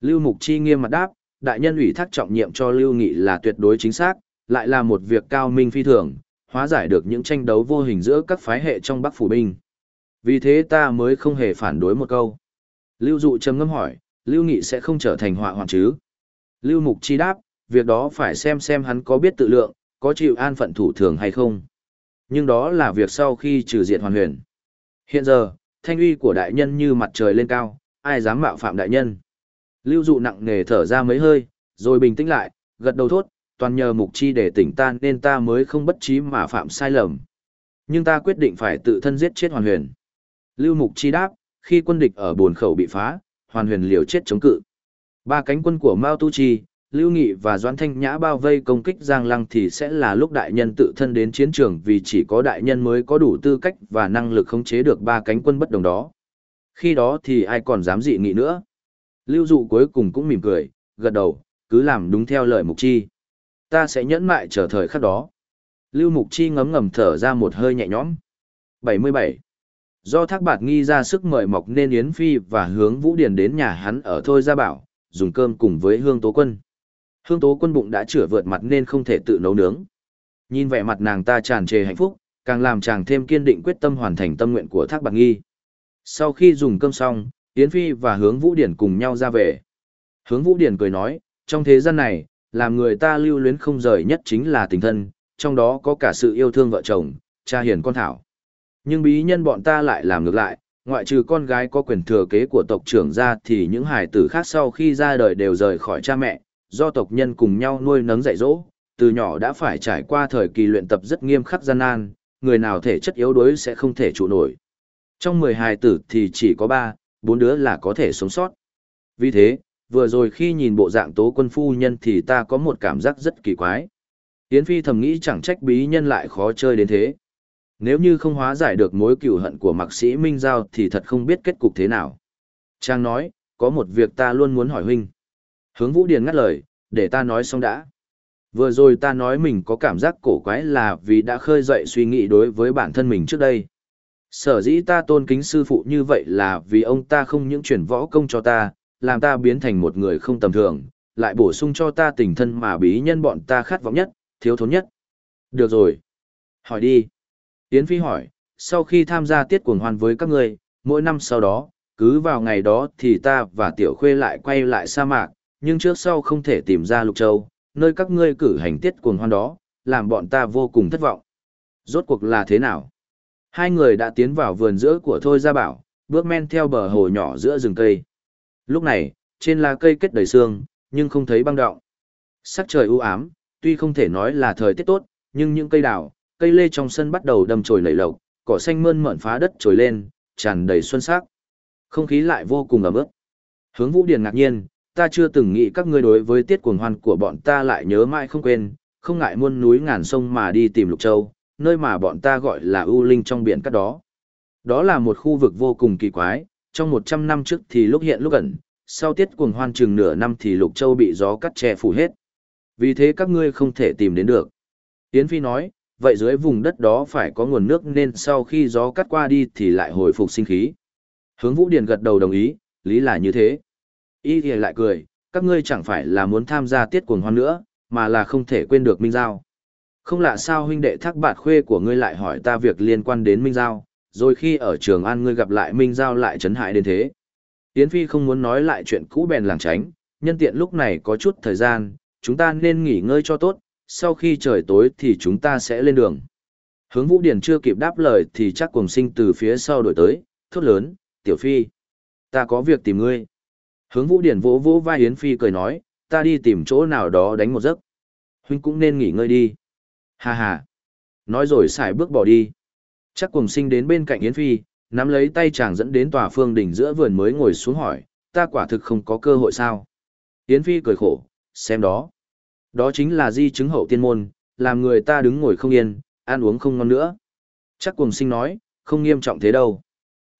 Lưu Mục Chi nghiêm mặt đáp, đại nhân ủy thác trọng nhiệm cho Lưu Nghị là tuyệt đối chính xác, lại là một việc cao minh phi thường, hóa giải được những tranh đấu vô hình giữa các phái hệ trong Bắc Phủ Binh. Vì thế ta mới không hề phản đối một câu. Lưu Dụ trầm ngâm hỏi, Lưu Nghị sẽ không trở thành họa hoạn chứ? Lưu Mục Chi đáp, việc đó phải xem xem hắn có biết tự lượng, có chịu an phận thủ thường hay không. Nhưng đó là việc sau khi trừ diệt hoàn huyền. Hiện giờ, thanh uy của đại nhân như mặt trời lên cao, ai dám mạo phạm đại nhân. Lưu Dụ nặng nề thở ra mấy hơi, rồi bình tĩnh lại, gật đầu thốt, toàn nhờ mục chi để tỉnh ta nên ta mới không bất trí mà phạm sai lầm. Nhưng ta quyết định phải tự thân giết chết hoàn huyền. Lưu mục chi đáp, khi quân địch ở buồn khẩu bị phá, hoàn huyền liều chết chống cự. Ba cánh quân của Mao Tu Chi, Lưu Nghị và Doãn Thanh Nhã bao vây công kích Giang Lăng thì sẽ là lúc đại nhân tự thân đến chiến trường vì chỉ có đại nhân mới có đủ tư cách và năng lực khống chế được ba cánh quân bất đồng đó. Khi đó thì ai còn dám dị nghị nữa. Lưu Dụ cuối cùng cũng mỉm cười, gật đầu, cứ làm đúng theo lời mục chi ta sẽ nhẫn mại chờ thời khắc đó. Lưu Mục Chi ngấm ngầm thở ra một hơi nhẹ nhõm. 77. Do thác bạt nghi ra sức mời mọc nên Yến Phi và hướng Vũ Điền đến nhà hắn ở Thôi Gia Bảo, dùng cơm cùng với Hương Tố Quân. Hương Tố Quân bụng đã chửa vượt mặt nên không thể tự nấu nướng. Nhìn vẻ mặt nàng ta tràn trề hạnh phúc, càng làm chàng thêm kiên định quyết tâm hoàn thành tâm nguyện của thác Bạc nghi. Sau khi dùng cơm xong, Yến Phi và hướng Vũ Điển cùng nhau ra về. Hướng Vũ Điển cười nói, trong thế gian này, làm người ta lưu luyến không rời nhất chính là tình thân, trong đó có cả sự yêu thương vợ chồng, cha hiền con thảo. Nhưng bí nhân bọn ta lại làm ngược lại, ngoại trừ con gái có quyền thừa kế của tộc trưởng ra thì những hài tử khác sau khi ra đời đều rời khỏi cha mẹ, do tộc nhân cùng nhau nuôi nấng dạy dỗ, từ nhỏ đã phải trải qua thời kỳ luyện tập rất nghiêm khắc gian nan, người nào thể chất yếu đuối sẽ không thể trụ nổi. Trong 10 hài tử thì chỉ có 3, bốn đứa là có thể sống sót. Vì thế, vừa rồi khi nhìn bộ dạng tố quân phu nhân thì ta có một cảm giác rất kỳ quái. Yến Phi thầm nghĩ chẳng trách bí nhân lại khó chơi đến thế. Nếu như không hóa giải được mối cửu hận của mạc sĩ Minh Giao thì thật không biết kết cục thế nào. Trang nói, có một việc ta luôn muốn hỏi huynh. Hướng Vũ Điền ngắt lời, để ta nói xong đã. Vừa rồi ta nói mình có cảm giác cổ quái là vì đã khơi dậy suy nghĩ đối với bản thân mình trước đây. Sở dĩ ta tôn kính sư phụ như vậy là vì ông ta không những chuyển võ công cho ta, làm ta biến thành một người không tầm thường, lại bổ sung cho ta tình thân mà bí nhân bọn ta khát vọng nhất, thiếu thốn nhất. Được rồi. Hỏi đi. Yến Phi hỏi, sau khi tham gia tiết cuồng hoan với các ngươi, mỗi năm sau đó, cứ vào ngày đó thì ta và Tiểu Khuê lại quay lại sa mạc, nhưng trước sau không thể tìm ra Lục Châu, nơi các ngươi cử hành tiết cuồng hoan đó, làm bọn ta vô cùng thất vọng. Rốt cuộc là thế nào? Hai người đã tiến vào vườn giữa của Thôi Gia Bảo, bước men theo bờ hồ nhỏ giữa rừng cây. Lúc này, trên lá cây kết đầy sương, nhưng không thấy băng động. Sắc trời u ám, tuy không thể nói là thời tiết tốt, nhưng những cây đào, cây lê trong sân bắt đầu đâm chồi nảy lộc, cỏ xanh mơn mởn phá đất trồi lên, tràn đầy xuân sắc. Không khí lại vô cùng ấm ướt. Hướng Vũ Điền ngạc nhiên, ta chưa từng nghĩ các ngươi đối với tiết cuồng hoan của bọn ta lại nhớ mãi không quên, không ngại muôn núi ngàn sông mà đi tìm Lục Châu, nơi mà bọn ta gọi là ưu linh trong biển cát đó. Đó là một khu vực vô cùng kỳ quái, trong 100 năm trước thì lúc hiện lúc ẩn, sau tiết cuồng hoan chừng nửa năm thì Lục Châu bị gió cắt che phủ hết. Vì thế các ngươi không thể tìm đến được. Yến Phi nói, vậy dưới vùng đất đó phải có nguồn nước nên sau khi gió cắt qua đi thì lại hồi phục sinh khí. Hướng Vũ Điền gật đầu đồng ý, lý là như thế. Y thì lại cười, các ngươi chẳng phải là muốn tham gia tiết cuồng hoan nữa, mà là không thể quên được Minh Giao. Không lạ sao huynh đệ thác bạt khuê của ngươi lại hỏi ta việc liên quan đến Minh Giao, rồi khi ở trường An ngươi gặp lại Minh Giao lại chấn hại đến thế. Yến Phi không muốn nói lại chuyện cũ bèn làng tránh, nhân tiện lúc này có chút thời gian, chúng ta nên nghỉ ngơi cho tốt, sau khi trời tối thì chúng ta sẽ lên đường. Hướng Vũ Điển chưa kịp đáp lời thì chắc cùng sinh từ phía sau đổi tới, thốt lớn, Tiểu Phi. Ta có việc tìm ngươi. Hướng Vũ Điển vỗ vỗ vai Yến Phi cười nói, ta đi tìm chỗ nào đó đánh một giấc. Huynh cũng nên nghỉ ngơi đi. Hà hà. Nói rồi xài bước bỏ đi. Chắc cùng sinh đến bên cạnh Yến Phi, nắm lấy tay chàng dẫn đến tòa phương đỉnh giữa vườn mới ngồi xuống hỏi, ta quả thực không có cơ hội sao. Yến Phi cười khổ, xem đó. Đó chính là di chứng hậu tiên môn, làm người ta đứng ngồi không yên, ăn uống không ngon nữa. Chắc cùng sinh nói, không nghiêm trọng thế đâu.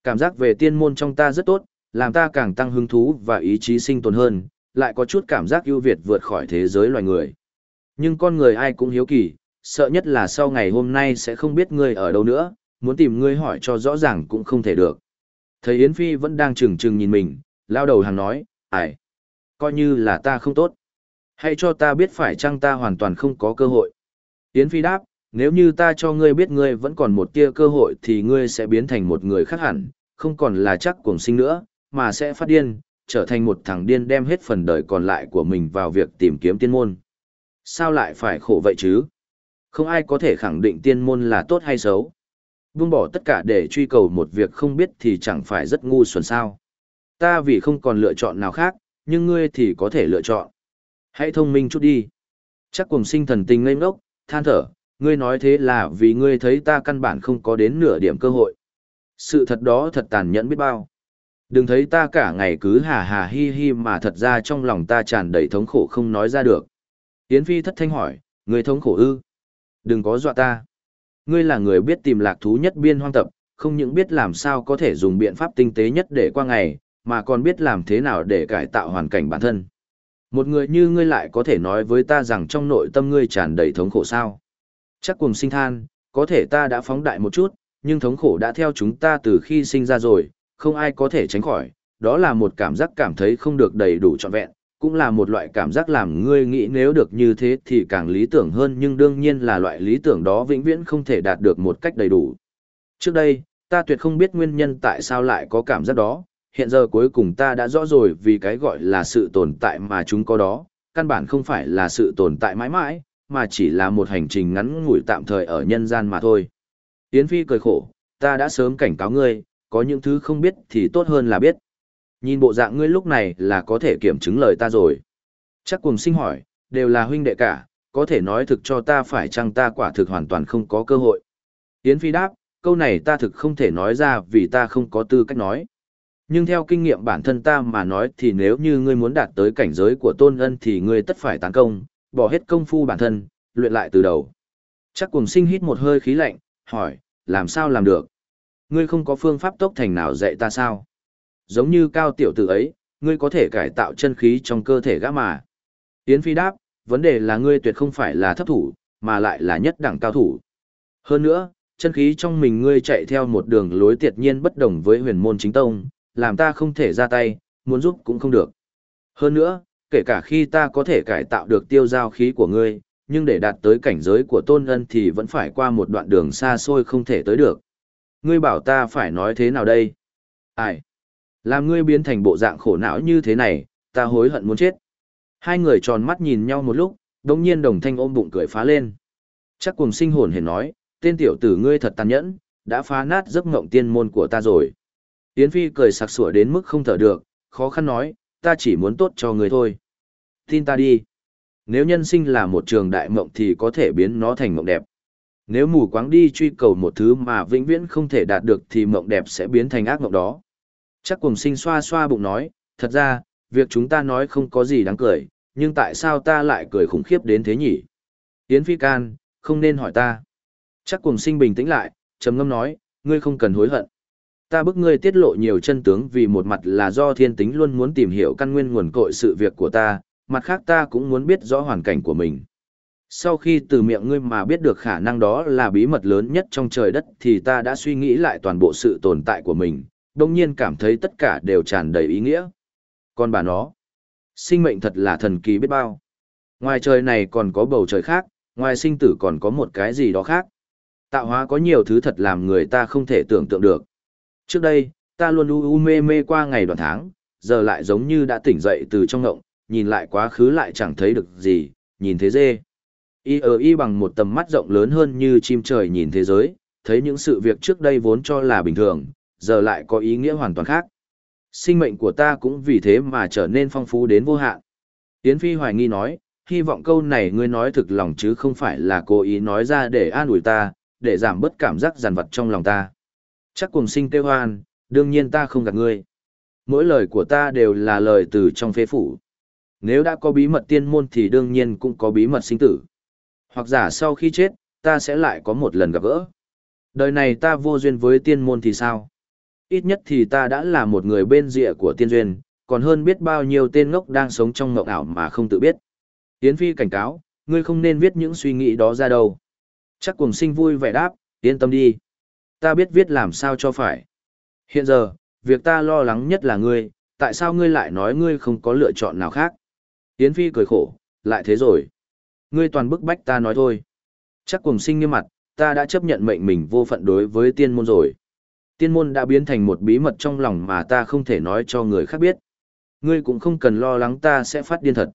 Cảm giác về tiên môn trong ta rất tốt, làm ta càng tăng hứng thú và ý chí sinh tồn hơn, lại có chút cảm giác ưu việt vượt khỏi thế giới loài người. Nhưng con người ai cũng hiếu kỳ, sợ nhất là sau ngày hôm nay sẽ không biết ngươi ở đâu nữa, muốn tìm ngươi hỏi cho rõ ràng cũng không thể được. Thầy Yến Phi vẫn đang chừng chừng nhìn mình, lao đầu hàng nói, Ải, coi như là ta không tốt. Hãy cho ta biết phải chăng ta hoàn toàn không có cơ hội. Yến Phi đáp, nếu như ta cho ngươi biết ngươi vẫn còn một tia cơ hội thì ngươi sẽ biến thành một người khác hẳn, không còn là chắc cuồng sinh nữa, mà sẽ phát điên, trở thành một thằng điên đem hết phần đời còn lại của mình vào việc tìm kiếm tiên môn. Sao lại phải khổ vậy chứ? Không ai có thể khẳng định tiên môn là tốt hay xấu. Buông bỏ tất cả để truy cầu một việc không biết thì chẳng phải rất ngu xuẩn sao. Ta vì không còn lựa chọn nào khác, nhưng ngươi thì có thể lựa chọn. Hãy thông minh chút đi. Chắc cùng sinh thần tình ngây ngốc, than thở, ngươi nói thế là vì ngươi thấy ta căn bản không có đến nửa điểm cơ hội. Sự thật đó thật tàn nhẫn biết bao. Đừng thấy ta cả ngày cứ hà hà hi hi mà thật ra trong lòng ta tràn đầy thống khổ không nói ra được. Yến Phi thất thanh hỏi, người thống khổ ư? Đừng có dọa ta. Ngươi là người biết tìm lạc thú nhất biên hoang tập, không những biết làm sao có thể dùng biện pháp tinh tế nhất để qua ngày, mà còn biết làm thế nào để cải tạo hoàn cảnh bản thân. Một người như ngươi lại có thể nói với ta rằng trong nội tâm ngươi tràn đầy thống khổ sao. Chắc cùng sinh than, có thể ta đã phóng đại một chút, nhưng thống khổ đã theo chúng ta từ khi sinh ra rồi, không ai có thể tránh khỏi, đó là một cảm giác cảm thấy không được đầy đủ trọn vẹn, cũng là một loại cảm giác làm ngươi nghĩ nếu được như thế thì càng lý tưởng hơn nhưng đương nhiên là loại lý tưởng đó vĩnh viễn không thể đạt được một cách đầy đủ. Trước đây, ta tuyệt không biết nguyên nhân tại sao lại có cảm giác đó, hiện giờ cuối cùng ta đã rõ rồi vì cái gọi là sự tồn tại mà chúng có đó, căn bản không phải là sự tồn tại mãi mãi, mà chỉ là một hành trình ngắn ngủi tạm thời ở nhân gian mà thôi. Yến Phi cười khổ, ta đã sớm cảnh cáo ngươi, có những thứ không biết thì tốt hơn là biết. Nhìn bộ dạng ngươi lúc này là có thể kiểm chứng lời ta rồi. Chắc cùng sinh hỏi, đều là huynh đệ cả, có thể nói thực cho ta phải chăng ta quả thực hoàn toàn không có cơ hội. Yến Phi đáp, câu này ta thực không thể nói ra vì ta không có tư cách nói. Nhưng theo kinh nghiệm bản thân ta mà nói thì nếu như ngươi muốn đạt tới cảnh giới của tôn ân thì ngươi tất phải tán công, bỏ hết công phu bản thân, luyện lại từ đầu. Chắc cùng sinh hít một hơi khí lạnh, hỏi, làm sao làm được? Ngươi không có phương pháp tốc thành nào dạy ta sao? Giống như cao tiểu tử ấy, ngươi có thể cải tạo chân khí trong cơ thể gã mà. Yến Phi đáp, vấn đề là ngươi tuyệt không phải là thấp thủ, mà lại là nhất đẳng cao thủ. Hơn nữa, chân khí trong mình ngươi chạy theo một đường lối tiệt nhiên bất đồng với huyền môn chính tông, làm ta không thể ra tay, muốn giúp cũng không được. Hơn nữa, kể cả khi ta có thể cải tạo được tiêu giao khí của ngươi, nhưng để đạt tới cảnh giới của tôn ân thì vẫn phải qua một đoạn đường xa xôi không thể tới được. Ngươi bảo ta phải nói thế nào đây? Ai? Làm ngươi biến thành bộ dạng khổ não như thế này, ta hối hận muốn chết. Hai người tròn mắt nhìn nhau một lúc, đồng nhiên đồng thanh ôm bụng cười phá lên. Chắc cùng sinh hồn hề nói, tên tiểu tử ngươi thật tàn nhẫn, đã phá nát giấc ngộng tiên môn của ta rồi. Yến Phi cười sặc sủa đến mức không thở được, khó khăn nói, ta chỉ muốn tốt cho ngươi thôi. Tin ta đi. Nếu nhân sinh là một trường đại mộng thì có thể biến nó thành mộng đẹp. Nếu mù quáng đi truy cầu một thứ mà vĩnh viễn không thể đạt được thì mộng đẹp sẽ biến thành ác mộng đó. Chắc cùng sinh xoa xoa bụng nói, thật ra, việc chúng ta nói không có gì đáng cười, nhưng tại sao ta lại cười khủng khiếp đến thế nhỉ? Yến Phi Can, không nên hỏi ta. Chắc cùng sinh bình tĩnh lại, trầm ngâm nói, ngươi không cần hối hận. Ta bức ngươi tiết lộ nhiều chân tướng vì một mặt là do thiên tính luôn muốn tìm hiểu căn nguyên nguồn cội sự việc của ta, mặt khác ta cũng muốn biết rõ hoàn cảnh của mình. Sau khi từ miệng ngươi mà biết được khả năng đó là bí mật lớn nhất trong trời đất thì ta đã suy nghĩ lại toàn bộ sự tồn tại của mình, đồng nhiên cảm thấy tất cả đều tràn đầy ý nghĩa. Còn bà nó, sinh mệnh thật là thần kỳ biết bao. Ngoài trời này còn có bầu trời khác, ngoài sinh tử còn có một cái gì đó khác. Tạo hóa có nhiều thứ thật làm người ta không thể tưởng tượng được. Trước đây, ta luôn u u mê mê qua ngày đoạn tháng, giờ lại giống như đã tỉnh dậy từ trong ngộng, nhìn lại quá khứ lại chẳng thấy được gì, nhìn thế dê. Y ở y bằng một tầm mắt rộng lớn hơn như chim trời nhìn thế giới, thấy những sự việc trước đây vốn cho là bình thường, giờ lại có ý nghĩa hoàn toàn khác. Sinh mệnh của ta cũng vì thế mà trở nên phong phú đến vô hạn. Yến Phi hoài nghi nói, hy vọng câu này ngươi nói thực lòng chứ không phải là cố ý nói ra để an ủi ta, để giảm bớt cảm giác giàn vật trong lòng ta. Chắc cùng sinh kêu hoan, đương nhiên ta không gạt ngươi. Mỗi lời của ta đều là lời từ trong phế phủ. Nếu đã có bí mật tiên môn thì đương nhiên cũng có bí mật sinh tử. Hoặc giả sau khi chết, ta sẽ lại có một lần gặp gỡ. Đời này ta vô duyên với tiên môn thì sao? Ít nhất thì ta đã là một người bên rìa của tiên duyên, còn hơn biết bao nhiêu tên ngốc đang sống trong ngộng ảo mà không tự biết. Yến Phi cảnh cáo, ngươi không nên viết những suy nghĩ đó ra đâu. Chắc cùng sinh vui vẻ đáp, yên tâm đi. Ta biết viết làm sao cho phải. Hiện giờ, việc ta lo lắng nhất là ngươi, tại sao ngươi lại nói ngươi không có lựa chọn nào khác? Yến Phi cười khổ, lại thế rồi. Ngươi toàn bức bách ta nói thôi. Chắc cùng sinh nghiêm mặt, ta đã chấp nhận mệnh mình vô phận đối với tiên môn rồi. Tiên môn đã biến thành một bí mật trong lòng mà ta không thể nói cho người khác biết. Ngươi cũng không cần lo lắng ta sẽ phát điên thật.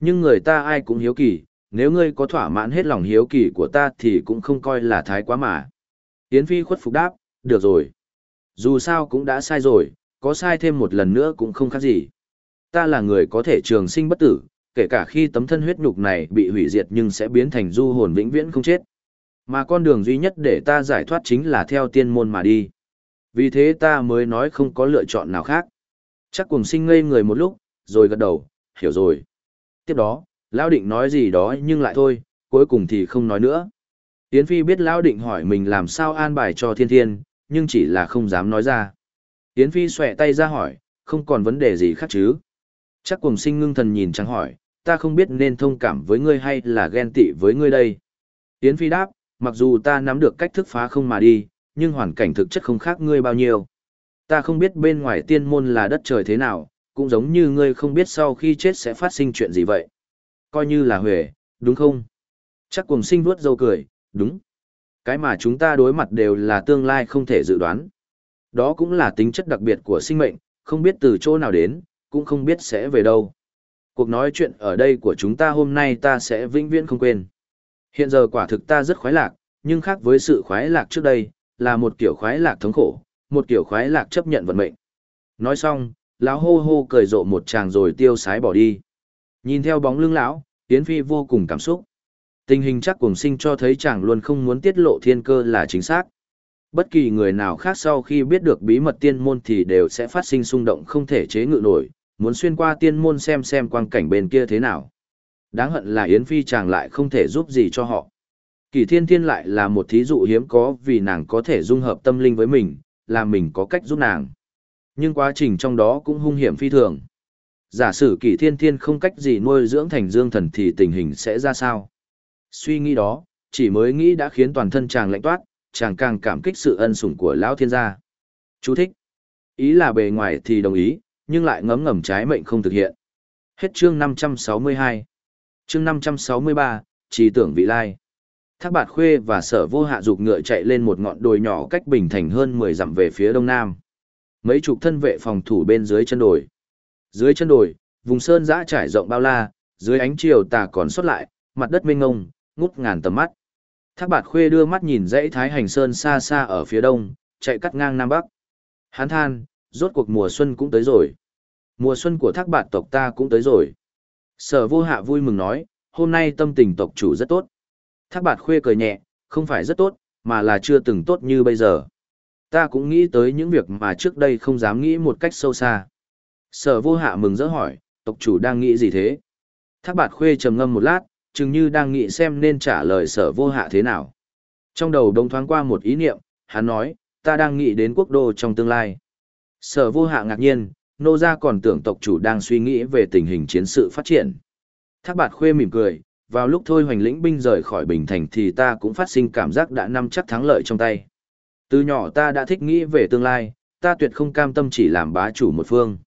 Nhưng người ta ai cũng hiếu kỳ, nếu ngươi có thỏa mãn hết lòng hiếu kỳ của ta thì cũng không coi là thái quá mà. Yến Phi khuất phục đáp, được rồi. Dù sao cũng đã sai rồi, có sai thêm một lần nữa cũng không khác gì. Ta là người có thể trường sinh bất tử, kể cả khi tấm thân huyết nhục này bị hủy diệt nhưng sẽ biến thành du hồn vĩnh viễn không chết. Mà con đường duy nhất để ta giải thoát chính là theo tiên môn mà đi. Vì thế ta mới nói không có lựa chọn nào khác. Chắc cùng sinh ngây người một lúc, rồi gật đầu, hiểu rồi. Tiếp đó, Lão định nói gì đó nhưng lại thôi, cuối cùng thì không nói nữa. Yến Phi biết Lão định hỏi mình làm sao an bài cho thiên thiên, nhưng chỉ là không dám nói ra. Yến Phi xòe tay ra hỏi, không còn vấn đề gì khác chứ. Chắc cùng sinh ngưng thần nhìn trắng hỏi, ta không biết nên thông cảm với ngươi hay là ghen tị với ngươi đây. Yến Phi đáp, mặc dù ta nắm được cách thức phá không mà đi, nhưng hoàn cảnh thực chất không khác ngươi bao nhiêu. Ta không biết bên ngoài tiên môn là đất trời thế nào, cũng giống như ngươi không biết sau khi chết sẽ phát sinh chuyện gì vậy. Coi như là huề, đúng không? Chắc cùng sinh vuốt dâu cười, đúng. Cái mà chúng ta đối mặt đều là tương lai không thể dự đoán. Đó cũng là tính chất đặc biệt của sinh mệnh, không biết từ chỗ nào đến, cũng không biết sẽ về đâu. Cuộc nói chuyện ở đây của chúng ta hôm nay ta sẽ vĩnh viễn không quên. Hiện giờ quả thực ta rất khoái lạc, nhưng khác với sự khoái lạc trước đây, là một kiểu khoái lạc thống khổ, một kiểu khoái lạc chấp nhận vận mệnh. Nói xong, lão hô hô cười rộ một chàng rồi tiêu sái bỏ đi. Nhìn theo bóng lưng lão, Yến Phi vô cùng cảm xúc. Tình hình chắc cùng sinh cho thấy chàng luôn không muốn tiết lộ thiên cơ là chính xác. Bất kỳ người nào khác sau khi biết được bí mật tiên môn thì đều sẽ phát sinh xung động không thể chế ngự nổi, muốn xuyên qua tiên môn xem xem quang cảnh bên kia thế nào. Đáng hận là Yến Phi chàng lại không thể giúp gì cho họ. Kỳ thiên thiên lại là một thí dụ hiếm có vì nàng có thể dung hợp tâm linh với mình, làm mình có cách giúp nàng. Nhưng quá trình trong đó cũng hung hiểm phi thường. Giả sử kỳ thiên thiên không cách gì nuôi dưỡng thành dương thần thì tình hình sẽ ra sao? Suy nghĩ đó, chỉ mới nghĩ đã khiến toàn thân chàng lạnh toát, chàng càng cảm kích sự ân sủng của lão thiên gia. Chú thích. Ý là bề ngoài thì đồng ý, nhưng lại ngấm ngầm trái mệnh không thực hiện. Hết chương 562. Chương 563, trí tưởng vị lai. Thác bạt khuê và sở vô hạ dục ngựa chạy lên một ngọn đồi nhỏ cách bình thành hơn 10 dặm về phía đông nam. Mấy chục thân vệ phòng thủ bên dưới chân đồi. Dưới chân đồi, vùng sơn giã trải rộng bao la, dưới ánh chiều tà còn xuất lại, mặt đất mênh ngông, ngút ngàn tầm mắt. Thác bạt khuê đưa mắt nhìn dãy Thái Hành Sơn xa xa ở phía đông, chạy cắt ngang Nam Bắc. Hán than, rốt cuộc mùa xuân cũng tới rồi. Mùa xuân của thác bạt tộc ta cũng tới rồi. Sở vô hạ vui mừng nói, hôm nay tâm tình tộc chủ rất tốt. Thác bạt khuê cười nhẹ, không phải rất tốt, mà là chưa từng tốt như bây giờ. Ta cũng nghĩ tới những việc mà trước đây không dám nghĩ một cách sâu xa. Sở vô hạ mừng rỡ hỏi, tộc chủ đang nghĩ gì thế? Thác bạt khuê trầm ngâm một lát, chừng như đang nghĩ xem nên trả lời sở vô hạ thế nào. Trong đầu đông thoáng qua một ý niệm, hắn nói, ta đang nghĩ đến quốc đô trong tương lai. Sở vô hạ ngạc nhiên, nô gia còn tưởng tộc chủ đang suy nghĩ về tình hình chiến sự phát triển. Thác bạt khuê mỉm cười, vào lúc thôi hoành lĩnh binh rời khỏi Bình Thành thì ta cũng phát sinh cảm giác đã nắm chắc thắng lợi trong tay. Từ nhỏ ta đã thích nghĩ về tương lai, ta tuyệt không cam tâm chỉ làm bá chủ một phương.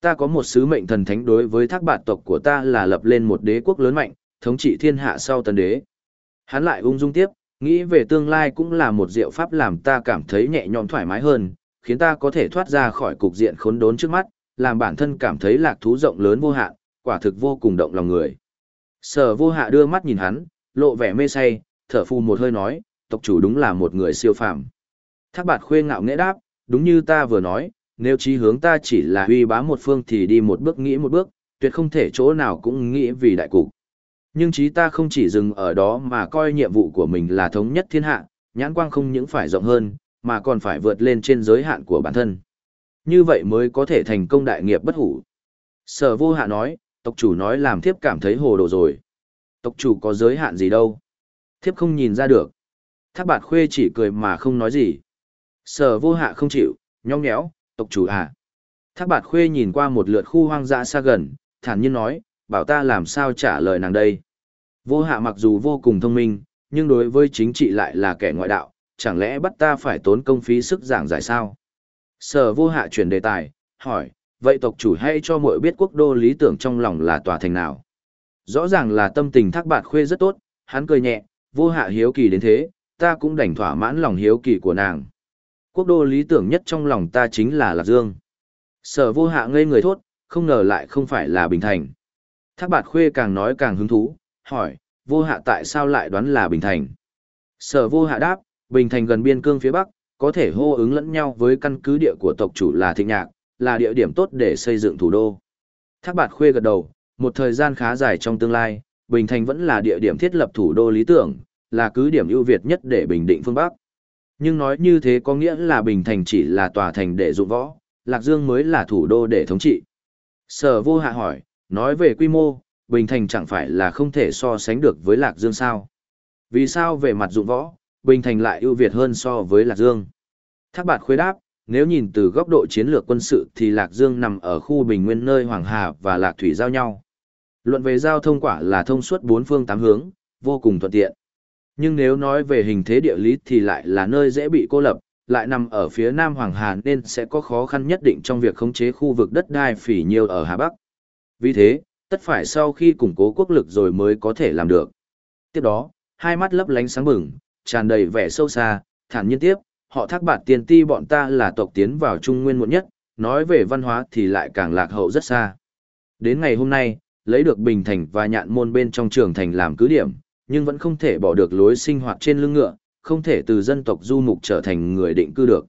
Ta có một sứ mệnh thần thánh đối với thác bạt tộc của ta là lập lên một đế quốc lớn mạnh, thống trị thiên hạ sau tần đế. Hắn lại ung dung tiếp, nghĩ về tương lai cũng là một diệu pháp làm ta cảm thấy nhẹ nhõm thoải mái hơn, khiến ta có thể thoát ra khỏi cục diện khốn đốn trước mắt, làm bản thân cảm thấy lạc thú rộng lớn vô hạn, quả thực vô cùng động lòng người. Sở vô hạ đưa mắt nhìn hắn, lộ vẻ mê say, thở phù một hơi nói, tộc chủ đúng là một người siêu phàm. Thác bạt khuê ngạo nghễ đáp, đúng như ta vừa nói, nếu chí hướng ta chỉ là huy bá một phương thì đi một bước nghĩ một bước, tuyệt không thể chỗ nào cũng nghĩ vì đại cục. Nhưng chí ta không chỉ dừng ở đó mà coi nhiệm vụ của mình là thống nhất thiên hạ, nhãn quang không những phải rộng hơn, mà còn phải vượt lên trên giới hạn của bản thân. Như vậy mới có thể thành công đại nghiệp bất hủ. Sở vô hạ nói, tộc chủ nói làm thiếp cảm thấy hồ đồ rồi. Tộc chủ có giới hạn gì đâu. Thiếp không nhìn ra được. Thác bạt khuê chỉ cười mà không nói gì. Sở vô hạ không chịu, nhong nhéo, tộc chủ à. Thác bạt khuê nhìn qua một lượt khu hoang dã xa gần, thản nhiên nói, bảo ta làm sao trả lời nàng đây. Vô hạ mặc dù vô cùng thông minh, nhưng đối với chính trị lại là kẻ ngoại đạo, chẳng lẽ bắt ta phải tốn công phí sức giảng giải sao? Sở vô hạ chuyển đề tài, hỏi, vậy tộc chủ hay cho muội biết quốc đô lý tưởng trong lòng là tòa thành nào? Rõ ràng là tâm tình thác bạt khuê rất tốt, hắn cười nhẹ, vô hạ hiếu kỳ đến thế, ta cũng đành thỏa mãn lòng hiếu kỳ của nàng. Quốc đô lý tưởng nhất trong lòng ta chính là Lạc Dương. Sở vô hạ ngây người thốt, không ngờ lại không phải là Bình Thành. Thác bạt khuê càng nói càng hứng thú, hỏi, vô hạ tại sao lại đoán là Bình Thành? Sở vô hạ đáp, Bình Thành gần biên cương phía Bắc, có thể hô ứng lẫn nhau với căn cứ địa của tộc chủ là Thịnh Nhạc, là địa điểm tốt để xây dựng thủ đô. Thác bạt khuê gật đầu, một thời gian khá dài trong tương lai, Bình Thành vẫn là địa điểm thiết lập thủ đô lý tưởng, là cứ điểm ưu việt nhất để bình định phương Bắc. Nhưng nói như thế có nghĩa là Bình Thành chỉ là tòa thành để dụng võ, Lạc Dương mới là thủ đô để thống trị. Sở vô hạ hỏi, nói về quy mô, Bình Thành chẳng phải là không thể so sánh được với Lạc Dương sao? Vì sao về mặt dụng võ, Bình Thành lại ưu việt hơn so với Lạc Dương? Thác bạt khuê đáp, nếu nhìn từ góc độ chiến lược quân sự thì Lạc Dương nằm ở khu bình nguyên nơi Hoàng Hà và Lạc Thủy giao nhau. Luận về giao thông quả là thông suốt bốn phương tám hướng, vô cùng thuận tiện. Nhưng nếu nói về hình thế địa lý thì lại là nơi dễ bị cô lập, lại nằm ở phía Nam Hoàng Hà nên sẽ có khó khăn nhất định trong việc khống chế khu vực đất đai phỉ nhiều ở Hà Bắc. Vì thế, tất phải sau khi củng cố quốc lực rồi mới có thể làm được. Tiếp đó, hai mắt lấp lánh sáng bừng, tràn đầy vẻ sâu xa, thản nhiên tiếp, họ thác bạt tiền ti bọn ta là tộc tiến vào Trung Nguyên muộn nhất, nói về văn hóa thì lại càng lạc hậu rất xa. Đến ngày hôm nay, lấy được Bình Thành và nhạn môn bên trong trường thành làm cứ điểm, nhưng vẫn không thể bỏ được lối sinh hoạt trên lưng ngựa, không thể từ dân tộc du mục trở thành người định cư được.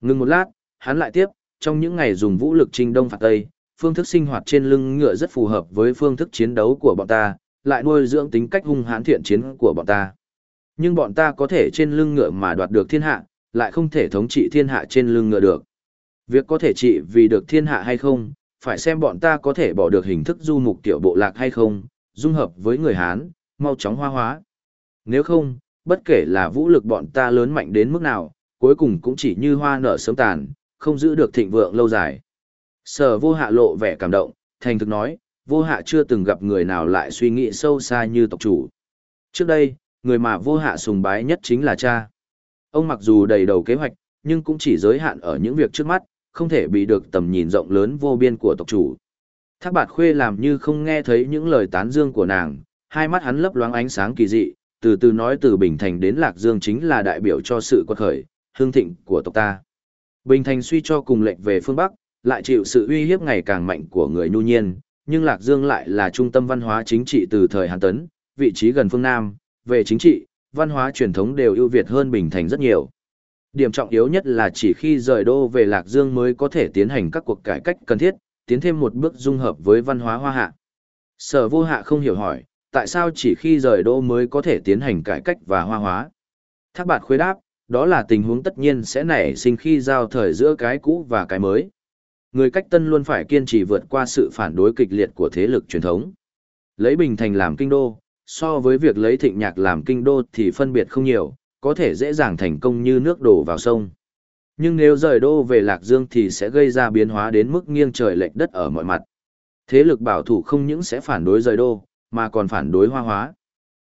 Ngưng một lát, hắn lại tiếp, trong những ngày dùng vũ lực trinh đông phạt tây, phương thức sinh hoạt trên lưng ngựa rất phù hợp với phương thức chiến đấu của bọn ta, lại nuôi dưỡng tính cách hung hãn thiện chiến của bọn ta. Nhưng bọn ta có thể trên lưng ngựa mà đoạt được thiên hạ, lại không thể thống trị thiên hạ trên lưng ngựa được. Việc có thể trị vì được thiên hạ hay không, phải xem bọn ta có thể bỏ được hình thức du mục tiểu bộ lạc hay không, dung hợp với người Hán, mau chóng hoa hóa. Nếu không, bất kể là vũ lực bọn ta lớn mạnh đến mức nào, cuối cùng cũng chỉ như hoa nở sớm tàn, không giữ được thịnh vượng lâu dài. Sở vô hạ lộ vẻ cảm động, thành thực nói, vô hạ chưa từng gặp người nào lại suy nghĩ sâu xa như tộc chủ. Trước đây, người mà vô hạ sùng bái nhất chính là cha. Ông mặc dù đầy đầu kế hoạch, nhưng cũng chỉ giới hạn ở những việc trước mắt, không thể bị được tầm nhìn rộng lớn vô biên của tộc chủ. Thác bạt khuê làm như không nghe thấy những lời tán dương của nàng, hai mắt hắn lấp loáng ánh sáng kỳ dị, từ từ nói từ Bình Thành đến Lạc Dương chính là đại biểu cho sự quật khởi, hương thịnh của tộc ta. Bình Thành suy cho cùng lệnh về phương Bắc, lại chịu sự uy hiếp ngày càng mạnh của người nhu nhiên, nhưng Lạc Dương lại là trung tâm văn hóa chính trị từ thời Hàn Tấn, vị trí gần phương Nam, về chính trị, văn hóa truyền thống đều ưu việt hơn Bình Thành rất nhiều. Điểm trọng yếu nhất là chỉ khi rời đô về Lạc Dương mới có thể tiến hành các cuộc cải cách cần thiết, tiến thêm một bước dung hợp với văn hóa hoa hạ. Sở vô hạ không hiểu hỏi, tại sao chỉ khi rời đô mới có thể tiến hành cải cách và hoa hóa? Thác bạt khuê đáp, đó là tình huống tất nhiên sẽ nảy sinh khi giao thời giữa cái cũ và cái mới. Người cách tân luôn phải kiên trì vượt qua sự phản đối kịch liệt của thế lực truyền thống. Lấy Bình Thành làm kinh đô, so với việc lấy thịnh nhạc làm kinh đô thì phân biệt không nhiều, có thể dễ dàng thành công như nước đổ vào sông. Nhưng nếu rời đô về Lạc Dương thì sẽ gây ra biến hóa đến mức nghiêng trời lệch đất ở mọi mặt. Thế lực bảo thủ không những sẽ phản đối rời đô, mà còn phản đối hoa hóa.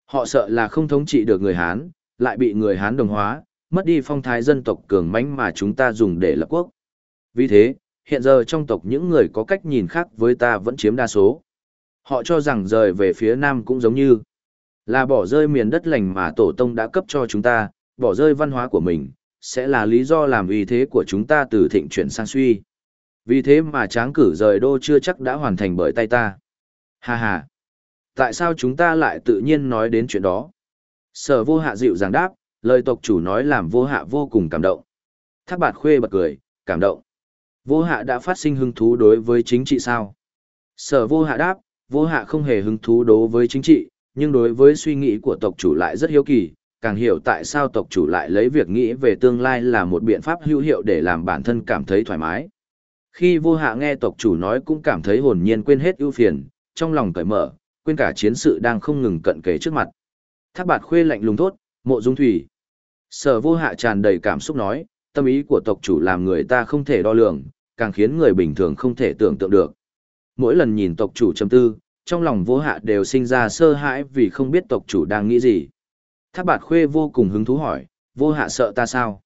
Họ sợ là không thống trị được người Hán, lại bị người Hán đồng hóa, mất đi phong thái dân tộc cường mãnh mà chúng ta dùng để lập quốc. Vì thế, hiện giờ trong tộc những người có cách nhìn khác với ta vẫn chiếm đa số. Họ cho rằng rời về phía Nam cũng giống như là bỏ rơi miền đất lành mà tổ tông đã cấp cho chúng ta, bỏ rơi văn hóa của mình, sẽ là lý do làm uy thế của chúng ta từ thịnh chuyển sang suy. Vì thế mà tráng cử rời đô chưa chắc đã hoàn thành bởi tay ta. Hà hà. Tại sao chúng ta lại tự nhiên nói đến chuyện đó? Sở vô hạ dịu dàng đáp, lời tộc chủ nói làm vô hạ vô cùng cảm động. Thác bạt khuê bật cười, cảm động. Vô hạ đã phát sinh hứng thú đối với chính trị sao? Sở vô hạ đáp, vô hạ không hề hứng thú đối với chính trị, nhưng đối với suy nghĩ của tộc chủ lại rất hiếu kỳ, càng hiểu tại sao tộc chủ lại lấy việc nghĩ về tương lai là một biện pháp hữu hiệu để làm bản thân cảm thấy thoải mái. Khi vô hạ nghe tộc chủ nói cũng cảm thấy hồn nhiên quên hết ưu phiền, trong lòng cởi mở, quên cả chiến sự đang không ngừng cận kề trước mặt. Thác bạt khuê lạnh lùng thốt, mộ dung thủy. Sở vô hạ tràn đầy cảm xúc nói, tâm ý của tộc chủ làm người ta không thể đo lường, càng khiến người bình thường không thể tưởng tượng được. Mỗi lần nhìn tộc chủ châm tư, trong lòng vô hạ đều sinh ra sơ hãi vì không biết tộc chủ đang nghĩ gì. Thác bạt khuê vô cùng hứng thú hỏi, vô hạ sợ ta sao?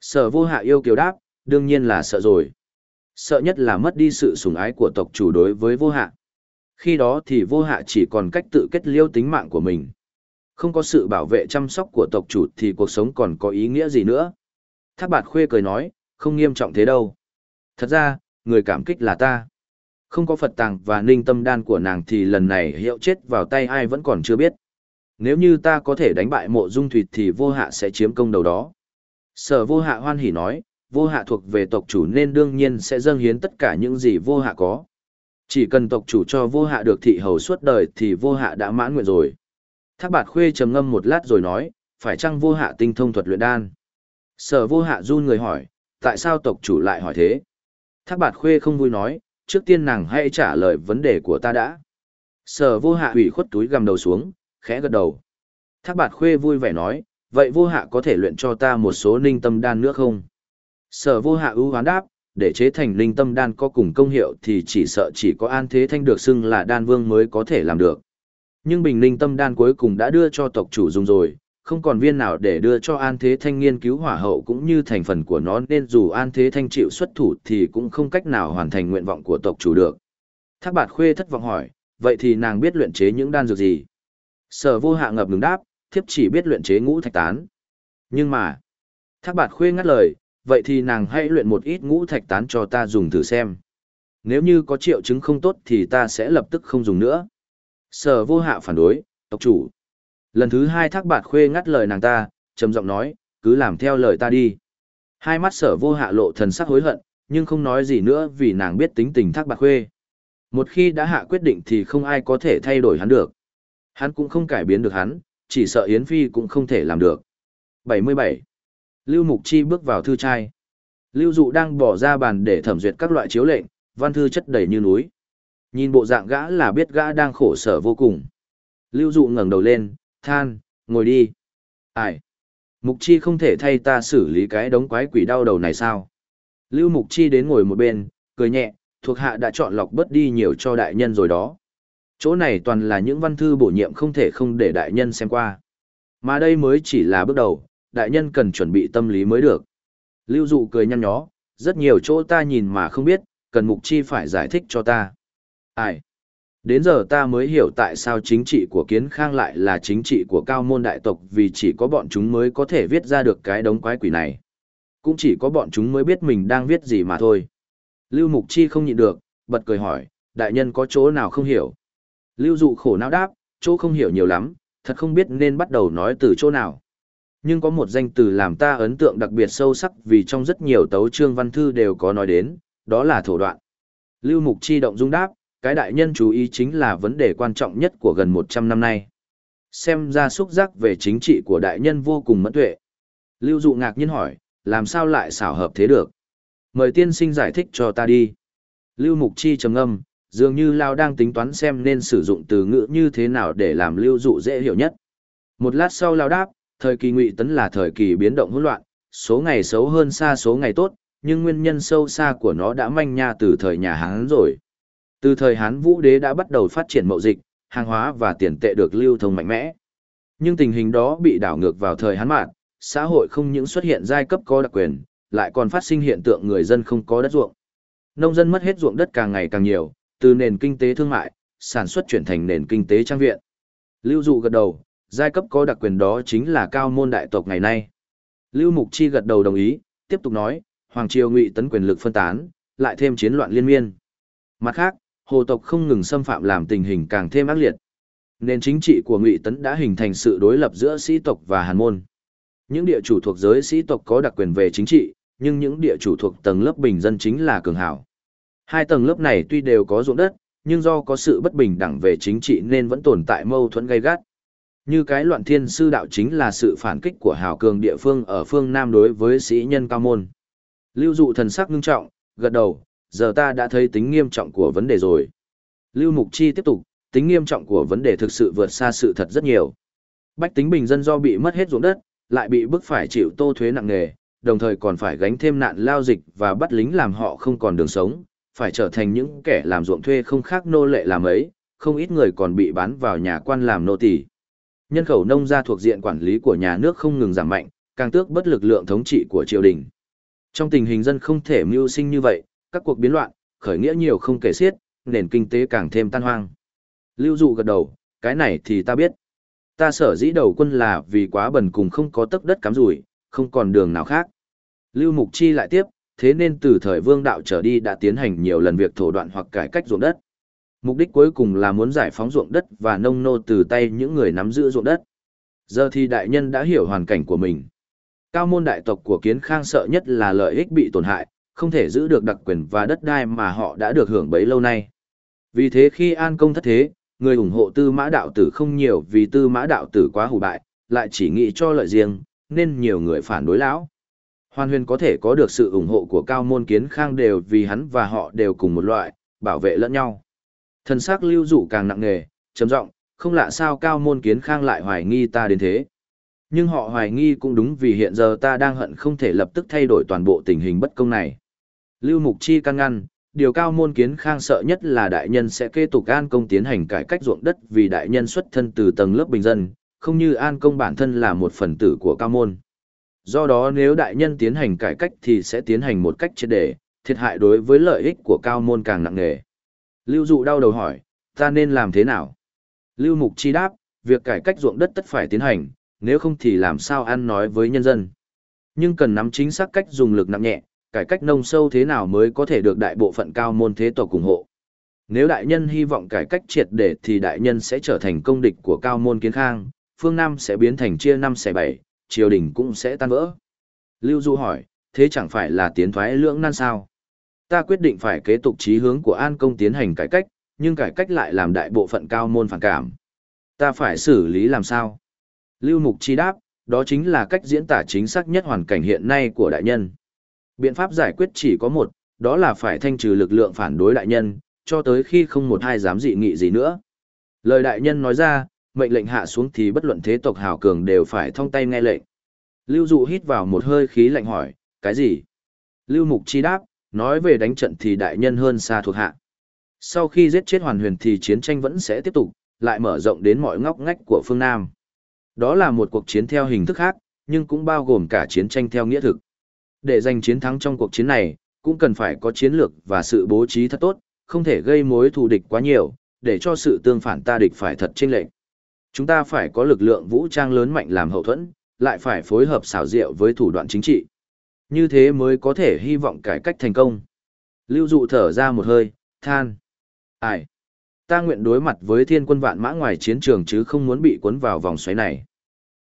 sợ vô hạ yêu kiều đáp, đương nhiên là sợ rồi. Sợ nhất là mất đi sự sủng ái của tộc chủ đối với vô hạ. Khi đó thì vô hạ chỉ còn cách tự kết liêu tính mạng của mình. Không có sự bảo vệ chăm sóc của tộc chủ thì cuộc sống còn có ý nghĩa gì nữa. Thác bạt khuê cười nói, không nghiêm trọng thế đâu. Thật ra, người cảm kích là ta. Không có Phật tàng và ninh tâm đan của nàng thì lần này hiệu chết vào tay ai vẫn còn chưa biết. Nếu như ta có thể đánh bại mộ dung thủy thì vô hạ sẽ chiếm công đầu đó. Sở vô hạ hoan hỉ nói, vô hạ thuộc về tộc chủ nên đương nhiên sẽ dâng hiến tất cả những gì vô hạ có. Chỉ cần tộc chủ cho vô hạ được thị hầu suốt đời thì vô hạ đã mãn nguyện rồi. Thác bạt khuê trầm ngâm một lát rồi nói, phải chăng vô hạ tinh thông thuật luyện đan? Sở vô hạ run người hỏi, tại sao tộc chủ lại hỏi thế? Thác bạt khuê không vui nói, trước tiên nàng hãy trả lời vấn đề của ta đã. Sở vô hạ hủy khuất túi gầm đầu xuống, khẽ gật đầu. Thác bạt khuê vui vẻ nói, vậy vô hạ có thể luyện cho ta một số ninh tâm đan nữa không? Sở vô hạ ưu hoán đáp, để chế thành ninh tâm đan có cùng công hiệu thì chỉ sợ chỉ có an thế thanh được xưng là đan vương mới có thể làm được. Nhưng bình ninh tâm đan cuối cùng đã đưa cho tộc chủ dùng rồi, không còn viên nào để đưa cho an thế thanh nghiên cứu hỏa hậu cũng như thành phần của nó nên dù an thế thanh chịu xuất thủ thì cũng không cách nào hoàn thành nguyện vọng của tộc chủ được. Thác bạt khuê thất vọng hỏi, vậy thì nàng biết luyện chế những đan dược gì? Sở vô hạ ngập ngừng đáp, thiếp chỉ biết luyện chế ngũ thạch tán. Nhưng mà, thác bạt khuê ngắt lời, vậy thì nàng hãy luyện một ít ngũ thạch tán cho ta dùng thử xem. Nếu như có triệu chứng không tốt thì ta sẽ lập tức không dùng nữa. Sở vô hạ phản đối, tộc chủ. Lần thứ hai thác bạt khuê ngắt lời nàng ta, trầm giọng nói, cứ làm theo lời ta đi. Hai mắt sở vô hạ lộ thần sắc hối hận, nhưng không nói gì nữa vì nàng biết tính tình thác bạt khuê. Một khi đã hạ quyết định thì không ai có thể thay đổi hắn được. Hắn cũng không cải biến được hắn, chỉ sợ Yến Phi cũng không thể làm được. 77. Lưu Mục Chi bước vào thư trai. Lưu Dụ đang bỏ ra bàn để thẩm duyệt các loại chiếu lệnh, văn thư chất đầy như núi. Nhìn bộ dạng gã là biết gã đang khổ sở vô cùng. Lưu Dụ ngẩng đầu lên, than, ngồi đi. Ai? Mục Chi không thể thay ta xử lý cái đống quái quỷ đau đầu này sao? Lưu Mục Chi đến ngồi một bên, cười nhẹ, thuộc hạ đã chọn lọc bớt đi nhiều cho đại nhân rồi đó. Chỗ này toàn là những văn thư bổ nhiệm không thể không để đại nhân xem qua. Mà đây mới chỉ là bước đầu, đại nhân cần chuẩn bị tâm lý mới được. Lưu Dụ cười nhăn nhó, rất nhiều chỗ ta nhìn mà không biết, cần Mục Chi phải giải thích cho ta. Ai? Đến giờ ta mới hiểu tại sao chính trị của Kiến Khang lại là chính trị của cao môn đại tộc vì chỉ có bọn chúng mới có thể viết ra được cái đống quái quỷ này. Cũng chỉ có bọn chúng mới biết mình đang viết gì mà thôi. Lưu Mục Chi không nhịn được, bật cười hỏi, đại nhân có chỗ nào không hiểu? Lưu Dụ khổ não đáp, chỗ không hiểu nhiều lắm, thật không biết nên bắt đầu nói từ chỗ nào. Nhưng có một danh từ làm ta ấn tượng đặc biệt sâu sắc vì trong rất nhiều tấu chương văn thư đều có nói đến, đó là thổ đoạn. Lưu Mục Chi động dung đáp, cái đại nhân chú ý chính là vấn đề quan trọng nhất của gần 100 năm nay. Xem ra xúc giác về chính trị của đại nhân vô cùng mẫn tuệ. Lưu Dụ ngạc nhiên hỏi, làm sao lại xảo hợp thế được? Mời tiên sinh giải thích cho ta đi. Lưu Mục Chi trầm ngâm, dường như Lao đang tính toán xem nên sử dụng từ ngữ như thế nào để làm Lưu Dụ dễ hiểu nhất. Một lát sau Lao đáp, thời kỳ ngụy tấn là thời kỳ biến động hỗn loạn, số ngày xấu hơn xa số ngày tốt, nhưng nguyên nhân sâu xa của nó đã manh nha từ thời nhà Hán rồi. Từ thời Hán Vũ Đế đã bắt đầu phát triển mậu dịch, hàng hóa và tiền tệ được lưu thông mạnh mẽ. Nhưng tình hình đó bị đảo ngược vào thời Hán Mạn, xã hội không những xuất hiện giai cấp có đặc quyền, lại còn phát sinh hiện tượng người dân không có đất ruộng. Nông dân mất hết ruộng đất càng ngày càng nhiều, từ nền kinh tế thương mại, sản xuất chuyển thành nền kinh tế trang viện. Lưu dụ gật đầu, giai cấp có đặc quyền đó chính là cao môn đại tộc ngày nay. Lưu Mục Chi gật đầu đồng ý, tiếp tục nói, Hoàng Triều ngụy tấn quyền lực phân tán, lại thêm chiến loạn liên miên. Mặt khác, hồ tộc không ngừng xâm phạm làm tình hình càng thêm ác liệt. Nền chính trị của ngụy tấn đã hình thành sự đối lập giữa sĩ tộc và hàn môn. Những địa chủ thuộc giới sĩ tộc có đặc quyền về chính trị, nhưng những địa chủ thuộc tầng lớp bình dân chính là cường hảo. Hai tầng lớp này tuy đều có ruộng đất, nhưng do có sự bất bình đẳng về chính trị nên vẫn tồn tại mâu thuẫn gay gắt. Như cái loạn thiên sư đạo chính là sự phản kích của hào cường địa phương ở phương Nam đối với sĩ nhân cao môn. Lưu dụ thần sắc ngưng trọng, gật đầu, giờ ta đã thấy tính nghiêm trọng của vấn đề rồi. Lưu Mục Chi tiếp tục, tính nghiêm trọng của vấn đề thực sự vượt xa sự thật rất nhiều. Bách tính bình dân do bị mất hết ruộng đất, lại bị bức phải chịu tô thuế nặng nề, đồng thời còn phải gánh thêm nạn lao dịch và bắt lính làm họ không còn đường sống, phải trở thành những kẻ làm ruộng thuê không khác nô lệ làm ấy, không ít người còn bị bán vào nhà quan làm nô tỳ. Nhân khẩu nông gia thuộc diện quản lý của nhà nước không ngừng giảm mạnh, càng tước bất lực lượng thống trị của triều đình. Trong tình hình dân không thể mưu sinh như vậy, các cuộc biến loạn, khởi nghĩa nhiều không kể xiết, nền kinh tế càng thêm tan hoang. Lưu dụ gật đầu, cái này thì ta biết. Ta sở dĩ đầu quân là vì quá bần cùng không có tấc đất cắm rủi, không còn đường nào khác. Lưu Mục Chi lại tiếp, thế nên từ thời vương đạo trở đi đã tiến hành nhiều lần việc thổ đoạn hoặc cải cách ruộng đất. Mục đích cuối cùng là muốn giải phóng ruộng đất và nông nô từ tay những người nắm giữ ruộng đất. Giờ thì đại nhân đã hiểu hoàn cảnh của mình. Cao môn đại tộc của kiến khang sợ nhất là lợi ích bị tổn hại, không thể giữ được đặc quyền và đất đai mà họ đã được hưởng bấy lâu nay. Vì thế khi an công thất thế, người ủng hộ tư mã đạo tử không nhiều vì tư mã đạo tử quá hủ bại, lại chỉ nghĩ cho lợi riêng, nên nhiều người phản đối lão. Hoàn huyền có thể có được sự ủng hộ của cao môn kiến khang đều vì hắn và họ đều cùng một loại, bảo vệ lẫn nhau. Thần sắc lưu dụ càng nặng nề, trầm giọng, không lạ sao cao môn kiến khang lại hoài nghi ta đến thế. Nhưng họ hoài nghi cũng đúng vì hiện giờ ta đang hận không thể lập tức thay đổi toàn bộ tình hình bất công này. Lưu Mục Chi căn ngăn, điều cao môn kiến khang sợ nhất là đại nhân sẽ kế tục an công tiến hành cải cách ruộng đất vì đại nhân xuất thân từ tầng lớp bình dân, không như an công bản thân là một phần tử của cao môn. Do đó nếu đại nhân tiến hành cải cách thì sẽ tiến hành một cách triệt để, thiệt hại đối với lợi ích của cao môn càng nặng nề. Lưu dụ đau đầu hỏi, ta nên làm thế nào? Lưu Mục Chi đáp, việc cải cách ruộng đất tất phải tiến hành, nếu không thì làm sao ăn nói với nhân dân. Nhưng cần nắm chính xác cách dùng lực nặng nhẹ, cải cách nông sâu thế nào mới có thể được đại bộ phận cao môn thế tộc ủng hộ. Nếu đại nhân hy vọng cải cách triệt để thì đại nhân sẽ trở thành công địch của cao môn kiến khang, phương Nam sẽ biến thành chia năm xẻ bảy, triều đình cũng sẽ tan vỡ. Lưu Du hỏi, thế chẳng phải là tiến thoái lưỡng nan sao? Ta quyết định phải kế tục chí hướng của An Công tiến hành cải cách, nhưng cải cách lại làm đại bộ phận cao môn phản cảm. Ta phải xử lý làm sao? Lưu Mục Chi đáp, đó chính là cách diễn tả chính xác nhất hoàn cảnh hiện nay của đại nhân. Biện pháp giải quyết chỉ có một, đó là phải thanh trừ lực lượng phản đối đại nhân, cho tới khi không một ai dám dị nghị gì nữa. Lời đại nhân nói ra, mệnh lệnh hạ xuống thì bất luận thế tộc hào cường đều phải thông tay nghe lệnh. Lưu Dụ hít vào một hơi khí lạnh hỏi, cái gì? Lưu Mục Chi đáp, nói về đánh trận thì đại nhân hơn xa thuộc hạ. Sau khi giết chết hoàn huyền thì chiến tranh vẫn sẽ tiếp tục, lại mở rộng đến mọi ngóc ngách của phương Nam. Đó là một cuộc chiến theo hình thức khác, nhưng cũng bao gồm cả chiến tranh theo nghĩa thực. Để giành chiến thắng trong cuộc chiến này, cũng cần phải có chiến lược và sự bố trí thật tốt, không thể gây mối thù địch quá nhiều, để cho sự tương phản ta địch phải thật chênh lệch. Chúng ta phải có lực lượng vũ trang lớn mạnh làm hậu thuẫn, lại phải phối hợp xảo diệu với thủ đoạn chính trị. Như thế mới có thể hy vọng cải cách thành công. Lưu dụ thở ra một hơi, than. Ai? Ta nguyện đối mặt với thiên quân vạn mã ngoài chiến trường chứ không muốn bị cuốn vào vòng xoáy này.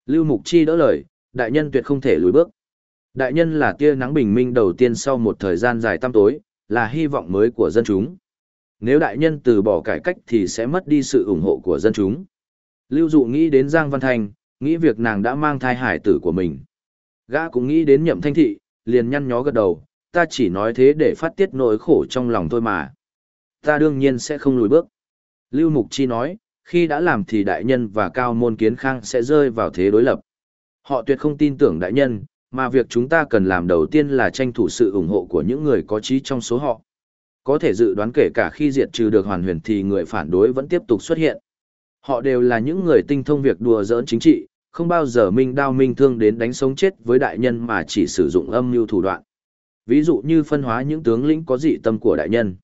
Lưu Mục Chi đỡ lời, đại nhân tuyệt không thể lùi bước. Đại nhân là tia nắng bình minh đầu tiên sau một thời gian dài tăm tối, là hy vọng mới của dân chúng. Nếu đại nhân từ bỏ cải cách thì sẽ mất đi sự ủng hộ của dân chúng. Lưu Dụ nghĩ đến Giang Văn Thành, nghĩ việc nàng đã mang thai hải tử của mình. Gã cũng nghĩ đến nhậm thanh thị, liền nhăn nhó gật đầu, ta chỉ nói thế để phát tiết nỗi khổ trong lòng thôi mà. Ta đương nhiên sẽ không lùi bước. Lưu Mục Chi nói, khi đã làm thì đại nhân và cao môn kiến khang sẽ rơi vào thế đối lập. Họ tuyệt không tin tưởng đại nhân, mà việc chúng ta cần làm đầu tiên là tranh thủ sự ủng hộ của những người có trí trong số họ. Có thể dự đoán kể cả khi diệt trừ được hoàn huyền thì người phản đối vẫn tiếp tục xuất hiện. Họ đều là những người tinh thông việc đùa giỡn chính trị, không bao giờ minh đao minh thương đến đánh sống chết với đại nhân mà chỉ sử dụng âm mưu thủ đoạn. Ví dụ như phân hóa những tướng lĩnh có dị tâm của đại nhân.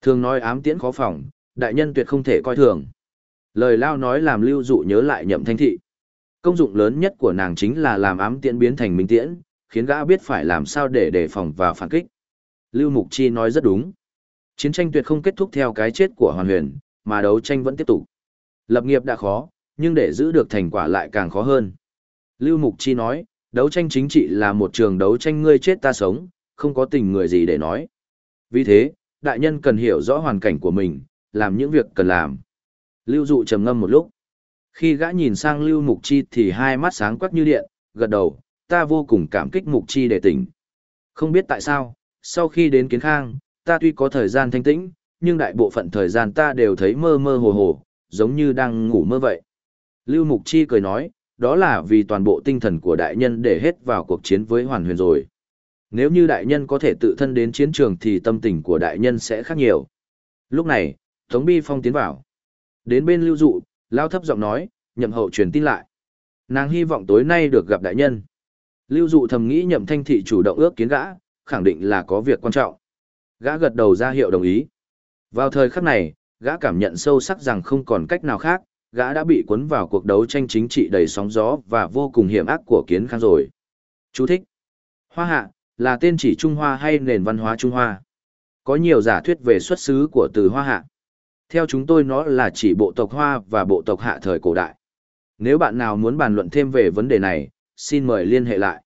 Thường nói ám tiễn khó phòng, đại nhân tuyệt không thể coi thường. Lời lao nói làm lưu dụ nhớ lại nhậm thanh thị. Công dụng lớn nhất của nàng chính là làm ám tiễn biến thành minh tiễn, khiến gã biết phải làm sao để đề phòng và phản kích. Lưu Mục Chi nói rất đúng. Chiến tranh tuyệt không kết thúc theo cái chết của Hoàn Huyền, mà đấu tranh vẫn tiếp tục. Lập nghiệp đã khó, nhưng để giữ được thành quả lại càng khó hơn. Lưu Mục Chi nói, đấu tranh chính trị là một trường đấu tranh ngươi chết ta sống, không có tình người gì để nói. Vì thế, đại nhân cần hiểu rõ hoàn cảnh của mình, làm những việc cần làm. Lưu Dụ trầm ngâm một lúc. Khi gã nhìn sang Lưu Mục Chi thì hai mắt sáng quắc như điện, gật đầu, ta vô cùng cảm kích Mục Chi để tỉnh. Không biết tại sao, sau khi đến Kiến Khang, ta tuy có thời gian thanh tĩnh, nhưng đại bộ phận thời gian ta đều thấy mơ mơ hồ hồ, giống như đang ngủ mơ vậy. Lưu Mục Chi cười nói, đó là vì toàn bộ tinh thần của đại nhân để hết vào cuộc chiến với hoàn huyền rồi. Nếu như đại nhân có thể tự thân đến chiến trường thì tâm tình của đại nhân sẽ khác nhiều. Lúc này, Tống Bi Phong tiến vào. Đến bên lưu dụ, lao thấp giọng nói, nhậm hậu truyền tin lại. Nàng hy vọng tối nay được gặp đại nhân. Lưu dụ thầm nghĩ nhậm thanh thị chủ động ước kiến gã, khẳng định là có việc quan trọng. Gã gật đầu ra hiệu đồng ý. Vào thời khắc này, gã cảm nhận sâu sắc rằng không còn cách nào khác, gã đã bị cuốn vào cuộc đấu tranh chính trị đầy sóng gió và vô cùng hiểm ác của kiến khang rồi. Chú thích. Hoa hạ, là tên chỉ Trung Hoa hay nền văn hóa Trung Hoa. Có nhiều giả thuyết về xuất xứ của từ Hoa hạ. Theo chúng tôi nó là chỉ bộ tộc Hoa và bộ tộc Hạ thời cổ đại. Nếu bạn nào muốn bàn luận thêm về vấn đề này, xin mời liên hệ lại.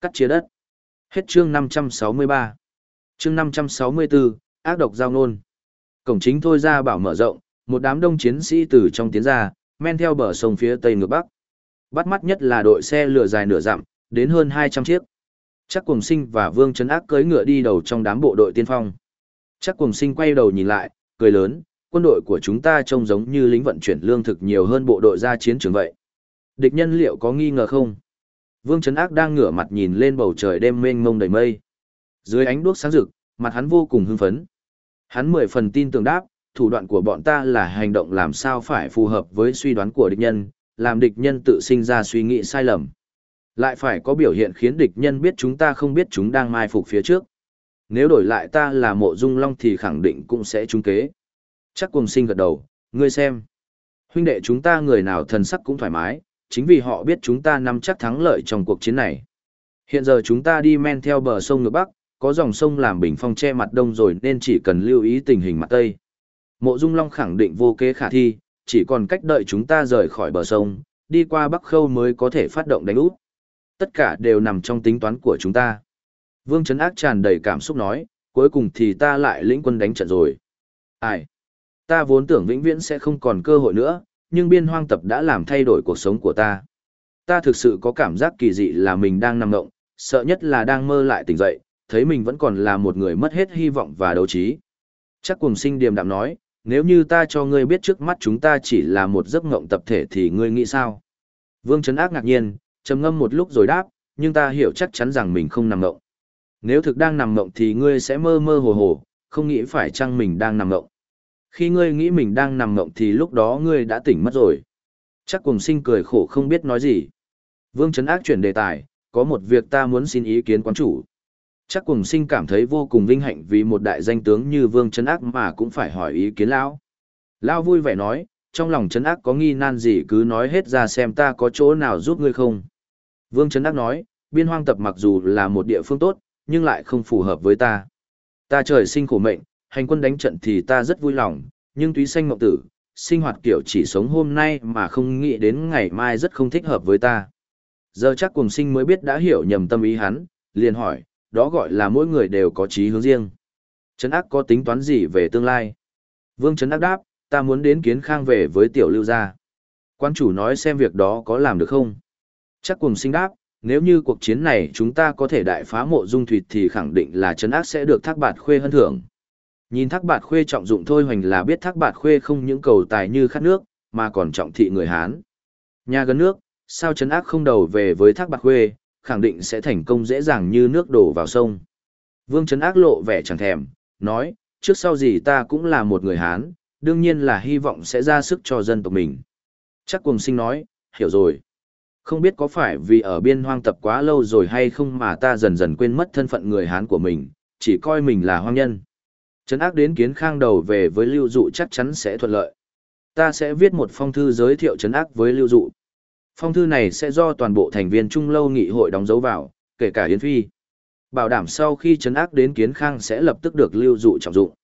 Cắt chia đất. Hết chương 563. Chương 564, ác độc giao nôn. Cổng chính thôi ra bảo mở rộng, một đám đông chiến sĩ từ trong tiến ra, men theo bờ sông phía tây ngược bắc. Bắt mắt nhất là đội xe lửa dài nửa dặm, đến hơn 200 chiếc. Chắc cùng sinh và vương trấn ác cưỡi ngựa đi đầu trong đám bộ đội tiên phong. Chắc cùng sinh quay đầu nhìn lại, cười lớn, quân đội của chúng ta trông giống như lính vận chuyển lương thực nhiều hơn bộ đội ra chiến trường vậy. Địch nhân liệu có nghi ngờ không? Vương Trấn Ác đang ngửa mặt nhìn lên bầu trời đêm mênh mông đầy mây. Dưới ánh đuốc sáng rực, mặt hắn vô cùng hưng phấn. Hắn mười phần tin tưởng đáp, thủ đoạn của bọn ta là hành động làm sao phải phù hợp với suy đoán của địch nhân, làm địch nhân tự sinh ra suy nghĩ sai lầm. Lại phải có biểu hiện khiến địch nhân biết chúng ta không biết chúng đang mai phục phía trước. Nếu đổi lại ta là mộ dung long thì khẳng định cũng sẽ trúng kế. Chắc cùng sinh gật đầu, ngươi xem. Huynh đệ chúng ta người nào thần sắc cũng thoải mái, chính vì họ biết chúng ta nắm chắc thắng lợi trong cuộc chiến này. Hiện giờ chúng ta đi men theo bờ sông ngược Bắc, có dòng sông làm bình phong che mặt đông rồi nên chỉ cần lưu ý tình hình mặt Tây. Mộ Dung Long khẳng định vô kế khả thi, chỉ còn cách đợi chúng ta rời khỏi bờ sông, đi qua Bắc Khâu mới có thể phát động đánh úp. Tất cả đều nằm trong tính toán của chúng ta. Vương Trấn Ác tràn đầy cảm xúc nói, cuối cùng thì ta lại lĩnh quân đánh trận rồi. Ai? Ta vốn tưởng vĩnh viễn sẽ không còn cơ hội nữa, nhưng biên hoang tập đã làm thay đổi cuộc sống của ta. Ta thực sự có cảm giác kỳ dị là mình đang nằm ngộng, sợ nhất là đang mơ lại tỉnh dậy, thấy mình vẫn còn là một người mất hết hy vọng và đấu trí. Chắc cùng sinh điềm đạm nói, nếu như ta cho ngươi biết trước mắt chúng ta chỉ là một giấc ngộng tập thể thì ngươi nghĩ sao? Vương Trấn Ác ngạc nhiên, trầm ngâm một lúc rồi đáp, nhưng ta hiểu chắc chắn rằng mình không nằm ngộng. Nếu thực đang nằm ngộng thì ngươi sẽ mơ mơ hồ hồ, không nghĩ phải chăng mình đang nằm ngộng. Khi ngươi nghĩ mình đang nằm ngộng thì lúc đó ngươi đã tỉnh mất rồi. Chắc cùng sinh cười khổ không biết nói gì. Vương Trấn Ác chuyển đề tài, có một việc ta muốn xin ý kiến quán chủ. Chắc cùng sinh cảm thấy vô cùng vinh hạnh vì một đại danh tướng như Vương Trấn Ác mà cũng phải hỏi ý kiến Lão. Lão vui vẻ nói, trong lòng Trấn Ác có nghi nan gì cứ nói hết ra xem ta có chỗ nào giúp ngươi không. Vương Trấn Ác nói, biên hoang tập mặc dù là một địa phương tốt, nhưng lại không phù hợp với ta. Ta trời sinh khổ mệnh, hành quân đánh trận thì ta rất vui lòng, nhưng túy xanh mộng tử, sinh hoạt kiểu chỉ sống hôm nay mà không nghĩ đến ngày mai rất không thích hợp với ta. Giờ chắc cùng sinh mới biết đã hiểu nhầm tâm ý hắn, liền hỏi, đó gọi là mỗi người đều có chí hướng riêng. Trấn ác có tính toán gì về tương lai? Vương Trấn ác đáp, ta muốn đến kiến khang về với tiểu lưu gia. Quan chủ nói xem việc đó có làm được không? Chắc cùng sinh đáp, nếu như cuộc chiến này chúng ta có thể đại phá mộ dung thủy thì khẳng định là trấn ác sẽ được thác bạt khuê hân thưởng. Nhìn thác bạt khuê trọng dụng thôi hoành là biết thác bạt khuê không những cầu tài như khát nước, mà còn trọng thị người Hán. Nhà gần nước, sao chấn ác không đầu về với thác bạt khuê, khẳng định sẽ thành công dễ dàng như nước đổ vào sông. Vương chấn ác lộ vẻ chẳng thèm, nói, trước sau gì ta cũng là một người Hán, đương nhiên là hy vọng sẽ ra sức cho dân tộc mình. Chắc cùng sinh nói, hiểu rồi. Không biết có phải vì ở biên hoang tập quá lâu rồi hay không mà ta dần dần quên mất thân phận người Hán của mình, chỉ coi mình là hoang nhân. Trấn ác đến kiến khang đầu về với lưu dụ chắc chắn sẽ thuận lợi. Ta sẽ viết một phong thư giới thiệu trấn ác với lưu dụ. Phong thư này sẽ do toàn bộ thành viên Trung Lâu Nghị hội đóng dấu vào, kể cả Yến Phi. Bảo đảm sau khi trấn ác đến kiến khang sẽ lập tức được lưu dụ trọng dụng.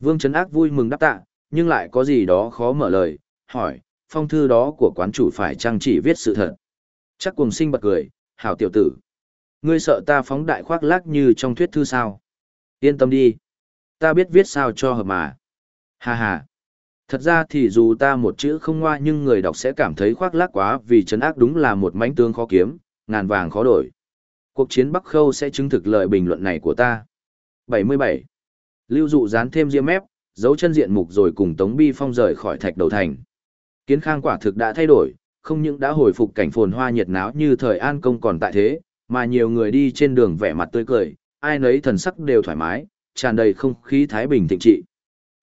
Vương trấn ác vui mừng đáp tạ, nhưng lại có gì đó khó mở lời, hỏi, phong thư đó của quán chủ phải chăng chỉ viết sự thật. Chắc cùng sinh bật cười, hảo tiểu tử. Ngươi sợ ta phóng đại khoác lác như trong thuyết thư sao? Yên tâm đi. Ta biết viết sao cho hợp mà. Hà hà. Thật ra thì dù ta một chữ không ngoa nhưng người đọc sẽ cảm thấy khoác lác quá vì trấn ác đúng là một mánh tướng khó kiếm, ngàn vàng khó đổi. Cuộc chiến Bắc Khâu sẽ chứng thực lời bình luận này của ta. 77. Lưu dụ dán thêm diêm mép, giấu chân diện mục rồi cùng Tống Bi Phong rời khỏi thạch đầu thành. Kiến khang quả thực đã thay đổi, không những đã hồi phục cảnh phồn hoa nhiệt náo như thời An Công còn tại thế, mà nhiều người đi trên đường vẻ mặt tươi cười, ai nấy thần sắc đều thoải mái, tràn đầy không khí thái bình thịnh trị.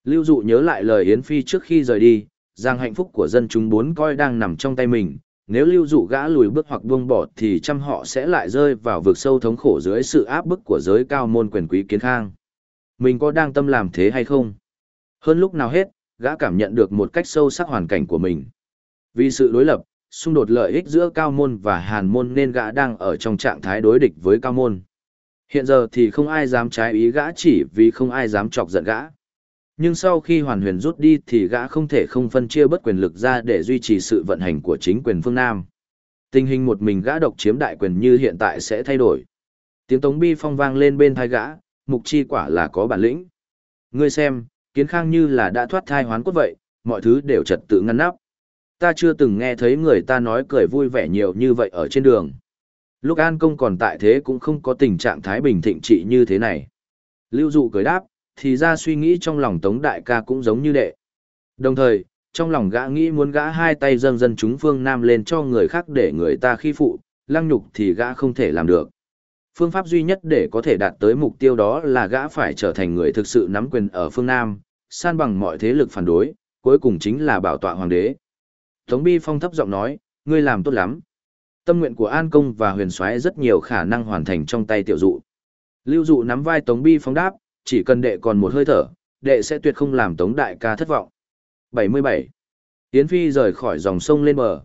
Lưu dụ nhớ lại lời Yến Phi trước khi rời đi, rằng hạnh phúc của dân chúng bốn coi đang nằm trong tay mình, nếu lưu dụ gã lùi bước hoặc buông bỏ thì trăm họ sẽ lại rơi vào vực sâu thống khổ dưới sự áp bức của giới cao môn quyền quý kiến khang. Mình có đang tâm làm thế hay không? Hơn lúc nào hết, gã cảm nhận được một cách sâu sắc hoàn cảnh của mình. Vì sự đối lập, xung đột lợi ích giữa cao môn và hàn môn nên gã đang ở trong trạng thái đối địch với cao môn. Hiện giờ thì không ai dám trái ý gã chỉ vì không ai dám chọc giận gã. Nhưng sau khi hoàn huyền rút đi thì gã không thể không phân chia bất quyền lực ra để duy trì sự vận hành của chính quyền phương Nam. Tình hình một mình gã độc chiếm đại quyền như hiện tại sẽ thay đổi. Tiếng tống bi phong vang lên bên thai gã, mục chi quả là có bản lĩnh. Ngươi xem, kiến khang như là đã thoát thai hoán cốt vậy, mọi thứ đều trật tự ngăn nắp. Ta chưa từng nghe thấy người ta nói cười vui vẻ nhiều như vậy ở trên đường. Lúc An Công còn tại thế cũng không có tình trạng thái bình thịnh trị như thế này. Lưu dụ cười đáp, thì ra suy nghĩ trong lòng Tống Đại ca cũng giống như đệ. Đồng thời, trong lòng gã nghĩ muốn gã hai tay dâng dân chúng phương Nam lên cho người khác để người ta khi phụ, lăng nhục thì gã không thể làm được. Phương pháp duy nhất để có thể đạt tới mục tiêu đó là gã phải trở thành người thực sự nắm quyền ở phương Nam, san bằng mọi thế lực phản đối, cuối cùng chính là bảo tọa hoàng đế. Tống Bi Phong thấp giọng nói, ngươi làm tốt lắm. Tâm nguyện của An Công và huyền soái rất nhiều khả năng hoàn thành trong tay tiểu dụ. Lưu dụ nắm vai Tống Bi Phong đáp, chỉ cần đệ còn một hơi thở, đệ sẽ tuyệt không làm Tống Đại ca thất vọng. 77. Yến Phi rời khỏi dòng sông lên bờ.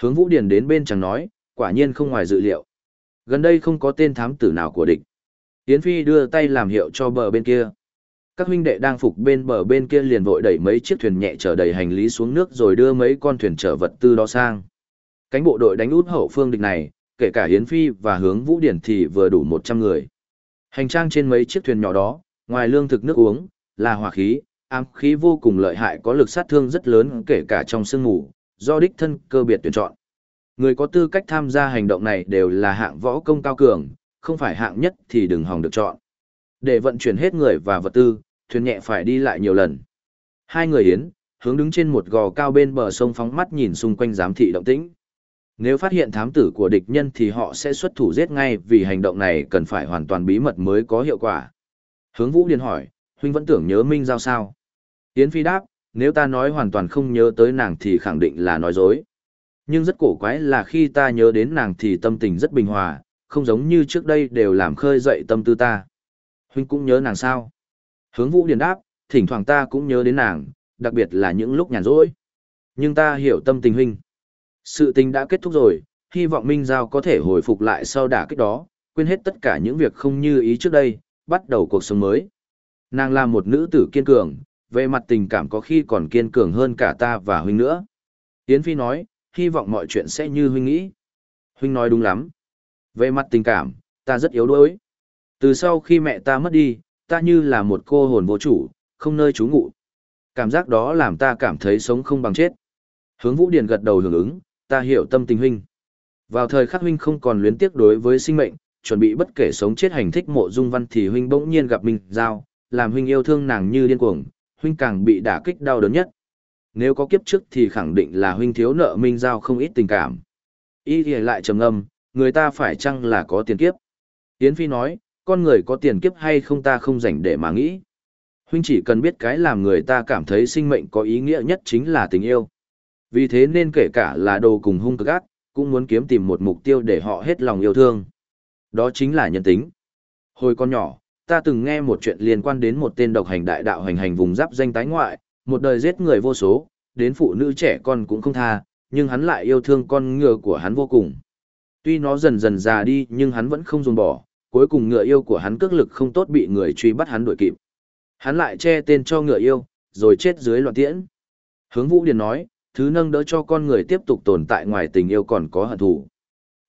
Hướng Vũ Điền đến bên chẳng nói, quả nhiên không ngoài dự liệu. Gần đây không có tên thám tử nào của địch. Yến Phi đưa tay làm hiệu cho bờ bên kia. Các huynh đệ đang phục bên bờ bên kia liền vội đẩy mấy chiếc thuyền nhẹ chở đầy hành lý xuống nước rồi đưa mấy con thuyền chở vật tư đó sang. Cánh bộ đội đánh út hậu phương địch này, kể cả Hiến Phi và hướng Vũ Điển thì vừa đủ 100 người. Hành trang trên mấy chiếc thuyền nhỏ đó, ngoài lương thực nước uống, là hỏa khí, ám khí vô cùng lợi hại có lực sát thương rất lớn kể cả trong sương mù, do đích thân cơ biệt tuyển chọn. Người có tư cách tham gia hành động này đều là hạng võ công cao cường, không phải hạng nhất thì đừng hòng được chọn. Để vận chuyển hết người và vật tư, thuyền nhẹ phải đi lại nhiều lần. Hai người yến, hướng đứng trên một gò cao bên bờ sông phóng mắt nhìn xung quanh giám thị động tĩnh. Nếu phát hiện thám tử của địch nhân thì họ sẽ xuất thủ giết ngay vì hành động này cần phải hoàn toàn bí mật mới có hiệu quả. Hướng Vũ Điền hỏi, huynh vẫn tưởng nhớ Minh Giao sao? Yến Phi đáp, nếu ta nói hoàn toàn không nhớ tới nàng thì khẳng định là nói dối. Nhưng rất cổ quái là khi ta nhớ đến nàng thì tâm tình rất bình hòa, không giống như trước đây đều làm khơi dậy tâm tư ta. Huynh cũng nhớ nàng sao? Hướng Vũ Điền đáp, thỉnh thoảng ta cũng nhớ đến nàng, đặc biệt là những lúc nhàn rỗi. Nhưng ta hiểu tâm tình huynh. Sự tình đã kết thúc rồi, hy vọng Minh Giao có thể hồi phục lại sau đả kích đó, quên hết tất cả những việc không như ý trước đây, bắt đầu cuộc sống mới. Nàng là một nữ tử kiên cường, về mặt tình cảm có khi còn kiên cường hơn cả ta và huynh nữa. Yến Phi nói, hy vọng mọi chuyện sẽ như huynh nghĩ. Huynh nói đúng lắm. Về mặt tình cảm, ta rất yếu đuối. Từ sau khi mẹ ta mất đi, ta như là một cô hồn vô chủ, không nơi trú ngụ. Cảm giác đó làm ta cảm thấy sống không bằng chết. Hướng Vũ Điền gật đầu hưởng ứng, ta hiểu tâm tình huynh. Vào thời khắc huynh không còn luyến tiếc đối với sinh mệnh, chuẩn bị bất kể sống chết hành thích mộ dung văn thì huynh bỗng nhiên gặp Minh Giao, làm huynh yêu thương nàng như điên cuồng, huynh càng bị đả kích đau đớn nhất. Nếu có kiếp trước thì khẳng định là huynh thiếu nợ Minh Giao không ít tình cảm. ý thì lại trầm ngâm, người ta phải chăng là có tiền kiếp? Yến Phi nói, con người có tiền kiếp hay không ta không dành để mà nghĩ. Huynh chỉ cần biết cái làm người ta cảm thấy sinh mệnh có ý nghĩa nhất chính là tình yêu. Vì thế nên kể cả là đồ cùng hung cực ác, cũng muốn kiếm tìm một mục tiêu để họ hết lòng yêu thương. Đó chính là nhân tính. Hồi con nhỏ, ta từng nghe một chuyện liên quan đến một tên độc hành đại đạo hành hành vùng giáp danh tái ngoại, một đời giết người vô số, đến phụ nữ trẻ con cũng không tha, nhưng hắn lại yêu thương con ngựa của hắn vô cùng. Tuy nó dần dần già đi nhưng hắn vẫn không dùng bỏ, cuối cùng ngựa yêu của hắn cước lực không tốt bị người truy bắt hắn đuổi kịp. Hắn lại che tên cho ngựa yêu, rồi chết dưới loạn tiễn. Hướng Vũ Điền nói, thứ nâng đỡ cho con người tiếp tục tồn tại ngoài tình yêu còn có hận thù.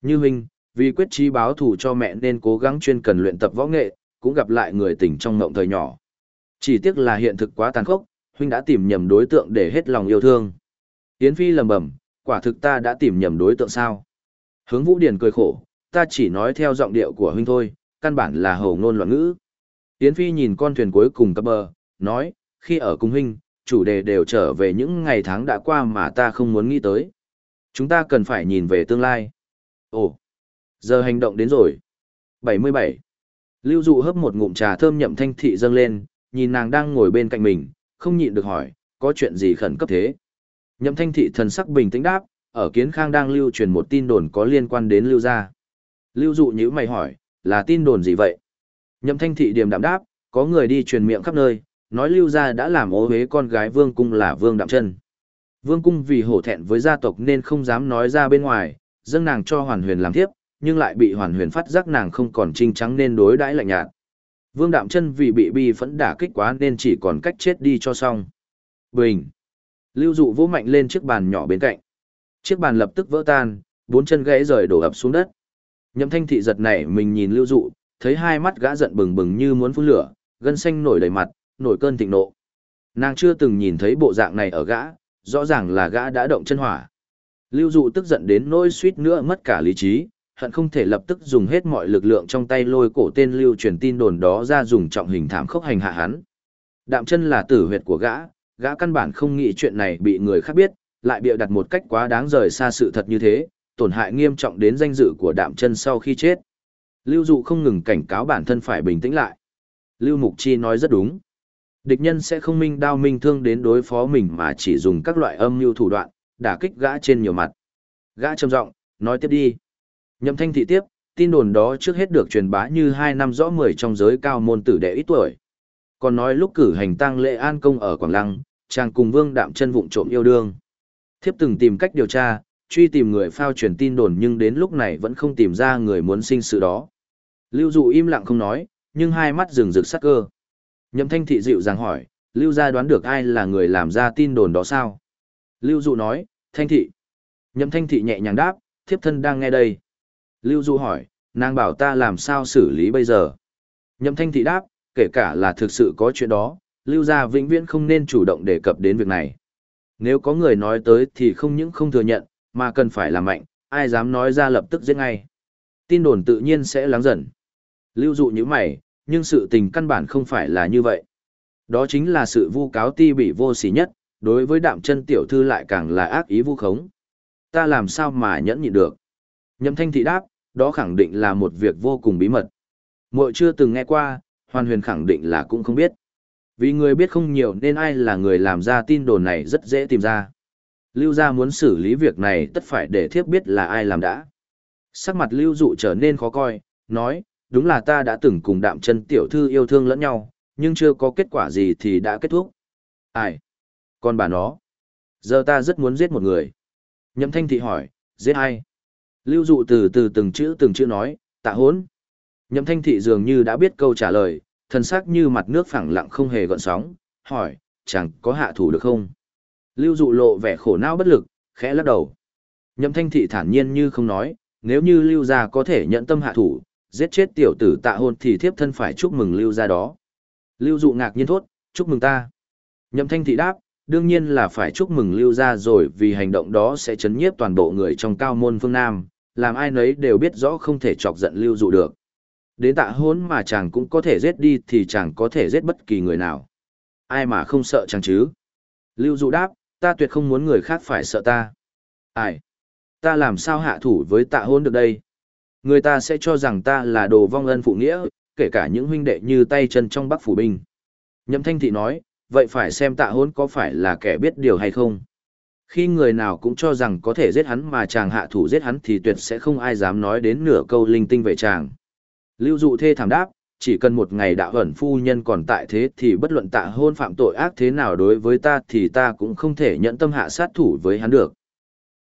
Như huynh, vì quyết chí báo thù cho mẹ nên cố gắng chuyên cần luyện tập võ nghệ, cũng gặp lại người tình trong mộng thời nhỏ. Chỉ tiếc là hiện thực quá tàn khốc, huynh đã tìm nhầm đối tượng để hết lòng yêu thương. Yến Phi lầm bẩm quả thực ta đã tìm nhầm đối tượng sao? Hướng Vũ Điền cười khổ, ta chỉ nói theo giọng điệu của huynh thôi, căn bản là hầu ngôn loạn ngữ. Yến Phi nhìn con thuyền cuối cùng cập bờ, nói, khi ở cùng huynh, chủ đề đều trở về những ngày tháng đã qua mà ta không muốn nghĩ tới. Chúng ta cần phải nhìn về tương lai. Ồ, giờ hành động đến rồi. 77. Lưu Dụ hấp một ngụm trà thơm nhậm thanh thị dâng lên, nhìn nàng đang ngồi bên cạnh mình, không nhịn được hỏi, có chuyện gì khẩn cấp thế? Nhậm thanh thị thần sắc bình tĩnh đáp, ở kiến khang đang lưu truyền một tin đồn có liên quan đến lưu gia. Lưu Dụ nhữ mày hỏi, là tin đồn gì vậy? Nhậm thanh thị điềm đạm đáp, có người đi truyền miệng khắp nơi, nói lưu gia đã làm ố huế con gái vương cung là vương đạm chân. Vương cung vì hổ thẹn với gia tộc nên không dám nói ra bên ngoài, dâng nàng cho hoàn huyền làm thiếp, nhưng lại bị hoàn huyền phát giác nàng không còn trinh trắng nên đối đãi lạnh nhạt. Vương đạm chân vì bị bi phẫn đả kích quá nên chỉ còn cách chết đi cho xong. Bình. Lưu dụ vỗ mạnh lên chiếc bàn nhỏ bên cạnh. Chiếc bàn lập tức vỡ tan, bốn chân gãy rời đổ ập xuống đất. Nhậm thanh thị giật nảy mình nhìn lưu dụ, thấy hai mắt gã giận bừng bừng như muốn phun lửa, gân xanh nổi đầy mặt, nổi cơn thịnh nộ. Nàng chưa từng nhìn thấy bộ dạng này ở gã, rõ ràng là gã đã động chân hỏa. Lưu dụ tức giận đến nỗi suýt nữa mất cả lý trí, hận không thể lập tức dùng hết mọi lực lượng trong tay lôi cổ tên lưu truyền tin đồn đó ra dùng trọng hình thảm khốc hành hạ hắn. Đạm chân là tử huyệt của gã, gã căn bản không nghĩ chuyện này bị người khác biết, lại bịa đặt một cách quá đáng rời xa sự thật như thế, tổn hại nghiêm trọng đến danh dự của đạm chân sau khi chết. Lưu dụ không ngừng cảnh cáo bản thân phải bình tĩnh lại. Lưu Mục Chi nói rất đúng. Địch nhân sẽ không minh đao minh thương đến đối phó mình mà chỉ dùng các loại âm mưu thủ đoạn, đả kích gã trên nhiều mặt. Gã trầm giọng, nói tiếp đi. Nhậm thanh thị tiếp, tin đồn đó trước hết được truyền bá như hai năm rõ mười trong giới cao môn tử đệ ít tuổi. Còn nói lúc cử hành tang lễ an công ở Quảng Lăng, chàng cùng vương đạm chân vụng trộm yêu đương. Thiếp từng tìm cách điều tra, truy tìm người phao truyền tin đồn nhưng đến lúc này vẫn không tìm ra người muốn sinh sự đó. Lưu dụ im lặng không nói, nhưng hai mắt rừng rực sắc cơ. Nhậm thanh thị dịu dàng hỏi, Lưu gia đoán được ai là người làm ra tin đồn đó sao? Lưu dụ nói, thanh thị. Nhậm thanh thị nhẹ nhàng đáp, thiếp thân đang nghe đây. Lưu dụ hỏi, nàng bảo ta làm sao xử lý bây giờ? Nhậm thanh thị đáp, kể cả là thực sự có chuyện đó, Lưu gia vĩnh viễn không nên chủ động đề cập đến việc này. Nếu có người nói tới thì không những không thừa nhận, mà cần phải làm mạnh, ai dám nói ra lập tức giết ngay. Tin đồn tự nhiên sẽ lắng dần. Lưu dụ như mày, nhưng sự tình căn bản không phải là như vậy. Đó chính là sự vu cáo ti bị vô sỉ nhất, đối với đạm chân tiểu thư lại càng là ác ý vu khống. Ta làm sao mà nhẫn nhịn được? Nhậm thanh thị đáp, đó khẳng định là một việc vô cùng bí mật. Muội chưa từng nghe qua, hoàn huyền khẳng định là cũng không biết. Vì người biết không nhiều nên ai là người làm ra tin đồn này rất dễ tìm ra. Lưu gia muốn xử lý việc này tất phải để thiếp biết là ai làm đã. Sắc mặt lưu dụ trở nên khó coi, nói, đúng là ta đã từng cùng đạm chân tiểu thư yêu thương lẫn nhau, nhưng chưa có kết quả gì thì đã kết thúc. Ai? con bà nó? Giờ ta rất muốn giết một người. Nhậm thanh thị hỏi, giết ai? Lưu dụ từ từ từng chữ từng chữ nói, tạ hốn. Nhậm thanh thị dường như đã biết câu trả lời, thần sắc như mặt nước phẳng lặng không hề gợn sóng, hỏi, chẳng có hạ thủ được không? Lưu dụ lộ vẻ khổ não bất lực, khẽ lắc đầu. Nhậm thanh thị thản nhiên như không nói, nếu như lưu gia có thể nhận tâm hạ thủ, giết chết tiểu tử tạ hôn thì thiếp thân phải chúc mừng lưu gia đó. Lưu dụ ngạc nhiên thốt, chúc mừng ta. Nhậm thanh thị đáp, đương nhiên là phải chúc mừng lưu gia rồi vì hành động đó sẽ chấn nhiếp toàn bộ người trong cao môn phương Nam, làm ai nấy đều biết rõ không thể chọc giận lưu dụ được. Đến tạ hôn mà chàng cũng có thể giết đi thì chàng có thể giết bất kỳ người nào. Ai mà không sợ chàng chứ? Lưu dụ đáp, ta tuyệt không muốn người khác phải sợ ta. Ai? Ta làm sao hạ thủ với tạ hôn được đây? Người ta sẽ cho rằng ta là đồ vong ân phụ nghĩa, kể cả những huynh đệ như tay chân trong bắc phủ binh. Nhậm thanh thị nói, vậy phải xem tạ hôn có phải là kẻ biết điều hay không? Khi người nào cũng cho rằng có thể giết hắn mà chàng hạ thủ giết hắn thì tuyệt sẽ không ai dám nói đến nửa câu linh tinh về chàng. Lưu dụ thê thảm đáp, chỉ cần một ngày đạo ẩn phu nhân còn tại thế thì bất luận tạ hôn phạm tội ác thế nào đối với ta thì ta cũng không thể nhận tâm hạ sát thủ với hắn được.